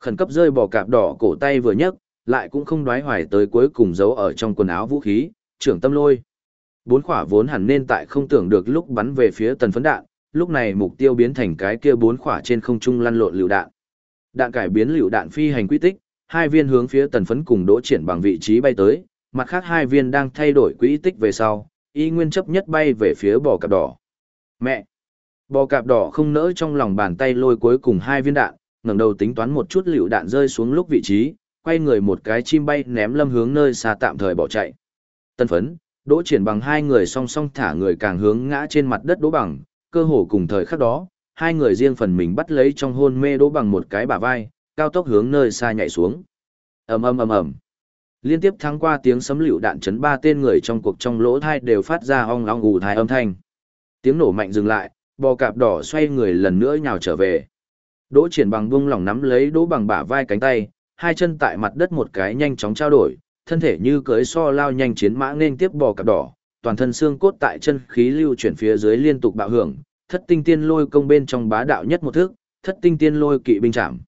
Khẩn cấp rơi bỏ cạp đỏ cổ tay vừa nhấc, lại cũng không đoái hoài tới cuối cùng giấu ở trong quần áo vũ khí, trưởng tâm lôi. Bốn khỏa vốn hẳn nên tại không tưởng được lúc bắn về phía tần phấn đạn, lúc này mục tiêu biến thành cái kia bốn khỏa trên không trung lăn lộn lựu đạn. Đạn cải biến lựu đạn phi hành quy tích, hai viên hướng phía tần phấn cùng đỗ triển bằng vị trí bay tới, mặt khác hai viên đang thay đổi quỹ tích về sau, y nguyên chấp nhất bay về phía bò cạp đỏ. Mẹ! Bò cạp đỏ không nỡ trong lòng bàn tay lôi cuối cùng hai viên đạn, ngẩng đầu tính toán một chút liệu đạn rơi xuống lúc vị trí, quay người một cái chim bay ném lâm hướng nơi xa tạm thời bỏ chạy. Tân phấn, đỗ triển bằng hai người song song thả người càng hướng ngã trên mặt đất đỗ bằng, cơ hồ cùng thời khắc đó, hai người riêng phần mình bắt lấy trong hôn mê đỗ bằng một cái bả vai, cao tốc hướng nơi xa nhảy xuống. ầm ầm ầm ầm. Liên tiếp thắng qua tiếng sấm lựu đạn chấn ba tên người trong cuộc trong lỗ thai đều phát ra ong ong gù thai âm thanh. Tiếng nổ mạnh dừng lại, bò cạp đỏ xoay người lần nữa nhào trở về. Đỗ triển bằng vung lòng nắm lấy đỗ bằng bả vai cánh tay, hai chân tại mặt đất một cái nhanh chóng trao đổi, thân thể như cưới so lao nhanh chiến mã nên tiếp bò cạp đỏ, toàn thân xương cốt tại chân khí lưu chuyển phía dưới liên tục bạo hưởng, thất tinh tiên lôi công bên trong bá đạo nhất một thước, thất tinh tiên lôi kỵ binh chạm.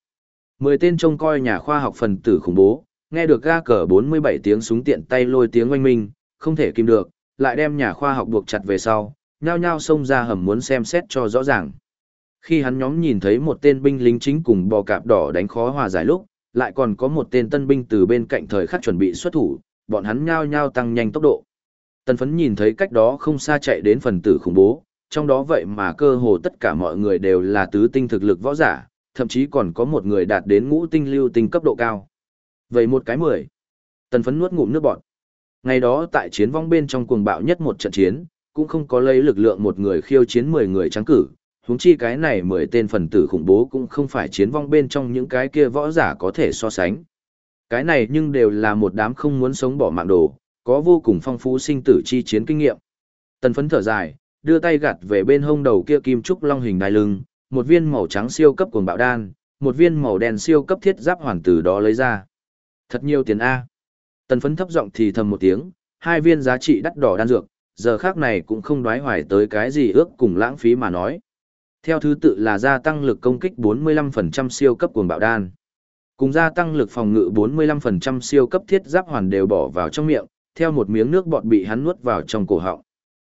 Mười tên trông coi nhà khoa học phần tử khủng bố, nghe được ga cờ 47 tiếng súng tiện tay lôi tiếng oanh minh, không thể kìm được, lại đem nhà khoa học buộc chặt về sau, nhao nhao xông ra hầm muốn xem xét cho rõ ràng. Khi hắn nhóm nhìn thấy một tên binh lính chính cùng bò cạp đỏ đánh khó hòa giải lúc, lại còn có một tên tân binh từ bên cạnh thời khắc chuẩn bị xuất thủ, bọn hắn nhao nhao tăng nhanh tốc độ. Tân phấn nhìn thấy cách đó không xa chạy đến phần tử khủng bố, trong đó vậy mà cơ hồ tất cả mọi người đều là tứ tinh thực lực võ giả, thậm chí còn có một người đạt đến ngũ tinh lưu tinh cấp độ cao. Vậy một cái mười. Tần phấn nuốt ngụm nước bọt. Ngày đó tại chiến vong bên trong cuồng bạo nhất một trận chiến, cũng không có lấy lực lượng một người khiêu chiến 10 người trắng cử, huống chi cái này 10 tên phần tử khủng bố cũng không phải chiến vong bên trong những cái kia võ giả có thể so sánh. Cái này nhưng đều là một đám không muốn sống bỏ mạng đồ, có vô cùng phong phú sinh tử chi chiến kinh nghiệm. Tần phấn thở dài, đưa tay gặt về bên hông đầu kia kim trúc long hình đai lưng, một viên màu trắng siêu cấp cuồng bạo đan, một viên màu đen siêu cấp thiết giáp hoàn từ đó lấy ra. Thật nhiều tiền A. Tần phấn thấp giọng thì thầm một tiếng, hai viên giá trị đắt đỏ đan dược, giờ khác này cũng không đoái hoài tới cái gì ước cùng lãng phí mà nói. Theo thứ tự là gia tăng lực công kích 45% siêu cấp cuồng bạo đan, Cùng gia tăng lực phòng ngự 45% siêu cấp thiết giáp hoàn đều bỏ vào trong miệng, theo một miếng nước bọt bị hắn nuốt vào trong cổ họng.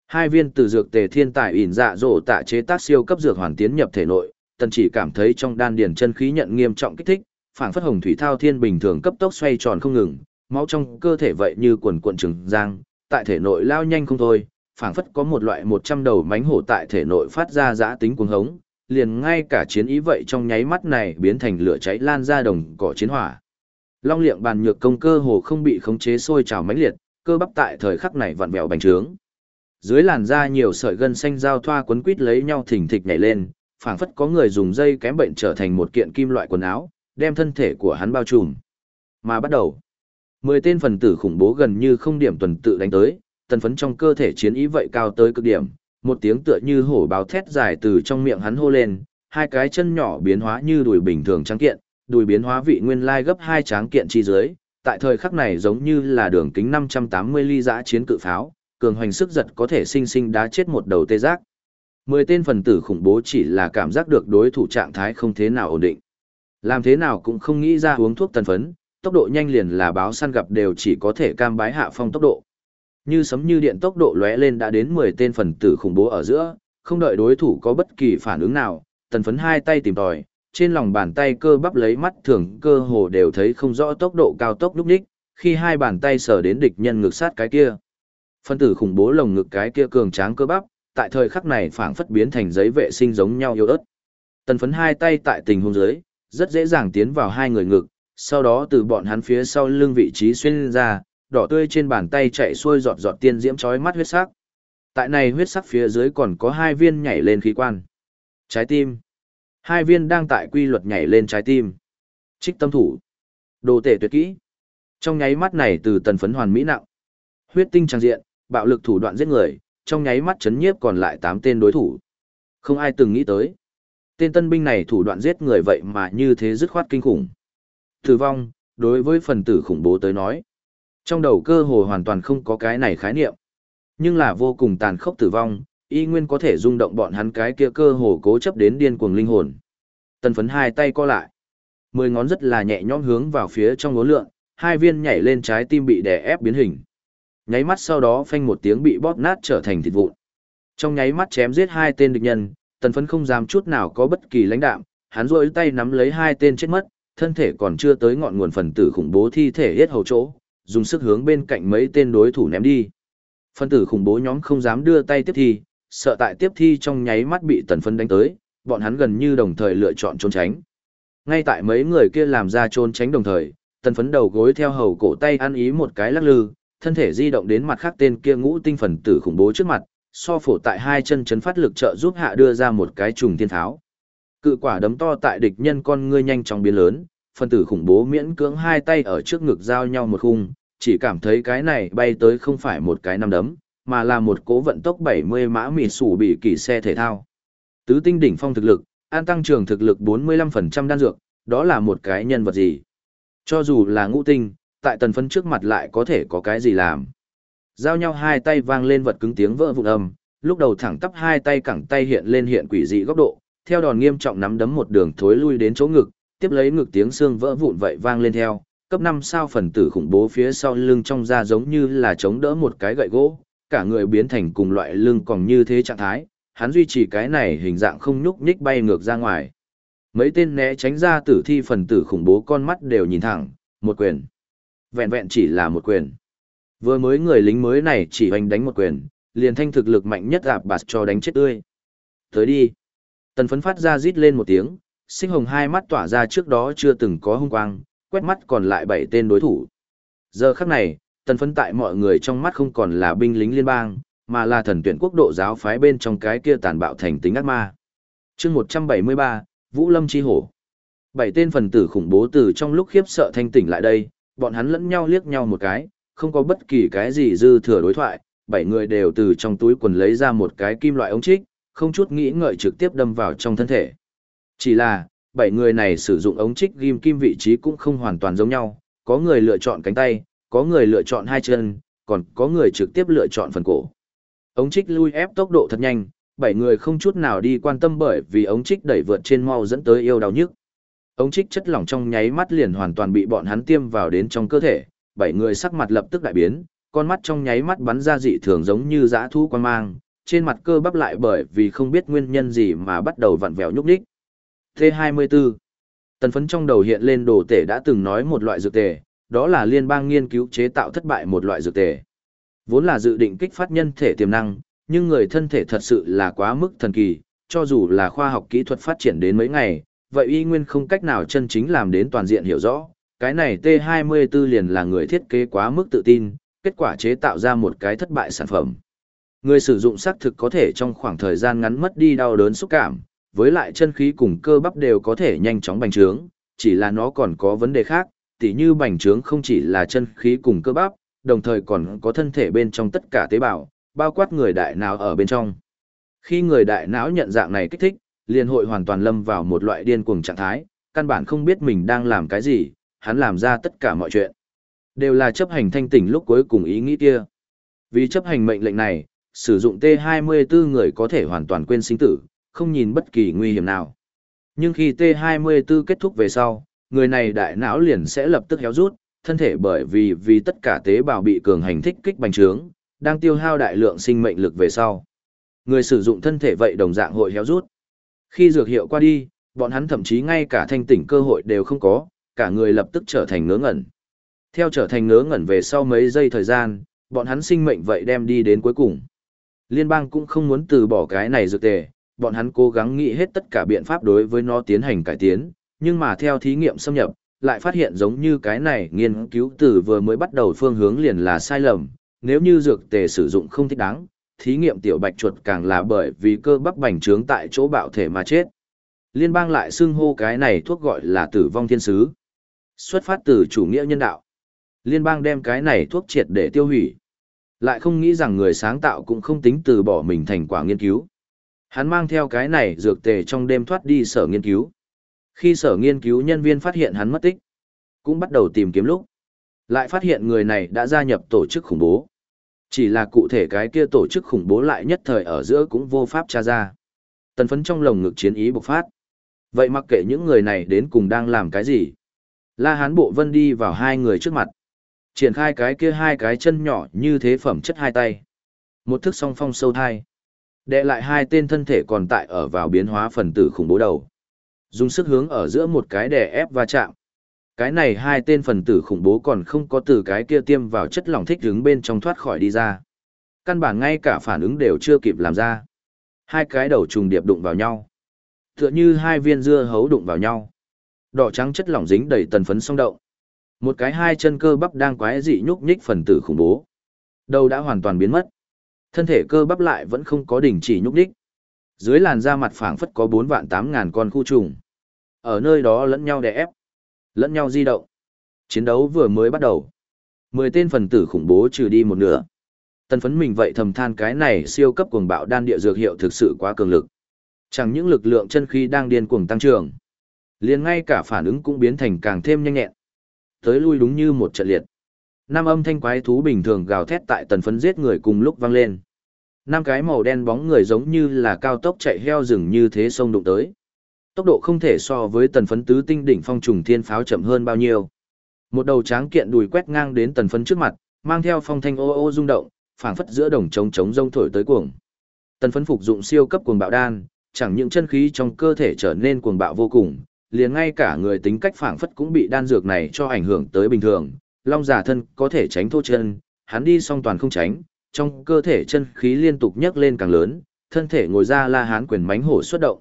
Hai viên từ dược tề thiên tài ỉn dạ dỗ tạ chế tác siêu cấp dược hoàn tiến nhập thể nội, tần chỉ cảm thấy trong đan điền chân khí nhận nghiêm trọng kích thích, phảng phất hồng thủy thao thiên bình thường cấp tốc xoay tròn không ngừng, máu trong cơ thể vậy như quần cuộn trừng giang, tại thể nội lao nhanh không thôi, phảng phất có một loại 100 đầu mánh hổ tại thể nội phát ra giã tính cuồng hống, liền ngay cả chiến ý vậy trong nháy mắt này biến thành lửa cháy lan ra đồng cỏ chiến hỏa. Long liệng bàn nhược công cơ hồ không bị khống chế sôi trào mãnh liệt, cơ bắp tại thời khắc này vặn vẹo bành trướng. Dưới làn da nhiều sợi gân xanh giao thoa quấn quít lấy nhau thỉnh thịch nhảy lên, phảng phất có người dùng dây kém bệnh trở thành một kiện kim loại quần áo, đem thân thể của hắn bao trùm. Mà bắt đầu, mười tên phần tử khủng bố gần như không điểm tuần tự đánh tới, tần phấn trong cơ thể chiến ý vậy cao tới cực điểm, một tiếng tựa như hổ báo thét dài từ trong miệng hắn hô lên, hai cái chân nhỏ biến hóa như đùi bình thường trắng kiện, đùi biến hóa vị nguyên lai gấp hai tráng kiện chi dưới, tại thời khắc này giống như là đường kính 580 ly giã chiến cự pháo, cường hoành sức giật có thể sinh sinh đá chết một đầu tê giác. Mười tên phần tử khủng bố chỉ là cảm giác được đối thủ trạng thái không thế nào ổn định. Làm thế nào cũng không nghĩ ra uống thuốc tân phấn, tốc độ nhanh liền là báo săn gặp đều chỉ có thể cam bái hạ phong tốc độ. Như sấm như điện tốc độ lóe lên đã đến 10 tên phần tử khủng bố ở giữa, không đợi đối thủ có bất kỳ phản ứng nào, tần phấn hai tay tìm tòi, trên lòng bàn tay cơ bắp lấy mắt thường cơ hồ đều thấy không rõ tốc độ cao tốc lúc đích, khi hai bàn tay sờ đến địch nhân ngực sát cái kia. Phân tử khủng bố lồng ngực cái kia cường tráng cơ bắp, tại thời khắc này phảng phất biến thành giấy vệ sinh giống nhau yếu ớt. Tần phấn hai tay tại tình huống dưới, rất dễ dàng tiến vào hai người ngực, sau đó từ bọn hắn phía sau lưng vị trí xuyên ra, đỏ tươi trên bàn tay chạy xuôi giọt giọt tiên diễm chói mắt huyết sắc. Tại này huyết sắc phía dưới còn có hai viên nhảy lên khí quan. Trái tim. Hai viên đang tại quy luật nhảy lên trái tim. Trích tâm thủ. Đồ tể tuyệt kỹ. Trong nháy mắt này từ tần phấn hoàn mỹ nặng. Huyết tinh trang diện, bạo lực thủ đoạn giết người, trong nháy mắt chấn nhiếp còn lại 8 tên đối thủ. Không ai từng nghĩ tới. Tên tân binh này thủ đoạn giết người vậy mà như thế dứt khoát kinh khủng. Tử vong, đối với phần tử khủng bố tới nói. Trong đầu cơ hồ hoàn toàn không có cái này khái niệm. Nhưng là vô cùng tàn khốc tử vong, y nguyên có thể rung động bọn hắn cái kia cơ hồ cố chấp đến điên cuồng linh hồn. Tần phấn hai tay co lại. Mười ngón rất là nhẹ nhõm hướng vào phía trong ngón lượng, hai viên nhảy lên trái tim bị đè ép biến hình. Nháy mắt sau đó phanh một tiếng bị bóp nát trở thành thịt vụn. Trong nháy mắt chém giết hai tên địch nhân, tần phấn không dám chút nào có bất kỳ lãnh đạm, hắn rôi tay nắm lấy hai tên chết mất, thân thể còn chưa tới ngọn nguồn phần tử khủng bố thi thể hết hầu chỗ, dùng sức hướng bên cạnh mấy tên đối thủ ném đi. Phân tử khủng bố nhóm không dám đưa tay tiếp thi, sợ tại tiếp thi trong nháy mắt bị tần Phấn đánh tới, bọn hắn gần như đồng thời lựa chọn trốn tránh. Ngay tại mấy người kia làm ra trốn tránh đồng thời, tần phấn đầu gối theo hầu cổ tay ăn ý một cái lắc lư, thân thể di động đến mặt khác tên kia ngũ tinh phần tử khủng bố trước mặt, so phổ tại hai chân chấn phát lực trợ giúp hạ đưa ra một cái trùng thiên tháo. Cự quả đấm to tại địch nhân con ngươi nhanh chóng biến lớn, phần tử khủng bố miễn cưỡng hai tay ở trước ngực giao nhau một khung, chỉ cảm thấy cái này bay tới không phải một cái năm đấm, mà là một cố vận tốc 70 mã mì sủ bị kỳ xe thể thao. Tứ tinh đỉnh phong thực lực, an tăng trưởng thực lực 45% đan dược, đó là một cái nhân vật gì? Cho dù là ngũ tinh, tại tần phân trước mặt lại có thể có cái gì làm? Giao nhau hai tay vang lên vật cứng tiếng vỡ vụn âm, lúc đầu thẳng tắp hai tay cẳng tay hiện lên hiện quỷ dị góc độ, theo đòn nghiêm trọng nắm đấm một đường thối lui đến chỗ ngực, tiếp lấy ngực tiếng xương vỡ vụn vậy vang lên theo, cấp năm sao phần tử khủng bố phía sau lưng trong da giống như là chống đỡ một cái gậy gỗ, cả người biến thành cùng loại lưng còn như thế trạng thái, hắn duy trì cái này hình dạng không nhúc nhích bay ngược ra ngoài. Mấy tên né tránh ra tử thi phần tử khủng bố con mắt đều nhìn thẳng, một quyền. Vẹn vẹn chỉ là một quyền. Vừa mới người lính mới này chỉ hoành đánh một quyền, liền thanh thực lực mạnh nhất gạp bạt cho đánh chết tươi. Tới đi. Tần phấn phát ra rít lên một tiếng, sinh hồng hai mắt tỏa ra trước đó chưa từng có hung quang, quét mắt còn lại bảy tên đối thủ. Giờ khắc này, tần phấn tại mọi người trong mắt không còn là binh lính liên bang, mà là thần tuyển quốc độ giáo phái bên trong cái kia tàn bạo thành tính ác ma. chương 173, Vũ Lâm Chi Hổ. Bảy tên phần tử khủng bố từ trong lúc khiếp sợ thanh tỉnh lại đây, bọn hắn lẫn nhau liếc nhau một cái, không có bất kỳ cái gì dư thừa đối thoại, bảy người đều từ trong túi quần lấy ra một cái kim loại ống trích, không chút nghĩ ngợi trực tiếp đâm vào trong thân thể. Chỉ là, bảy người này sử dụng ống trích ghim kim vị trí cũng không hoàn toàn giống nhau, có người lựa chọn cánh tay, có người lựa chọn hai chân, còn có người trực tiếp lựa chọn phần cổ. Ống trích lui ép tốc độ thật nhanh, bảy người không chút nào đi quan tâm bởi vì ống trích đẩy vượt trên mau dẫn tới yêu đau nhức. Ống trích chất lỏng trong nháy mắt liền hoàn toàn bị bọn hắn tiêm vào đến trong cơ thể, bảy người sắc mặt lập tức đại biến, con mắt trong nháy mắt bắn ra dị thường giống như dã thú quan mang, trên mặt cơ bắp lại bởi vì không biết nguyên nhân gì mà bắt đầu vặn vẹo nhúc nhích. T24 Tần phấn trong đầu hiện lên đồ tể đã từng nói một loại dược tể, đó là liên bang nghiên cứu chế tạo thất bại một loại dược tể, Vốn là dự định kích phát nhân thể tiềm năng, nhưng người thân thể thật sự là quá mức thần kỳ, cho dù là khoa học kỹ thuật phát triển đến mấy ngày, vậy y nguyên không cách nào chân chính làm đến toàn diện hiểu rõ. Cái này T24 liền là người thiết kế quá mức tự tin, kết quả chế tạo ra một cái thất bại sản phẩm. Người sử dụng xác thực có thể trong khoảng thời gian ngắn mất đi đau đớn xúc cảm, với lại chân khí cùng cơ bắp đều có thể nhanh chóng bành trướng, chỉ là nó còn có vấn đề khác, tỉ như bành trướng không chỉ là chân khí cùng cơ bắp, đồng thời còn có thân thể bên trong tất cả tế bào, bao quát người đại não ở bên trong. Khi người đại não nhận dạng này kích thích, liền hội hoàn toàn lâm vào một loại điên cuồng trạng thái, căn bản không biết mình đang làm cái gì, hắn làm ra tất cả mọi chuyện. Đều là chấp hành thanh tỉnh lúc cuối cùng ý nghĩ kia. Vì chấp hành mệnh lệnh này, sử dụng T24 người có thể hoàn toàn quên sinh tử, không nhìn bất kỳ nguy hiểm nào. Nhưng khi T24 kết thúc về sau, người này đại não liền sẽ lập tức héo rút, thân thể bởi vì vì tất cả tế bào bị cường hành thích kích bành trướng, đang tiêu hao đại lượng sinh mệnh lực về sau. Người sử dụng thân thể vậy đồng dạng hội héo rút. Khi dược hiệu qua đi, bọn hắn thậm chí ngay cả thanh tỉnh cơ hội đều không có, cả người lập tức trở thành ngớ ngẩn. Theo trở thành ngớ ngẩn về sau mấy giây thời gian, bọn hắn sinh mệnh vậy đem đi đến cuối cùng. Liên bang cũng không muốn từ bỏ cái này dược tề, bọn hắn cố gắng nghĩ hết tất cả biện pháp đối với nó tiến hành cải tiến, nhưng mà theo thí nghiệm xâm nhập, lại phát hiện giống như cái này nghiên cứu từ vừa mới bắt đầu phương hướng liền là sai lầm, nếu như dược tề sử dụng không thích đáng, thí nghiệm tiểu bạch chuột càng là bởi vì cơ bắp bành trướng tại chỗ bạo thể mà chết. Liên bang lại xưng hô cái này thuốc gọi là tử vong thiên sứ. Xuất phát từ chủ nghĩa nhân đạo. Liên bang đem cái này thuốc triệt để tiêu hủy. Lại không nghĩ rằng người sáng tạo cũng không tính từ bỏ mình thành quả nghiên cứu. Hắn mang theo cái này dược tề trong đêm thoát đi sở nghiên cứu. Khi sở nghiên cứu nhân viên phát hiện hắn mất tích, cũng bắt đầu tìm kiếm lúc. Lại phát hiện người này đã gia nhập tổ chức khủng bố. Chỉ là cụ thể cái kia tổ chức khủng bố lại nhất thời ở giữa cũng vô pháp tra ra. Tần phấn trong lồng ngực chiến ý bộc phát. Vậy mặc kệ những người này đến cùng đang làm cái gì? La Hán Bộ Vân đi vào hai người trước mặt. Triển khai cái kia hai cái chân nhỏ như thế phẩm chất hai tay. Một thức song phong sâu thai. Đệ lại hai tên thân thể còn tại ở vào biến hóa phần tử khủng bố đầu. Dùng sức hướng ở giữa một cái đè ép va chạm. Cái này hai tên phần tử khủng bố còn không có từ cái kia tiêm vào chất lỏng thích đứng bên trong thoát khỏi đi ra. Căn bản ngay cả phản ứng đều chưa kịp làm ra. Hai cái đầu trùng điệp đụng vào nhau. Tựa như hai viên dưa hấu đụng vào nhau. Đỏ trắng chất lỏng dính đầy tần phấn song động. Một cái hai chân cơ bắp đang quái dị nhúc nhích phần tử khủng bố. Đầu đã hoàn toàn biến mất. Thân thể cơ bắp lại vẫn không có đình chỉ nhúc nhích. Dưới làn da mặt phảng phất có bốn vạn tám ngàn con khu trùng. Ở nơi đó lẫn nhau đè ép, lẫn nhau di động. Chiến đấu vừa mới bắt đầu. Mười tên phần tử khủng bố trừ đi một nửa. Tần phấn mình vậy thầm than cái này siêu cấp cuồng bạo đan địa dược hiệu thực sự quá cường lực. Chẳng những lực lượng chân khí đang điên cuồng tăng trưởng, liền ngay cả phản ứng cũng biến thành càng thêm nhanh nhẹn. Tới lui đúng như một trận liệt. Năm âm thanh quái thú bình thường gào thét tại tần phấn giết người cùng lúc vang lên. Năm cái màu đen bóng người giống như là cao tốc chạy heo rừng như thế sông đụng tới. Tốc độ không thể so với tần phấn tứ tinh đỉnh phong trùng thiên pháo chậm hơn bao nhiêu. Một đầu tráng kiện đùi quét ngang đến tần phấn trước mặt, mang theo phong thanh ô ô rung động, phảng phất giữa đồng trống trống rông thổi tới cuồng. Tần phấn phục dụng siêu cấp cuồng bạo đan, chẳng những chân khí trong cơ thể trở nên cuồng bạo vô cùng, liền ngay cả người tính cách phảng phất cũng bị đan dược này cho ảnh hưởng tới bình thường. Long giả thân có thể tránh thô chân, hắn đi song toàn không tránh, trong cơ thể chân khí liên tục nhấc lên càng lớn, thân thể ngồi ra La Hán quyền mánh hổ xuất động.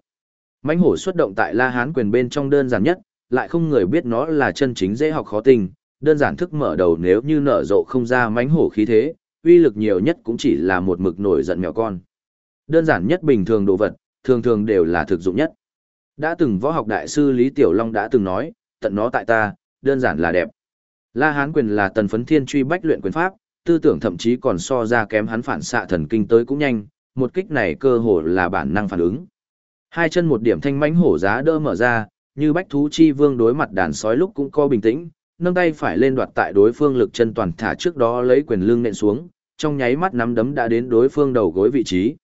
Mánh hổ xuất động tại La Hán quyền bên trong đơn giản nhất, lại không người biết nó là chân chính dễ học khó tình, đơn giản thức mở đầu nếu như nở rộ không ra mánh hổ khí thế, uy lực nhiều nhất cũng chỉ là một mực nổi giận mèo con. Đơn giản nhất bình thường đồ vật, thường thường đều là thực dụng nhất. Đã từng võ học đại sư Lý Tiểu Long đã từng nói, tận nó tại ta, đơn giản là đẹp. La Hán quyền là tần phấn thiên truy bách luyện quyền pháp, tư tưởng thậm chí còn so ra kém hắn phản xạ thần kinh tới cũng nhanh, một kích này cơ hồ là bản năng phản ứng. Hai chân một điểm thanh mãnh hổ giá đỡ mở ra, như bách thú chi vương đối mặt đàn sói lúc cũng co bình tĩnh, nâng tay phải lên đoạt tại đối phương lực chân toàn thả trước đó lấy quyền lưng nện xuống, trong nháy mắt nắm đấm đã đến đối phương đầu gối vị trí.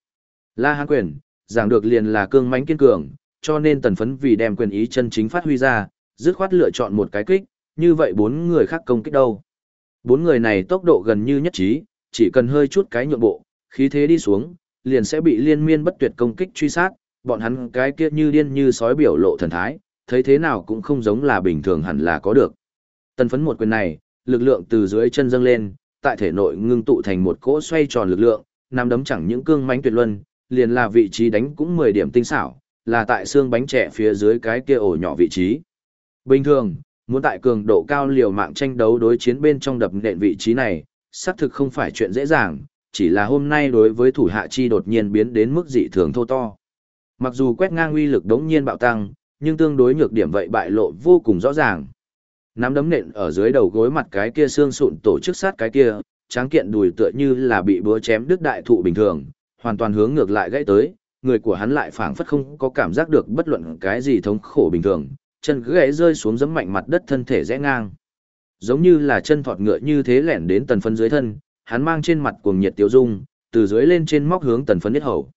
La Hán quyền, giảng được liền là cương mãnh kiên cường, cho nên tần phấn vì đem quyền ý chân chính phát huy ra, dứt khoát lựa chọn một cái kích, như vậy bốn người khác công kích đâu. Bốn người này tốc độ gần như nhất trí, chỉ cần hơi chút cái nhượng bộ, khí thế đi xuống, liền sẽ bị liên miên bất tuyệt công kích truy sát, bọn hắn cái kia như điên như sói biểu lộ thần thái, thấy thế nào cũng không giống là bình thường hẳn là có được. Tần phấn một quyền này, lực lượng từ dưới chân dâng lên, tại thể nội ngưng tụ thành một cỗ xoay tròn lực lượng, nằm đấm chẳng những cương mãnh tuyệt luân, liền là vị trí đánh cũng 10 điểm tinh xảo, là tại xương bánh trẻ phía dưới cái kia ổ nhỏ vị trí. Bình thường, muốn tại cường độ cao liều mạng tranh đấu đối chiến bên trong đập nện vị trí này, xác thực không phải chuyện dễ dàng, chỉ là hôm nay đối với thủ hạ chi đột nhiên biến đến mức dị thường thô to. Mặc dù quét ngang uy lực đống nhiên bạo tăng, nhưng tương đối nhược điểm vậy bại lộ vô cùng rõ ràng. Nắm đấm nện ở dưới đầu gối mặt cái kia xương sụn tổ chức sát cái kia, tráng kiện đùi tựa như là bị búa chém đứt đại thụ bình thường, hoàn toàn hướng ngược lại gãy tới, người của hắn lại phảng phất không có cảm giác được bất luận cái gì thống khổ bình thường, chân cứ gãy rơi xuống giẫm mạnh mặt đất thân thể rẽ ngang. Giống như là chân thọt ngựa như thế lẻn đến tần phấn dưới thân, hắn mang trên mặt cuồng nhiệt tiêu dung, từ dưới lên trên móc hướng tần phấn nhất hầu.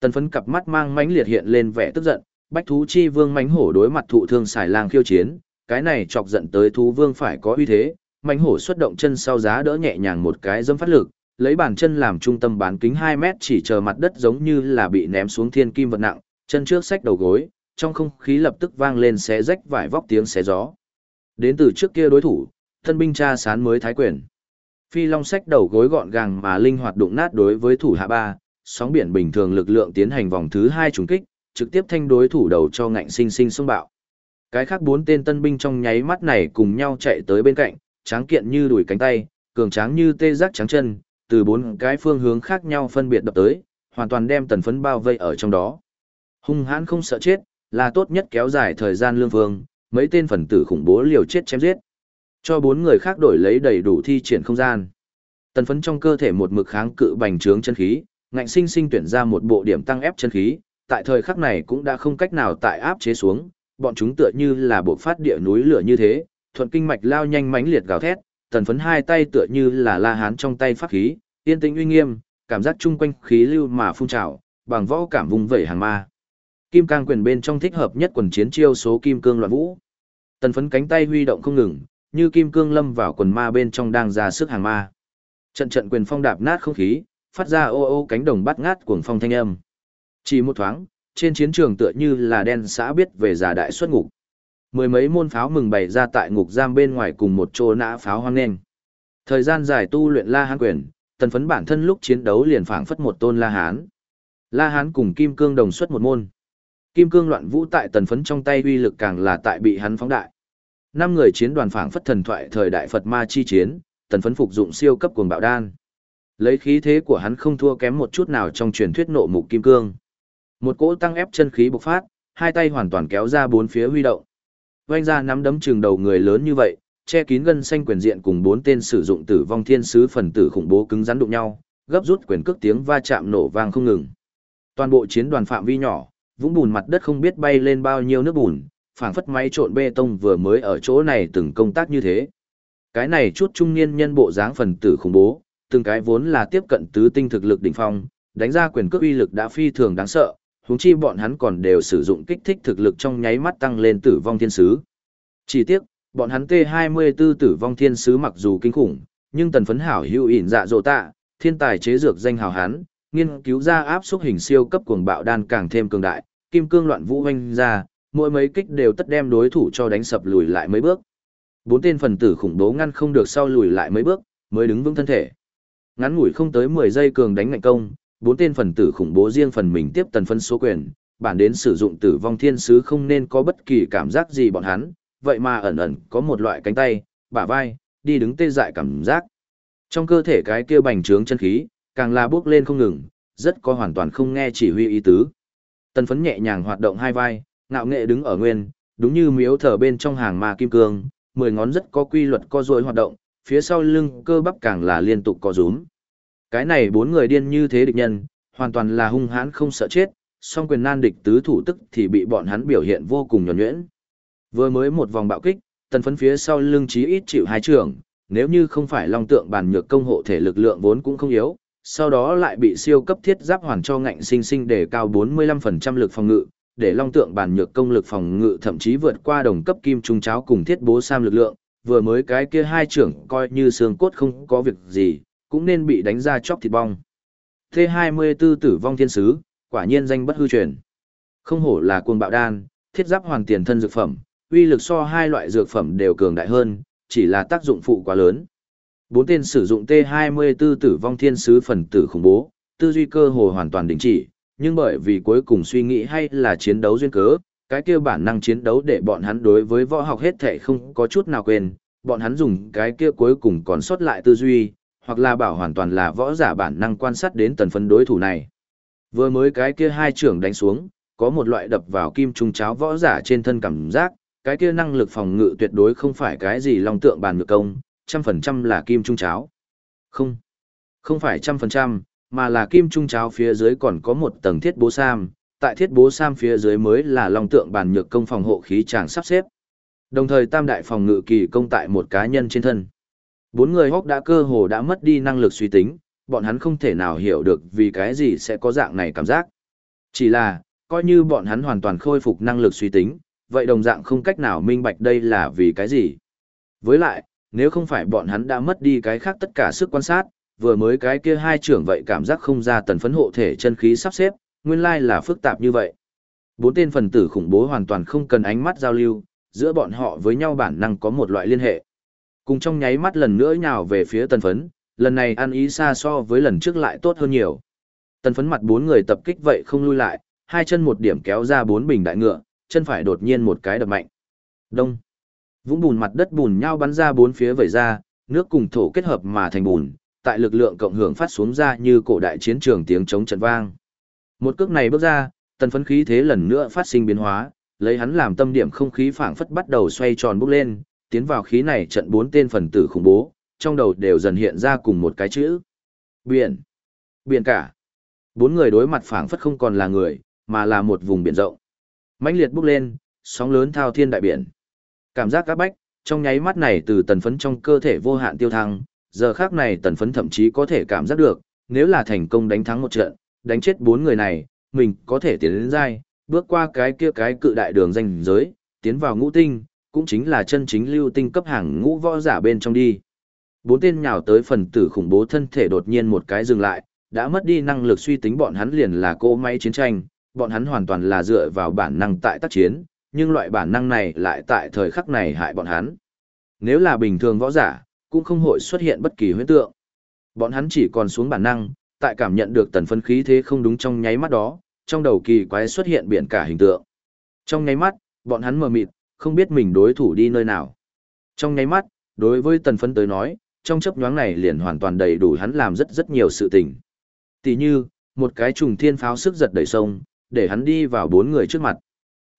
Tần phấn cặp mắt mang mãnh liệt hiện lên vẻ tức giận, bách thú chi vương mãnh hổ đối mặt thụ thương xài lang khiêu chiến, cái này chọc giận tới thú vương phải có uy thế, mãnh hổ xuất động chân sau giá đỡ nhẹ nhàng một cái dâm phát lực, lấy bàn chân làm trung tâm bán kính 2 mét chỉ chờ mặt đất giống như là bị ném xuống thiên kim vật nặng, chân trước sách đầu gối, trong không khí lập tức vang lên xé rách vải vóc tiếng xé gió. Đến từ trước kia đối thủ, thân binh cha sán mới thái quyền. Phi long sách đầu gối gọn gàng mà linh hoạt đụng nát đối với thủ hạ ba, sóng biển bình thường lực lượng tiến hành vòng thứ hai trùng kích, trực tiếp thanh đối thủ đầu cho ngạnh sinh sinh xung bạo. Cái khác bốn tên tân binh trong nháy mắt này cùng nhau chạy tới bên cạnh, tráng kiện như đùi cánh tay, cường tráng như tê giác trắng chân, từ bốn cái phương hướng khác nhau phân biệt đập tới, hoàn toàn đem tần phấn bao vây ở trong đó. Hung hãn không sợ chết, là tốt nhất kéo dài thời gian lương vương. mấy tên phần tử khủng bố liều chết chém giết. Cho bốn người khác đổi lấy đầy đủ thi triển không gian. Tần phấn trong cơ thể một mực kháng cự bành trướng chân khí, ngạnh sinh sinh tuyển ra một bộ điểm tăng ép chân khí, tại thời khắc này cũng đã không cách nào tại áp chế xuống, bọn chúng tựa như là bộ phát địa núi lửa như thế, thuận kinh mạch lao nhanh mãnh liệt gào thét, tần phấn hai tay tựa như là la hán trong tay pháp khí, yên tĩnh uy nghiêm, cảm giác chung quanh khí lưu mà phun trào, bằng võ cảm vùng vẩy hàng ma. Kim cang quyền bên trong thích hợp nhất quần chiến chiêu số kim cương loạn vũ. Tần phấn cánh tay huy động không ngừng, như kim cương lâm vào quần ma bên trong đang ra sức hàng ma. Trận trận quyền phong đạp nát không khí, phát ra ô ô cánh đồng bắt ngát cuồng phong thanh âm. Chỉ một thoáng, trên chiến trường tựa như là đen xã biết về giả đại xuất ngục. Mười mấy môn pháo mừng bày ra tại ngục giam bên ngoài cùng một chỗ nã pháo hoang nền. Thời gian dài tu luyện La Hán quyền, tần phấn bản thân lúc chiến đấu liền phảng phất một tôn La Hán. La Hán cùng Kim Cương đồng xuất một môn. Kim Cương loạn vũ tại tần phấn trong tay uy lực càng là tại bị hắn phóng đại. Năm người chiến đoàn phảng phất thần thoại thời đại Phật ma chi chiến, tần phấn phục dụng siêu cấp cuồng bạo đan. Lấy khí thế của hắn không thua kém một chút nào trong truyền thuyết nộ mục kim cương. Một cỗ tăng ép chân khí bộc phát, hai tay hoàn toàn kéo ra bốn phía huy động oanh ra nắm đấm trường đầu người lớn như vậy, che kín gân xanh quyền diện cùng bốn tên sử dụng tử vong thiên sứ phần tử khủng bố cứng rắn đụng nhau, gấp rút quyền cước tiếng va chạm nổ vang không ngừng. Toàn bộ chiến đoàn phạm vi nhỏ, vũng bùn mặt đất không biết bay lên bao nhiêu nước bùn, phảng phất máy trộn bê tông vừa mới ở chỗ này từng công tác như thế. Cái này chút trung niên nhân bộ dáng phần tử khủng bố, từng cái vốn là tiếp cận tứ tinh thực lực đỉnh phong, đánh ra quyền cước uy lực đã phi thường đáng sợ, huống chi bọn hắn còn đều sử dụng kích thích thực lực trong nháy mắt tăng lên tử vong thiên sứ. Chỉ tiếc, bọn hắn T24 tử vong thiên sứ mặc dù kinh khủng, nhưng tần phấn hảo hữu ỉn dạ dỗ tạ, thiên tài chế dược danh hào hán, nghiên cứu ra áp xúc hình siêu cấp cuồng bạo đan càng thêm cường đại, kim cương loạn vũ hoanh ra, mỗi mấy kích đều tất đem đối thủ cho đánh sập lùi lại mấy bước. Bốn tên phần tử khủng bố ngăn không được sau lùi lại mấy bước, mới đứng vững thân thể. Ngắn ngủi không tới 10 giây cường đánh ngạnh công, bốn tên phần tử khủng bố riêng phần mình tiếp tần phân số quyền, bản đến sử dụng tử vong thiên sứ không nên có bất kỳ cảm giác gì bọn hắn, vậy mà ẩn ẩn có một loại cánh tay, bả vai, đi đứng tê dại cảm giác. Trong cơ thể cái kia bành trướng chân khí, càng là bước lên không ngừng, rất có hoàn toàn không nghe chỉ huy ý tứ. Tần phấn nhẹ nhàng hoạt động hai vai, ngạo nghệ đứng ở nguyên, đúng như miếu thở bên trong hàng ma kim cương, mười ngón rất có quy luật co duỗi hoạt động, phía sau lưng cơ bắp càng là liên tục co rúm. Cái này bốn người điên như thế địch nhân, hoàn toàn là hung hãn không sợ chết, song quyền nan địch tứ thủ tức thì bị bọn hắn biểu hiện vô cùng nhuẩn nhuyễn. Vừa mới một vòng bạo kích, tần phấn phía sau lưng chí ít chịu hai trường, nếu như không phải long tượng bàn nhược công hộ thể lực lượng vốn cũng không yếu, sau đó lại bị siêu cấp thiết giáp hoàn cho ngạnh sinh sinh để cao 45% lực phòng ngự, để long tượng bản nhược công lực phòng ngự thậm chí vượt qua đồng cấp kim trung cháo cùng thiết bố sam lực lượng, vừa mới cái kia hai trưởng coi như xương cốt không có việc gì, cũng nên bị đánh ra chóc thịt bong. T24 tử vong thiên sứ, quả nhiên danh bất hư truyền. Không hổ là cuồng bạo đan, thiết giáp hoàn tiền thân dược phẩm, uy lực so hai loại dược phẩm đều cường đại hơn, chỉ là tác dụng phụ quá lớn. Bốn tên sử dụng T24 tử vong thiên sứ phần tử khủng bố, tư duy cơ hồ hoàn toàn đình chỉ, nhưng bởi vì cuối cùng suy nghĩ hay là chiến đấu duyên cớ, cái kia bản năng chiến đấu để bọn hắn đối với võ học hết thể không có chút nào quên, bọn hắn dùng cái kia cuối cùng còn sót lại tư duy, hoặc là bảo hoàn toàn là võ giả bản năng quan sát đến tần phấn đối thủ này. Vừa mới cái kia hai trưởng đánh xuống, có một loại đập vào kim trung cháo võ giả trên thân cảm giác, cái kia năng lực phòng ngự tuyệt đối không phải cái gì long tượng bàn ngược công, trăm phần trăm là kim trung cháo. Không, không phải trăm phần trăm, mà là kim trung cháo phía dưới còn có một tầng thiết bố sam, tại thiết bố sam phía dưới mới là long tượng bàn nhược công phòng hộ khí tràng sắp xếp. Đồng thời tam đại phòng ngự kỳ công tại một cá nhân trên thân. Bốn người hốc đã cơ hồ đã mất đi năng lực suy tính, bọn hắn không thể nào hiểu được vì cái gì sẽ có dạng này cảm giác. Chỉ là, coi như bọn hắn hoàn toàn khôi phục năng lực suy tính, vậy đồng dạng không cách nào minh bạch đây là vì cái gì. Với lại, nếu không phải bọn hắn đã mất đi cái khác tất cả sức quan sát, vừa mới cái kia hai trưởng vậy cảm giác không ra tần phấn hộ thể chân khí sắp xếp, nguyên lai là phức tạp như vậy. Bốn tên phần tử khủng bố hoàn toàn không cần ánh mắt giao lưu, giữa bọn họ với nhau bản năng có một loại liên hệ. Cùng trong nháy mắt lần nữa nhào về phía tần phấn, lần này ăn ý xa so với lần trước lại tốt hơn nhiều. Tần phấn mặt bốn người tập kích vậy không lui lại, hai chân một điểm kéo ra bốn bình đại ngựa, chân phải đột nhiên một cái đập mạnh. Đông. Vũng bùn mặt đất bùn nhau bắn ra bốn phía vẩy ra, nước cùng thổ kết hợp mà thành bùn, tại lực lượng cộng hưởng phát xuống ra như cổ đại chiến trường tiếng chống trận vang. Một cước này bước ra, tần phấn khí thế lần nữa phát sinh biến hóa, lấy hắn làm tâm điểm không khí phảng phất bắt đầu xoay tròn bốc lên, tiến vào khí này trận bốn tên phần tử khủng bố, trong đầu đều dần hiện ra cùng một cái chữ. Biển. Biển cả. Bốn người đối mặt phảng phất không còn là người, mà là một vùng biển rộng. mãnh liệt bốc lên, sóng lớn thao thiên đại biển. Cảm giác các bách, trong nháy mắt này từ tần phấn trong cơ thể vô hạn tiêu thăng, giờ khác này tần phấn thậm chí có thể cảm giác được, nếu là thành công đánh thắng một trận, đánh chết bốn người này, mình có thể tiến đến dai, bước qua cái kia cái cự đại đường danh giới, tiến vào ngũ tinh, cũng chính là chân chính lưu tinh cấp hàng ngũ võ giả bên trong đi. Bốn tên nhào tới phần tử khủng bố thân thể đột nhiên một cái dừng lại, đã mất đi năng lực suy tính bọn hắn liền là cỗ máy chiến tranh, bọn hắn hoàn toàn là dựa vào bản năng tại tác chiến, nhưng loại bản năng này lại tại thời khắc này hại bọn hắn. Nếu là bình thường võ giả, cũng không hội xuất hiện bất kỳ huyễn tượng. Bọn hắn chỉ còn xuống bản năng, tại cảm nhận được tần phân khí thế không đúng trong nháy mắt đó, trong đầu kỳ quái xuất hiện biển cả hình tượng. Trong nháy mắt, bọn hắn mờ mịt, không biết mình đối thủ đi nơi nào. Trong nháy mắt, đối với tần phân tới nói, trong chấp nhoáng này liền hoàn toàn đầy đủ hắn làm rất rất nhiều sự tình. Tỷ như, một cái trùng thiên pháo sức giật đẩy sông, để hắn đi vào bốn người trước mặt.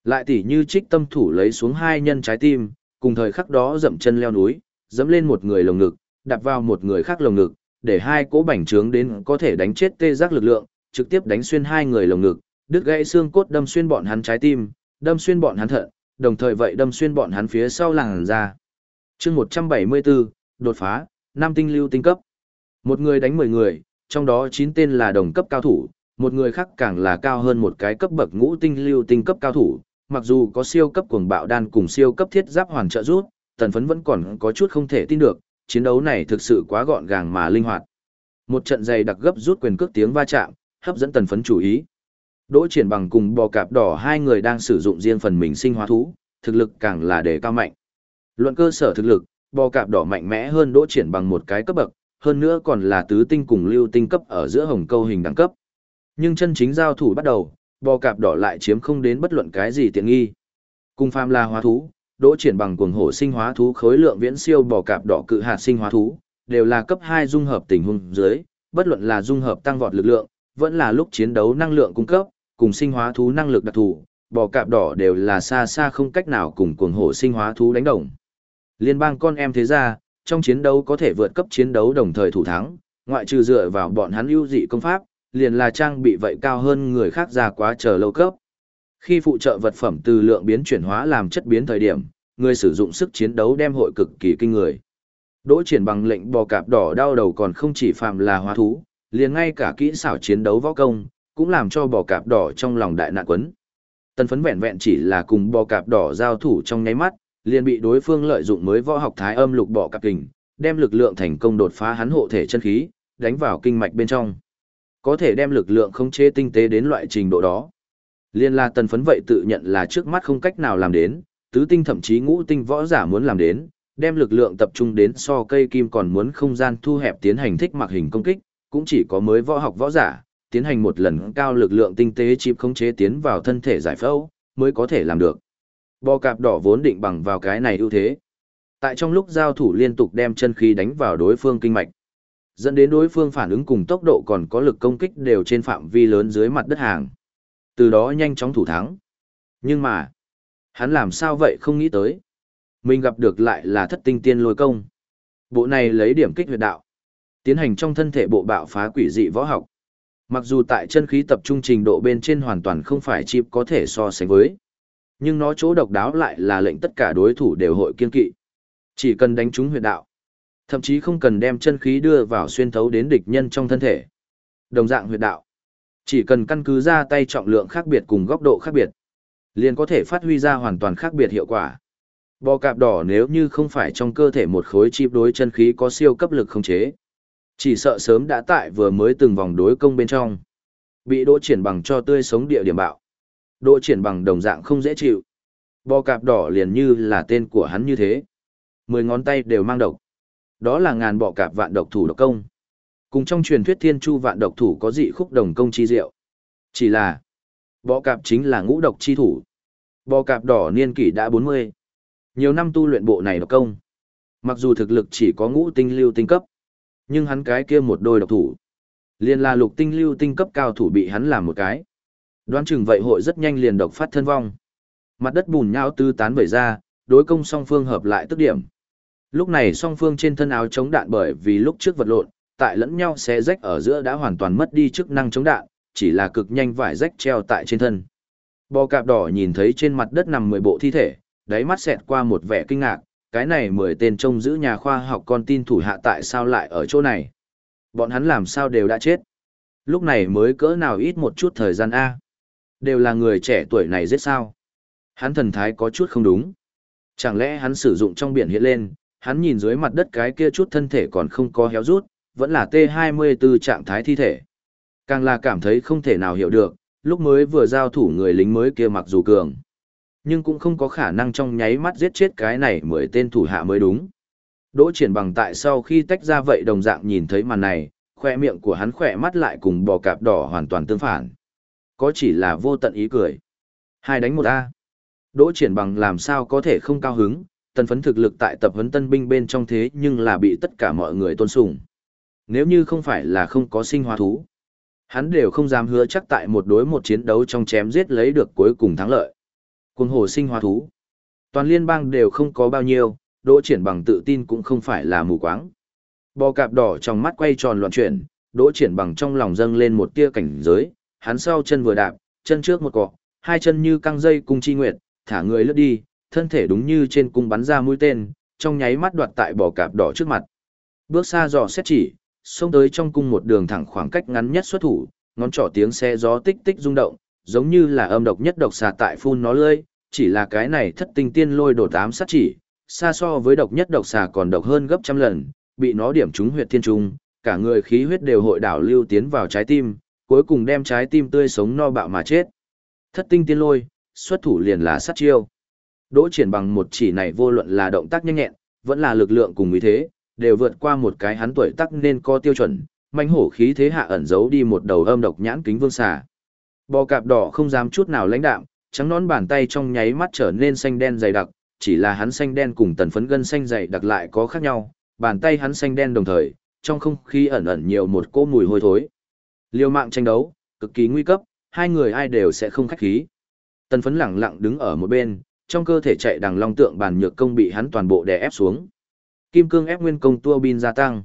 Lại tỷ như trích tâm thủ lấy xuống hai nhân trái tim, cùng thời khắc đó dậm chân leo núi, dẫm lên một người lồng ngực, đạp vào một người khác lồng ngực, để hai cỗ bành trướng đến có thể đánh chết tê giác lực lượng, trực tiếp đánh xuyên hai người lồng ngực, đứt gãy xương cốt đâm xuyên bọn hắn trái tim, đâm xuyên bọn hắn thận, đồng thời vậy đâm xuyên bọn hắn phía sau làng ra. Chương 174, đột phá, Nam tinh lưu tinh cấp. Một người đánh 10 người, trong đó 9 tên là đồng cấp cao thủ, một người khác càng là cao hơn một cái cấp bậc ngũ tinh lưu tinh cấp cao thủ, mặc dù có siêu cấp cuồng bạo đan cùng siêu cấp thiết giáp hoàn trợ rút, tần phấn vẫn còn có chút không thể tin được, chiến đấu này thực sự quá gọn gàng mà linh hoạt. Một trận dày đặc gấp rút quyền cước tiếng va chạm, hấp dẫn tần phấn chủ ý. Đỗ triển bằng cùng bò cạp đỏ hai người đang sử dụng riêng phần mình sinh hóa thú, thực lực càng là đề cao mạnh. Luận cơ sở thực lực, bò cạp đỏ mạnh mẽ hơn đỗ triển bằng một cái cấp bậc, hơn nữa còn là tứ tinh cùng lưu tinh cấp ở giữa hồng câu hình đẳng cấp. Nhưng chân chính giao thủ bắt đầu, bò cạp đỏ lại chiếm không đến bất luận cái gì tiện nghi. Cùng phàm là hóa thú, đỗ triển bằng cuồng hổ sinh hóa thú khối lượng viễn siêu bò cạp đỏ cự hạt sinh hóa thú, đều là cấp hai dung hợp tình huống dưới, bất luận là dung hợp tăng vọt lực lượng, vẫn là lúc chiến đấu năng lượng cung cấp, cùng sinh hóa thú năng lực đặc thù, bò cạp đỏ đều là xa xa không cách nào cùng cuồng hổ sinh hóa thú đánh đồng. Liên bang con em thế ra, trong chiến đấu có thể vượt cấp chiến đấu đồng thời thủ thắng, ngoại trừ dựa vào bọn hắn ưu dị công pháp, liền là trang bị vậy cao hơn người khác ra quá chờ lâu cấp. Khi phụ trợ vật phẩm từ lượng biến chuyển hóa làm chất biến thời điểm, người sử dụng sức chiến đấu đem hội cực kỳ kinh người. Đỗ triển bằng lệnh bò cạp đỏ đau đầu còn không chỉ phạm là hóa thú, liền ngay cả kỹ xảo chiến đấu võ công, cũng làm cho bò cạp đỏ trong lòng đại nạn quấn. Tần phấn vẹn vẹn chỉ là cùng bò cạp đỏ giao thủ trong nháy mắt, liền bị đối phương lợi dụng mới võ học thái âm lục bò cạp kình, đem lực lượng thành công đột phá hắn hộ thể chân khí, đánh vào kinh mạch bên trong. Có thể đem lực lượng khống chế tinh tế đến loại trình độ đó. Liên la tần phấn vậy tự nhận là trước mắt không cách nào làm đến, tứ tinh thậm chí ngũ tinh võ giả muốn làm đến, đem lực lượng tập trung đến so cây kim còn muốn không gian thu hẹp tiến hành thích mặc hình công kích, cũng chỉ có mới võ học võ giả, tiến hành một lần cao lực lượng tinh tế chip khống chế tiến vào thân thể giải phẫu, mới có thể làm được. Bò cạp đỏ vốn định bằng vào cái này ưu thế. Tại trong lúc giao thủ liên tục đem chân khí đánh vào đối phương kinh mạch, dẫn đến đối phương phản ứng cùng tốc độ còn có lực công kích đều trên phạm vi lớn dưới mặt đất hàng. Từ đó nhanh chóng thủ thắng. Nhưng mà, hắn làm sao vậy không nghĩ tới. Mình gặp được lại là thất tinh tiên lôi công. Bộ này lấy điểm kích huyệt đạo. Tiến hành trong thân thể bộ bạo phá quỷ dị võ học. Mặc dù tại chân khí tập trung trình độ bên trên hoàn toàn không phải chip có thể so sánh với. Nhưng nó chỗ độc đáo lại là lệnh tất cả đối thủ đều hội kiên kỵ. Chỉ cần đánh trúng huyệt đạo. Thậm chí không cần đem chân khí đưa vào xuyên thấu đến địch nhân trong thân thể. Đồng dạng huyệt đạo. Chỉ cần căn cứ ra tay trọng lượng khác biệt cùng góc độ khác biệt. Liền có thể phát huy ra hoàn toàn khác biệt hiệu quả. Bò cạp đỏ nếu như không phải trong cơ thể một khối chip đối chân khí có siêu cấp lực không chế. Chỉ sợ sớm đã tại vừa mới từng vòng đối công bên trong. Bị đỗ triển bằng cho tươi sống địa điểm bạo. Đỗ triển bằng đồng dạng không dễ chịu. Bò cạp đỏ liền như là tên của hắn như thế. Mười ngón tay đều mang độc. Đó là ngàn bọ cạp vạn độc thủ độc công. Cùng trong truyền thuyết thiên chu vạn độc thủ có dị khúc đồng công chi diệu. Chỉ là, bọ cạp chính là ngũ độc chi thủ. bò cạp đỏ niên kỷ đã 40. Nhiều năm tu luyện bộ này độc công. Mặc dù thực lực chỉ có ngũ tinh lưu tinh cấp, nhưng hắn cái kia một đôi độc thủ. Liền là lục tinh lưu tinh cấp cao thủ bị hắn làm một cái. Đoán chừng vậy hội rất nhanh liền độc phát thân vong. Mặt đất bùn nhão tư tán vẩy ra, đối công song phương hợp lại tức điểm. Lúc này song phương trên thân áo chống đạn bởi vì lúc trước vật lộn, tại lẫn nhau xé rách ở giữa đã hoàn toàn mất đi chức năng chống đạn, chỉ là cực nhanh vải rách treo tại trên thân. Bò cạp đỏ nhìn thấy trên mặt đất nằm 10 bộ thi thể, đáy mắt xẹt qua một vẻ kinh ngạc, cái này 10 tên trông giữ nhà khoa học con tin thủ hạ tại sao lại ở chỗ này. Bọn hắn làm sao đều đã chết. Lúc này mới cỡ nào ít một chút thời gian A. Đều là người trẻ tuổi này giết sao. Hắn thần thái có chút không đúng. Chẳng lẽ hắn sử dụng trong biển hiện lên, hắn nhìn dưới mặt đất cái kia chút thân thể còn không có héo rút, vẫn là T-24 trạng thái thi thể. Càng là cảm thấy không thể nào hiểu được, lúc mới vừa giao thủ người lính mới kia mặc dù cường. Nhưng cũng không có khả năng trong nháy mắt giết chết cái này mười tên thủ hạ mới đúng. Đỗ triển bằng tại sau khi tách ra vậy đồng dạng nhìn thấy màn này, khoe miệng của hắn khỏe mắt lại cùng bò cạp đỏ hoàn toàn tương phản. Có chỉ là vô tận ý cười. Hai đánh một A. Đỗ triển bằng làm sao có thể không cao hứng, tần phấn thực lực tại tập huấn tân binh bên trong thế nhưng là bị tất cả mọi người tôn sùng. Nếu như không phải là không có sinh hóa thú, hắn đều không dám hứa chắc tại một đối một chiến đấu trong chém giết lấy được cuối cùng thắng lợi. Cuồng hồ sinh hóa thú, toàn liên bang đều không có bao nhiêu, đỗ triển bằng tự tin cũng không phải là mù quáng. Bò cạp đỏ trong mắt quay tròn loạn chuyển, đỗ triển bằng trong lòng dâng lên một tia cảnh giới, hắn sau chân vừa đạp, chân trước một cọ, hai chân như căng dây cung chi nguyệt, thả người lướt đi, thân thể đúng như trên cung bắn ra mũi tên, trong nháy mắt đoạt tại bò cạp đỏ trước mặt. Bước xa dò xét chỉ, xông tới trong cung một đường thẳng khoảng cách ngắn nhất xuất thủ, ngón trỏ tiếng xe gió tích tích rung động, giống như là âm độc nhất độc xà tại phun nó lơi, chỉ là cái này thất tinh tiên lôi đổ tám sát chỉ, xa so với độc nhất độc xà còn độc hơn gấp trăm lần, bị nó điểm trúng huyệt thiên trung, cả người khí huyết đều hội đảo lưu tiến vào trái tim, cuối cùng đem trái tim tươi sống no bạo mà chết. Thất tinh tiên lôi, xuất thủ liền là sát chiêu. Đỗ triển bằng một chỉ này vô luận là động tác nhanh nhẹn, vẫn là lực lượng cùng ý thế, đều vượt qua một cái hắn tuổi tác nên có tiêu chuẩn, manh hổ khí thế hạ ẩn giấu đi một đầu âm độc nhãn kính vương xà. Bò cạp đỏ không dám chút nào lãnh đạm, trắng nón bàn tay trong nháy mắt trở nên xanh đen dày đặc, chỉ là hắn xanh đen cùng tần phấn gân xanh dày đặc lại có khác nhau, bàn tay hắn xanh đen đồng thời, trong không khí ẩn ẩn nhiều một cỗ mùi hôi thối. liều mạng tranh đấu, cực kỳ nguy cấp, hai người ai đều sẽ không khách khí. Tần phấn lẳng lặng đứng ở một bên, trong cơ thể chạy đằng long tượng bàn nhược công bị hắn toàn bộ đè ép xuống. Kim cương ép nguyên công tua bin gia tăng.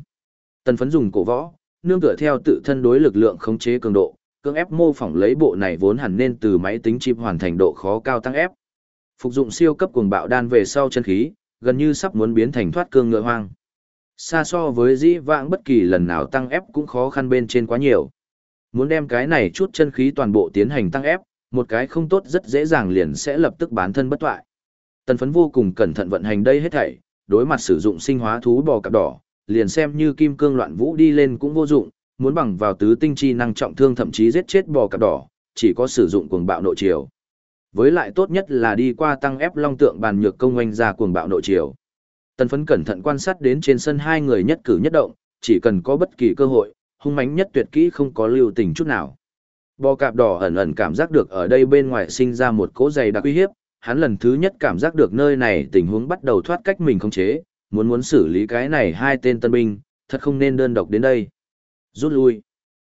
Tần phấn dùng cổ võ, nương tựa theo tự thân đối lực lượng khống chế cường độ, cương ép mô phỏng lấy bộ này vốn hẳn nên từ máy tính chip hoàn thành độ khó cao tăng ép. Phục dụng siêu cấp cuồng bạo đan về sau chân khí, gần như sắp muốn biến thành thoát cương ngựa hoang. Xa so với dĩ vãng bất kỳ lần nào tăng ép cũng khó khăn bên trên quá nhiều. Muốn đem cái này chút chân khí toàn bộ tiến hành tăng ép, một cái không tốt rất dễ dàng liền sẽ lập tức bán thân bất toại. Tần phấn vô cùng cẩn thận vận hành đây hết thảy, đối mặt sử dụng sinh hóa thú bò cạp đỏ, liền xem như kim cương loạn vũ đi lên cũng vô dụng, muốn bằng vào tứ tinh chi năng trọng thương thậm chí giết chết bò cạp đỏ, chỉ có sử dụng cuồng bạo nội chiều. Với lại tốt nhất là đi qua tăng ép long tượng bàn nhược công oanh ra cuồng bạo nội chiều. Tần phấn cẩn thận quan sát đến trên sân hai người nhất cử nhất động, chỉ cần có bất kỳ cơ hội, hung mãnh nhất tuyệt kỹ không có lưu tình chút nào. Bò cạp đỏ ẩn ẩn cảm giác được ở đây bên ngoài sinh ra một cỗ dày đặc uy hiếp, hắn lần thứ nhất cảm giác được nơi này tình huống bắt đầu thoát cách mình không chế, muốn muốn xử lý cái này hai tên tân binh, thật không nên đơn độc đến đây. Rút lui.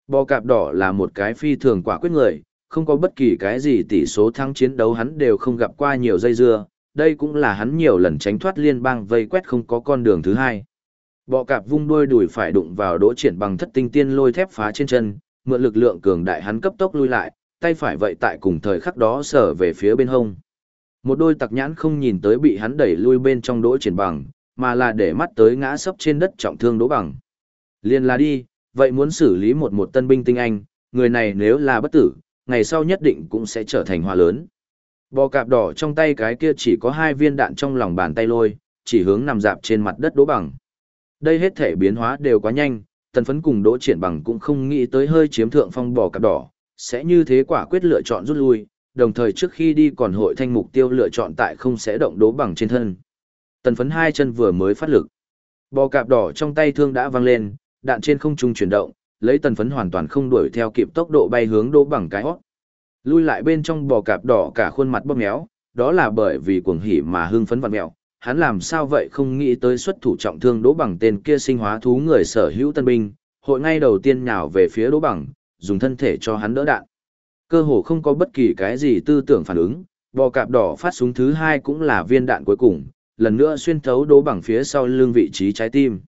Bò cạp đỏ là một cái phi thường quả quyết người, không có bất kỳ cái gì tỷ số thắng chiến đấu hắn đều không gặp qua nhiều dây dưa, đây cũng là hắn nhiều lần tránh thoát liên bang vây quét không có con đường thứ hai. Bọ cạp vung đuôi đuổi phải đụng vào đỗ triển bằng thất tinh tiên lôi thép phá trên chân, mượn lực lượng cường đại hắn cấp tốc lui lại, tay phải vậy tại cùng thời khắc đó sở về phía bên hông. Một đôi tặc nhãn không nhìn tới bị hắn đẩy lui bên trong đỗ triển bằng, mà là để mắt tới ngã sấp trên đất trọng thương đỗ bằng. Liên là đi, vậy muốn xử lý một một tân binh tinh anh, người này nếu là bất tử, ngày sau nhất định cũng sẽ trở thành hoa lớn. Bò cạp đỏ trong tay cái kia chỉ có hai viên đạn trong lòng bàn tay lôi, chỉ hướng nằm dạp trên mặt đất đỗ bằng. Đây hết thể biến hóa đều quá nhanh, tần phấn cùng đỗ triển bằng cũng không nghĩ tới hơi chiếm thượng phong bò cạp đỏ, sẽ như thế quả quyết lựa chọn rút lui, đồng thời trước khi đi còn hội thanh mục tiêu lựa chọn tại không sẽ động đố bằng trên thân. Tần phấn hai chân vừa mới phát lực. Bò cạp đỏ trong tay thương đã văng lên, đạn trên không trung chuyển động, lấy tần phấn hoàn toàn không đuổi theo kịp tốc độ bay hướng đố bằng cái hót. Lui lại bên trong bò cạp đỏ cả khuôn mặt bóp méo, đó là bởi vì cuồng hỉ mà hưng phấn vặn mèo, Hắn làm sao vậy không nghĩ tới xuất thủ trọng thương đỗ bằng tên kia sinh hóa thú người sở hữu tân binh, hội ngay đầu tiên nhào về phía đỗ bằng, dùng thân thể cho hắn đỡ đạn. Cơ hồ không có bất kỳ cái gì tư tưởng phản ứng, bò cạp đỏ phát súng thứ hai cũng là viên đạn cuối cùng, lần nữa xuyên thấu đố bằng phía sau lưng vị trí trái tim.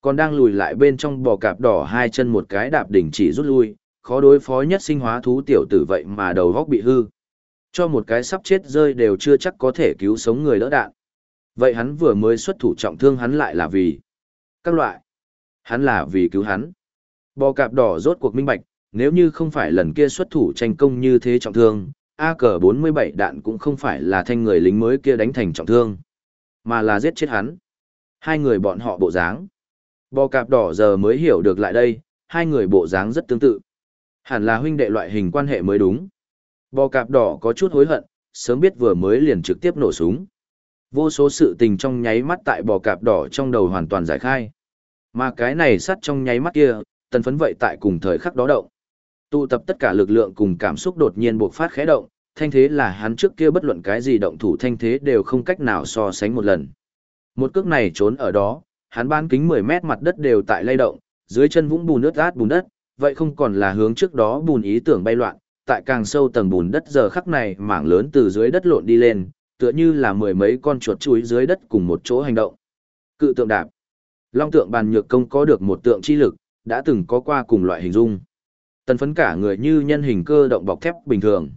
Còn đang lùi lại bên trong bò cạp đỏ hai chân một cái đạp đỉnh chỉ rút lui, khó đối phó nhất sinh hóa thú tiểu tử vậy mà đầu góc bị hư. Cho một cái sắp chết rơi đều chưa chắc có thể cứu sống người đỡ đạn. Vậy hắn vừa mới xuất thủ trọng thương hắn lại là vì các loại. Hắn là vì cứu hắn. Bò cạp đỏ rốt cuộc minh bạch, nếu như không phải lần kia xuất thủ tranh công như thế trọng thương, AK-47 đạn cũng không phải là thanh người lính mới kia đánh thành trọng thương, mà là giết chết hắn. Hai người bọn họ bộ dáng. Bò cạp đỏ giờ mới hiểu được lại đây, hai người bộ dáng rất tương tự. Hẳn là huynh đệ loại hình quan hệ mới đúng. Bò cạp đỏ có chút hối hận, sớm biết vừa mới liền trực tiếp nổ súng. Vô số sự tình trong nháy mắt tại bò cạp đỏ trong đầu hoàn toàn giải khai. Mà cái này sắt trong nháy mắt kia, tần phấn vậy tại cùng thời khắc đó động. Tụ tập tất cả lực lượng cùng cảm xúc đột nhiên bộc phát khẽ động, thanh thế là hắn trước kia bất luận cái gì động thủ thanh thế đều không cách nào so sánh một lần. Một cước này trốn ở đó, hắn bán kính 10 mét mặt đất đều tại lay động, dưới chân vũng bùn nước át bùn đất, vậy không còn là hướng trước đó bùn ý tưởng bay loạn, tại càng sâu tầng bùn đất giờ khắc này mảng lớn từ dưới đất lộn đi lên, tựa như là mười mấy con chuột chuối dưới đất cùng một chỗ hành động. Cự tượng đạp. Long tượng bàn nhược công có được một tượng chi lực, đã từng có qua cùng loại hình dung. Tần phấn cả người như nhân hình cơ động bọc thép bình thường.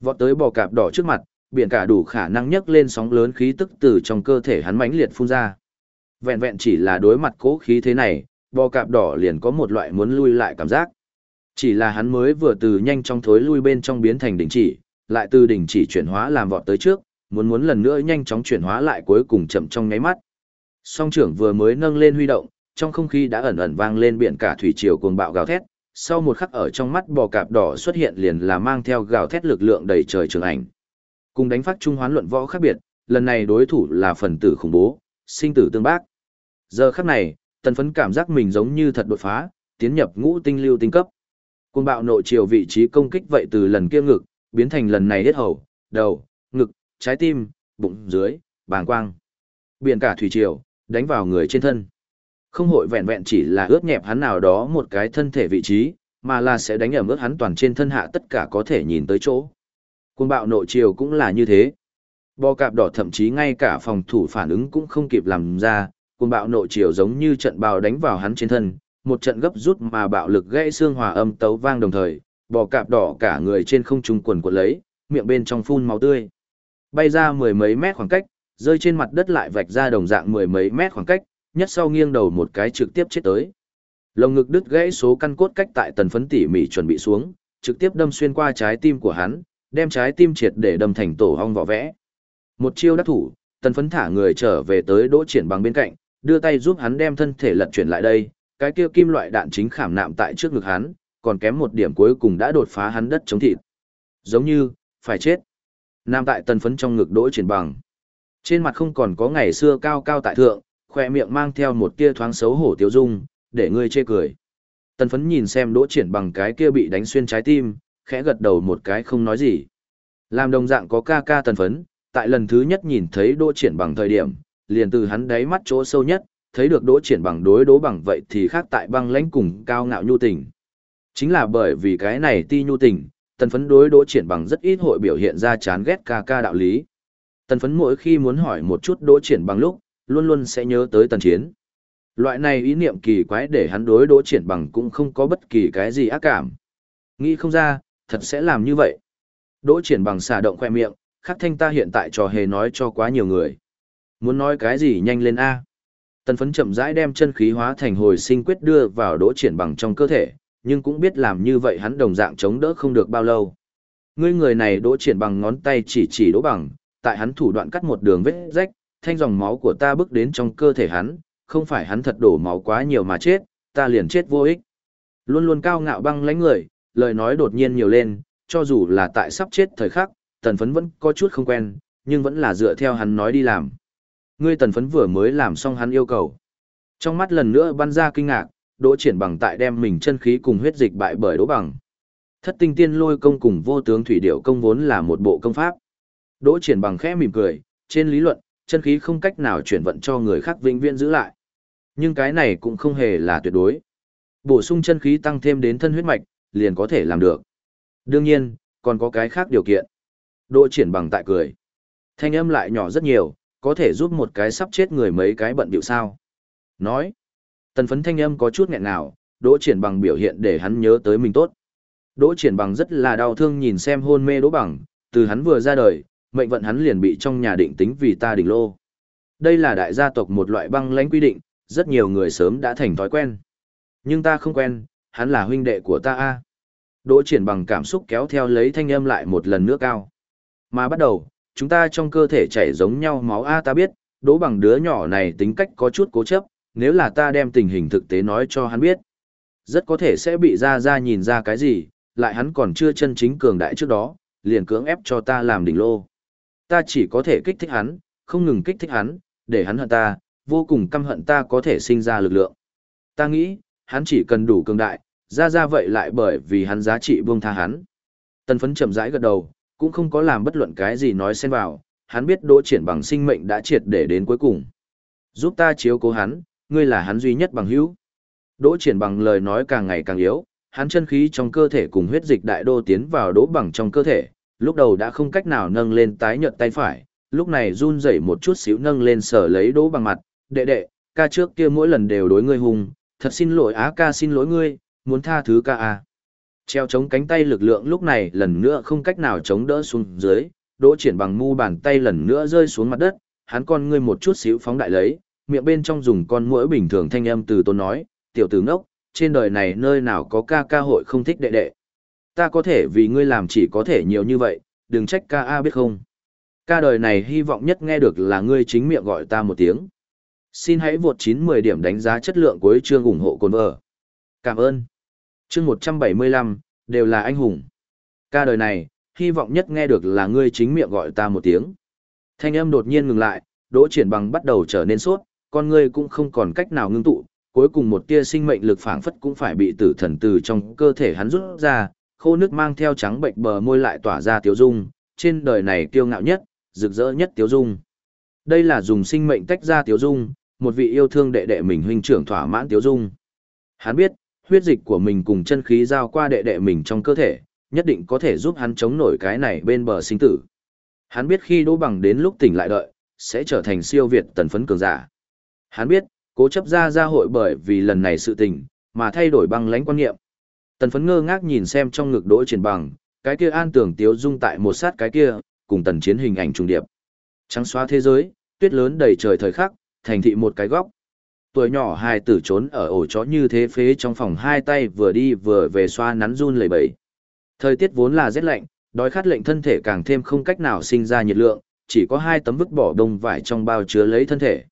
Vọt tới bò cạp đỏ trước mặt, biển cả đủ khả năng nhấc lên sóng lớn khí tức từ trong cơ thể hắn mãnh liệt phun ra. Vẹn vẹn chỉ là đối mặt cố khí thế này, bò cạp đỏ liền có một loại muốn lui lại cảm giác. Chỉ là hắn mới vừa từ nhanh trong thối lui bên trong biến thành đỉnh chỉ, lại từ đỉnh chỉ chuyển hóa làm vọt tới trước, muốn muốn lần nữa nhanh chóng chuyển hóa lại cuối cùng chậm trong nháy mắt. Song trưởng vừa mới nâng lên huy động, trong không khí đã ẩn ẩn vang lên biển cả thủy triều cuồng bạo gào thét, sau một khắc ở trong mắt bò cạp đỏ xuất hiện liền là mang theo gào thét lực lượng đầy trời trường ảnh. Cùng đánh phát trung hoán luận võ khác biệt, lần này đối thủ là phần tử khủng bố, sinh tử tương bác. Giờ khắc này, tần phấn cảm giác mình giống như thật đột phá, tiến nhập ngũ tinh lưu tinh cấp. côn bạo nội chiều vị trí công kích vậy từ lần kia ngực, biến thành lần này hết hầu, đầu, ngực, trái tim, bụng dưới, bàng quang. Biển cả thủy triều, đánh vào người trên thân. Không hội vẹn vẹn chỉ là ướt nhẹp hắn nào đó một cái thân thể vị trí, mà là sẽ đánh ẩm ướt hắn toàn trên thân hạ tất cả có thể nhìn tới chỗ. côn bạo nội chiều cũng là như thế. Bò cạp đỏ thậm chí ngay cả phòng thủ phản ứng cũng không kịp làm ra, cuồng bạo nội chiều giống như trận bào đánh vào hắn trên thân, một trận gấp rút mà bạo lực gãy xương hòa âm tấu vang đồng thời, bò cạp đỏ cả người trên không trung quần quật lấy, miệng bên trong phun máu tươi. Bay ra mười mấy mét khoảng cách, rơi trên mặt đất lại vạch ra đồng dạng mười mấy mét khoảng cách, nhất sau nghiêng đầu một cái trực tiếp chết tới. Lồng ngực đứt gãy số căn cốt cách tại tần phấn tỉ mỉ chuẩn bị xuống, trực tiếp đâm xuyên qua trái tim của hắn, đem trái tim triệt để đâm thành tổ hong vỏ vẽ. Một chiêu đắc thủ, tần phấn thả người trở về tới đỗ triển bằng bên cạnh, đưa tay giúp hắn đem thân thể lật chuyển lại đây, cái kia kim loại đạn chính khảm nạm tại trước ngực hắn, còn kém một điểm cuối cùng đã đột phá hắn đất chống thịt. Giống như, phải chết. Nam tại tần phấn trong ngực đỗ triển bằng. Trên mặt không còn có ngày xưa cao cao tại thượng, khoe miệng mang theo một tia thoáng xấu hổ tiêu dung, để ngươi chê cười. Tần phấn nhìn xem đỗ triển bằng cái kia bị đánh xuyên trái tim, khẽ gật đầu một cái không nói gì. Làm đồng dạng có ca ca tần phấn, tại lần thứ nhất nhìn thấy đỗ triển bằng thời điểm, liền từ hắn đáy mắt chỗ sâu nhất, thấy được đỗ triển bằng đối đỗ bằng vậy thì khác tại băng lãnh cùng cao ngạo nhu tình. Chính là bởi vì cái này ti nhu tình, tần phấn đối đỗ triển bằng rất ít hội biểu hiện ra chán ghét ca ca đạo lý. Tần phấn mỗi khi muốn hỏi một chút đỗ triển bằng lúc, luôn luôn sẽ nhớ tới tần chiến. Loại này ý niệm kỳ quái để hắn đối đỗ triển bằng cũng không có bất kỳ cái gì ác cảm. Nghĩ không ra, thật sẽ làm như vậy. Đỗ triển bằng xà động khoe miệng, khắc thanh ta hiện tại trò hề nói cho quá nhiều người. Muốn nói cái gì nhanh lên A. Tần phấn chậm rãi đem chân khí hóa thành hồi sinh quyết đưa vào đỗ triển bằng trong cơ thể, nhưng cũng biết làm như vậy hắn đồng dạng chống đỡ không được bao lâu. Ngươi người này đỗ triển bằng ngón tay chỉ chỉ đỗ bằng, tại hắn thủ đoạn cắt một đường vết rách, thanh dòng máu của ta bước đến trong cơ thể hắn, không phải hắn thật đổ máu quá nhiều mà chết, ta liền chết vô ích. Luôn luôn cao ngạo băng lãnh người, lời nói đột nhiên nhiều lên, cho dù là tại sắp chết thời khắc, tần phấn vẫn có chút không quen, nhưng vẫn là dựa theo hắn nói đi làm. Ngươi tần phấn vừa mới làm xong hắn yêu cầu. Trong mắt lần nữa bắn ra kinh ngạc, đỗ triển bằng tại đem mình chân khí cùng huyết dịch bại bởi đỗ bằng. Thất tinh tiên lôi công cùng vô tướng thủy điệu công vốn là một bộ công pháp. Đỗ triển bằng khẽ mỉm cười, trên lý luận, chân khí không cách nào chuyển vận cho người khác vĩnh viễn giữ lại. Nhưng cái này cũng không hề là tuyệt đối. Bổ sung chân khí tăng thêm đến thân huyết mạch, liền có thể làm được. Đương nhiên, còn có cái khác điều kiện. Đỗ triển bằng tại cười. Thanh âm lại nhỏ rất nhiều, có thể giúp một cái sắp chết người mấy cái bận bịu sao. Nói. Tần phấn thanh âm có chút nghẹn nào, đỗ triển bằng biểu hiện để hắn nhớ tới mình tốt. Đỗ triển bằng rất là đau thương nhìn xem hôn mê đỗ bằng, từ hắn vừa ra đời, mệnh vận hắn liền bị trong nhà định tính vì ta đỉnh lô. Đây là đại gia tộc một loại băng lãnh quy định, rất nhiều người sớm đã thành thói quen. Nhưng ta không quen, hắn là huynh đệ của ta a. Đỗ triển bằng cảm xúc kéo theo lấy thanh âm lại một lần nữa cao. Mà bắt đầu, chúng ta trong cơ thể chảy giống nhau máu a ta biết, đỗ bằng đứa nhỏ này tính cách có chút cố chấp, nếu là ta đem tình hình thực tế nói cho hắn biết. Rất có thể sẽ bị ra ra nhìn ra cái gì, lại hắn còn chưa chân chính cường đại trước đó, liền cưỡng ép cho ta làm đỉnh lô. Ta chỉ có thể kích thích hắn, không ngừng kích thích hắn, để hắn hận ta, vô cùng căm hận ta có thể sinh ra lực lượng. Ta nghĩ, hắn chỉ cần đủ cường đại, ra ra vậy lại bởi vì hắn giá trị buông tha hắn. Tần phấn chậm rãi gật đầu, cũng không có làm bất luận cái gì nói xen vào, hắn biết đỗ triển bằng sinh mệnh đã triệt để đến cuối cùng. Giúp ta chiếu cố hắn, ngươi là hắn duy nhất bằng hữu. Đỗ triển bằng lời nói càng ngày càng yếu, hắn chân khí trong cơ thể cùng huyết dịch đại đô tiến vào đỗ bằng trong cơ thể, lúc đầu đã không cách nào nâng lên tái nhợt tay phải, lúc này run rẩy một chút xíu nâng lên sở lấy đỗ bằng mặt, đệ đệ, ca trước kia mỗi lần đều đối ngươi hùng, thật xin lỗi á ca xin lỗi ngươi, muốn tha thứ ca à. Treo chống cánh tay lực lượng lúc này lần nữa không cách nào chống đỡ xuống dưới, đỗ triển bằng mu bàn tay lần nữa rơi xuống mặt đất, hắn con ngươi một chút xíu phóng đại lấy, miệng bên trong dùng con mũi bình thường thanh âm từ tôn nói, tiểu tử ngốc, trên đời này nơi nào có ca ca hội không thích đệ đệ. Ta có thể vì ngươi làm chỉ có thể nhiều như vậy, đừng trách ca a biết không. Ca đời này hy vọng nhất nghe được là ngươi chính miệng gọi ta một tiếng. Xin hãy vượt 9-10 điểm đánh giá chất lượng cuối chương ủng hộ cồn vợ. Cảm ơn. Chương 175, đều là anh hùng. Ca đời này, hy vọng nhất nghe được là ngươi chính miệng gọi ta một tiếng. Thanh âm đột nhiên ngừng lại, đỗ triển bằng bắt đầu trở nên sốt, con ngươi cũng không còn cách nào ngưng tụ, cuối cùng một tia sinh mệnh lực phảng phất cũng phải bị tử thần từ trong cơ thể hắn rút ra, khô nước mang theo trắng bệnh bờ môi lại tỏa ra tiếu dung, trên đời này kiêu ngạo nhất, rực rỡ nhất tiếu dung. Đây là dùng sinh mệnh tách ra tiếu dung, một vị yêu thương đệ đệ mình huynh trưởng thỏa mãn tiếu dung. Hắn biết, huyết dịch của mình cùng chân khí giao qua đệ đệ mình trong cơ thể, nhất định có thể giúp hắn chống nổi cái này bên bờ sinh tử. Hắn biết khi Đỗ Bằng đến lúc tỉnh lại đợi, sẽ trở thành siêu việt tần phấn cường giả. Hắn biết, cố chấp ra ra hội bởi vì lần này sự tình, mà thay đổi băng lãnh quan niệm. Tần phấn ngơ ngác nhìn xem trong ngực đỗ triển bằng, cái kia an tưởng tiếu dung tại một sát cái kia, cùng tần chiến hình ảnh trùng điệp. Trắng xóa thế giới, tuyết lớn đầy trời thời khắc, thành thị một cái góc. Tuổi nhỏ hai tử trốn ở ổ chó như thế phế trong phòng hai tay vừa đi vừa về xoa nắn run lẩy bẩy. Thời tiết vốn là rét lạnh, đói khát lệnh thân thể càng thêm không cách nào sinh ra nhiệt lượng, chỉ có hai tấm vứt bỏ đông vải trong bao chứa lấy thân thể.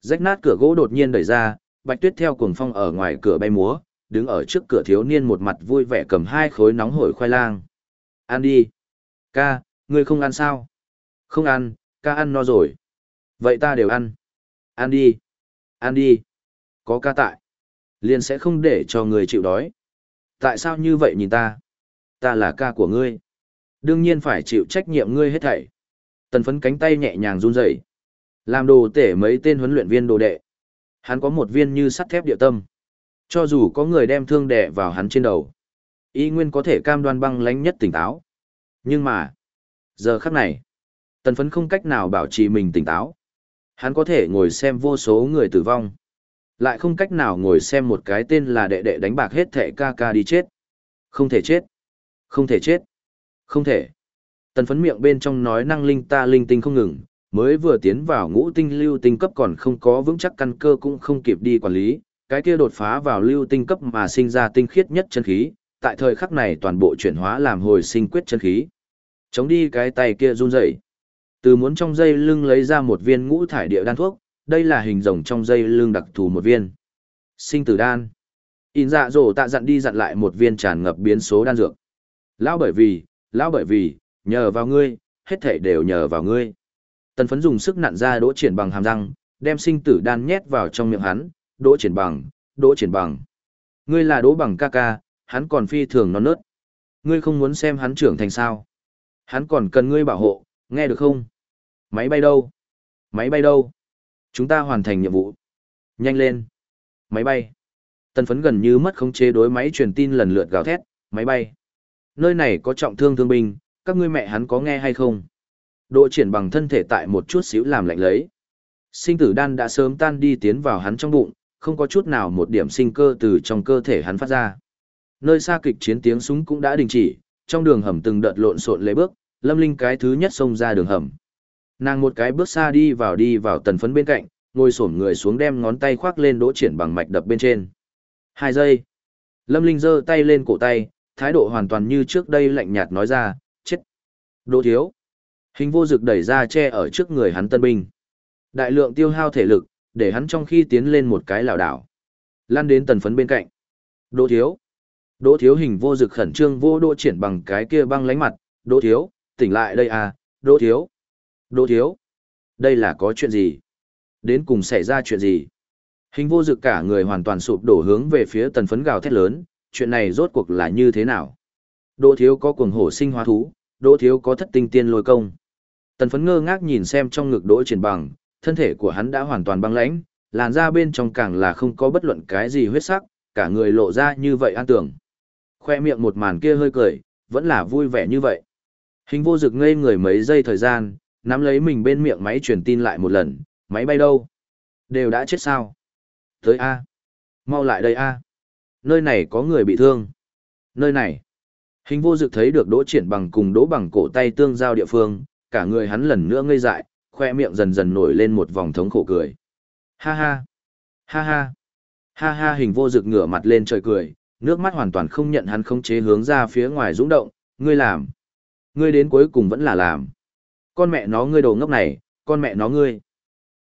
Rách nát cửa gỗ đột nhiên đẩy ra, Bạch Tuyết theo cuồng phong ở ngoài cửa bay múa, đứng ở trước cửa thiếu niên một mặt vui vẻ cầm hai khối nóng hổi khoai lang. Ăn đi. Ca, ngươi không ăn sao? Không ăn, ca ăn no rồi. Vậy ta đều ăn. Ăn đi. Ăn đi. Có ca tại. Liền sẽ không để cho người chịu đói. Tại sao như vậy nhìn ta? Ta là ca của ngươi. Đương nhiên phải chịu trách nhiệm ngươi hết thảy. Tần phấn cánh tay nhẹ nhàng run rẩy Làm đồ tể mấy tên huấn luyện viên đồ đệ. Hắn có một viên như sắt thép địa tâm. Cho dù có người đem thương đẻ vào hắn trên đầu. Y nguyên có thể cam đoan băng lánh nhất tỉnh táo. Nhưng mà, giờ khắc này, tần phấn không cách nào bảo trì mình tỉnh táo. Hắn có thể ngồi xem vô số người tử vong. Lại không cách nào ngồi xem một cái tên là đệ đệ đánh bạc hết thẻ ca ca đi chết. Không thể chết. Không thể chết. Không thể. Tần phấn miệng bên trong nói năng linh ta linh tinh không ngừng, mới vừa tiến vào ngũ tinh lưu tinh cấp còn không có vững chắc căn cơ cũng không kịp đi quản lý, cái kia đột phá vào lưu tinh cấp mà sinh ra tinh khiết nhất chân khí, tại thời khắc này toàn bộ chuyển hóa làm hồi sinh quyết chân khí. Chống đi cái tay kia run rẩy. Từ muốn trong dây lưng lấy ra một viên ngũ thải địa đan thuốc, đây là hình rồng trong dây lưng đặc thù một viên. Sinh tử đan. In dạ dỗ tạ dặn đi dặn lại một viên tràn ngập biến số đan dược. Lão bởi vì, lão bởi vì, nhờ vào ngươi, hết thảy đều nhờ vào ngươi. Tần phấn dùng sức nặn ra đỗ triển bằng hàm răng, đem sinh tử đan nhét vào trong miệng hắn, đỗ triển bằng, đỗ triển bằng. Ngươi là đỗ bằng ca ca, hắn còn phi thường non nớt. Ngươi không muốn xem hắn trưởng thành sao. Hắn còn cần ngươi bảo hộ, nghe được không? Máy bay đâu? Máy bay đâu? Chúng ta hoàn thành nhiệm vụ. Nhanh lên. Máy bay. Tần phấn gần như mất khống chế đối máy truyền tin lần lượt gào thét, máy bay. Nơi này có trọng thương thương binh, các ngươi mẹ hắn có nghe hay không? Độ triển bằng thân thể tại một chút xíu làm lạnh lấy. Sinh tử đan đã sớm tan đi tiến vào hắn trong bụng, không có chút nào một điểm sinh cơ từ trong cơ thể hắn phát ra. Nơi xa kịch chiến tiếng súng cũng đã đình chỉ, trong đường hầm từng đợt lộn xộn lấy bước, Lâm Linh cái thứ nhất xông ra đường hầm. Nàng một cái bước xa đi vào đi vào tần phấn bên cạnh, ngồi xổm người xuống đem ngón tay khoác lên đỗ triển bằng mạch đập bên trên. Hai giây. Lâm Linh giơ tay lên cổ tay, thái độ hoàn toàn như trước đây lạnh nhạt nói ra, chết. Đỗ thiếu. Hình vô dực đẩy ra che ở trước người hắn tân binh. Đại lượng tiêu hao thể lực, để hắn trong khi tiến lên một cái lảo đảo. Lan đến tần phấn bên cạnh. Đỗ thiếu. Đỗ thiếu hình vô dực khẩn trương vô đỗ triển bằng cái kia băng lánh mặt. Đỗ thiếu, tỉnh lại đây à, đỗ thiếu. Đỗ thiếu. Đây là có chuyện gì? Đến cùng xảy ra chuyện gì? Hình vô dực cả người hoàn toàn sụp đổ hướng về phía tần phấn gào thét lớn, chuyện này rốt cuộc là như thế nào? Đỗ thiếu có cuồng hổ sinh hóa thú, đỗ thiếu có thất tinh tiên lôi công. Tần phấn ngơ ngác nhìn xem trong ngực đỗ triển bằng, thân thể của hắn đã hoàn toàn băng lãnh, làn da bên trong càng là không có bất luận cái gì huyết sắc, cả người lộ ra như vậy an tưởng. Khoe miệng một màn kia hơi cười, vẫn là vui vẻ như vậy. Hình vô dực ngây người mấy giây thời gian, nắm lấy mình bên miệng máy truyền tin lại một lần, máy bay đâu? Đều đã chết sao? Tới A. Mau lại đây A. Nơi này có người bị thương. Nơi này. Hình vô dực thấy được đỗ triển bằng cùng đỗ bằng cổ tay tương giao địa phương, cả người hắn lần nữa ngây dại, khoe miệng dần dần nổi lên một vòng thống khổ cười. Ha ha! Ha ha! Ha ha hình vô dực ngửa mặt lên trời cười, nước mắt hoàn toàn không nhận hắn khống chế hướng ra phía ngoài dũng động, ngươi làm. Ngươi đến cuối cùng vẫn là làm. Con mẹ nó ngươi đồ ngốc này, con mẹ nó ngươi.